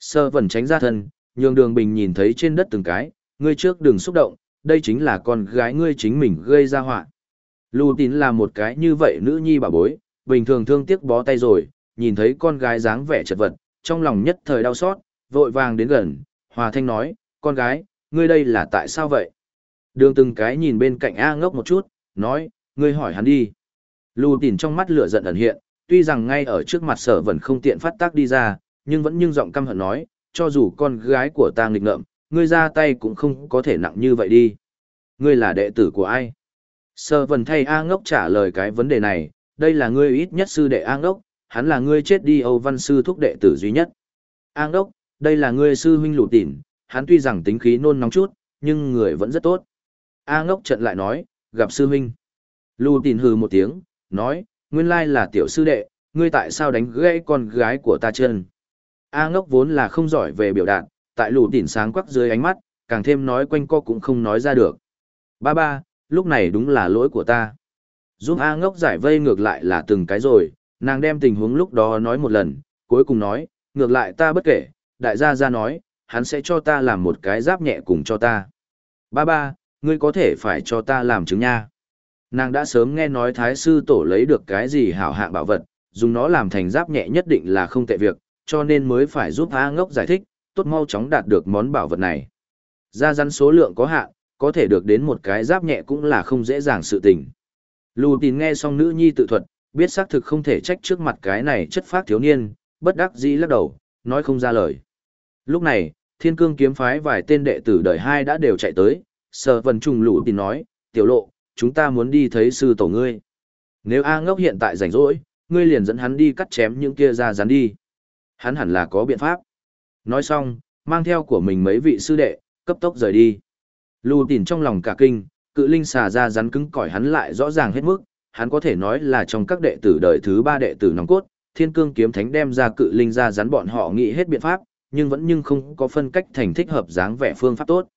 Sơ vẩn tránh ra thân, nhường đường bình nhìn thấy trên đất từng cái, ngươi trước đừng xúc động, đây chính là con gái ngươi chính mình gây ra họa. Lù tín là một cái như vậy nữ nhi bà bối, bình thường thương tiếc bó tay rồi, nhìn thấy con gái dáng vẻ chật vật, trong lòng nhất thời đau xót, vội vàng đến gần, hòa thanh nói, con gái, ngươi đây là tại sao vậy? Đường từng cái nhìn bên cạnh A ngốc một chút, nói, ngươi hỏi hắn đi. Lù tỉn trong mắt lửa giận ẩn hiện, tuy rằng ngay ở trước mặt sở vẫn không tiện phát tác đi ra, nhưng vẫn nhưng giọng căm hận nói, cho dù con gái của ta nghịch ngợm, ngươi ra tay cũng không có thể nặng như vậy đi. Ngươi là đệ tử của ai? Sở vần thay A ngốc trả lời cái vấn đề này, đây là ngươi ít nhất sư đệ A ngốc, hắn là ngươi chết đi Âu Văn Sư thúc đệ tử duy nhất. An đốc, đây là ngươi sư huynh lụt tỉn, hắn tuy rằng tính khí nôn nóng chút, nhưng người vẫn rất tốt. A ngốc trận lại nói, gặp sư huynh. Lù tỉn hừ một tiếng, nói, nguyên lai là tiểu sư đệ, ngươi tại sao đánh gãy con gái của ta chân? A ngốc vốn là không giỏi về biểu đạt, tại lù tỉn sáng quắc dưới ánh mắt, càng thêm nói quanh co cũng không nói ra được. Ba ba, lúc này đúng là lỗi của ta. Giúp A ngốc giải vây ngược lại là từng cái rồi, nàng đem tình huống lúc đó nói một lần, cuối cùng nói, ngược lại ta bất kể, đại gia gia nói, hắn sẽ cho ta làm một cái giáp nhẹ cùng cho ta. Ba ba, ngươi có thể phải cho ta làm chứng nha. Nàng đã sớm nghe nói thái sư tổ lấy được cái gì hảo hạng bảo vật, dùng nó làm thành giáp nhẹ nhất định là không tệ việc, cho nên mới phải giúp A ngốc giải thích, tốt mau chóng đạt được món bảo vật này. Gia rắn số lượng có hạn, có thể được đến một cái giáp nhẹ cũng là không dễ dàng sự tình. Lù tín nghe xong nữ nhi tự thuật, biết xác thực không thể trách trước mặt cái này chất phát thiếu niên, bất đắc dĩ lắc đầu, nói không ra lời. Lúc này, thiên cương kiếm phái vài tên đệ tử đời hai đã đều chạy tới, sở vần trùng lũ tín nói, tiểu lộ, chúng ta muốn đi thấy sư tổ ngươi. Nếu A ngốc hiện tại rảnh rỗi, ngươi liền dẫn hắn đi cắt chém những kia ra rắn đi. Hắn hẳn là có biện pháp. Nói xong, mang theo của mình mấy vị sư đệ, cấp tốc rời đi. Lù tỉn trong lòng cả kinh, cự linh xà ra rắn cứng cỏi hắn lại rõ ràng hết mức, hắn có thể nói là trong các đệ tử đời thứ ba đệ tử nòng cốt, thiên cương kiếm thánh đem ra cự linh ra rắn bọn họ nghĩ hết biện pháp, nhưng vẫn nhưng không có phân cách thành thích hợp dáng vẻ phương pháp tốt.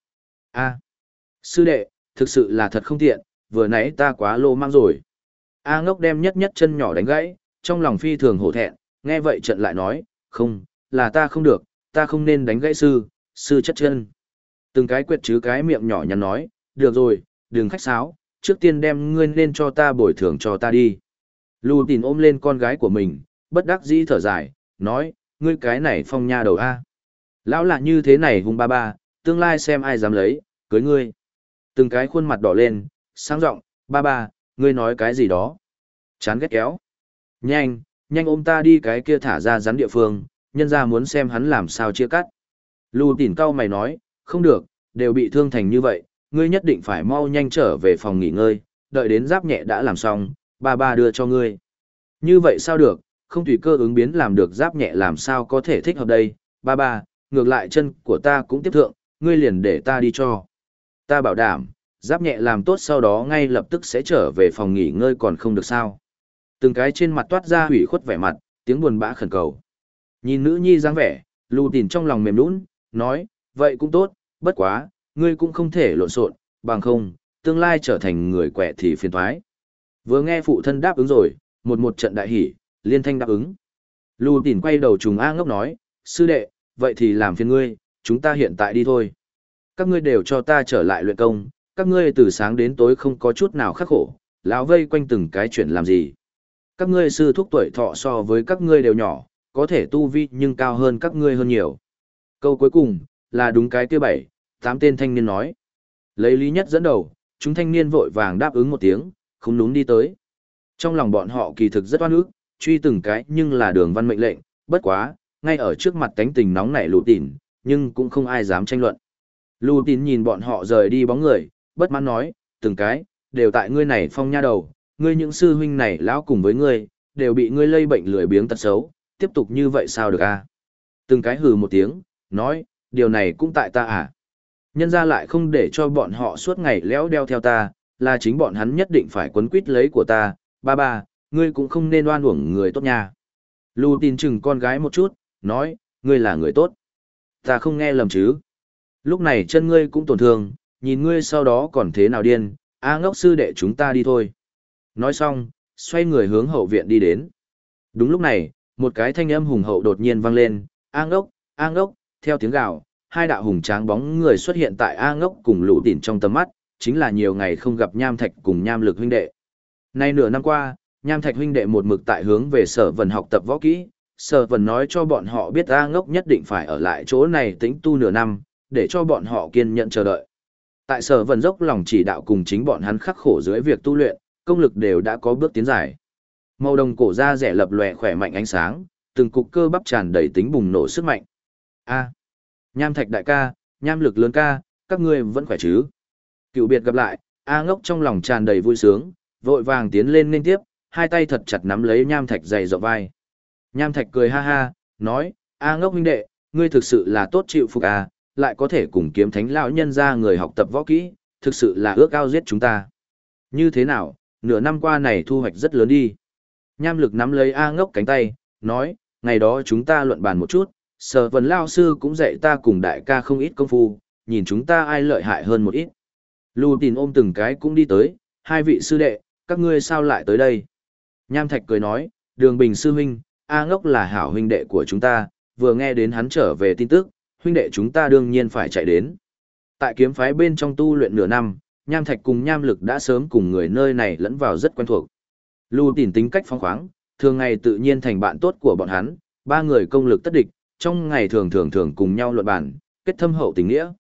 A, sư đệ, thực sự là thật không tiện, vừa nãy ta quá lô mang rồi. A ngốc đem nhất nhất chân nhỏ đánh gãy, trong lòng phi thường hổ thẹn, nghe vậy trận lại nói, không, là ta không được, ta không nên đánh gãy sư, sư chất chân. Từng cái quyệt chứ cái miệng nhỏ nhắn nói, được rồi, đừng khách sáo, trước tiên đem ngươi lên cho ta bồi thường cho ta đi. Lù tìn ôm lên con gái của mình, bất đắc dĩ thở dài, nói, ngươi cái này phong nha đầu A. Lão là như thế này hung ba ba, tương lai xem ai dám lấy, cưới ngươi. Từng cái khuôn mặt đỏ lên, sáng rộng, ba ba, ngươi nói cái gì đó. Chán ghét kéo. Nhanh, nhanh ôm ta đi cái kia thả ra rắn địa phương, nhân ra muốn xem hắn làm sao chia cắt. Lù tỉn cao mày nói, không được, đều bị thương thành như vậy, ngươi nhất định phải mau nhanh trở về phòng nghỉ ngơi, đợi đến giáp nhẹ đã làm xong, ba ba đưa cho ngươi. Như vậy sao được, không tùy cơ ứng biến làm được giáp nhẹ làm sao có thể thích hợp đây, ba ba, ngược lại chân của ta cũng tiếp thượng, ngươi liền để ta đi cho. Ta bảo đảm, giáp nhẹ làm tốt sau đó ngay lập tức sẽ trở về phòng nghỉ ngơi còn không được sao. Từng cái trên mặt toát ra hủy khuất vẻ mặt, tiếng buồn bã khẩn cầu. Nhìn nữ nhi dáng vẻ, lù tìn trong lòng mềm nũng, nói, vậy cũng tốt, bất quá, ngươi cũng không thể lộn xộn, bằng không, tương lai trở thành người quẻ thì phiền thoái. Vừa nghe phụ thân đáp ứng rồi, một một trận đại hỉ, liên thanh đáp ứng. Lù Tỉnh quay đầu trùng A ngốc nói, sư đệ, vậy thì làm phiền ngươi, chúng ta hiện tại đi thôi. Các ngươi đều cho ta trở lại luyện công, các ngươi từ sáng đến tối không có chút nào khắc khổ, lão vây quanh từng cái chuyện làm gì. Các ngươi sư thúc tuổi thọ so với các ngươi đều nhỏ, có thể tu vi nhưng cao hơn các ngươi hơn nhiều. Câu cuối cùng, là đúng cái kia bảy, tám tên thanh niên nói. Lấy lý nhất dẫn đầu, chúng thanh niên vội vàng đáp ứng một tiếng, không nún đi tới. Trong lòng bọn họ kỳ thực rất oan ức, truy từng cái nhưng là đường văn mệnh lệnh, bất quá, ngay ở trước mặt cánh tình nóng nảy lù tỉn, nhưng cũng không ai dám tranh luận. Lù tỉn nhìn bọn họ rời đi bóng người, bất mãn nói, từng cái, đều tại ngươi này phong nha đầu, ngươi những sư huynh này lão cùng với ngươi, đều bị ngươi lây bệnh lười biếng tật xấu, tiếp tục như vậy sao được a? Từng cái hừ một tiếng, nói, điều này cũng tại ta à? Nhân ra lại không để cho bọn họ suốt ngày léo đeo theo ta, là chính bọn hắn nhất định phải quấn quýt lấy của ta, ba ba, ngươi cũng không nên oan uổng người tốt nha. Lù tin chừng con gái một chút, nói, ngươi là người tốt. Ta không nghe lầm chứ. Lúc này chân ngươi cũng tổn thương, nhìn ngươi sau đó còn thế nào điên, A ngốc sư đệ chúng ta đi thôi. Nói xong, xoay người hướng hậu viện đi đến. Đúng lúc này, một cái thanh âm hùng hậu đột nhiên vang lên, A ngốc, A ngốc, theo tiếng gào, hai đạo hùng tráng bóng người xuất hiện tại A ngốc cùng lũ tỉn trong tầm mắt, chính là nhiều ngày không gặp nham thạch cùng nham lực huynh đệ. Nay nửa năm qua, Nham Thạch huynh đệ một mực tại hướng về sở vần học tập võ kỹ, sở vần nói cho bọn họ biết A ngốc nhất định phải ở lại chỗ này tĩnh tu nửa năm, để cho bọn họ kiên nhẫn chờ đợi. Tại sở vần dốc lòng chỉ đạo cùng chính bọn hắn khắc khổ dưới việc tu luyện, công lực đều đã có bước tiến dài Màu đồng cổ da rẻ lập lòe khỏe mạnh ánh sáng, từng cục cơ bắp tràn đầy tính bùng nổ sức mạnh. A, Nham Thạch đại ca, Nham lực lớn ca, các ngươi vẫn khỏe chứ? Cựu biệt gặp lại, A ngốc trong lòng tràn đầy vui sướng, vội vàng tiến lên nên tiếp, hai tay thật chặt nắm lấy Nham Thạch dày rộng vai. Nham Thạch cười ha ha, nói, A ngốc huynh đệ, ngươi thực sự là tốt chịu phục à, lại có thể cùng kiếm thánh lão nhân ra người học tập võ kỹ, thực sự là ước ao giết chúng ta. Như thế nào, nửa năm qua này thu hoạch rất lớn đi. Nham lực nắm lấy A ngốc cánh tay, nói, ngày đó chúng ta luận bàn một chút, sở vần lao sư cũng dạy ta cùng đại ca không ít công phu, nhìn chúng ta ai lợi hại hơn một ít. Lưu Tín ôm từng cái cũng đi tới, hai vị sư đệ, các ngươi sao lại tới đây? Nham Thạch cười nói, đường bình sư huynh, A ngốc là hảo huynh đệ của chúng ta, vừa nghe đến hắn trở về tin tức, huynh đệ chúng ta đương nhiên phải chạy đến. Tại kiếm phái bên trong tu luyện nửa năm, Nham Thạch cùng Nham Lực đã sớm cùng người nơi này lẫn vào rất quen thuộc. Lưu Tín tính cách phong khoáng, thường ngày tự nhiên thành bạn tốt của bọn hắn, ba người công lực tất địch, trong ngày thường thường thường cùng nhau luận bàn, kết thâm hậu tình nghĩa.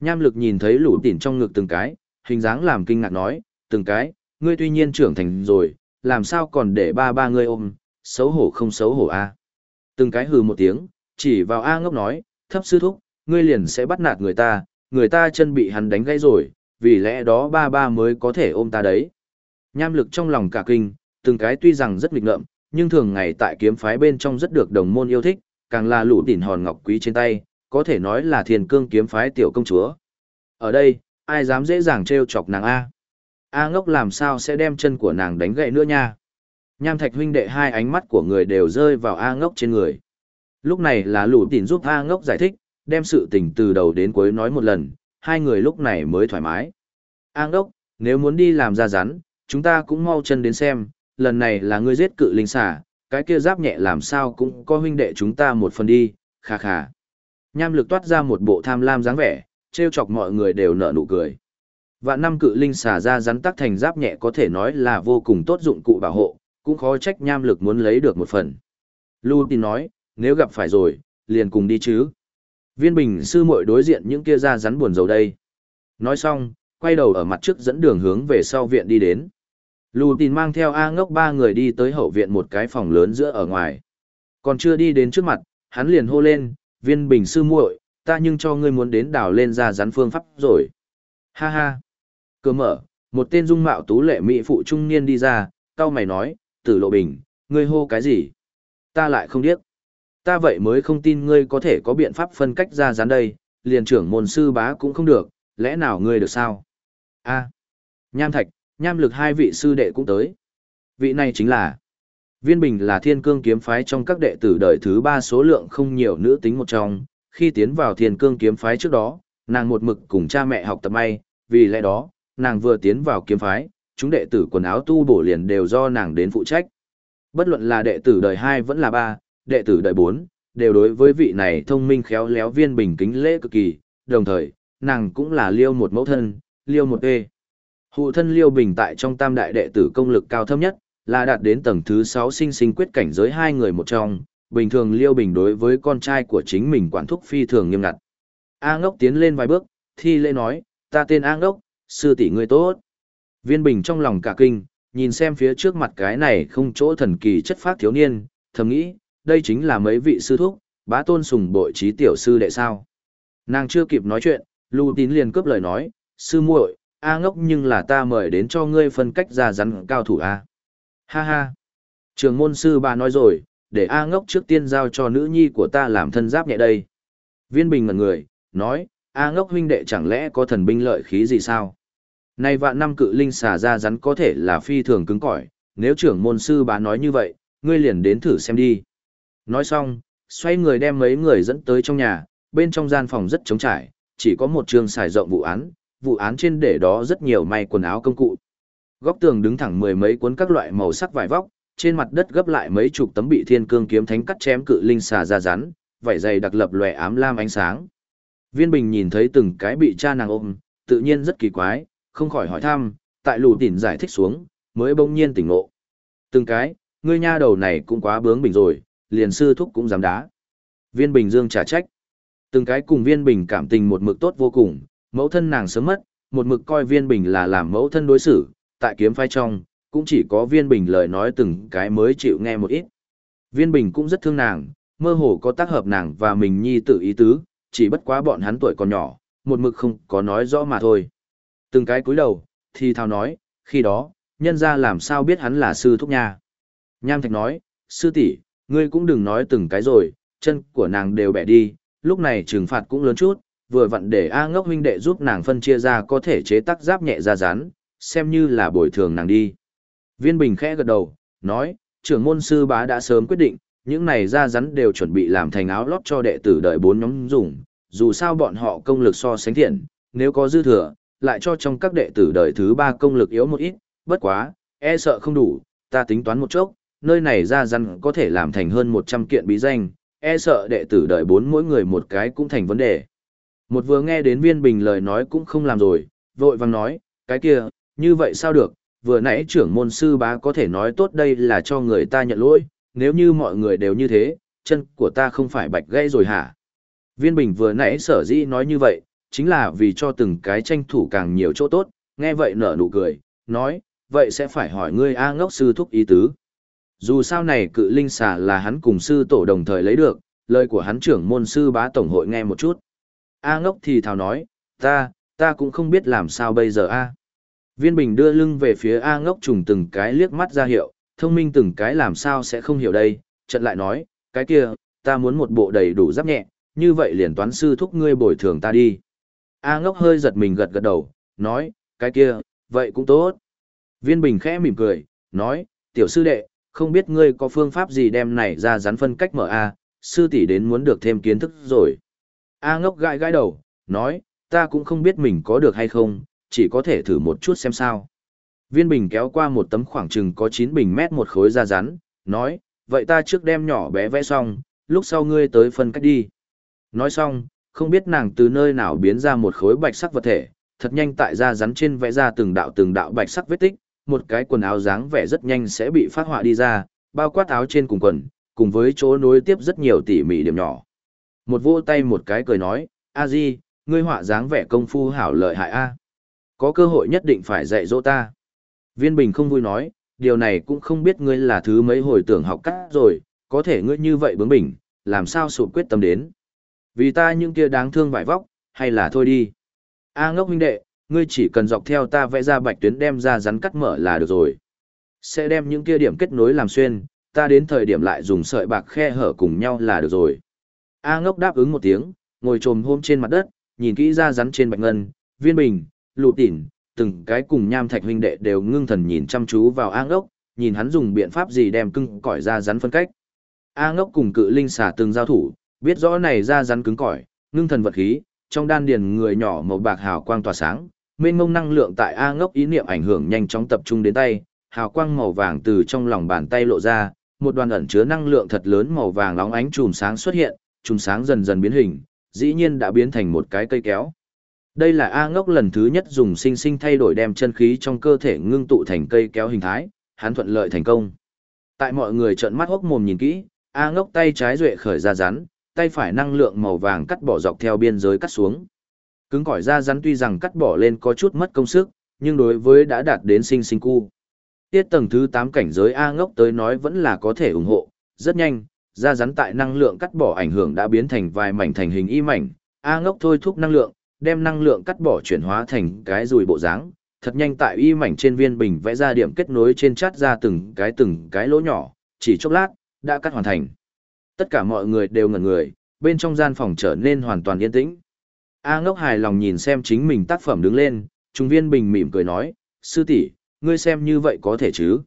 Nham Lực nhìn thấy lũ tỉn trong ngực từng cái, hình dáng làm kinh ngạc nói, từng cái, ngươi tuy nhiên trưởng thành rồi, làm sao còn để ba ba ngươi ôm, xấu hổ không xấu hổ a Từng cái hừ một tiếng, chỉ vào A ngốc nói, thấp sư thúc, ngươi liền sẽ bắt nạt người ta, người ta chân bị hắn đánh gãy rồi, vì lẽ đó ba ba mới có thể ôm ta đấy. Nham lực trong lòng cả kinh, từng cái tuy rằng rất nghịch ngợm, nhưng thường ngày tại kiếm phái bên trong rất được đồng môn yêu thích, càng là lũ tỉn hòn ngọc quý trên tay, có thể nói là thiền cương kiếm phái tiểu công chúa. Ở đây, ai dám dễ dàng trêu chọc nàng A. A ngốc làm sao sẽ đem chân của nàng đánh gậy nữa nha. Nham thạch huynh đệ hai ánh mắt của người đều rơi vào A ngốc trên người. Lúc này là lũ tỉn giúp A ngốc giải thích, đem sự tình từ đầu đến cuối nói một lần, hai người lúc này mới thoải mái. A ngốc, nếu muốn đi làm ra rắn, chúng ta cũng mau chân đến xem, lần này là ngươi giết cự linh xà, cái kia giáp nhẹ làm sao cũng có huynh đệ chúng ta một phần đi, khà khà. Nham lực toát ra một bộ tham lam dáng vẻ, trêu chọc mọi người đều nở nụ cười. Vạn năm cự linh xà ra rắn tắc thành giáp nhẹ có thể nói là vô cùng tốt dụng cụ bảo hộ, cũng khó trách nham lực muốn lấy được một phần. Lưu tin nói, nếu gặp phải rồi, liền cùng đi chứ. Viên bình sư muội đối diện những kia ra rắn buồn dầu đây. Nói xong, quay đầu ở mặt trước dẫn đường hướng về sau viện đi đến. Lù tin mang theo A ngốc ba người đi tới hậu viện một cái phòng lớn giữa ở ngoài. Còn chưa đi đến trước mặt, hắn liền hô lên, viên bình sư muội, ta nhưng cho ngươi muốn đến đảo lên ra rắn phương pháp rồi. Ha ha. Cơ mở, một tên dung mạo tú lệ mỹ phụ trung niên đi ra, cao mày nói, tử lộ bình, ngươi hô cái gì? Ta lại không điếc. Ta vậy mới không tin ngươi có thể có biện pháp phân cách ra rắn đây, liền trưởng môn sư bá cũng không được, lẽ nào ngươi được sao? A. Nham Thạch, Nham Lực hai vị sư đệ cũng tới. Vị này chính là Viên Bình là thiên cương kiếm phái trong các đệ tử đời thứ ba số lượng không nhiều nữ tính một trong, khi tiến vào thiên cương kiếm phái trước đó, nàng một mực cùng cha mẹ học tập may, vì lẽ đó, nàng vừa tiến vào kiếm phái, chúng đệ tử quần áo tu bổ liền đều do nàng đến phụ trách. Bất luận là đệ tử đời hai vẫn là ba, đệ tử đời bốn, đều đối với vị này thông minh khéo léo viên bình kính lễ cực kỳ, đồng thời, nàng cũng là liêu một mẫu thân, liêu một ê. Hụ thân liêu bình tại trong tam đại đệ tử công lực cao thấp nhất, là đạt đến tầng thứ sáu sinh sinh quyết cảnh giới hai người một trong, bình thường liêu bình đối với con trai của chính mình quản thúc phi thường nghiêm ngặt. A ngốc tiến lên vài bước, thi lễ nói, ta tên A ngốc, sư tỷ ngươi tốt. Viên bình trong lòng cả kinh, nhìn xem phía trước mặt cái này không chỗ thần kỳ chất phát thiếu niên, thầm nghĩ, đây chính là mấy vị sư thúc, bá tôn sùng bội trí tiểu sư đệ sao. Nàng chưa kịp nói chuyện, lưu tín liền cướp lời nói, sư muội, A ngốc nhưng là ta mời đến cho ngươi phân cách ra rắn cao thủ A. Ha ha. Trường môn sư bà nói rồi, để A ngốc trước tiên giao cho nữ nhi của ta làm thân giáp nhẹ đây. Viên bình ngần người, nói, A ngốc huynh đệ chẳng lẽ có thần binh lợi khí gì sao? Nay vạn năm cự linh xà ra rắn có thể là phi thường cứng cỏi, nếu trưởng môn sư bà nói như vậy, ngươi liền đến thử xem đi. Nói xong, xoay người đem mấy người dẫn tới trong nhà, bên trong gian phòng rất trống trải, chỉ có một trường xài rộng vụ án, vụ án trên để đó rất nhiều may quần áo công cụ. Góc tường đứng thẳng mười mấy cuốn các loại màu sắc vải vóc, trên mặt đất gấp lại mấy chục tấm bị thiên cương kiếm thánh cắt chém cự linh xà ra rắn, vảy dày đặc lập lòe ám lam ánh sáng. Viên Bình nhìn thấy từng cái bị cha nàng ôm, tự nhiên rất kỳ quái, không khỏi hỏi thăm, tại lù tỉn giải thích xuống, mới bỗng nhiên tỉnh ngộ. Từng cái, ngươi nha đầu này cũng quá bướng bỉnh rồi, liền sư thúc cũng dám đá. Viên Bình Dương trả trách. Từng cái cùng Viên Bình cảm tình một mực tốt vô cùng, mẫu thân nàng sớm mất, một mực coi Viên Bình là làm mẫu thân đối xử, tại kiếm phái trong, cũng chỉ có Viên Bình lời nói từng cái mới chịu nghe một ít. Viên Bình cũng rất thương nàng, mơ hồ có tác hợp nàng và mình nhi tự ý tứ, chỉ bất quá bọn hắn tuổi còn nhỏ, một mực không có nói rõ mà thôi. Từng cái cúi đầu, thì thào nói, khi đó, nhân ra làm sao biết hắn là sư thúc nha. Nham Thạch nói, sư tỷ, ngươi cũng đừng nói từng cái rồi, chân của nàng đều bẻ đi, lúc này trừng phạt cũng lớn chút, vừa vặn để A ngốc huynh đệ giúp nàng phân chia ra có thể chế tác giáp nhẹ ra rán, xem như là bồi thường nàng đi. Viên Bình khẽ gật đầu, nói, trưởng môn sư bá đã sớm quyết định, những này ra rắn đều chuẩn bị làm thành áo lót cho đệ tử đợi bốn nhóm dùng, dù sao bọn họ công lực so sánh thiện, nếu có dư thừa, lại cho trong các đệ tử đời thứ ba công lực yếu một ít, bất quá, e sợ không đủ, ta tính toán một chốc, nơi này ra rắn có thể làm thành hơn 100 kiện bí danh, e sợ đệ tử đợi bốn mỗi người một cái cũng thành vấn đề. Một vừa nghe đến viên bình lời nói cũng không làm rồi, vội vàng nói, cái kia, như vậy sao được, vừa nãy trưởng môn sư bá có thể nói tốt đây là cho người ta nhận lỗi, nếu như mọi người đều như thế, chân của ta không phải bạch gãy rồi hả? Viên bình vừa nãy sở dĩ nói như vậy, chính là vì cho từng cái tranh thủ càng nhiều chỗ tốt, nghe vậy nở nụ cười, nói, vậy sẽ phải hỏi ngươi A ngốc sư thúc ý tứ. Dù sao này cự linh xà là hắn cùng sư tổ đồng thời lấy được, lời của hắn trưởng môn sư bá tổng hội nghe một chút. A ngốc thì thào nói, ta, ta cũng không biết làm sao bây giờ A. Viên bình đưa lưng về phía A ngốc trùng từng cái liếc mắt ra hiệu, thông minh từng cái làm sao sẽ không hiểu đây, trận lại nói, cái kia, ta muốn một bộ đầy đủ giáp nhẹ, như vậy liền toán sư thúc ngươi bồi thường ta đi. A ngốc hơi giật mình gật gật đầu, nói, cái kia, vậy cũng tốt. Viên bình khẽ mỉm cười, nói, tiểu sư đệ, không biết ngươi có phương pháp gì đem này ra rắn phân cách mở A, sư tỷ đến muốn được thêm kiến thức rồi. A ngốc gãi gãi đầu, nói, ta cũng không biết mình có được hay không, chỉ có thể thử một chút xem sao. Viên bình kéo qua một tấm khoảng chừng có 9 bình mét một khối da rắn, nói, vậy ta trước đem nhỏ bé vẽ xong, lúc sau ngươi tới phân cách đi. Nói xong, không biết nàng từ nơi nào biến ra một khối bạch sắc vật thể, thật nhanh tại da rắn trên vẽ ra từng đạo từng đạo bạch sắc vết tích, một cái quần áo dáng vẻ rất nhanh sẽ bị phát họa đi ra, bao quát áo trên cùng quần, cùng với chỗ nối tiếp rất nhiều tỉ mỉ điểm nhỏ. Một vỗ tay một cái cười nói, a di, ngươi họa dáng vẻ công phu hảo lợi hại a, có cơ hội nhất định phải dạy dỗ ta. Viên Bình không vui nói, điều này cũng không biết ngươi là thứ mấy hồi tưởng học cắt rồi, có thể ngươi như vậy bướng bỉnh, làm sao sụp quyết tâm đến. Vì ta những kia đáng thương vải vóc, hay là thôi đi. A ngốc huynh đệ, ngươi chỉ cần dọc theo ta vẽ ra bạch tuyến đem ra rắn cắt mở là được rồi. Sẽ đem những kia điểm kết nối làm xuyên, ta đến thời điểm lại dùng sợi bạc khe hở cùng nhau là được rồi. A ngốc đáp ứng một tiếng, ngồi trồm hôm trên mặt đất, nhìn kỹ ra rắn trên bạch ngân, viên bình, lụ tỉn, từng cái cùng nham thạch huynh đệ đều ngưng thần nhìn chăm chú vào A ngốc, nhìn hắn dùng biện pháp gì đem cưng cỏi ra rắn phân cách. A ngốc cùng cự linh xả từng giao thủ, biết rõ này ra rắn cứng cỏi, ngưng thần vật khí, trong đan điền người nhỏ màu bạc hào quang tỏa sáng, mênh mông năng lượng tại A ngốc ý niệm ảnh hưởng nhanh chóng tập trung đến tay, hào quang màu vàng từ trong lòng bàn tay lộ ra, một đoàn ẩn chứa năng lượng thật lớn màu vàng nóng ánh chùm sáng xuất hiện, trùng sáng dần dần biến hình, dĩ nhiên đã biến thành một cái cây kéo. Đây là A ngốc lần thứ nhất dùng sinh sinh thay đổi đem chân khí trong cơ thể ngưng tụ thành cây kéo hình thái, hắn thuận lợi thành công. Tại mọi người trợn mắt hốc mồm nhìn kỹ, A ngốc tay trái duệ khởi ra rắn, tay phải năng lượng màu vàng cắt bỏ dọc theo biên giới cắt xuống. Cứng cỏi ra rắn tuy rằng cắt bỏ lên có chút mất công sức, nhưng đối với đã đạt đến sinh sinh cu. Tiết tầng thứ 8 cảnh giới A ngốc tới nói vẫn là có thể ủng hộ, rất nhanh, ra rắn tại năng lượng cắt bỏ ảnh hưởng đã biến thành vài mảnh thành hình y mảnh, A ngốc thôi thúc năng lượng, đem năng lượng cắt bỏ chuyển hóa thành cái rùi bộ dáng, thật nhanh tại y mảnh trên viên bình vẽ ra điểm kết nối trên chát ra từng cái từng cái lỗ nhỏ, chỉ chốc lát, đã cắt hoàn thành. Tất cả mọi người đều ngẩn người, bên trong gian phòng trở nên hoàn toàn yên tĩnh. A ngốc hài lòng nhìn xem chính mình tác phẩm đứng lên, trung viên bình mỉm cười nói, sư tỷ, ngươi xem như vậy có thể chứ.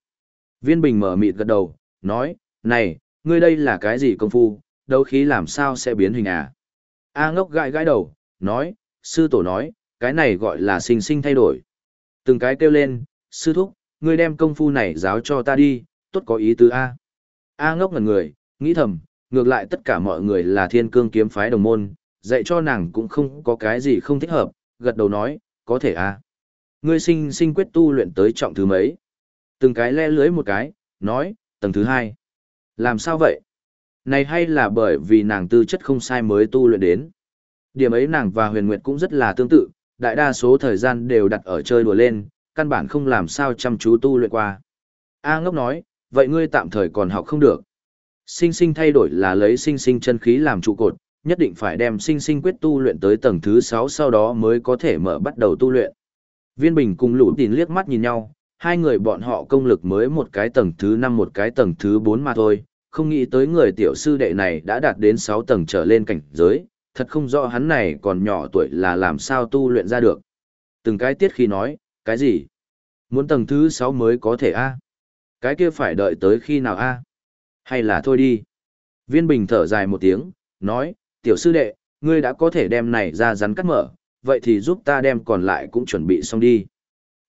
Viên bình mở mịt gật đầu, nói, này, ngươi đây là cái gì công phu, đấu khí làm sao sẽ biến hình à? A ngốc gãi gãi đầu, nói, sư tổ nói, cái này gọi là sinh sinh thay đổi. Từng cái kêu lên, sư thúc, ngươi đem công phu này giáo cho ta đi, tốt có ý tứ A. A ngốc ngần người, nghĩ thầm, ngược lại tất cả mọi người là thiên cương kiếm phái đồng môn, dạy cho nàng cũng không có cái gì không thích hợp, gật đầu nói, có thể A. Ngươi sinh sinh quyết tu luyện tới trọng thứ mấy. Từng cái le lưới một cái, nói, tầng thứ hai. Làm sao vậy? Này hay là bởi vì nàng tư chất không sai mới tu luyện đến. Điểm ấy nàng và huyền nguyệt cũng rất là tương tự, đại đa số thời gian đều đặt ở chơi đùa lên, căn bản không làm sao chăm chú tu luyện qua. A ngốc nói, vậy ngươi tạm thời còn học không được. Sinh sinh thay đổi là lấy sinh sinh chân khí làm trụ cột, nhất định phải đem sinh sinh quyết tu luyện tới tầng thứ 6 sau đó mới có thể mở bắt đầu tu luyện. Viên Bình cùng Lũ Tín liếc mắt nhìn nhau, hai người bọn họ công lực mới một cái tầng thứ 5 một cái tầng thứ 4 mà thôi, không nghĩ tới người tiểu sư đệ này đã đạt đến 6 tầng trở lên cảnh giới, thật không rõ hắn này còn nhỏ tuổi là làm sao tu luyện ra được. Từng cái tiết khi nói, cái gì? Muốn tầng thứ 6 mới có thể a Cái kia phải đợi tới khi nào a Hay là thôi đi. Viên Bình thở dài một tiếng, nói, tiểu sư đệ, ngươi đã có thể đem này ra rắn cắt mở, vậy thì giúp ta đem còn lại cũng chuẩn bị xong đi.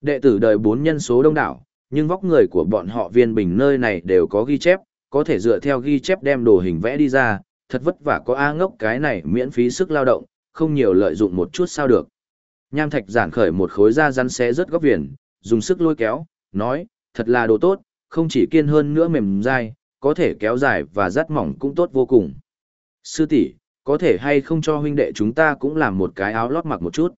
Đệ tử đời bốn nhân số đông đảo, nhưng vóc người của bọn họ viên bình nơi này đều có ghi chép, có thể dựa theo ghi chép đem đồ hình vẽ đi ra, thật vất vả có A ngốc cái này miễn phí sức lao động, không nhiều lợi dụng một chút sao được. Nham thạch giản khởi một khối da rắn xé rất góc viền, dùng sức lôi kéo, nói, thật là đồ tốt, không chỉ kiên hơn nữa mềm dai, có thể kéo dài và rát mỏng cũng tốt vô cùng. Sư tỷ, có thể hay không cho huynh đệ chúng ta cũng làm một cái áo lót mặc một chút.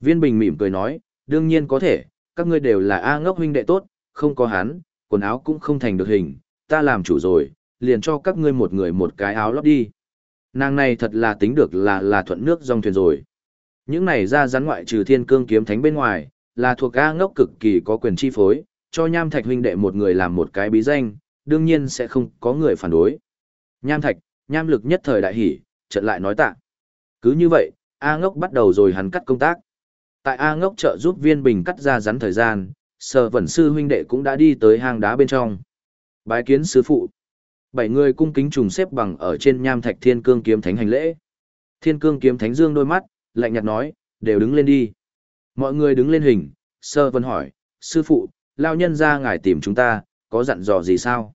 Viên Bình mỉm cười nói, đương nhiên có thể, các ngươi đều là A ngốc huynh đệ tốt, không có hắn, quần áo cũng không thành được hình, ta làm chủ rồi, liền cho các ngươi một người một cái áo lót đi. Nàng này thật là tính được là là thuận nước dòng thuyền rồi. Những này ra rắn ngoại trừ thiên cương kiếm thánh bên ngoài, là thuộc A ngốc cực kỳ có quyền chi phối, cho nham thạch huynh đệ một người làm một cái bí danh, đương nhiên sẽ không có người phản đối. Nham thạch, nham lực nhất thời đại hỷ, trận lại nói tạ. Cứ như vậy, A ngốc bắt đầu rồi hắn cắt công tác. Tại A ngốc trợ giúp viên bình cắt ra rắn thời gian, sở vẩn sư huynh đệ cũng đã đi tới hang đá bên trong. Bái kiến sư phụ. Bảy người cung kính trùng xếp bằng ở trên nham thạch thiên cương kiếm thánh hành lễ. Thiên cương kiếm thánh dương đôi mắt, lạnh nhạt nói, đều đứng lên đi. Mọi người đứng lên hình, sơ vân hỏi, sư phụ, lao nhân ra ngài tìm chúng ta, có dặn dò gì sao?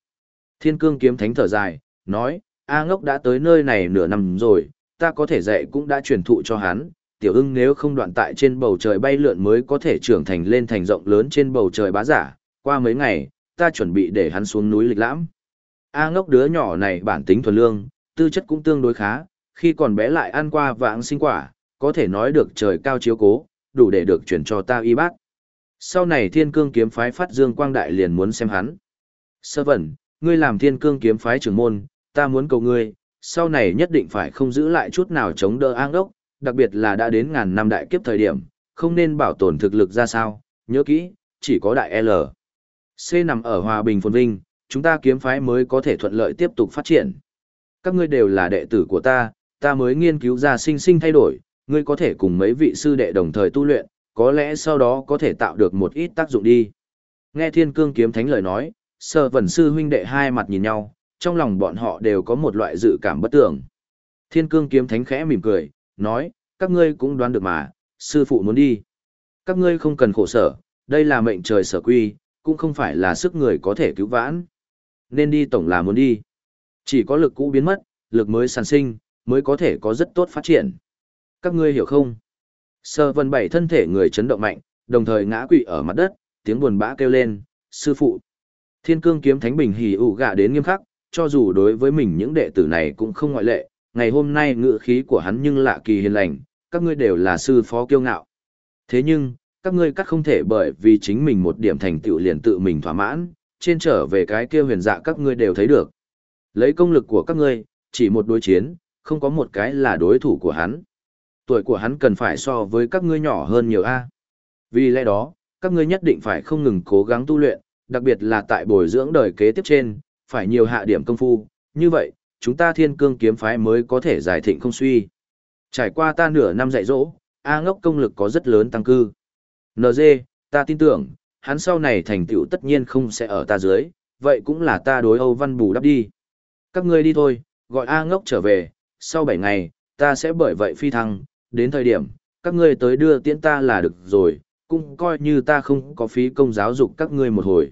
Thiên cương kiếm thánh thở dài, nói, A ngốc đã tới nơi này nửa năm rồi, ta có thể dạy cũng đã truyền thụ cho hắn, tiểu ưng nếu không đoạn tại trên bầu trời bay lượn mới có thể trưởng thành lên thành rộng lớn trên bầu trời bá giả, qua mấy ngày, ta chuẩn bị để hắn xuống núi lịch lãm. A ngốc đứa nhỏ này bản tính thuần lương, tư chất cũng tương đối khá, khi còn bé lại ăn qua vãng sinh quả, có thể nói được trời cao chiếu cố, đủ để được chuyển cho ta y bác. Sau này thiên cương kiếm phái phát dương quang đại liền muốn xem hắn. Sơ vẩn, ngươi làm thiên cương kiếm phái trưởng môn, ta muốn cầu ngươi, sau này nhất định phải không giữ lại chút nào chống đỡ an đốc, đặc biệt là đã đến ngàn năm đại kiếp thời điểm, không nên bảo tồn thực lực ra sao, nhớ kỹ, chỉ có đại L. C nằm ở hòa bình phồn vinh, chúng ta kiếm phái mới có thể thuận lợi tiếp tục phát triển. Các ngươi đều là đệ tử của ta, ta mới nghiên cứu ra sinh sinh thay đổi, ngươi có thể cùng mấy vị sư đệ đồng thời tu luyện, có lẽ sau đó có thể tạo được một ít tác dụng đi. Nghe thiên cương kiếm thánh lời nói, sơ vẩn sư huynh đệ hai mặt nhìn nhau, trong lòng bọn họ đều có một loại dự cảm bất tưởng. Thiên cương kiếm thánh khẽ mỉm cười, nói, các ngươi cũng đoán được mà, sư phụ muốn đi. Các ngươi không cần khổ sở, đây là mệnh trời sở quy, cũng không phải là sức người có thể cứu vãn. Nên đi tổng là muốn đi. Chỉ có lực cũ biến mất, lực mới sản sinh, mới có thể có rất tốt phát triển. Các ngươi hiểu không? Sơ vân bảy thân thể người chấn động mạnh, đồng thời ngã quỵ ở mặt đất, tiếng buồn bã kêu lên, sư phụ. Thiên cương kiếm thánh bình hỉ ủ gạ đến nghiêm khắc, cho dù đối với mình những đệ tử này cũng không ngoại lệ, ngày hôm nay ngự khí của hắn nhưng lạ kỳ hiền lành, các ngươi đều là sư phó kiêu ngạo. Thế nhưng, các ngươi cắt không thể bởi vì chính mình một điểm thành tựu liền tự mình thỏa mãn, trên trở về cái kia huyền dạ các ngươi đều thấy được. Lấy công lực của các ngươi, chỉ một đối chiến, không có một cái là đối thủ của hắn. Tuổi của hắn cần phải so với các ngươi nhỏ hơn nhiều A. Vì lẽ đó, các ngươi nhất định phải không ngừng cố gắng tu luyện, đặc biệt là tại bồi dưỡng đời kế tiếp trên, phải nhiều hạ điểm công phu, như vậy, chúng ta thiên cương kiếm phái mới có thể giải thịnh không suy. Trải qua ta nửa năm dạy dỗ, A ngốc công lực có rất lớn tăng cư. NG, ta tin tưởng, hắn sau này thành tựu tất nhiên không sẽ ở ta dưới, vậy cũng là ta đối Âu Văn bù đắp đi. Các ngươi đi thôi, gọi A ngốc trở về, sau 7 ngày, ta sẽ bởi vậy phi thăng, đến thời điểm, các ngươi tới đưa tiễn ta là được rồi, cũng coi như ta không có phí công giáo dục các ngươi một hồi.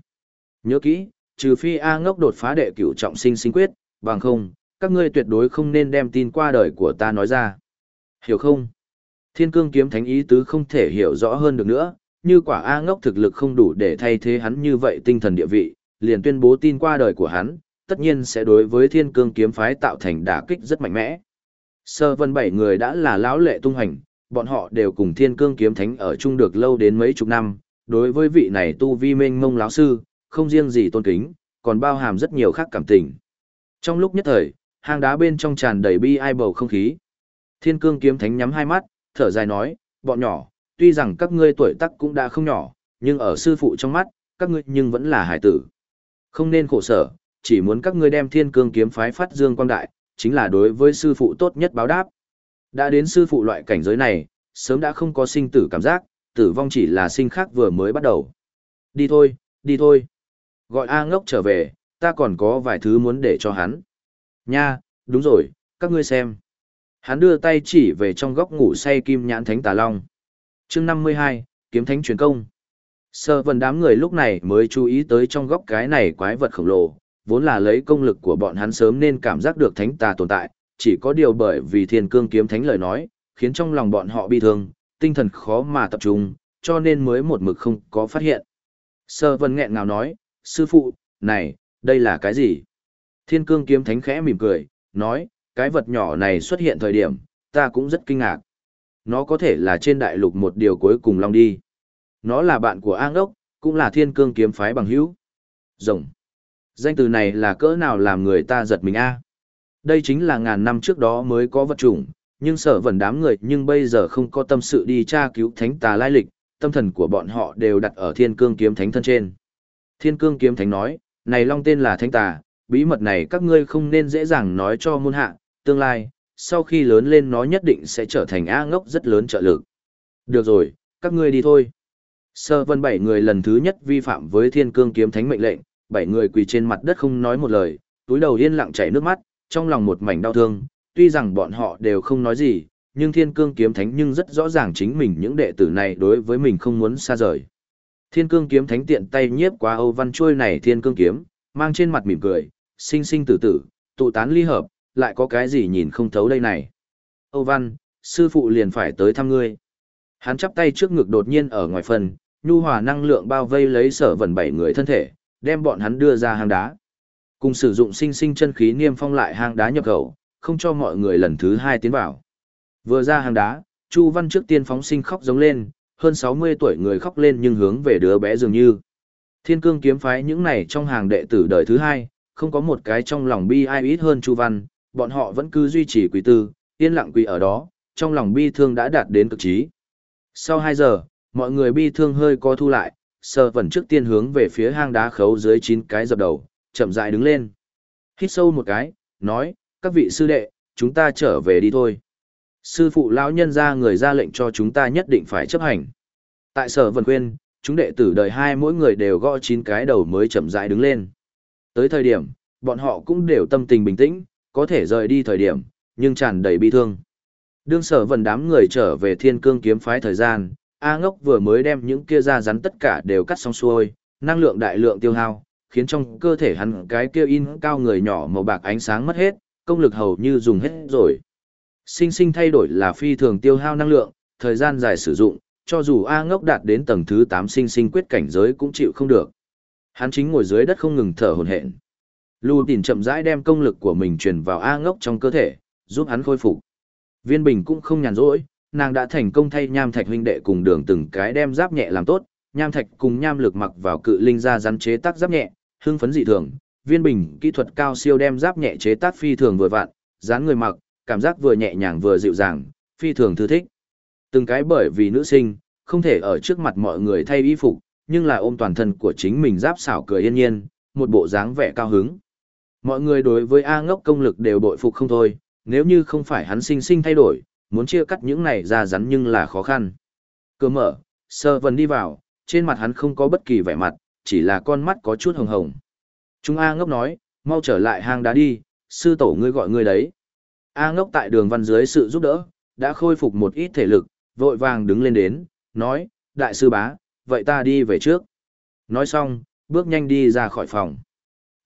Nhớ kỹ, trừ phi A ngốc đột phá đệ cửu trọng sinh sinh quyết, bằng không, các ngươi tuyệt đối không nên đem tin qua đời của ta nói ra. Hiểu không? Thiên cương kiếm thánh ý tứ không thể hiểu rõ hơn được nữa, như quả A ngốc thực lực không đủ để thay thế hắn như vậy tinh thần địa vị, liền tuyên bố tin qua đời của hắn, tất nhiên sẽ đối với thiên cương kiếm phái tạo thành đả kích rất mạnh mẽ. Sơ vân bảy người đã là lão lệ tung hành, bọn họ đều cùng thiên cương kiếm thánh ở chung được lâu đến mấy chục năm, đối với vị này tu vi Minh mông lão sư, không riêng gì tôn kính, còn bao hàm rất nhiều khác cảm tình. Trong lúc nhất thời, hang đá bên trong tràn đầy bi ai bầu không khí. Thiên cương kiếm thánh nhắm hai mắt, thở dài nói, bọn nhỏ, tuy rằng các ngươi tuổi tác cũng đã không nhỏ, nhưng ở sư phụ trong mắt, các ngươi nhưng vẫn là hải tử. Không nên khổ sở, chỉ muốn các ngươi đem thiên cương kiếm phái phát dương quang đại, chính là đối với sư phụ tốt nhất báo đáp. Đã đến sư phụ loại cảnh giới này, sớm đã không có sinh tử cảm giác, tử vong chỉ là sinh khác vừa mới bắt đầu. Đi thôi, đi thôi. Gọi A ngốc trở về, ta còn có vài thứ muốn để cho hắn. Nha, đúng rồi, các ngươi xem. Hắn đưa tay chỉ về trong góc ngủ say kim nhãn thánh tà long. chương 52, kiếm thánh truyền công. Sơ vần đám người lúc này mới chú ý tới trong góc cái này quái vật khổng lồ, vốn là lấy công lực của bọn hắn sớm nên cảm giác được thánh tà tồn tại, chỉ có điều bởi vì thiên cương kiếm thánh lời nói, khiến trong lòng bọn họ bi thương, tinh thần khó mà tập trung, cho nên mới một mực không có phát hiện. Sơ vân nghẹn ngào nói, sư phụ, này, đây là cái gì? Thiên cương kiếm thánh khẽ mỉm cười, nói, cái vật nhỏ này xuất hiện thời điểm, ta cũng rất kinh ngạc. Nó có thể là trên đại lục một điều cuối cùng long đi. Nó là bạn của An Đốc, cũng là thiên cương kiếm phái bằng hữu. Rồng. Danh từ này là cỡ nào làm người ta giật mình a? Đây chính là ngàn năm trước đó mới có vật chủng, nhưng sợ vẩn đám người nhưng bây giờ không có tâm sự đi tra cứu thánh tà lai lịch, tâm thần của bọn họ đều đặt ở thiên cương kiếm thánh thân trên. Thiên cương kiếm thánh nói, này long tên là thánh tà, bí mật này các ngươi không nên dễ dàng nói cho môn hạ, tương lai, sau khi lớn lên nó nhất định sẽ trở thành A ngốc rất lớn trợ lực. Được rồi, các ngươi đi thôi. Sơ vân bảy người lần thứ nhất vi phạm với thiên cương kiếm thánh mệnh lệnh, bảy người quỳ trên mặt đất không nói một lời, túi đầu yên lặng chảy nước mắt, trong lòng một mảnh đau thương, tuy rằng bọn họ đều không nói gì, nhưng thiên cương kiếm thánh nhưng rất rõ ràng chính mình những đệ tử này đối với mình không muốn xa rời. Thiên cương kiếm thánh tiện tay nhiếp qua Âu Văn Trôi này thiên cương kiếm, mang trên mặt mỉm cười, sinh sinh tử tử, tụ tán ly hợp, lại có cái gì nhìn không thấu đây này. Âu Văn, sư phụ liền phải tới thăm ngươi. Hắn chắp tay trước ngực đột nhiên ở ngoài phần, nhu hòa năng lượng bao vây lấy sở vần bảy người thân thể, đem bọn hắn đưa ra hang đá. Cùng sử dụng sinh sinh chân khí niêm phong lại hang đá nhập khẩu, không cho mọi người lần thứ hai tiến vào. Vừa ra hang đá, Chu Văn trước tiên phóng sinh khóc giống lên, hơn 60 tuổi người khóc lên nhưng hướng về đứa bé dường như. Thiên cương kiếm phái những này trong hàng đệ tử đời thứ hai, không có một cái trong lòng bi ai ít hơn Chu Văn, bọn họ vẫn cứ duy trì quý tư, yên lặng quỳ ở đó, trong lòng bi thương đã đạt đến cực trí. Sau 2 giờ, mọi người bi thương hơi co thu lại, sờ vẩn trước tiên hướng về phía hang đá khấu dưới 9 cái dập đầu, chậm rãi đứng lên. Hít sâu một cái, nói, các vị sư đệ, chúng ta trở về đi thôi. Sư phụ lão nhân ra người ra lệnh cho chúng ta nhất định phải chấp hành. Tại sở vần khuyên, chúng đệ tử đời hai mỗi người đều gõ chín cái đầu mới chậm rãi đứng lên. Tới thời điểm, bọn họ cũng đều tâm tình bình tĩnh, có thể rời đi thời điểm, nhưng tràn đầy bi thương. Đương sở vần đám người trở về thiên cương kiếm phái thời gian, A ngốc vừa mới đem những kia ra rắn tất cả đều cắt xong xuôi, năng lượng đại lượng tiêu hao, khiến trong cơ thể hắn cái kia in cao người nhỏ màu bạc ánh sáng mất hết, công lực hầu như dùng hết rồi. Sinh sinh thay đổi là phi thường tiêu hao năng lượng, thời gian dài sử dụng, cho dù A ngốc đạt đến tầng thứ 8 sinh sinh quyết cảnh giới cũng chịu không được. Hắn chính ngồi dưới đất không ngừng thở hổn hển. Lưu Tỉnh chậm rãi đem công lực của mình truyền vào A ngốc trong cơ thể, giúp hắn khôi phục. Viên Bình cũng không nhàn rỗi, nàng đã thành công thay Nham Thạch huynh đệ cùng đường từng cái đem giáp nhẹ làm tốt, Nham Thạch cùng Nham Lực mặc vào cự linh ra rắn chế tác giáp nhẹ, hưng phấn dị thường, Viên Bình kỹ thuật cao siêu đem giáp nhẹ chế tác phi thường vừa vặn, dán người mặc, cảm giác vừa nhẹ nhàng vừa dịu dàng, phi thường thư thích. Từng cái bởi vì nữ sinh, không thể ở trước mặt mọi người thay y phục, nhưng là ôm toàn thân của chính mình giáp xảo cười yên nhiên, một bộ dáng vẻ cao hứng. Mọi người đối với A ngốc công lực đều bội phục không thôi, nếu như không phải hắn sinh sinh thay đổi, muốn chia cắt những này ra rắn nhưng là khó khăn. Cửa mở, sơ vần đi vào, trên mặt hắn không có bất kỳ vẻ mặt, chỉ là con mắt có chút hồng hồng. Chúng A ngốc nói, mau trở lại hang đá đi, sư tổ ngươi gọi ngươi đấy. A ngốc tại đường văn dưới sự giúp đỡ, đã khôi phục một ít thể lực, vội vàng đứng lên đến, nói, đại sư bá, vậy ta đi về trước. Nói xong, bước nhanh đi ra khỏi phòng.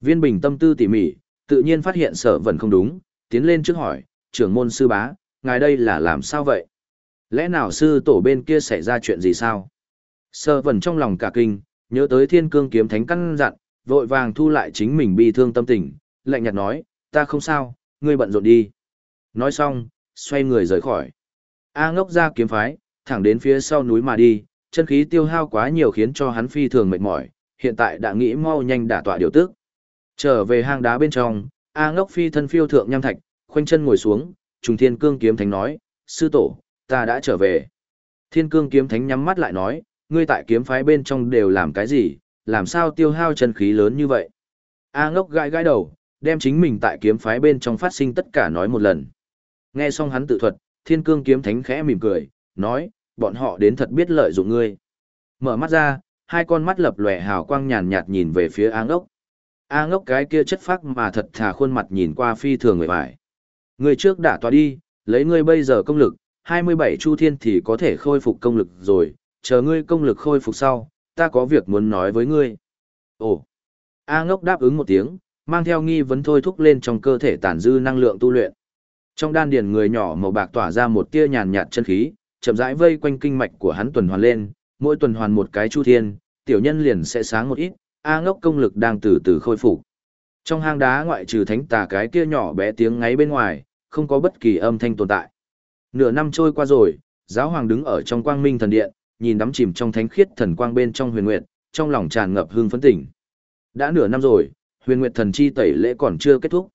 Viên bình tâm tư tỉ mỉ, tự nhiên phát hiện sở vần không đúng, tiến lên trước hỏi, trưởng môn sư bá, ngài đây là làm sao vậy? Lẽ nào sư tổ bên kia xảy ra chuyện gì sao? Sơ vần trong lòng cả kinh, nhớ tới thiên cương kiếm thánh căn dặn, vội vàng thu lại chính mình bi thương tâm tình, lạnh nhạt nói, ta không sao, ngươi bận rộn đi. Nói xong, xoay người rời khỏi. A ngốc ra kiếm phái, thẳng đến phía sau núi mà đi, chân khí tiêu hao quá nhiều khiến cho hắn phi thường mệt mỏi, hiện tại đã nghĩ mau nhanh đả tọa điều tức. Trở về hang đá bên trong, A ngốc phi thân phiêu thượng nham thạch, khoanh chân ngồi xuống, trùng thiên cương kiếm thánh nói, sư tổ, ta đã trở về. Thiên cương kiếm thánh nhắm mắt lại nói, ngươi tại kiếm phái bên trong đều làm cái gì, làm sao tiêu hao chân khí lớn như vậy. A ngốc gãi gãi đầu, đem chính mình tại kiếm phái bên trong phát sinh tất cả nói một lần. Nghe xong hắn tự thuật, thiên cương kiếm thánh khẽ mỉm cười, nói, bọn họ đến thật biết lợi dụng ngươi. Mở mắt ra, hai con mắt lập lòe hào quang nhàn nhạt nhìn về phía A ngốc. A ngốc cái kia chất phác mà thật thà khuôn mặt nhìn qua phi thường người vải. Người trước đã tòa đi, lấy ngươi bây giờ công lực, 27 chu thiên thì có thể khôi phục công lực rồi, chờ ngươi công lực khôi phục sau, ta có việc muốn nói với ngươi. Ồ! A ngốc đáp ứng một tiếng, mang theo nghi vấn thôi thúc lên trong cơ thể tản dư năng lượng tu luyện. Trong đan điền người nhỏ màu bạc tỏa ra một tia nhàn nhạt chân khí, chậm rãi vây quanh kinh mạch của hắn tuần hoàn lên, mỗi tuần hoàn một cái chu thiên, tiểu nhân liền sẽ sáng một ít, A ngốc công lực đang từ từ khôi phục. Trong hang đá ngoại trừ thánh tà cái kia nhỏ bé tiếng ngáy bên ngoài, không có bất kỳ âm thanh tồn tại. Nửa năm trôi qua rồi, giáo hoàng đứng ở trong quang minh thần điện, nhìn đắm chìm trong thánh khiết thần quang bên trong huyền nguyệt, trong lòng tràn ngập hương phấn tỉnh. Đã nửa năm rồi, huyền nguyệt thần chi tẩy lễ còn chưa kết thúc.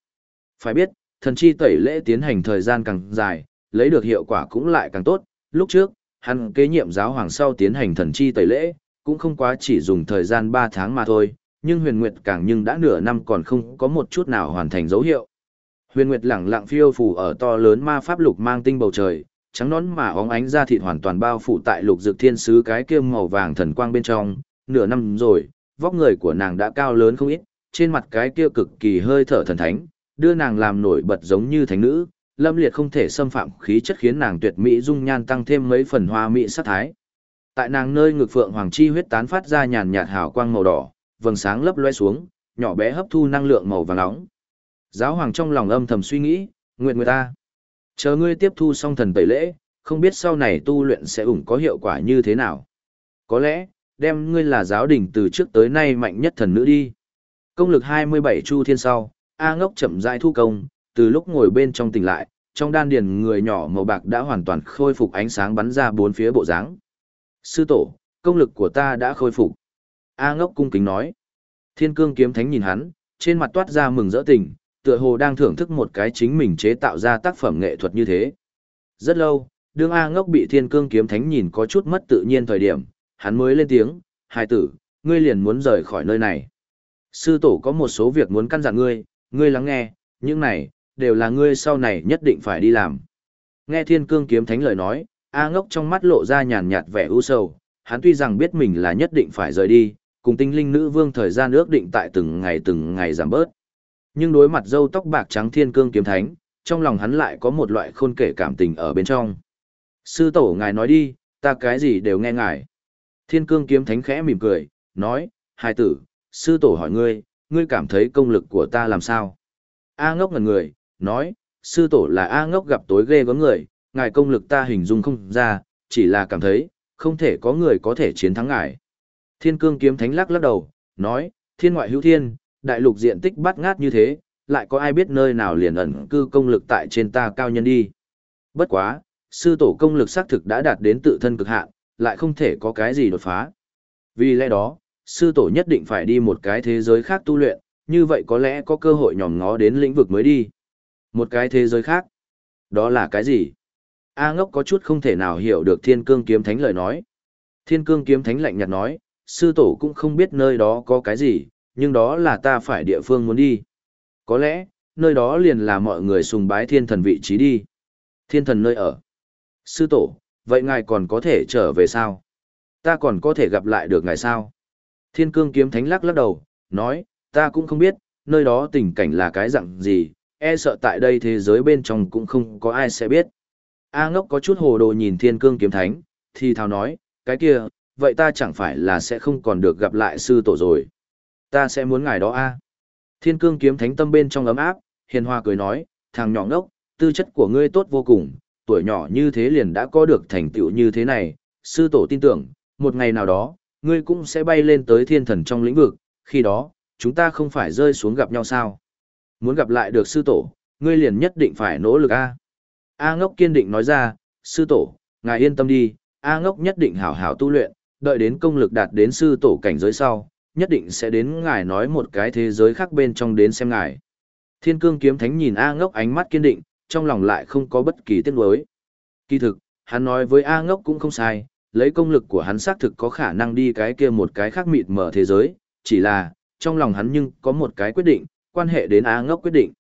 Phải biết, thần chi tẩy lễ tiến hành thời gian càng dài, lấy được hiệu quả cũng lại càng tốt. Lúc trước, hắn kế nhiệm giáo hoàng sau tiến hành thần chi tẩy lễ, cũng không quá chỉ dùng thời gian 3 tháng mà thôi, nhưng huyền nguyệt càng nhưng đã nửa năm còn không có một chút nào hoàn thành dấu hiệu. Huyền nguyệt lẳng lặng phiêu phù ở to lớn ma pháp lục mang tinh bầu trời, trắng nón mà óng ánh ra thịt hoàn toàn bao phủ tại lục dược thiên sứ cái kia màu vàng thần quang bên trong, nửa năm rồi, vóc người của nàng đã cao lớn không ít, trên mặt cái kia cực kỳ hơi thở thần thánh, đưa nàng làm nổi bật giống như thánh nữ, lâm liệt không thể xâm phạm khí chất khiến nàng tuyệt mỹ dung nhan tăng thêm mấy phần hoa mỹ sát thái. Tại nàng nơi ngực phượng hoàng chi huyết tán phát ra nhàn nhạt hào quang màu đỏ, vầng sáng lấp loe xuống, nhỏ bé hấp thu năng lượng màu vàng nóng. Giáo hoàng trong lòng âm thầm suy nghĩ, nguyện người ta. Chờ ngươi tiếp thu xong thần tẩy lễ, không biết sau này tu luyện sẽ ủng có hiệu quả như thế nào. Có lẽ, đem ngươi là giáo đình từ trước tới nay mạnh nhất thần nữ đi. Công lực 27 chu thiên sau, A ngốc chậm rãi thu công, từ lúc ngồi bên trong tỉnh lại, trong đan điền người nhỏ màu bạc đã hoàn toàn khôi phục ánh sáng bắn ra bốn phía bộ dáng. Sư tổ, công lực của ta đã khôi phục. A ngốc cung kính nói. Thiên cương kiếm thánh nhìn hắn, trên mặt toát ra mừng rỡ tình, tựa hồ đang thưởng thức một cái chính mình chế tạo ra tác phẩm nghệ thuật như thế. Rất lâu, đương A ngốc bị thiên cương kiếm thánh nhìn có chút mất tự nhiên thời điểm, hắn mới lên tiếng, hài tử, ngươi liền muốn rời khỏi nơi này. Sư tổ có một số việc muốn căn dặn ngươi, ngươi lắng nghe, những này, đều là ngươi sau này nhất định phải đi làm. Nghe thiên cương kiếm thánh lời nói, A ngốc trong mắt lộ ra nhàn nhạt vẻ u sầu, hắn tuy rằng biết mình là nhất định phải rời đi, cùng tinh linh nữ vương thời gian ước định tại từng ngày từng ngày giảm bớt. Nhưng đối mặt dâu tóc bạc trắng thiên cương kiếm thánh, trong lòng hắn lại có một loại khôn kể cảm tình ở bên trong. Sư tổ ngài nói đi, ta cái gì đều nghe ngài. Thiên cương kiếm thánh khẽ mỉm cười, nói, hai tử, sư tổ hỏi ngươi, ngươi cảm thấy công lực của ta làm sao? A ngốc ngần người, nói, sư tổ là A ngốc gặp tối ghê gớm người, ngài công lực ta hình dung không ra, chỉ là cảm thấy, không thể có người có thể chiến thắng ngài. Thiên cương kiếm thánh lắc lắc đầu, nói, thiên ngoại hữu thiên, đại lục diện tích bắt ngát như thế, lại có ai biết nơi nào liền ẩn cư công lực tại trên ta cao nhân đi. Bất quá, sư tổ công lực xác thực đã đạt đến tự thân cực hạn, lại không thể có cái gì đột phá. Vì lẽ đó, sư tổ nhất định phải đi một cái thế giới khác tu luyện, như vậy có lẽ có cơ hội nhòm ngó đến lĩnh vực mới đi. Một cái thế giới khác? Đó là cái gì? A ngốc có chút không thể nào hiểu được thiên cương kiếm thánh lời nói. Thiên cương kiếm thánh lạnh nhạt nói, sư tổ cũng không biết nơi đó có cái gì, nhưng đó là ta phải địa phương muốn đi. Có lẽ, nơi đó liền là mọi người sùng bái thiên thần vị trí đi. Thiên thần nơi ở. Sư tổ, vậy ngài còn có thể trở về sao? Ta còn có thể gặp lại được ngài sao? Thiên cương kiếm thánh lắc lắc đầu, nói, ta cũng không biết, nơi đó tình cảnh là cái dạng gì, e sợ tại đây thế giới bên trong cũng không có ai sẽ biết. A ngốc có chút hồ đồ nhìn thiên cương kiếm thánh, thì thào nói, cái kia, vậy ta chẳng phải là sẽ không còn được gặp lại sư tổ rồi. Ta sẽ muốn ngài đó a. Thiên cương kiếm thánh tâm bên trong ấm áp, hiền hòa cười nói, thằng nhỏ ngốc, tư chất của ngươi tốt vô cùng, tuổi nhỏ như thế liền đã có được thành tựu như thế này, sư tổ tin tưởng, một ngày nào đó, ngươi cũng sẽ bay lên tới thiên thần trong lĩnh vực, khi đó, chúng ta không phải rơi xuống gặp nhau sao? Muốn gặp lại được sư tổ, ngươi liền nhất định phải nỗ lực A. A ngốc kiên định nói ra, sư tổ, ngài yên tâm đi, A ngốc nhất định hảo hảo tu luyện, đợi đến công lực đạt đến sư tổ cảnh giới sau, nhất định sẽ đến ngài nói một cái thế giới khác bên trong đến xem ngài. Thiên cương kiếm thánh nhìn A ngốc ánh mắt kiên định, trong lòng lại không có bất kỳ tiếc nuối. Kỳ thực, hắn nói với A ngốc cũng không sai, lấy công lực của hắn xác thực có khả năng đi cái kia một cái khác mịt mở thế giới, chỉ là, trong lòng hắn nhưng có một cái quyết định, quan hệ đến Á ngốc quyết định.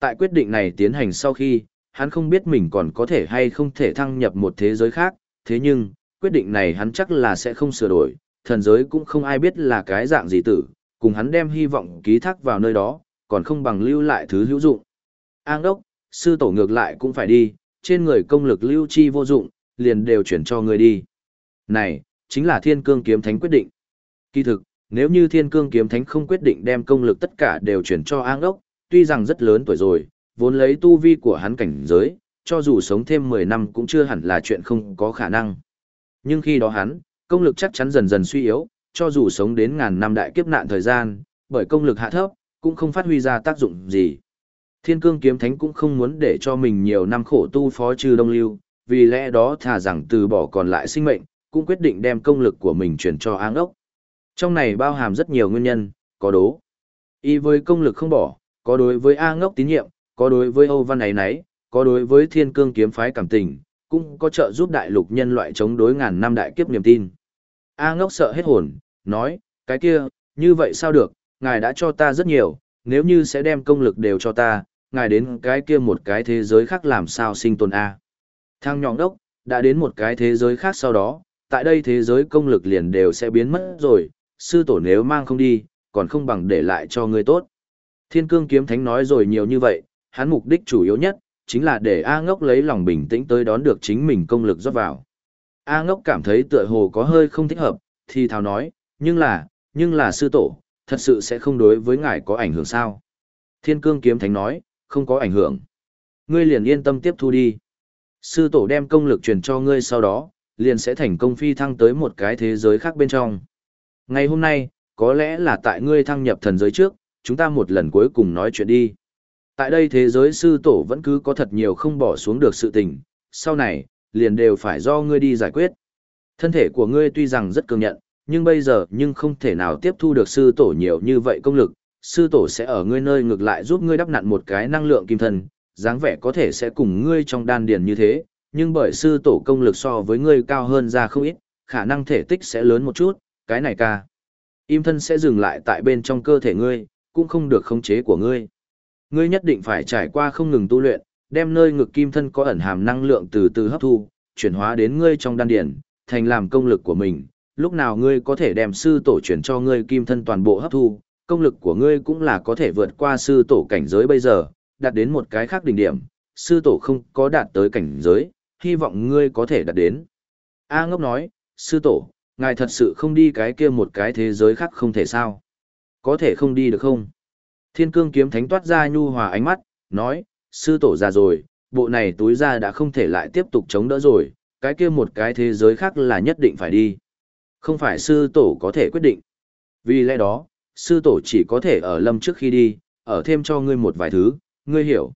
Tại quyết định này tiến hành sau khi, hắn không biết mình còn có thể hay không thể thăng nhập một thế giới khác, thế nhưng, quyết định này hắn chắc là sẽ không sửa đổi, thần giới cũng không ai biết là cái dạng gì tử, cùng hắn đem hy vọng ký thác vào nơi đó, còn không bằng lưu lại thứ hữu dụng. An đốc, sư tổ ngược lại cũng phải đi, trên người công lực lưu chi vô dụng, liền đều chuyển cho người đi. Này, chính là thiên cương kiếm thánh quyết định. Kỳ thực, nếu như thiên cương kiếm thánh không quyết định đem công lực tất cả đều chuyển cho An đốc, tuy rằng rất lớn tuổi rồi, vốn lấy tu vi của hắn cảnh giới, cho dù sống thêm 10 năm cũng chưa hẳn là chuyện không có khả năng. Nhưng khi đó hắn, công lực chắc chắn dần dần suy yếu, cho dù sống đến ngàn năm đại kiếp nạn thời gian, bởi công lực hạ thấp, cũng không phát huy ra tác dụng gì. Thiên cương kiếm thánh cũng không muốn để cho mình nhiều năm khổ tu phó trừ đông lưu, vì lẽ đó thà rằng từ bỏ còn lại sinh mệnh, cũng quyết định đem công lực của mình chuyển cho áng ốc. Trong này bao hàm rất nhiều nguyên nhân, có đố. Y với công lực không bỏ, có đối với A ngốc tín nhiệm, có đối với Âu Văn ấy nấy, có đối với thiên cương kiếm phái cảm tình, cũng có trợ giúp đại lục nhân loại chống đối ngàn năm đại kiếp niềm tin. A ngốc sợ hết hồn, nói, cái kia, như vậy sao được, ngài đã cho ta rất nhiều, nếu như sẽ đem công lực đều cho ta, ngài đến cái kia một cái thế giới khác làm sao sinh tồn A. Thang nhọn đốc, đã đến một cái thế giới khác sau đó, tại đây thế giới công lực liền đều sẽ biến mất rồi, sư tổ nếu mang không đi, còn không bằng để lại cho người tốt. Thiên cương kiếm thánh nói rồi nhiều như vậy, hắn mục đích chủ yếu nhất, chính là để A ngốc lấy lòng bình tĩnh tới đón được chính mình công lực rót vào. A ngốc cảm thấy tựa hồ có hơi không thích hợp, thì thào nói, nhưng là, nhưng là sư tổ, thật sự sẽ không đối với ngài có ảnh hưởng sao. Thiên cương kiếm thánh nói, không có ảnh hưởng. Ngươi liền yên tâm tiếp thu đi. Sư tổ đem công lực truyền cho ngươi sau đó, liền sẽ thành công phi thăng tới một cái thế giới khác bên trong. Ngày hôm nay, có lẽ là tại ngươi thăng nhập thần giới trước, chúng ta một lần cuối cùng nói chuyện đi. Tại đây thế giới sư tổ vẫn cứ có thật nhiều không bỏ xuống được sự tình, sau này, liền đều phải do ngươi đi giải quyết. Thân thể của ngươi tuy rằng rất cường nhận, nhưng bây giờ nhưng không thể nào tiếp thu được sư tổ nhiều như vậy công lực, sư tổ sẽ ở ngươi nơi ngược lại giúp ngươi đắp nặn một cái năng lượng kim thân, dáng vẻ có thể sẽ cùng ngươi trong đan điền như thế, nhưng bởi sư tổ công lực so với ngươi cao hơn ra không ít, khả năng thể tích sẽ lớn một chút, cái này ca. Im thân sẽ dừng lại tại bên trong cơ thể ngươi, cũng không được khống chế của ngươi. Ngươi nhất định phải trải qua không ngừng tu luyện, đem nơi ngực kim thân có ẩn hàm năng lượng từ từ hấp thu, chuyển hóa đến ngươi trong đan điển, thành làm công lực của mình. Lúc nào ngươi có thể đem sư tổ chuyển cho ngươi kim thân toàn bộ hấp thu, công lực của ngươi cũng là có thể vượt qua sư tổ cảnh giới bây giờ, đạt đến một cái khác đỉnh điểm, sư tổ không có đạt tới cảnh giới, hy vọng ngươi có thể đạt đến. A ngốc nói, sư tổ, ngài thật sự không đi cái kia một cái thế giới khác không thể sao. Có thể không đi được không? Thiên cương kiếm thánh toát ra nhu hòa ánh mắt, nói, sư tổ già rồi, bộ này túi ra đã không thể lại tiếp tục chống đỡ rồi, cái kia một cái thế giới khác là nhất định phải đi. Không phải sư tổ có thể quyết định. Vì lẽ đó, sư tổ chỉ có thể ở lâm trước khi đi, ở thêm cho ngươi một vài thứ, ngươi hiểu.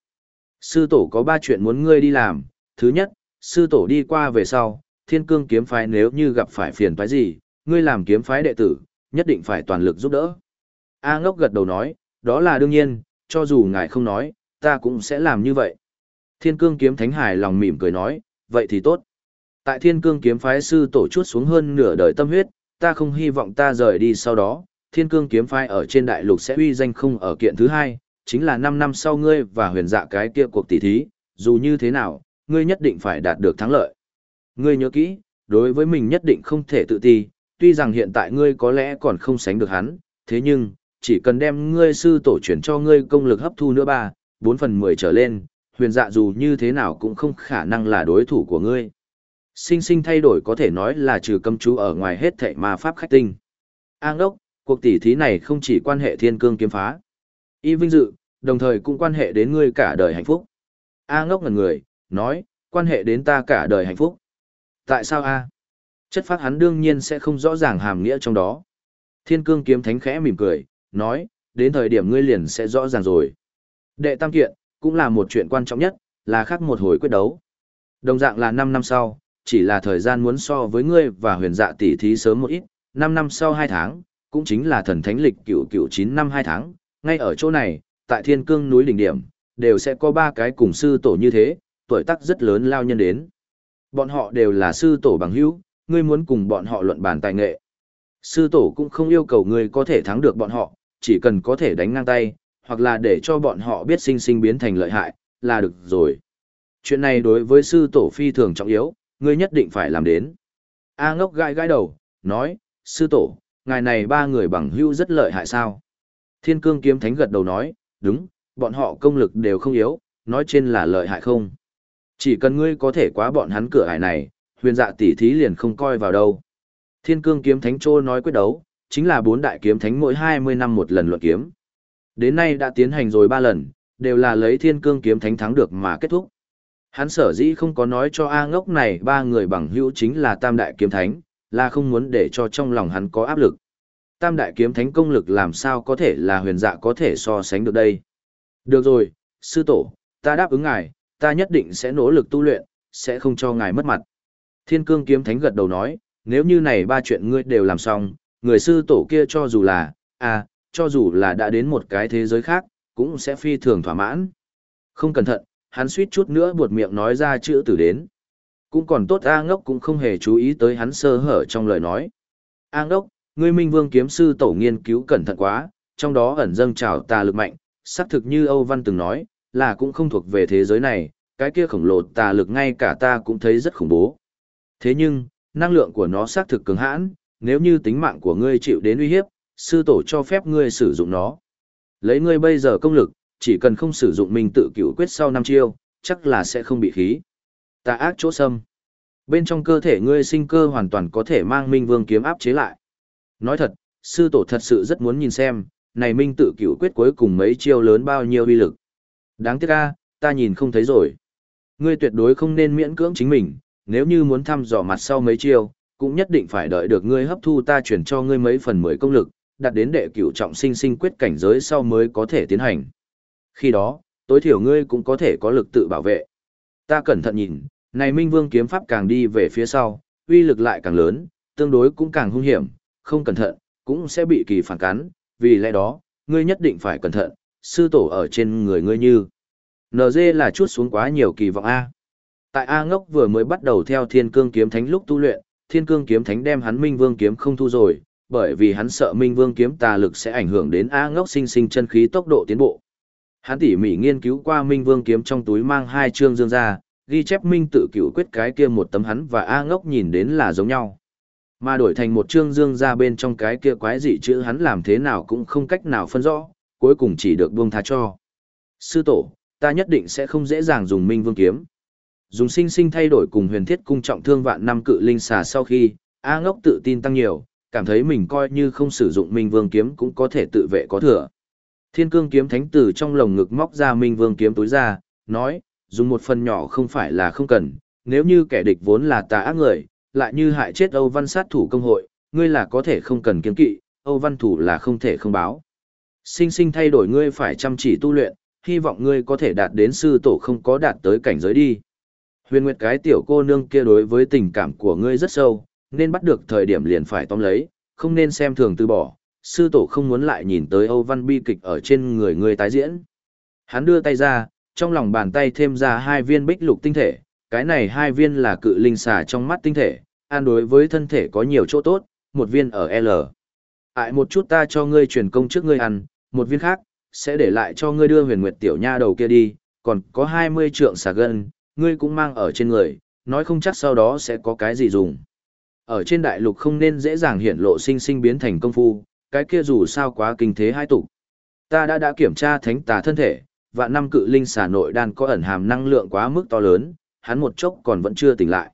Sư tổ có ba chuyện muốn ngươi đi làm, thứ nhất, sư tổ đi qua về sau, thiên cương kiếm phái nếu như gặp phải phiền phái gì, ngươi làm kiếm phái đệ tử, nhất định phải toàn lực giúp đỡ. A ngốc gật đầu nói, đó là đương nhiên, cho dù ngài không nói, ta cũng sẽ làm như vậy. Thiên cương kiếm thánh hải lòng mỉm cười nói, vậy thì tốt. Tại thiên cương kiếm phái sư tổ chút xuống hơn nửa đời tâm huyết, ta không hy vọng ta rời đi sau đó, thiên cương kiếm phái ở trên đại lục sẽ uy danh không ở kiện thứ hai, chính là 5 năm sau ngươi và huyền dạ cái kia cuộc tỷ thí, dù như thế nào, ngươi nhất định phải đạt được thắng lợi. Ngươi nhớ kỹ, đối với mình nhất định không thể tự ti, tuy rằng hiện tại ngươi có lẽ còn không sánh được hắn, thế nhưng, chỉ cần đem ngươi sư tổ chuyển cho ngươi công lực hấp thu nữa ba, bốn phần mười trở lên, huyền dạ dù như thế nào cũng không khả năng là đối thủ của ngươi. Sinh sinh thay đổi có thể nói là trừ cấm chú ở ngoài hết thệ ma pháp khách tinh. An đốc, cuộc tỷ thí này không chỉ quan hệ thiên cương kiếm phá. Y vinh dự, đồng thời cũng quan hệ đến ngươi cả đời hạnh phúc. A ngốc ngần người, nói, quan hệ đến ta cả đời hạnh phúc. Tại sao A? Chất phát hắn đương nhiên sẽ không rõ ràng hàm nghĩa trong đó. Thiên cương kiếm thánh khẽ mỉm cười, nói, đến thời điểm ngươi liền sẽ rõ ràng rồi. Đệ tam kiện, cũng là một chuyện quan trọng nhất, là khác một hồi quyết đấu. Đồng dạng là 5 năm sau, chỉ là thời gian muốn so với ngươi và huyền dạ tỷ thí sớm một ít, 5 năm sau 2 tháng, cũng chính là thần thánh lịch cựu cựu 9 năm 2 tháng, ngay ở chỗ này, tại thiên cương núi đỉnh điểm, đều sẽ có ba cái cùng sư tổ như thế, tuổi tác rất lớn lao nhân đến. Bọn họ đều là sư tổ bằng hữu, ngươi muốn cùng bọn họ luận bàn tài nghệ. Sư tổ cũng không yêu cầu ngươi có thể thắng được bọn họ, chỉ cần có thể đánh ngang tay, hoặc là để cho bọn họ biết sinh sinh biến thành lợi hại, là được rồi. Chuyện này đối với sư tổ phi thường trọng yếu, ngươi nhất định phải làm đến. A ngốc gãi gãi đầu, nói, sư tổ, ngài này ba người bằng hữu rất lợi hại sao? Thiên cương kiếm thánh gật đầu nói, đúng, bọn họ công lực đều không yếu, nói trên là lợi hại không. Chỉ cần ngươi có thể quá bọn hắn cửa hải này, huyền dạ tỷ thí liền không coi vào đâu. Thiên cương kiếm thánh trô nói quyết đấu, chính là bốn đại kiếm thánh mỗi 20 năm một lần luận kiếm. Đến nay đã tiến hành rồi ba lần, đều là lấy thiên cương kiếm thánh thắng được mà kết thúc. Hắn sở dĩ không có nói cho A ngốc này ba người bằng hữu chính là tam đại kiếm thánh, là không muốn để cho trong lòng hắn có áp lực. Tam đại kiếm thánh công lực làm sao có thể là huyền dạ có thể so sánh được đây. Được rồi, sư tổ, ta đáp ứng ngài, ta nhất định sẽ nỗ lực tu luyện, sẽ không cho ngài mất mặt. Thiên cương kiếm thánh gật đầu nói, nếu như này ba chuyện ngươi đều làm xong, người sư tổ kia cho dù là, à, cho dù là đã đến một cái thế giới khác, cũng sẽ phi thường thỏa mãn. Không cẩn thận, hắn suýt chút nữa buột miệng nói ra chữ tử đến. Cũng còn tốt A ngốc cũng không hề chú ý tới hắn sơ hở trong lời nói. A ngốc, ngươi minh vương kiếm sư tổ nghiên cứu cẩn thận quá, trong đó ẩn dâng trào tà lực mạnh, xác thực như Âu Văn từng nói, là cũng không thuộc về thế giới này, cái kia khổng lồ tà lực ngay cả ta cũng thấy rất khủng bố. Thế nhưng, năng lượng của nó xác thực cứng hãn, nếu như tính mạng của ngươi chịu đến uy hiếp, sư tổ cho phép ngươi sử dụng nó. Lấy ngươi bây giờ công lực, chỉ cần không sử dụng mình tự cửu quyết sau năm chiêu, chắc là sẽ không bị khí. Tà ác chỗ xâm. Bên trong cơ thể ngươi sinh cơ hoàn toàn có thể mang minh vương kiếm áp chế lại. Nói thật, sư tổ thật sự rất muốn nhìn xem, này minh tự cửu quyết cuối cùng mấy chiêu lớn bao nhiêu uy lực. Đáng tiếc a, ta nhìn không thấy rồi. Ngươi tuyệt đối không nên miễn cưỡng chính mình, nếu như muốn thăm dò mặt sau mấy chiêu, cũng nhất định phải đợi được ngươi hấp thu ta chuyển cho ngươi mấy phần mười công lực, đặt đến đệ cửu trọng sinh sinh quyết cảnh giới sau mới có thể tiến hành. Khi đó, tối thiểu ngươi cũng có thể có lực tự bảo vệ. Ta cẩn thận nhìn, này Minh Vương kiếm pháp càng đi về phía sau, uy lực lại càng lớn, tương đối cũng càng hung hiểm, không cẩn thận, cũng sẽ bị kỳ phản cắn, vì lẽ đó, ngươi nhất định phải cẩn thận, sư tổ ở trên người ngươi như. NG là chút xuống quá nhiều kỳ vọng A. Tại A ngốc vừa mới bắt đầu theo thiên cương kiếm thánh lúc tu luyện, thiên cương kiếm thánh đem hắn minh vương kiếm không thu rồi, bởi vì hắn sợ minh vương kiếm tà lực sẽ ảnh hưởng đến A ngốc sinh sinh chân khí tốc độ tiến bộ. Hắn tỉ mỉ nghiên cứu qua minh vương kiếm trong túi mang hai chương dương ra, ghi chép minh tự cửu quyết cái kia một tấm hắn và A ngốc nhìn đến là giống nhau. Mà đổi thành một chương dương ra bên trong cái kia quái dị chữ hắn làm thế nào cũng không cách nào phân rõ, cuối cùng chỉ được buông tha cho. Sư tổ, ta nhất định sẽ không dễ dàng dùng minh vương kiếm. Dùng sinh sinh thay đổi cùng huyền thiết cung trọng thương vạn năm cự linh xà sau khi, A ngốc tự tin tăng nhiều, cảm thấy mình coi như không sử dụng minh vương kiếm cũng có thể tự vệ có thừa. Thiên cương kiếm thánh tử trong lồng ngực móc ra minh vương kiếm túi ra, nói, dùng một phần nhỏ không phải là không cần, nếu như kẻ địch vốn là tà ác người, lại như hại chết Âu Văn sát thủ công hội, ngươi là có thể không cần kiếm kỵ, Âu Văn thủ là không thể không báo. Sinh sinh thay đổi ngươi phải chăm chỉ tu luyện, hy vọng ngươi có thể đạt đến sư tổ không có đạt tới cảnh giới đi. Huyền Nguyệt cái tiểu cô nương kia đối với tình cảm của ngươi rất sâu, nên bắt được thời điểm liền phải tóm lấy, không nên xem thường từ bỏ. Sư tổ không muốn lại nhìn tới Âu Văn bi kịch ở trên người ngươi tái diễn. Hắn đưa tay ra, trong lòng bàn tay thêm ra hai viên bích lục tinh thể, cái này hai viên là cự linh xà trong mắt tinh thể, an đối với thân thể có nhiều chỗ tốt, một viên ở L. Ại một chút ta cho ngươi truyền công trước ngươi ăn, một viên khác, sẽ để lại cho ngươi đưa huyền nguyệt tiểu nha đầu kia đi, còn có 20 trượng xà gân, ngươi cũng mang ở trên người, nói không chắc sau đó sẽ có cái gì dùng. Ở trên đại lục không nên dễ dàng hiện lộ sinh sinh biến thành công phu, cái kia dù sao quá kinh thế hai tục. Ta đã đã kiểm tra thánh tà thân thể, và năm cự linh xà nội đan có ẩn hàm năng lượng quá mức to lớn, hắn một chốc còn vẫn chưa tỉnh lại.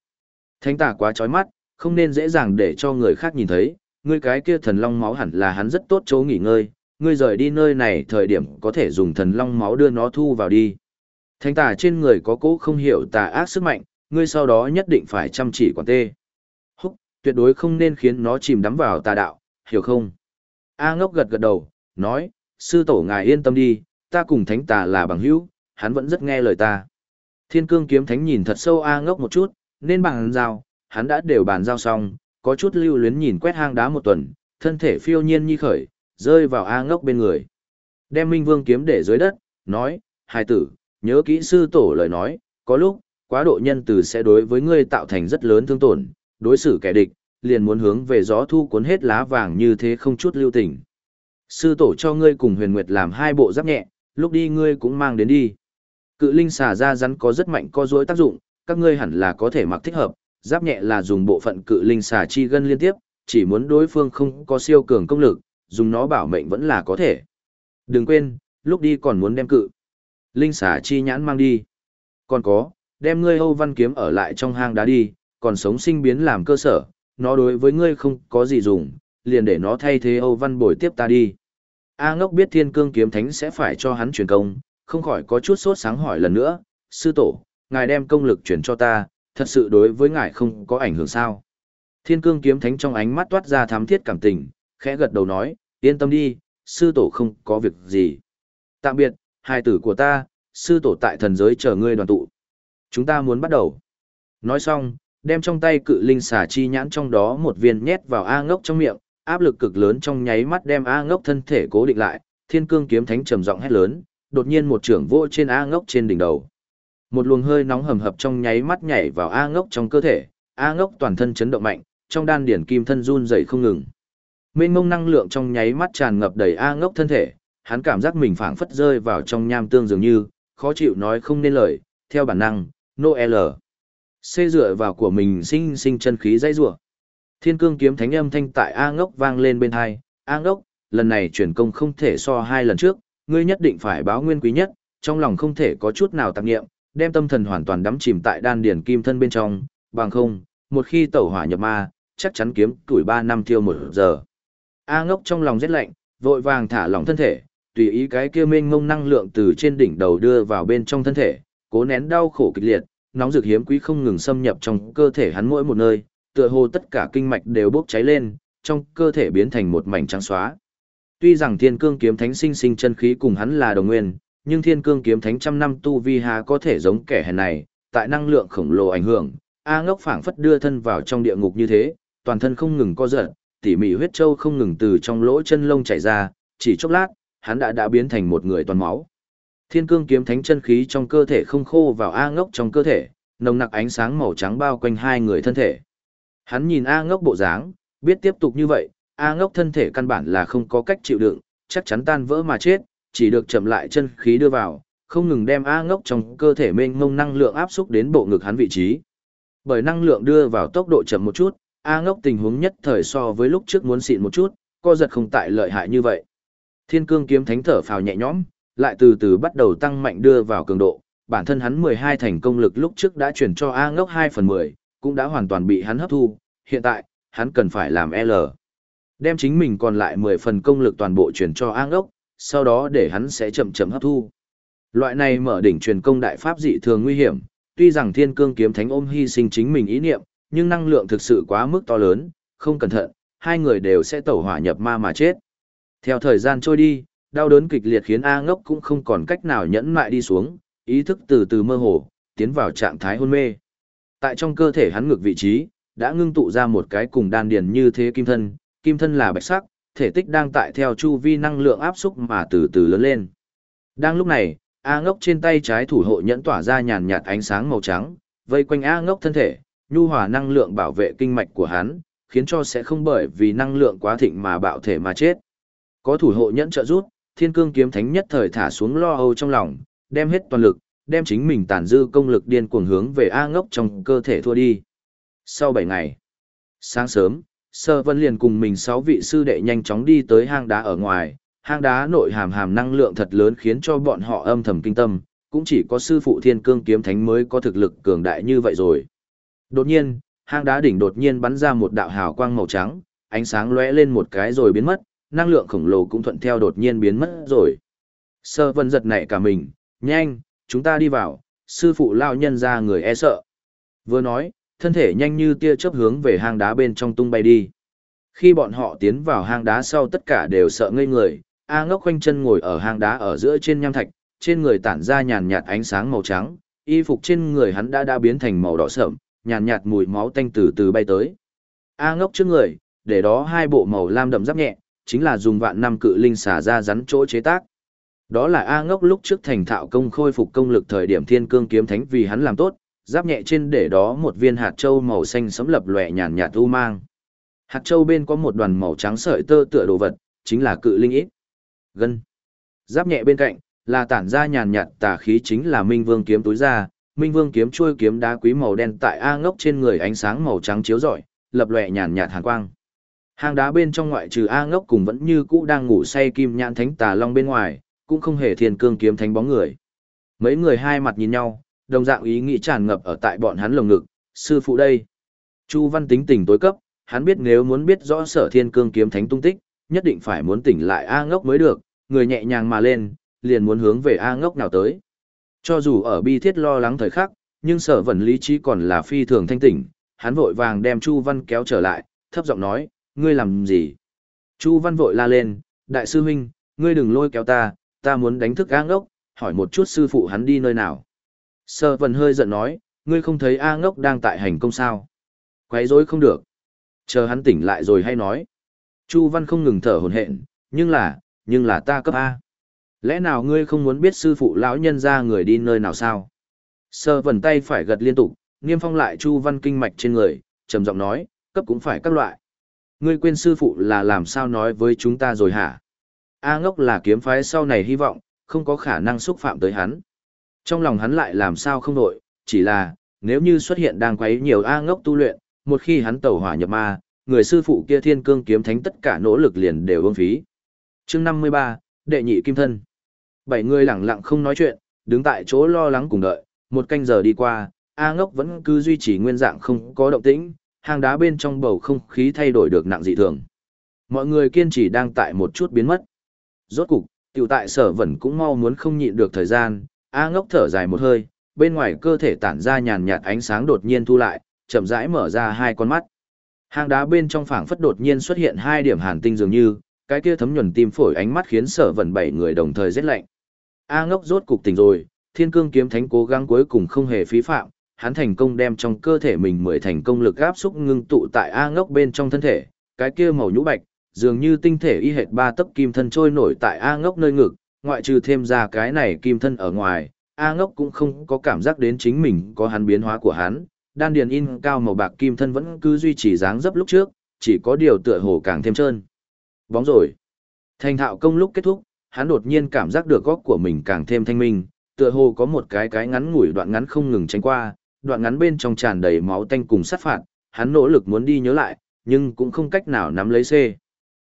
Thánh tà quá chói mắt, không nên dễ dàng để cho người khác nhìn thấy, ngươi cái kia thần long máu hẳn là hắn rất tốt chỗ nghỉ ngơi, ngươi rời đi nơi này thời điểm có thể dùng thần long máu đưa nó thu vào đi. Thánh tà trên người có cố không hiểu tà ác sức mạnh, ngươi sau đó nhất định phải chăm chỉ quản tê. Húc, tuyệt đối không nên khiến nó chìm đắm vào tà đạo, hiểu không? A ngốc gật gật đầu, nói, sư tổ ngài yên tâm đi, ta cùng thánh tà là bằng hữu, hắn vẫn rất nghe lời ta. Thiên cương kiếm thánh nhìn thật sâu A ngốc một chút, nên bằng giao, hắn đã đều bàn giao xong, có chút lưu luyến nhìn quét hang đá một tuần, thân thể phiêu nhiên như khởi, rơi vào A ngốc bên người. Đem Minh Vương kiếm để dưới đất, nói, hài tử, nhớ kỹ sư tổ lời nói, có lúc, quá độ nhân từ sẽ đối với ngươi tạo thành rất lớn thương tổn, đối xử kẻ địch, liền muốn hướng về gió thu cuốn hết lá vàng như thế không chút lưu tình. Sư tổ cho ngươi cùng huyền nguyệt làm hai bộ giáp nhẹ, lúc đi ngươi cũng mang đến đi. Cự linh xà ra rắn có rất mạnh co dối tác dụng, các ngươi hẳn là có thể mặc thích hợp, giáp nhẹ là dùng bộ phận cự linh xà chi gân liên tiếp, chỉ muốn đối phương không có siêu cường công lực, dùng nó bảo mệnh vẫn là có thể. Đừng quên, lúc đi còn muốn đem cự. Linh xà chi nhãn mang đi. Còn có, đem ngươi Âu Văn kiếm ở lại trong hang đá đi, còn sống sinh biến làm cơ sở, nó đối với ngươi không có gì dùng, liền để nó thay thế Âu Văn bồi tiếp ta đi. A ngốc biết thiên cương kiếm thánh sẽ phải cho hắn truyền công, không khỏi có chút sốt sáng hỏi lần nữa, sư tổ, ngài đem công lực truyền cho ta, thật sự đối với ngài không có ảnh hưởng sao. Thiên cương kiếm thánh trong ánh mắt toát ra thám thiết cảm tình, khẽ gật đầu nói, yên tâm đi, sư tổ không có việc gì. Tạm biệt, hai tử của ta, sư tổ tại thần giới chờ ngươi đoàn tụ. Chúng ta muốn bắt đầu. Nói xong, đem trong tay cự linh xà chi nhãn trong đó một viên nhét vào A ngốc trong miệng, áp lực cực lớn trong nháy mắt đem A ngốc thân thể cố định lại, thiên cương kiếm thánh trầm giọng hét lớn, đột nhiên một trưởng vô trên A ngốc trên đỉnh đầu. Một luồng hơi nóng hầm hập trong nháy mắt nhảy vào A ngốc trong cơ thể, A ngốc toàn thân chấn động mạnh, trong đan điển kim thân run dậy không ngừng. Mênh mông năng lượng trong nháy mắt tràn ngập đầy A ngốc thân thể, hắn cảm giác mình phảng phất rơi vào trong nham tương dường như, khó chịu nói không nên lời, theo bản năng, Noel. Xê dựa vào của mình sinh sinh chân khí dây rủa Thiên cương kiếm thánh âm thanh tại A ngốc vang lên bên hai, A ngốc, lần này chuyển công không thể so hai lần trước, ngươi nhất định phải báo nguyên quý nhất, trong lòng không thể có chút nào tạp nghiệm, đem tâm thần hoàn toàn đắm chìm tại đan điển kim thân bên trong, bằng không, một khi tẩu hỏa nhập ma, chắc chắn kiếm tuổi ba năm tiêu một giờ. A ngốc trong lòng rét lạnh, vội vàng thả lỏng thân thể, tùy ý cái kia mênh mông năng lượng từ trên đỉnh đầu đưa vào bên trong thân thể, cố nén đau khổ kịch liệt, nóng dược hiếm quý không ngừng xâm nhập trong cơ thể hắn mỗi một nơi, tựa hồ tất cả kinh mạch đều bốc cháy lên, trong cơ thể biến thành một mảnh trắng xóa. Tuy rằng Thiên Cương kiếm thánh sinh sinh chân khí cùng hắn là đồng nguyên, nhưng Thiên Cương kiếm thánh trăm năm tu vi hà có thể giống kẻ hèn này, tại năng lượng khổng lồ ảnh hưởng, A Ngốc phảng phất đưa thân vào trong địa ngục như thế, toàn thân không ngừng co giật, tỉ mỉ huyết châu không ngừng từ trong lỗ chân lông chảy ra, chỉ chốc lát, hắn đã đã biến thành một người toàn máu. Thiên cương kiếm thánh chân khí trong cơ thể không khô vào A ngốc trong cơ thể, nồng nặc ánh sáng màu trắng bao quanh hai người thân thể. Hắn nhìn A ngốc bộ dáng, biết tiếp tục như vậy, A ngốc thân thể căn bản là không có cách chịu đựng, chắc chắn tan vỡ mà chết, chỉ được chậm lại chân khí đưa vào, không ngừng đem A ngốc trong cơ thể mênh mông năng lượng áp xúc đến bộ ngực hắn vị trí. Bởi năng lượng đưa vào tốc độ chậm một chút, A ngốc tình huống nhất thời so với lúc trước muốn xịn một chút, co giật không tại lợi hại như vậy. Thiên cương kiếm thánh thở phào nhẹ nhõm, lại từ từ bắt đầu tăng mạnh đưa vào cường độ, bản thân hắn 12 thành công lực lúc trước đã chuyển cho A ngốc 2 phần 10, cũng đã hoàn toàn bị hắn hấp thu, hiện tại, hắn cần phải làm L. Đem chính mình còn lại 10 phần công lực toàn bộ chuyển cho A ngốc, sau đó để hắn sẽ chậm chậm hấp thu. Loại này mở đỉnh truyền công đại pháp dị thường nguy hiểm, tuy rằng thiên cương kiếm thánh ôm hy sinh chính mình ý niệm, nhưng năng lượng thực sự quá mức to lớn, không cẩn thận, hai người đều sẽ tẩu hỏa nhập ma mà chết. Theo thời gian trôi đi, đau đớn kịch liệt khiến A ngốc cũng không còn cách nào nhẫn mại đi xuống, ý thức từ từ mơ hồ, tiến vào trạng thái hôn mê. Tại trong cơ thể hắn ngược vị trí, đã ngưng tụ ra một cái cùng đan điền như thế kim thân, kim thân là bạch sắc, thể tích đang tại theo chu vi năng lượng áp xúc mà từ từ lớn lên. Đang lúc này, A ngốc trên tay trái thủ hộ nhẫn tỏa ra nhàn nhạt ánh sáng màu trắng, vây quanh A ngốc thân thể, nhu hòa năng lượng bảo vệ kinh mạch của hắn, khiến cho sẽ không bởi vì năng lượng quá thịnh mà bạo thể mà chết. Có thủ hộ nhẫn trợ giúp, thiên cương kiếm thánh nhất thời thả xuống lo âu trong lòng, đem hết toàn lực, đem chính mình tàn dư công lực điên cuồng hướng về A ngốc trong cơ thể thua đi. Sau 7 ngày, sáng sớm, Sơ Vân liền cùng mình 6 vị sư đệ nhanh chóng đi tới hang đá ở ngoài, hang đá nội hàm hàm năng lượng thật lớn khiến cho bọn họ âm thầm kinh tâm, cũng chỉ có sư phụ thiên cương kiếm thánh mới có thực lực cường đại như vậy rồi. Đột nhiên, hang đá đỉnh đột nhiên bắn ra một đạo hào quang màu trắng, ánh sáng lóe lên một cái rồi biến mất, năng lượng khổng lồ cũng thuận theo đột nhiên biến mất rồi. Sơ vân giật nảy cả mình, nhanh, chúng ta đi vào, sư phụ lao nhân ra người e sợ. Vừa nói, thân thể nhanh như tia chớp hướng về hang đá bên trong tung bay đi. Khi bọn họ tiến vào hang đá sau tất cả đều sợ ngây người, A ngốc khoanh chân ngồi ở hang đá ở giữa trên nham thạch, trên người tản ra nhàn nhạt ánh sáng màu trắng, y phục trên người hắn đã đã biến thành màu đỏ sợm, nhàn nhạt mùi máu tanh từ từ bay tới. A ngốc trước người, để đó hai bộ màu lam đậm giáp nhẹ, chính là dùng vạn năm cự linh xả ra rắn chỗ chế tác. Đó là A ngốc lúc trước thành thạo công khôi phục công lực thời điểm thiên cương kiếm thánh vì hắn làm tốt, giáp nhẹ trên để đó một viên hạt châu màu xanh sẫm lập lòe nhàn nhạt u mang. Hạt châu bên có một đoàn màu trắng sợi tơ tựa đồ vật, chính là cự linh ít. Gân. Giáp nhẹ bên cạnh, là tản ra nhàn nhạt tà khí chính là Minh Vương kiếm túi ra, Minh Vương kiếm chuôi kiếm đá quý màu đen tại A ngốc trên người ánh sáng màu trắng chiếu rọi, lập lòe nhàn nhạt hàn quang. Hang đá bên trong ngoại trừ A ngốc cùng vẫn như cũ đang ngủ say kim nhãn thánh tà long bên ngoài, cũng không hề thiên cương kiếm thánh bóng người. Mấy người hai mặt nhìn nhau, đồng dạng ý nghĩ tràn ngập ở tại bọn hắn lồng ngực, sư phụ đây. Chu Văn tính tình tối cấp, hắn biết nếu muốn biết rõ sở thiên cương kiếm thánh tung tích, nhất định phải muốn tỉnh lại A ngốc mới được, người nhẹ nhàng mà lên, liền muốn hướng về A ngốc nào tới. Cho dù ở bi thiết lo lắng thời khắc, nhưng sở vẩn lý trí còn là phi thường thanh tỉnh, hắn vội vàng đem Chu Văn kéo trở lại, thấp giọng nói, ngươi làm gì? Chu Văn vội la lên, đại sư huynh, ngươi đừng lôi kéo ta, ta muốn đánh thức A ngốc, hỏi một chút sư phụ hắn đi nơi nào. Sở vẩn hơi giận nói, ngươi không thấy A ngốc đang tại hành công sao? Quấy rối không được. Chờ hắn tỉnh lại rồi hay nói. Chu Văn không ngừng thở hổn hển, nhưng là, nhưng là ta cấp A. Lẽ nào ngươi không muốn biết sư phụ lão nhân ra người đi nơi nào sao? Sơ vần tay phải gật liên tục, niêm phong lại Chu Văn kinh mạch trên người, trầm giọng nói, cấp cũng phải các loại. Ngươi quên sư phụ là làm sao nói với chúng ta rồi hả? A ngốc là kiếm phái sau này hy vọng, không có khả năng xúc phạm tới hắn. Trong lòng hắn lại làm sao không đội, chỉ là, nếu như xuất hiện đang quấy nhiều A ngốc tu luyện, một khi hắn tẩu hỏa nhập ma, người sư phụ kia thiên cương kiếm thánh tất cả nỗ lực liền đều ương phí. chương 53, đệ nhị kim thân. Bảy người lặng lặng không nói chuyện, đứng tại chỗ lo lắng cùng đợi, một canh giờ đi qua, A ngốc vẫn cứ duy trì nguyên dạng không có động tĩnh, hang đá bên trong bầu không khí thay đổi được nặng dị thường. Mọi người kiên trì đang tại một chút biến mất. Rốt cục, tiểu tại sở vẫn cũng mau muốn không nhịn được thời gian, A ngốc thở dài một hơi, bên ngoài cơ thể tản ra nhàn nhạt ánh sáng đột nhiên thu lại, chậm rãi mở ra hai con mắt. Hang đá bên trong phảng phất đột nhiên xuất hiện hai điểm hàn tinh dường như, cái kia thấm nhuần tim phổi ánh mắt khiến sở vẩn bảy người đồng thời rét lạnh. A ngốc rốt cục tỉnh rồi, thiên cương kiếm thánh cố gắng cuối cùng không hề phí phạm, hắn thành công đem trong cơ thể mình mười thành công lực áp xúc ngưng tụ tại A ngốc bên trong thân thể, cái kia màu nhũ bạch, dường như tinh thể y hệt ba tấc kim thân trôi nổi tại A ngốc nơi ngực, ngoại trừ thêm ra cái này kim thân ở ngoài, A ngốc cũng không có cảm giác đến chính mình có hắn biến hóa của hắn, đan điền in cao màu bạc kim thân vẫn cứ duy trì dáng dấp lúc trước, chỉ có điều tựa hồ càng thêm trơn. Bóng rồi. Thành thạo công lúc kết thúc, hắn đột nhiên cảm giác được góc của mình càng thêm thanh minh, tựa hồ có một cái cái ngắn ngủi đoạn ngắn không ngừng tránh qua, đoạn ngắn bên trong tràn đầy máu tanh cùng sát phạt, hắn nỗ lực muốn đi nhớ lại, nhưng cũng không cách nào nắm lấy C.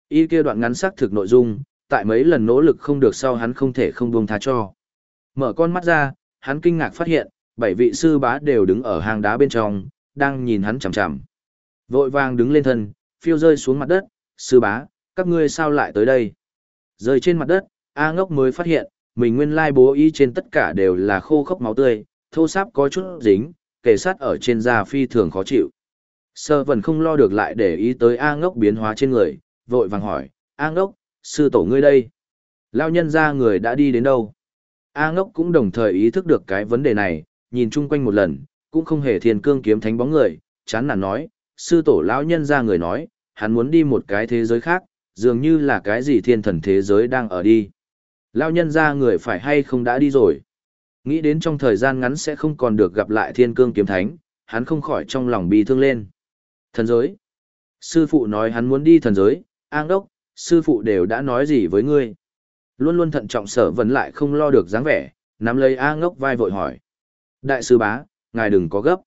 Y kia đoạn ngắn xác thực nội dung, tại mấy lần nỗ lực không được sau hắn không thể không buông tha cho. Mở con mắt ra, hắn kinh ngạc phát hiện, bảy vị sư bá đều đứng ở hang đá bên trong, đang nhìn hắn chằm chằm. Vội vàng đứng lên thân, phiêu rơi xuống mặt đất, sư bá, các ngươi sao lại tới đây? Rơi trên mặt đất, A ngốc mới phát hiện, mình nguyên lai bố y trên tất cả đều là khô khốc máu tươi, thô sáp có chút dính, kề sát ở trên da phi thường khó chịu. Sơ vẫn không lo được lại để ý tới A ngốc biến hóa trên người, vội vàng hỏi, A ngốc, sư tổ ngươi đây. Lao nhân ra người đã đi đến đâu? A ngốc cũng đồng thời ý thức được cái vấn đề này, nhìn chung quanh một lần, cũng không hề thiên cương kiếm thánh bóng người, chán nản nói, sư tổ lão nhân ra người nói, hắn muốn đi một cái thế giới khác, dường như là cái gì thiên thần thế giới đang ở đi. Lão nhân ra người phải hay không đã đi rồi. Nghĩ đến trong thời gian ngắn sẽ không còn được gặp lại thiên cương kiếm thánh, hắn không khỏi trong lòng bi thương lên. Thần giới. Sư phụ nói hắn muốn đi thần giới, an đốc, sư phụ đều đã nói gì với ngươi. Luôn luôn thận trọng sở vấn lại không lo được dáng vẻ, nắm lấy A ngốc vai vội hỏi. Đại sư bá, ngài đừng có gấp.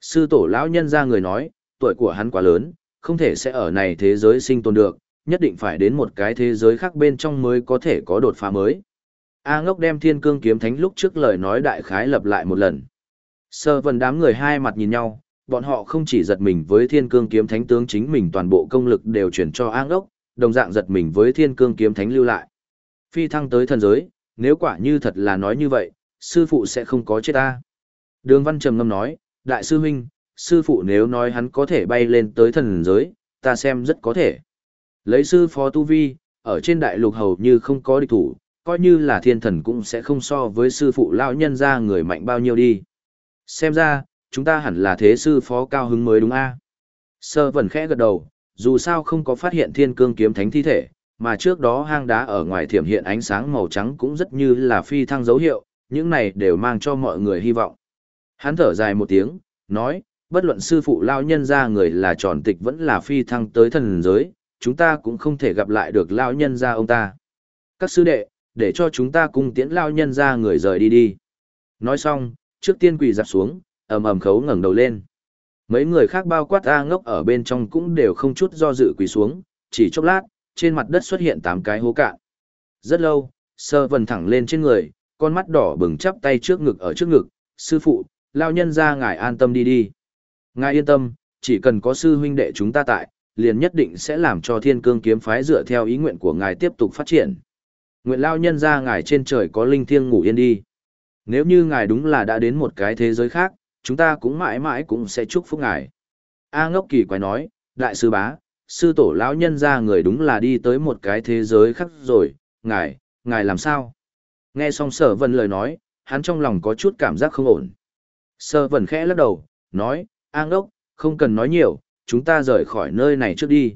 Sư tổ lão nhân ra người nói, tuổi của hắn quá lớn, không thể sẽ ở này thế giới sinh tồn được, nhất định phải đến một cái thế giới khác bên trong mới có thể có đột phá mới. A ngốc đem thiên cương kiếm thánh lúc trước lời nói đại khái lập lại một lần. Sơ vần đám người hai mặt nhìn nhau, bọn họ không chỉ giật mình với thiên cương kiếm thánh tướng chính mình toàn bộ công lực đều chuyển cho A ngốc, đồng dạng giật mình với thiên cương kiếm thánh lưu lại. Phi thăng tới thần giới, nếu quả như thật là nói như vậy, sư phụ sẽ không có chết ta. Đường văn trầm ngâm nói, đại sư huynh, sư phụ nếu nói hắn có thể bay lên tới thần giới, ta xem rất có thể. Lấy sư phó tu vi, ở trên đại lục hầu như không có địch thủ, coi như là thiên thần cũng sẽ không so với sư phụ lão nhân ra người mạnh bao nhiêu đi. Xem ra, chúng ta hẳn là thế sư phó cao hứng mới đúng a Sơ vẩn khẽ gật đầu, dù sao không có phát hiện thiên cương kiếm thánh thi thể, mà trước đó hang đá ở ngoài thiểm hiện ánh sáng màu trắng cũng rất như là phi thăng dấu hiệu, những này đều mang cho mọi người hy vọng. Hắn thở dài một tiếng, nói, bất luận sư phụ lao nhân ra người là tròn tịch vẫn là phi thăng tới thần giới, chúng ta cũng không thể gặp lại được lao nhân ra ông ta. Các sư đệ, để cho chúng ta cùng tiễn lao nhân ra người rời đi đi. Nói xong, trước tiên quỳ dạp xuống, ầm ầm khấu ngẩng đầu lên. Mấy người khác bao quát A ngốc ở bên trong cũng đều không chút do dự quỳ xuống, chỉ chốc lát, trên mặt đất xuất hiện tám cái hố cạn. Rất lâu, sơ vần thẳng lên trên người, con mắt đỏ bừng chắp tay trước ngực ở trước ngực, sư phụ, lao nhân ra ngài an tâm đi đi. Ngài yên tâm, chỉ cần có sư huynh đệ chúng ta tại, liền nhất định sẽ làm cho thiên cương kiếm phái dựa theo ý nguyện của ngài tiếp tục phát triển. Nguyện lao nhân ra ngài trên trời có linh thiêng ngủ yên đi. Nếu như ngài đúng là đã đến một cái thế giới khác, chúng ta cũng mãi mãi cũng sẽ chúc phúc ngài. A ngốc kỳ quái nói, đại sư bá, sư tổ lão nhân ra người đúng là đi tới một cái thế giới khác rồi, ngài, ngài làm sao? Nghe xong sở vân lời nói, hắn trong lòng có chút cảm giác không ổn. Sở vân khẽ lắc đầu, nói, A ngốc, không cần nói nhiều, chúng ta rời khỏi nơi này trước đi.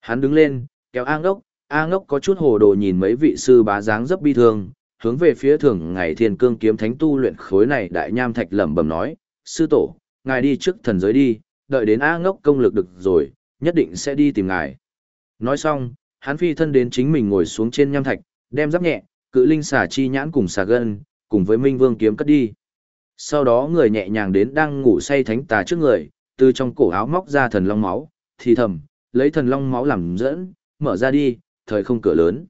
Hắn đứng lên, kéo A ngốc, A ngốc có chút hồ đồ nhìn mấy vị sư bá dáng dấp bi thương, hướng về phía thường ngày thiên cương kiếm thánh tu luyện khối này đại nham thạch lẩm bẩm nói, sư tổ, ngài đi trước thần giới đi, đợi đến A ngốc công lực được rồi, nhất định sẽ đi tìm ngài. Nói xong, hắn phi thân đến chính mình ngồi xuống trên nham thạch, đem giáp nhẹ, cự linh xả chi nhãn cùng xà gân, cùng với minh vương kiếm cất đi. Sau đó người nhẹ nhàng đến đang ngủ say thánh tà trước người, từ trong cổ áo móc ra thần long máu, thì thầm, lấy thần long máu làm dẫn, mở ra đi, thời không cửa lớn.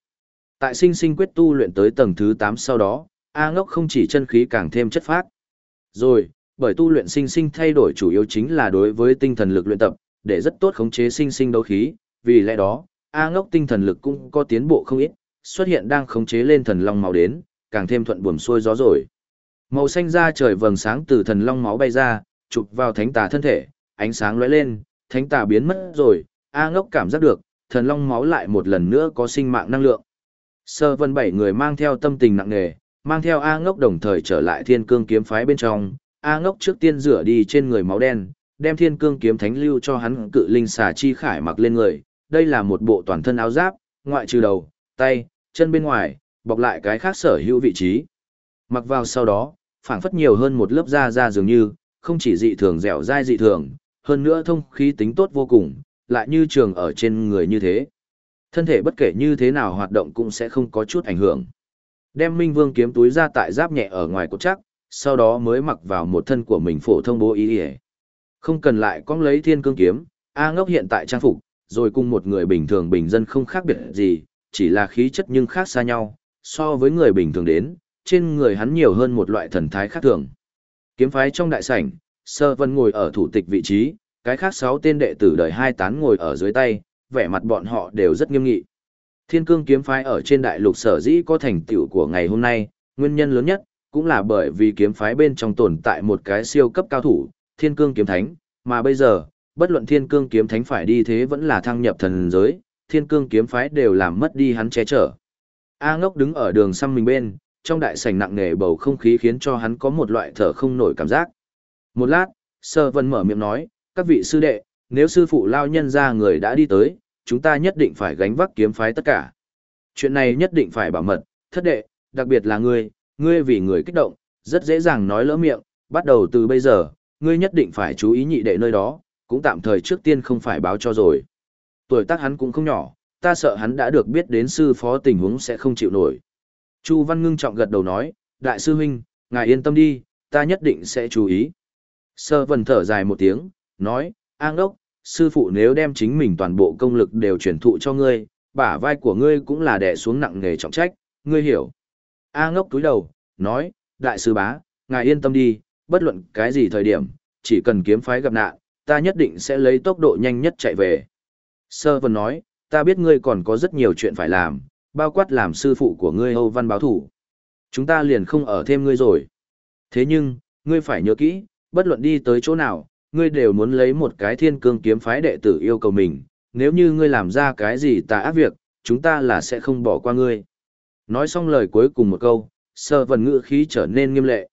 Tại sinh sinh quyết tu luyện tới tầng thứ 8 sau đó, A ngốc không chỉ chân khí càng thêm chất phát. Rồi, bởi tu luyện sinh sinh thay đổi chủ yếu chính là đối với tinh thần lực luyện tập, để rất tốt khống chế sinh sinh đấu khí, vì lẽ đó, A ngốc tinh thần lực cũng có tiến bộ không ít, xuất hiện đang khống chế lên thần long máu đến, càng thêm thuận buồm xuôi gió rồi. Màu xanh da trời vầng sáng từ thần long máu bay ra, chụp vào thánh tà thân thể, ánh sáng lóe lên, thánh tà biến mất rồi, A ngốc cảm giác được, thần long máu lại một lần nữa có sinh mạng năng lượng. Sơ vân bảy người mang theo tâm tình nặng nề, mang theo A ngốc đồng thời trở lại thiên cương kiếm phái bên trong, A ngốc trước tiên rửa đi trên người máu đen, đem thiên cương kiếm thánh lưu cho hắn cự linh xà chi khải mặc lên người, đây là một bộ toàn thân áo giáp, ngoại trừ đầu, tay, chân bên ngoài, bọc lại cái khác sở hữu vị trí. Mặc vào sau đó, phảng phất nhiều hơn một lớp da da dường như, không chỉ dị thường dẻo dai dị thường, hơn nữa thông khí tính tốt vô cùng, lại như trường ở trên người như thế. Thân thể bất kể như thế nào hoạt động cũng sẽ không có chút ảnh hưởng. Đem Minh Vương kiếm túi ra tại giáp nhẹ ở ngoài cột chắc, sau đó mới mặc vào một thân của mình phổ thông bố ý hề. Không cần lại cong lấy thiên cương kiếm, A ngốc hiện tại trang phục, rồi cùng một người bình thường bình dân không khác biệt gì, chỉ là khí chất nhưng khác xa nhau, so với người bình thường đến, trên người hắn nhiều hơn một loại thần thái khác thường. Kiếm phái trong đại sảnh, Sơ Vân ngồi ở thủ tịch vị trí, cái khác sáu tên đệ tử đời hai tán ngồi ở dưới tay, vẻ mặt bọn họ đều rất nghiêm nghị. Thiên cương kiếm phái ở trên đại lục sở dĩ có thành tựu của ngày hôm nay, nguyên nhân lớn nhất, cũng là bởi vì kiếm phái bên trong tồn tại một cái siêu cấp cao thủ, thiên cương kiếm thánh, mà bây giờ, bất luận thiên cương kiếm thánh phải đi thế vẫn là thăng nhập thần giới, thiên cương kiếm phái đều làm mất đi hắn che chở. A ngốc đứng ở đường xăm mình bên, trong đại sảnh nặng nề bầu không khí khiến cho hắn có một loại thở không nổi cảm giác. Một lát, sơ vân mở miệng nói, các vị sư đệ, nếu sư phụ lao nhân ra người đã đi tới, chúng ta nhất định phải gánh vác kiếm phái tất cả. Chuyện này nhất định phải bảo mật, thất đệ, đặc biệt là ngươi, ngươi vì người kích động, rất dễ dàng nói lỡ miệng, bắt đầu từ bây giờ, ngươi nhất định phải chú ý nhị đệ nơi đó, cũng tạm thời trước tiên không phải báo cho rồi. Tuổi tác hắn cũng không nhỏ, ta sợ hắn đã được biết đến sư phó tình huống sẽ không chịu nổi. Chu Văn ngưng trọng gật đầu nói, đại sư huynh, ngài yên tâm đi, ta nhất định sẽ chú ý. Sơ vần thở dài một tiếng, nói, an ốc, sư phụ nếu đem chính mình toàn bộ công lực đều truyền thụ cho ngươi, bả vai của ngươi cũng là đè xuống nặng nghề trọng trách, ngươi hiểu. A ngốc túi đầu, nói, đại sư bá, ngài yên tâm đi, bất luận cái gì thời điểm, chỉ cần kiếm phái gặp nạn, ta nhất định sẽ lấy tốc độ nhanh nhất chạy về. Sơ vân nói, ta biết ngươi còn có rất nhiều chuyện phải làm, bao quát làm sư phụ của ngươi Âu Văn báo thủ. Chúng ta liền không ở thêm ngươi rồi. Thế nhưng, ngươi phải nhớ kỹ, bất luận đi tới chỗ nào, ngươi đều muốn lấy một cái thiên cương kiếm phái đệ tử yêu cầu mình, nếu như ngươi làm ra cái gì tà ác việc, chúng ta là sẽ không bỏ qua ngươi. Nói xong lời cuối cùng một câu, sơ vần ngữ khí trở nên nghiêm lệ.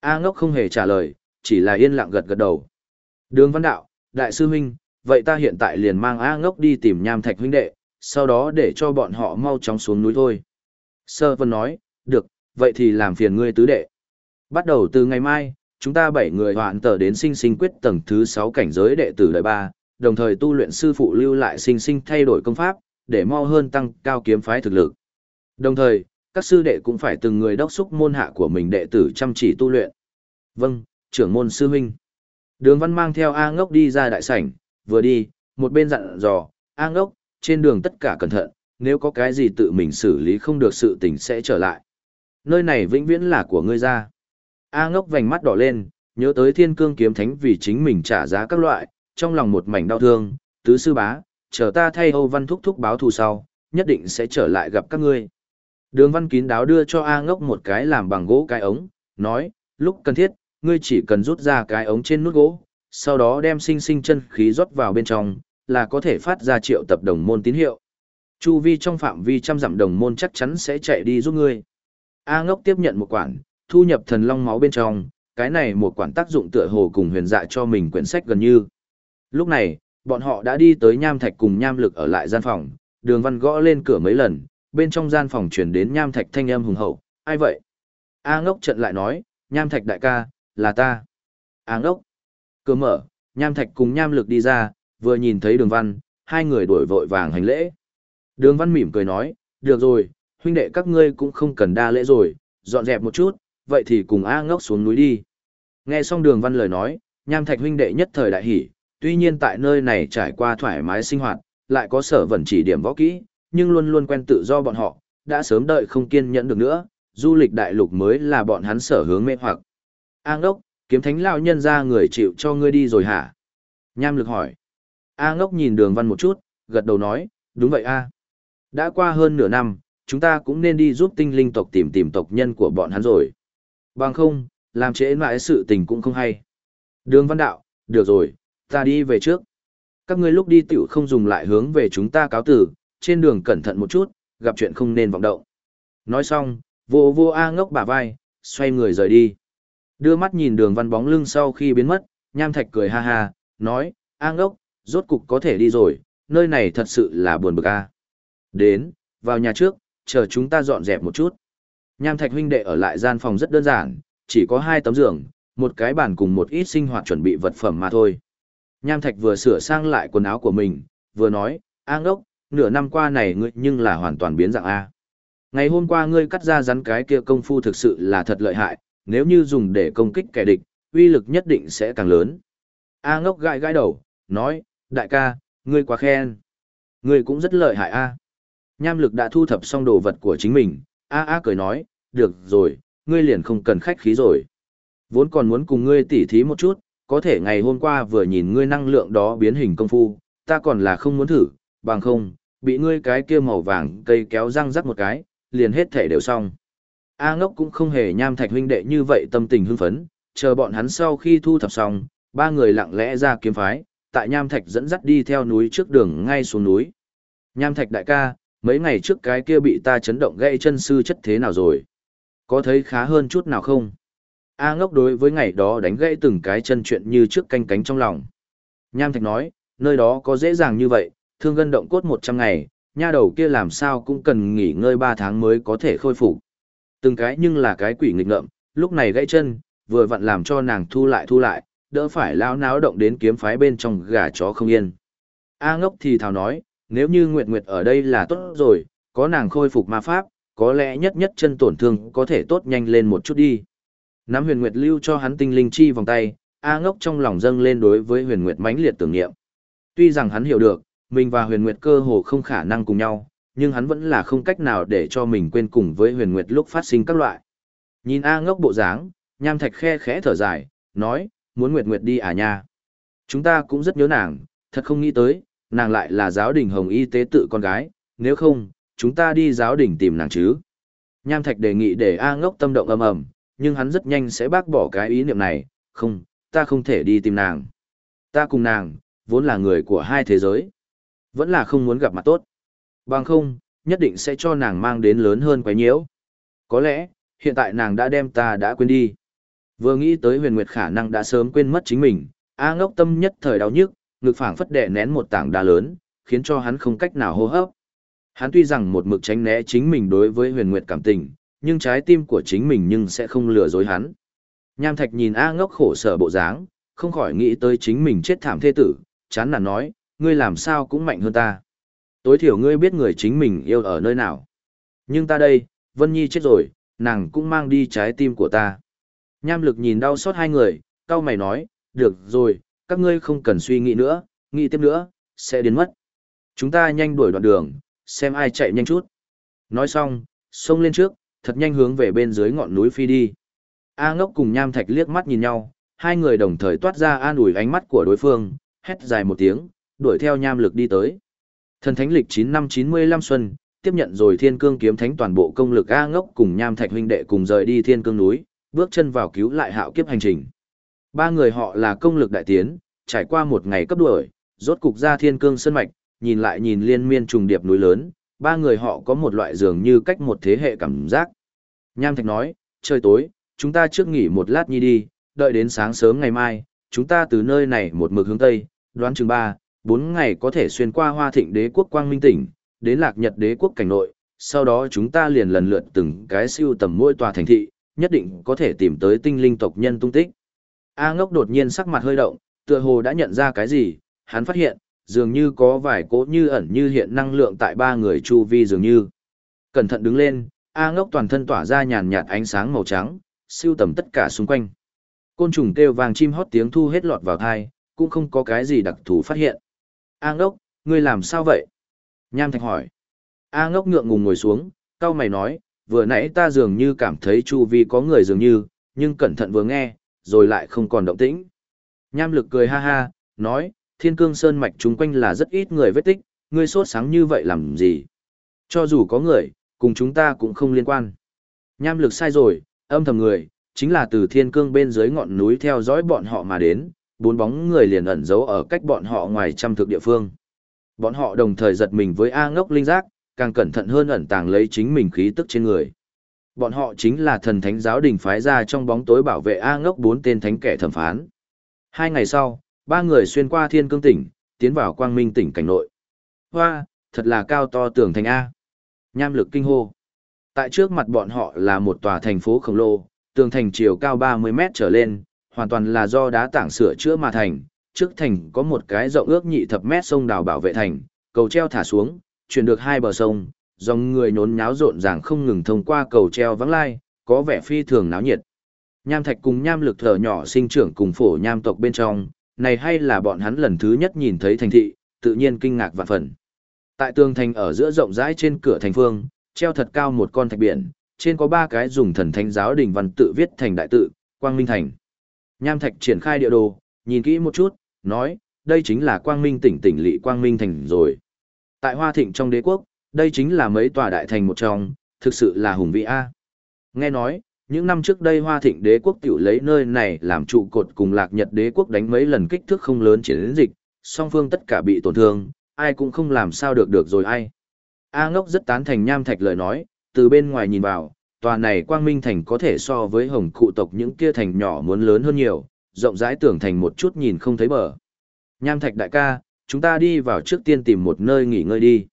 A ngốc không hề trả lời, chỉ là yên lặng gật gật đầu. Đường văn đạo, đại sư huynh, vậy ta hiện tại liền mang A ngốc đi tìm nham thạch huynh đệ, sau đó để cho bọn họ mau chóng xuống núi thôi. Sơ vân nói, được, vậy thì làm phiền ngươi tứ đệ. Bắt đầu từ ngày mai, chúng ta bảy người hoạn tờ đến sinh sinh quyết tầng thứ 6 cảnh giới đệ tử đời 3, đồng thời tu luyện sư phụ lưu lại sinh sinh thay đổi công pháp, để mau hơn tăng cao kiếm phái thực lực. Đồng thời, các sư đệ cũng phải từng người đốc xúc môn hạ của mình đệ tử chăm chỉ tu luyện. Vâng, trưởng môn sư huynh. Đường văn mang theo A ngốc đi ra đại sảnh, vừa đi, một bên dặn dò, A ngốc, trên đường tất cả cẩn thận, nếu có cái gì tự mình xử lý không được sự tình sẽ trở lại. Nơi này vĩnh viễn là của ngươi ra. A ngốc vành mắt đỏ lên, nhớ tới thiên cương kiếm thánh vì chính mình trả giá các loại, trong lòng một mảnh đau thương, tứ sư bá, chờ ta thay Âu Văn thúc thúc báo thù sau, nhất định sẽ trở lại gặp các ngươi. Đường văn kín đáo đưa cho A ngốc một cái làm bằng gỗ cái ống, nói, lúc cần thiết, ngươi chỉ cần rút ra cái ống trên nút gỗ, sau đó đem sinh sinh chân khí rót vào bên trong, là có thể phát ra triệu tập đồng môn tín hiệu. Chu vi trong phạm vi trăm dặm đồng môn chắc chắn sẽ chạy đi giúp ngươi. A ngốc tiếp nhận một quản, thu nhập thần long máu bên trong, cái này một quản tác dụng tựa hồ cùng huyền dạ cho mình quyển sách gần như. Lúc này, bọn họ đã đi tới nham thạch cùng nham lực ở lại gian phòng, đường văn gõ lên cửa mấy lần, bên trong gian phòng truyền đến nham thạch thanh âm hùng hậu, ai vậy? A ngốc trận lại nói, nham thạch đại ca, là ta. A ngốc. Cửa mở, nham thạch cùng nham lực đi ra, vừa nhìn thấy đường văn, hai người đuổi vội vàng hành lễ. Đường văn mỉm cười nói, được rồi, huynh đệ các ngươi cũng không cần đa lễ rồi, dọn dẹp một chút, vậy thì cùng A ngốc xuống núi đi. Nghe xong đường văn lời nói, nham thạch huynh đệ nhất thời đại hỉ, tuy nhiên tại nơi này trải qua thoải mái sinh hoạt, lại có sở vẩn chỉ điểm võ kỹ, nhưng luôn luôn quen tự do bọn họ, đã sớm đợi không kiên nhẫn được nữa, du lịch đại lục mới là bọn hắn sở hướng mê hoặc. A ngốc, kiếm thánh lão nhân ra người chịu cho ngươi đi rồi hả? Nham lực hỏi. A ngốc nhìn đường văn một chút, gật đầu nói, đúng vậy a. Đã qua hơn nửa năm, chúng ta cũng nên đi giúp tinh linh tộc tìm tìm tộc nhân của bọn hắn rồi. Bằng không, làm trễ mãi sự tình cũng không hay. Đường văn đạo, được rồi, ta đi về trước. Các ngươi lúc đi tiểu không dùng lại hướng về chúng ta cáo tử, trên đường cẩn thận một chút, gặp chuyện không nên vọng động. Nói xong, vô vô A ngốc bả vai, xoay người rời đi. Đưa mắt nhìn đường văn bóng lưng sau khi biến mất, nham thạch cười ha ha, nói, A ngốc, rốt cục có thể đi rồi, nơi này thật sự là buồn bực A. Đến, vào nhà trước, chờ chúng ta dọn dẹp một chút. Nham thạch huynh đệ ở lại gian phòng rất đơn giản, chỉ có hai tấm giường, một cái bàn cùng một ít sinh hoạt chuẩn bị vật phẩm mà thôi. Nham thạch vừa sửa sang lại quần áo của mình, vừa nói, A ngốc, nửa năm qua này ngươi nhưng là hoàn toàn biến dạng A. Ngày hôm qua ngươi cắt ra rắn cái kia công phu thực sự là thật lợi hại, nếu như dùng để công kích kẻ địch, uy lực nhất định sẽ càng lớn. A ngốc gãi gãi đầu, nói, đại ca, ngươi quá khen. Ngươi cũng rất lợi hại A. Nham lực đã thu thập xong đồ vật của chính mình, A A cười nói, được rồi, ngươi liền không cần khách khí rồi. Vốn còn muốn cùng ngươi tỉ thí một chút, có thể ngày hôm qua vừa nhìn ngươi năng lượng đó biến hình công phu, ta còn là không muốn thử, bằng không, bị ngươi cái kia màu vàng cây kéo răng rắc một cái, liền hết thể đều xong. A ngốc cũng không hề nham thạch huynh đệ như vậy tâm tình hưng phấn, chờ bọn hắn sau khi thu thập xong, ba người lặng lẽ ra kiếm phái, tại nham thạch dẫn dắt đi theo núi trước đường ngay xuống núi. Nham thạch đại ca, mấy ngày trước cái kia bị ta chấn động gãy chân sư chất thế nào rồi? Có thấy khá hơn chút nào không? A ngốc đối với ngày đó đánh gãy từng cái chân chuyện như trước canh cánh trong lòng. Nham thạch nói, nơi đó có dễ dàng như vậy, thương gân động cốt 100 ngày, nha đầu kia làm sao cũng cần nghỉ ngơi 3 tháng mới có thể khôi phục. Từng cái nhưng là cái quỷ nghịch ngợm, lúc này gãy chân, vừa vặn làm cho nàng thu lại thu lại, đỡ phải lao náo động đến kiếm phái bên trong gà chó không yên. A ngốc thì thào nói, nếu như Nguyệt Nguyệt ở đây là tốt rồi, có nàng khôi phục ma pháp, có lẽ nhất nhất chân tổn thương có thể tốt nhanh lên một chút đi. Nắm huyền Nguyệt lưu cho hắn tinh linh chi vòng tay, A ngốc trong lòng dâng lên đối với huyền Nguyệt mãnh liệt tưởng niệm. Tuy rằng hắn hiểu được, mình và huyền Nguyệt cơ hồ không khả năng cùng nhau, nhưng hắn vẫn là không cách nào để cho mình quên cùng với huyền Nguyệt lúc phát sinh các loại. Nhìn A ngốc bộ dáng, nham thạch khe khẽ thở dài, nói, muốn Nguyệt Nguyệt đi à nha. Chúng ta cũng rất nhớ nàng, thật không nghĩ tới, nàng lại là giáo đình hồng y tế tự con gái, nếu không, chúng ta đi giáo đình tìm nàng chứ. Nham Thạch đề nghị để A ngốc tâm động âm ầm, nhưng hắn rất nhanh sẽ bác bỏ cái ý niệm này, không, ta không thể đi tìm nàng. Ta cùng nàng, vốn là người của hai thế giới. Vẫn là không muốn gặp mặt tốt. Bằng không, nhất định sẽ cho nàng mang đến lớn hơn quái nhiễu. Có lẽ, hiện tại nàng đã đem ta đã quên đi. Vừa nghĩ tới huyền nguyệt khả năng đã sớm quên mất chính mình, A ngốc tâm nhất thời đau nhức, ngực phảng phất đè nén một tảng đá lớn, khiến cho hắn không cách nào hô hấp. Hắn tuy rằng một mực tránh né chính mình đối với huyền nguyệt cảm tình, nhưng trái tim của chính mình nhưng sẽ không lừa dối hắn. Nham Thạch nhìn A ngốc khổ sở bộ dáng, không khỏi nghĩ tới chính mình chết thảm thê tử, chán nản nói, ngươi làm sao cũng mạnh hơn ta. Tối thiểu ngươi biết người chính mình yêu ở nơi nào. Nhưng ta đây, Vân Nhi chết rồi, nàng cũng mang đi trái tim của ta. Nham lực nhìn đau xót hai người, cao mày nói, được rồi, các ngươi không cần suy nghĩ nữa, nghĩ tiếp nữa, sẽ đến mất. Chúng ta nhanh đuổi đoạn đường, xem ai chạy nhanh chút. Nói xong, xông lên trước, thật nhanh hướng về bên dưới ngọn núi phi đi. A ngốc cùng nham thạch liếc mắt nhìn nhau, hai người đồng thời toát ra an ủi ánh mắt của đối phương, hét dài một tiếng, đuổi theo nham lực đi tới. Thần thánh lịch 9 năm 95 xuân, tiếp nhận rồi thiên cương kiếm thánh toàn bộ công lực A ngốc cùng nham thạch huynh đệ cùng rời đi thiên cương núi, bước chân vào cứu lại hạo kiếp hành trình. Ba người họ là công lực đại tiến, trải qua một ngày cấp đuổi, rốt cục ra thiên cương sơn mạch, nhìn lại nhìn liên miên trùng điệp núi lớn, ba người họ có một loại dường như cách một thế hệ cảm giác. Nham Thạch nói, trời tối, chúng ta trước nghỉ một lát nhi đi, đợi đến sáng sớm ngày mai, chúng ta từ nơi này một mực hướng Tây, đoán chừng ba, bốn ngày có thể xuyên qua hoa thịnh đế quốc quang minh tỉnh, đến lạc nhật đế quốc cảnh nội, sau đó chúng ta liền lần lượt từng cái siêu tầm mỗi tòa thành thị, nhất định có thể tìm tới tinh linh tộc nhân tung tích. A ngốc đột nhiên sắc mặt hơi động, tựa hồ đã nhận ra cái gì, hắn phát hiện, dường như có vài cỗ như ẩn như hiện năng lượng tại ba người chu vi dường như. Cẩn thận đứng lên, A ngốc toàn thân tỏa ra nhàn nhạt ánh sáng màu trắng, siêu tầm tất cả xung quanh. Côn trùng kêu vàng chim hót tiếng thu hết lọt vào thai, cũng không có cái gì đặc thù phát hiện. A ngốc, ngươi làm sao vậy? Nham Thạch hỏi. A ngốc ngượng ngùng ngồi xuống, cao mày nói, vừa nãy ta dường như cảm thấy chu vi có người dường như, nhưng cẩn thận vừa nghe, rồi lại không còn động tĩnh. Nham lực cười ha ha, nói, thiên cương sơn mạch chúng quanh là rất ít người vết tích, ngươi sốt sáng như vậy làm gì? Cho dù có người, cùng chúng ta cũng không liên quan. Nham lực sai rồi, âm thầm người, chính là từ thiên cương bên dưới ngọn núi theo dõi bọn họ mà đến, bốn bóng người liền ẩn giấu ở cách bọn họ ngoài trăm thực địa phương. Bọn họ đồng thời giật mình với A ngốc linh giác, càng cẩn thận hơn ẩn tàng lấy chính mình khí tức trên người. Bọn họ chính là thần thánh giáo đình phái ra trong bóng tối bảo vệ A ngốc bốn tên thánh kẻ thẩm phán. Hai ngày sau, ba người xuyên qua thiên cương tỉnh, tiến vào quang minh tỉnh cảnh nội. Hoa, thật là cao to tường thành A. Nham lực kinh hô. Tại trước mặt bọn họ là một tòa thành phố khổng lồ, tường thành chiều cao 30 mét trở lên, hoàn toàn là do đá tảng sửa chữa mà thành. Trước thành có một cái rộng ước nhị thập mét sông đào bảo vệ thành, cầu treo thả xuống, chuyển được hai bờ sông, dòng người nhốn nháo rộn ràng không ngừng thông qua cầu treo vắng lai, có vẻ phi thường náo nhiệt. Nham thạch cùng nham lực thở nhỏ sinh trưởng cùng phổ nham tộc bên trong, này hay là bọn hắn lần thứ nhất nhìn thấy thành thị, tự nhiên kinh ngạc vạn phần. Tại tường thành ở giữa rộng rãi trên cửa thành phương, treo thật cao một con thạch biển, trên có ba cái dùng thần thánh giáo đình văn tự viết thành đại tự, Quang Minh Thành. Nham Thạch triển khai địa đồ, nhìn kỹ một chút, nói, đây chính là Quang Minh tỉnh tỉnh lỵ Quang Minh Thành rồi. Tại Hoa Thịnh trong đế quốc, đây chính là mấy tòa đại thành một trong, thực sự là hùng vĩ A. Nghe nói, những năm trước đây Hoa Thịnh đế quốc tiểu lấy nơi này làm trụ cột cùng Lạc Nhật đế quốc đánh mấy lần kích thước không lớn chiến dịch, song phương tất cả bị tổn thương, ai cũng không làm sao được được rồi ai. A ngốc rất tán thành nham thạch lời nói, từ bên ngoài nhìn vào, tòa này quang minh thành có thể so với hồng cụ tộc những kia thành nhỏ muốn lớn hơn nhiều, rộng rãi tưởng thành một chút nhìn không thấy bờ. Nham thạch đại ca, chúng ta đi vào trước tiên tìm một nơi nghỉ ngơi đi.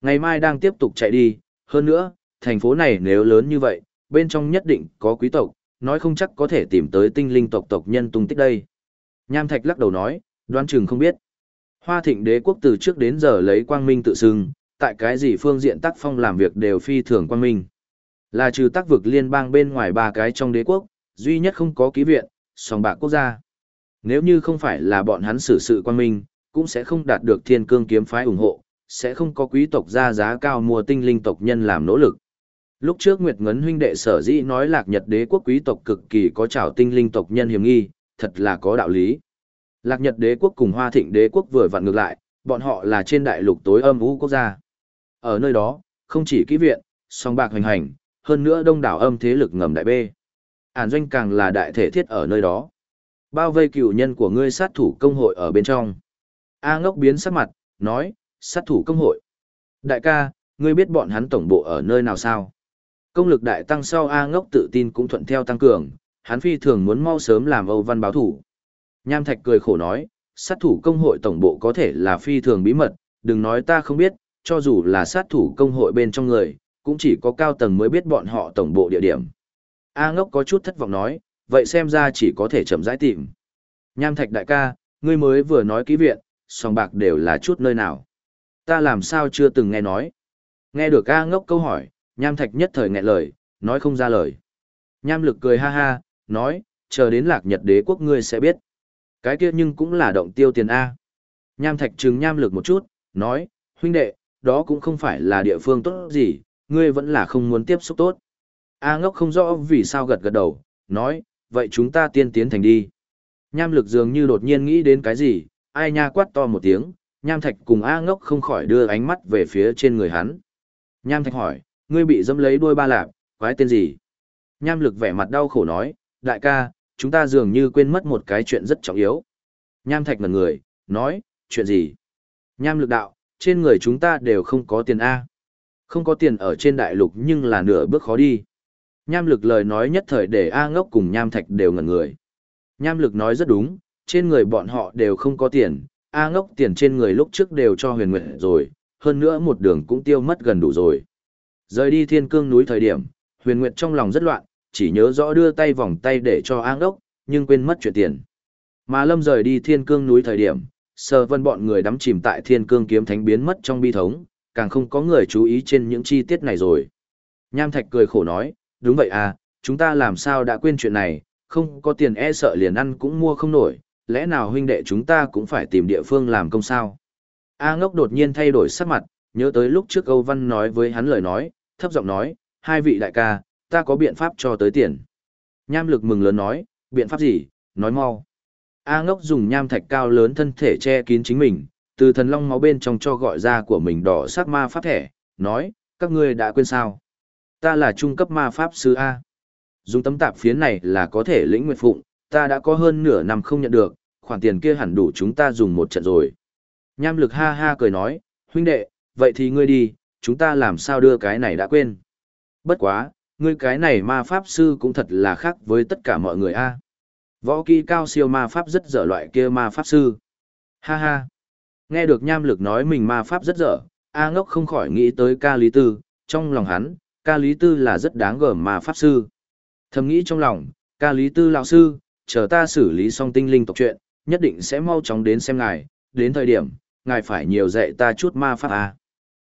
Ngày mai đang tiếp tục chạy đi, hơn nữa, thành phố này nếu lớn như vậy, bên trong nhất định có quý tộc, nói không chắc có thể tìm tới tinh linh tộc tộc nhân tung tích đây. Nham thạch lắc đầu nói, đoán chừng không biết. Hoa thịnh đế quốc từ trước đến giờ lấy quang minh tự xưng, tại cái gì phương diện tác phong làm việc đều phi thường quang minh. Là trừ tác vực liên bang bên ngoài ba cái trong đế quốc, duy nhất không có ký viện, song bạc quốc gia. Nếu như không phải là bọn hắn xử sự quang minh, cũng sẽ không đạt được thiên cương kiếm phái ủng hộ, sẽ không có quý tộc ra giá cao mua tinh linh tộc nhân làm nỗ lực. Lúc trước Nguyệt Ngấn huynh đệ sở dĩ nói lạc nhật đế quốc quý tộc cực kỳ có trảo tinh linh tộc nhân hiểm nghi, thật là có đạo lý. Lạc nhật đế quốc cùng hoa thịnh đế quốc vừa vặn ngược lại, bọn họ là trên đại lục tối âm vũ quốc gia. Ở nơi đó, không chỉ kỹ viện, song bạc hoành hành, hơn nữa đông đảo âm thế lực ngầm đại bê. Ản doanh càng là đại thể thiết ở nơi đó. Bao vây cựu nhân của ngươi sát thủ công hội ở bên trong. A ngốc biến sắc mặt, nói, sát thủ công hội. Đại ca, ngươi biết bọn hắn tổng bộ ở nơi nào sao? Công lực đại tăng sau A ngốc tự tin cũng thuận theo tăng cường, hắn phi thường muốn mau sớm làm Âu Văn báo thủ. Nham Thạch cười khổ nói, sát thủ công hội tổng bộ có thể là phi thường bí mật, đừng nói ta không biết, cho dù là sát thủ công hội bên trong người, cũng chỉ có cao tầng mới biết bọn họ tổng bộ địa điểm. A ngốc có chút thất vọng nói, vậy xem ra chỉ có thể chậm rãi tìm. Nham Thạch đại ca, ngươi mới vừa nói ký viện, song bạc đều là chút nơi nào. Ta làm sao chưa từng nghe nói. Nghe được A ngốc câu hỏi, Nham Thạch nhất thời nghẹn lời, nói không ra lời. Nham lực cười ha ha, nói, chờ đến lạc nhật đế quốc ngươi sẽ biết. Cái kia nhưng cũng là động tiêu tiền A. Nham Thạch trừng Nham lực một chút, nói, huynh đệ, đó cũng không phải là địa phương tốt gì, ngươi vẫn là không muốn tiếp xúc tốt. A ngốc không rõ vì sao gật gật đầu, nói, vậy chúng ta tiên tiến thành đi. Nham lực dường như đột nhiên nghĩ đến cái gì, ai nha quát to một tiếng, nham thạch cùng A ngốc không khỏi đưa ánh mắt về phía trên người hắn. Nham thạch hỏi, ngươi bị dâm lấy đuôi ba lạp, quái tên gì? Nham lực vẻ mặt đau khổ nói, đại ca, chúng ta dường như quên mất một cái chuyện rất trọng yếu. Nham thạch ngẩn người, nói, chuyện gì? Nham lực đạo, trên người chúng ta đều không có tiền A. Không có tiền ở trên đại lục nhưng là nửa bước khó đi. Nham lực lời nói nhất thời để A ngốc cùng nham thạch đều ngẩn người. Nham lực nói rất đúng, trên người bọn họ đều không có tiền, A ngốc tiền trên người lúc trước đều cho huyền nguyệt rồi, hơn nữa một đường cũng tiêu mất gần đủ rồi. Rời đi thiên cương núi thời điểm, huyền nguyệt trong lòng rất loạn, chỉ nhớ rõ đưa tay vòng tay để cho A ngốc, nhưng quên mất chuyện tiền. Mà lâm rời đi thiên cương núi thời điểm, sờ vân bọn người đắm chìm tại thiên cương kiếm thánh biến mất trong bi thống, càng không có người chú ý trên những chi tiết này rồi. Nham thạch cười khổ nói, đúng vậy à, chúng ta làm sao đã quên chuyện này, không có tiền e sợ liền ăn cũng mua không nổi, lẽ nào huynh đệ chúng ta cũng phải tìm địa phương làm công sao? A ngốc đột nhiên thay đổi sắc mặt, nhớ tới lúc trước Âu Văn nói với hắn lời nói, thấp giọng nói, hai vị đại ca, ta có biện pháp cho tới tiền. Nham lực mừng lớn nói, biện pháp gì, nói mau. A ngốc dùng nham thạch cao lớn thân thể che kín chính mình, từ thần long máu bên trong cho gọi ra của mình đỏ sắc ma pháp thẻ, nói, các ngươi đã quên sao. Ta là trung cấp ma pháp sư A. Dùng tấm tạp phiến này là có thể lĩnh nguyệt phụng, ta đã có hơn nửa năm không nhận được, khoản tiền kia hẳn đủ chúng ta dùng một trận rồi. Nham lực ha ha cười nói, huynh đệ, vậy thì ngươi đi, chúng ta làm sao đưa cái này đã quên. Bất quá, ngươi cái này ma pháp sư cũng thật là khác với tất cả mọi người a. Võ kỹ cao siêu ma pháp rất dở loại kia ma pháp sư. Ha ha. Nghe được nham lực nói mình ma pháp rất dở, A ngốc không khỏi nghĩ tới ca lý tư, trong lòng hắn, ca lý tư là rất đáng gờm ma pháp sư. Thầm nghĩ trong lòng, ca lý tư lão sư, chờ ta xử lý xong tinh linh tộc chuyện, nhất định sẽ mau chóng đến xem ngài, đến thời điểm, ngài phải nhiều dạy ta chút ma pháp A.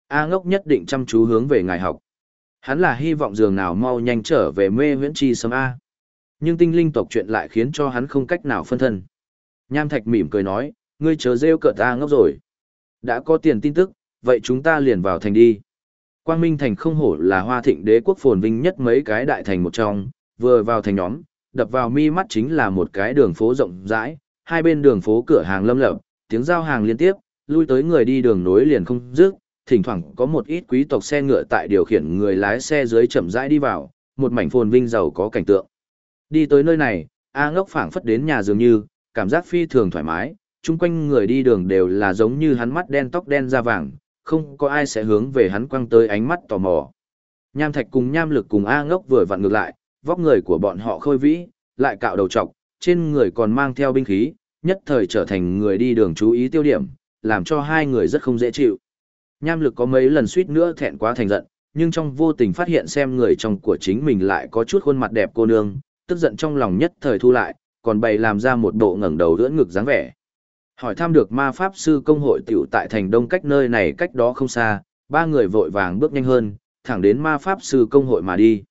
A ngốc nhất định chăm chú hướng về ngài học. Hắn là hy vọng dường nào mau nhanh trở về mê huyễn chi sớm A. Nhưng tinh linh tộc chuyện lại khiến cho hắn không cách nào phân thân. Nham Thạch mỉm cười nói, ngươi chớ rêu cợt ta ngốc rồi. Đã có tiền tin tức, vậy chúng ta liền vào thành đi. Quang Minh Thành không hổ là hoa thịnh đế quốc phồn vinh nhất mấy cái đại thành một trong, vừa vào thành nhóm, đập vào mi mắt chính là một cái đường phố rộng rãi, hai bên đường phố cửa hàng lâm lập, tiếng giao hàng liên tiếp, lui tới người đi đường nối liền không dứt, thỉnh thoảng có một ít quý tộc xe ngựa tại điều khiển người lái xe dưới chậm rãi đi vào, một mảnh phồn vinh giàu có cảnh tượng. Đi tới nơi này, A ngốc phảng phất đến nhà dường như, cảm giác phi thường thoải mái, chung quanh người đi đường đều là giống như hắn mắt đen tóc đen da vàng, không có ai sẽ hướng về hắn quăng tới ánh mắt tò mò. Nham Thạch cùng Nham Lực cùng A Ngốc vừa vặn ngược lại, vóc người của bọn họ khôi vĩ, lại cạo đầu trọc, trên người còn mang theo binh khí, nhất thời trở thành người đi đường chú ý tiêu điểm, làm cho hai người rất không dễ chịu. Nham Lực có mấy lần suýt nữa thẹn quá thành giận, nhưng trong vô tình phát hiện xem người chồng của chính mình lại có chút khuôn mặt đẹp cô nương, tức giận trong lòng nhất thời thu lại, còn bày làm ra một bộ ngẩng đầu đỡ ngực dáng vẻ. Hỏi thăm được ma pháp sư công hội tiểu tại thành đông cách nơi này cách đó không xa, ba người vội vàng bước nhanh hơn, thẳng đến ma pháp sư công hội mà đi.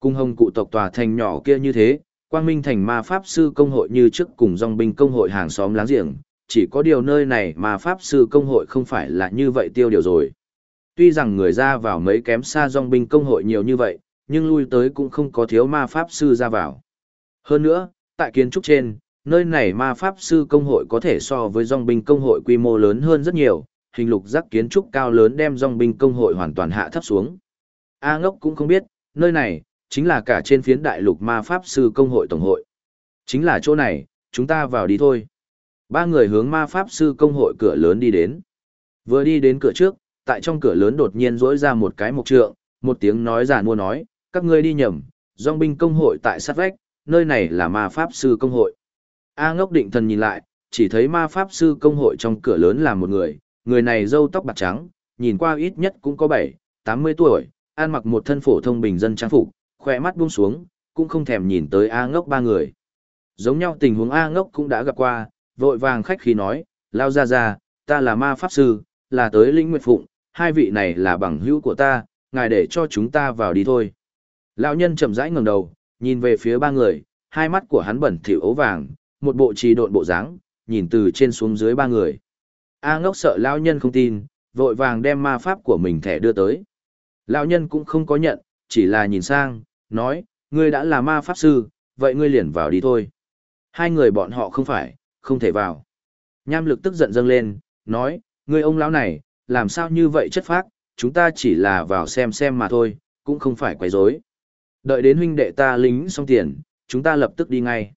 Cung hồng cụ tộc tòa thành nhỏ kia như thế, quang minh thành ma pháp sư công hội như trước cùng dòng binh công hội hàng xóm láng giềng, chỉ có điều nơi này ma pháp sư công hội không phải là như vậy tiêu điều rồi. Tuy rằng người ra vào mấy kém xa dòng binh công hội nhiều như vậy, nhưng lui tới cũng không có thiếu ma pháp sư ra vào. Hơn nữa, tại kiến trúc trên, nơi này ma pháp sư công hội có thể so với dòng binh công hội quy mô lớn hơn rất nhiều, hình lục giác kiến trúc cao lớn đem dòng binh công hội hoàn toàn hạ thấp xuống. A ngốc cũng không biết, nơi này, chính là cả trên phiến đại lục ma pháp sư công hội tổng hội. Chính là chỗ này, chúng ta vào đi thôi. Ba người hướng ma pháp sư công hội cửa lớn đi đến. Vừa đi đến cửa trước, tại trong cửa lớn đột nhiên rỗi ra một cái mục trượng, một tiếng nói giả mua nói, các ngươi đi nhầm, dòng binh công hội tại sát vách, nơi này là ma pháp sư công hội. A ngốc định thần nhìn lại, chỉ thấy ma pháp sư công hội trong cửa lớn là một người, người này râu tóc bạc trắng, nhìn qua ít nhất cũng có 7, 80 tuổi, ăn mặc một thân phổ thông bình dân trang phục, khỏe mắt buông xuống, cũng không thèm nhìn tới A ngốc ba người. Giống nhau tình huống A ngốc cũng đã gặp qua, vội vàng khách khí nói, lao ra ra, ta là ma pháp sư, là tới lĩnh nguyệt phụng, hai vị này là bằng hữu của ta, ngài để cho chúng ta vào đi thôi. Lão nhân chậm rãi ngẩng đầu, nhìn về phía ba người, hai mắt của hắn bẩn thỉu ấu vàng, một bộ trì độn bộ dáng, nhìn từ trên xuống dưới ba người. A ngốc sợ lão nhân không tin, vội vàng đem ma pháp của mình thẻ đưa tới. Lão nhân cũng không có nhận, chỉ là nhìn sang, nói, ngươi đã là ma pháp sư, vậy ngươi liền vào đi thôi. Hai người bọn họ không phải, không thể vào. Nham lực tức giận dâng lên, nói, ngươi ông lão này, làm sao như vậy chất phác, chúng ta chỉ là vào xem xem mà thôi, cũng không phải quấy rối. Đợi đến huynh đệ ta lính xong tiền, chúng ta lập tức đi ngay.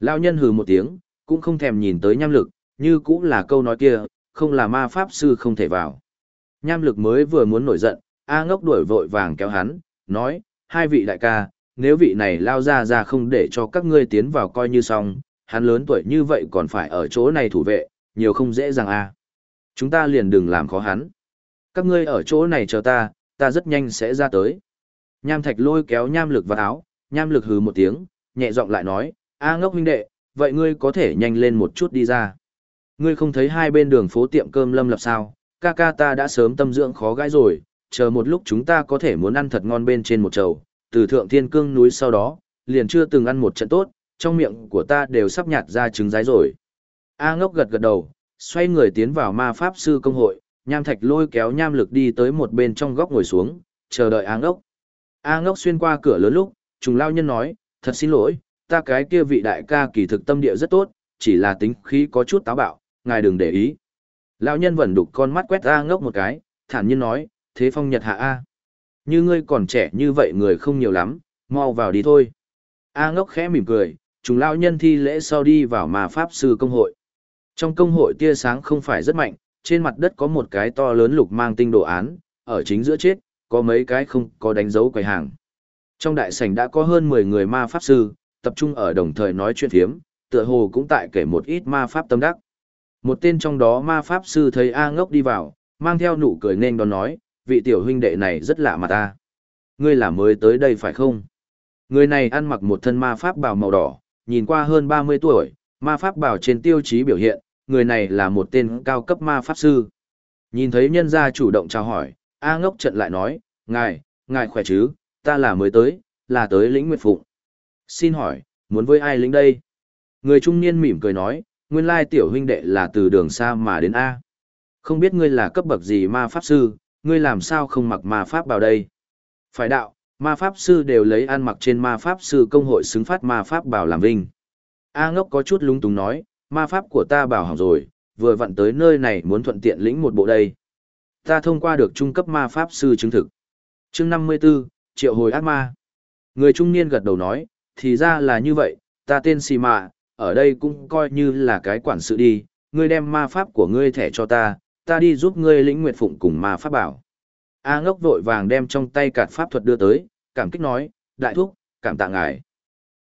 Lão nhân hừ một tiếng, cũng không thèm nhìn tới nham lực, như cũng là câu nói kia, không là ma pháp sư không thể vào. Nham lực mới vừa muốn nổi giận, A ngốc đuổi vội vàng kéo hắn, nói, hai vị đại ca, nếu vị này lao ra ra không để cho các ngươi tiến vào coi như xong, hắn lớn tuổi như vậy còn phải ở chỗ này thủ vệ, nhiều không dễ dàng a. Chúng ta liền đừng làm khó hắn. Các ngươi ở chỗ này chờ ta, ta rất nhanh sẽ ra tới. Nham thạch lôi kéo nham lực vào áo, nham lực hừ một tiếng, nhẹ giọng lại nói, A ngốc huynh đệ, vậy ngươi có thể nhanh lên một chút đi ra. Ngươi không thấy hai bên đường phố tiệm cơm lâm lập sao, ca ca ta đã sớm tâm dưỡng khó gãi rồi, chờ một lúc chúng ta có thể muốn ăn thật ngon bên trên một chầu, từ thượng thiên cương núi sau đó, liền chưa từng ăn một trận tốt, trong miệng của ta đều sắp nhạt ra trứng rái rồi. A ngốc gật gật đầu, xoay người tiến vào ma pháp sư công hội, nham thạch lôi kéo nham lực đi tới một bên trong góc ngồi xuống, chờ đợi A ngốc. A ngốc xuyên qua cửa lớn lúc, trùng lao nhân nói, thật xin lỗi, ta cái kia vị đại ca kỳ thực tâm địa rất tốt, chỉ là tính khí có chút táo bạo, ngài đừng để ý. Lão nhân vẫn đục con mắt quét A ngốc một cái, thản nhiên nói, thế phong nhật hạ A. Như ngươi còn trẻ như vậy người không nhiều lắm, mau vào đi thôi. A ngốc khẽ mỉm cười, chúng lão nhân thi lễ sau đi vào mà pháp sư công hội. Trong công hội tia sáng không phải rất mạnh, trên mặt đất có một cái to lớn lục mang tinh đồ án, ở chính giữa chết, có mấy cái không có đánh dấu quầy hàng. Trong đại sảnh đã có hơn 10 người ma pháp sư, tập trung ở đồng thời nói chuyện thiếm, tựa hồ cũng tại kể một ít ma pháp tâm đắc. Một tên trong đó ma pháp sư thấy A ngốc đi vào, mang theo nụ cười nên đón nói, vị tiểu huynh đệ này rất lạ mà ta. Ngươi là mới tới đây phải không? Người này ăn mặc một thân ma pháp bào màu đỏ, nhìn qua hơn 30 tuổi, ma pháp bào trên tiêu chí biểu hiện, người này là một tên cao cấp ma pháp sư. Nhìn thấy nhân gia chủ động chào hỏi, A ngốc trận lại nói, ngài, ngài khỏe chứ, ta là mới tới, là tới lĩnh Nguyệt Phụng. Xin hỏi, muốn với ai lĩnh đây? Người trung niên mỉm cười nói, nguyên lai tiểu huynh đệ là từ đường xa mà đến A. Không biết ngươi là cấp bậc gì ma pháp sư, ngươi làm sao không mặc ma pháp bảo đây? Phải đạo, ma pháp sư đều lấy ăn mặc trên ma pháp sư công hội xứng phát ma pháp bảo làm vinh. A ngốc có chút lung túng nói, ma pháp của ta bảo hỏng rồi, vừa vặn tới nơi này muốn thuận tiện lĩnh một bộ đây. Ta thông qua được trung cấp ma pháp sư chứng thực. chương 54, triệu hồi ác ma. Người trung niên gật đầu nói, thì ra là như vậy, ta tên Sì Mạ, ở đây cũng coi như là cái quản sự đi, ngươi đem ma pháp của ngươi thẻ cho ta, ta đi giúp ngươi lĩnh nguyệt phụng cùng ma pháp bảo. A ngốc vội vàng đem trong tay cạt pháp thuật đưa tới, cảm kích nói, đại thúc, cảm tạ ngài.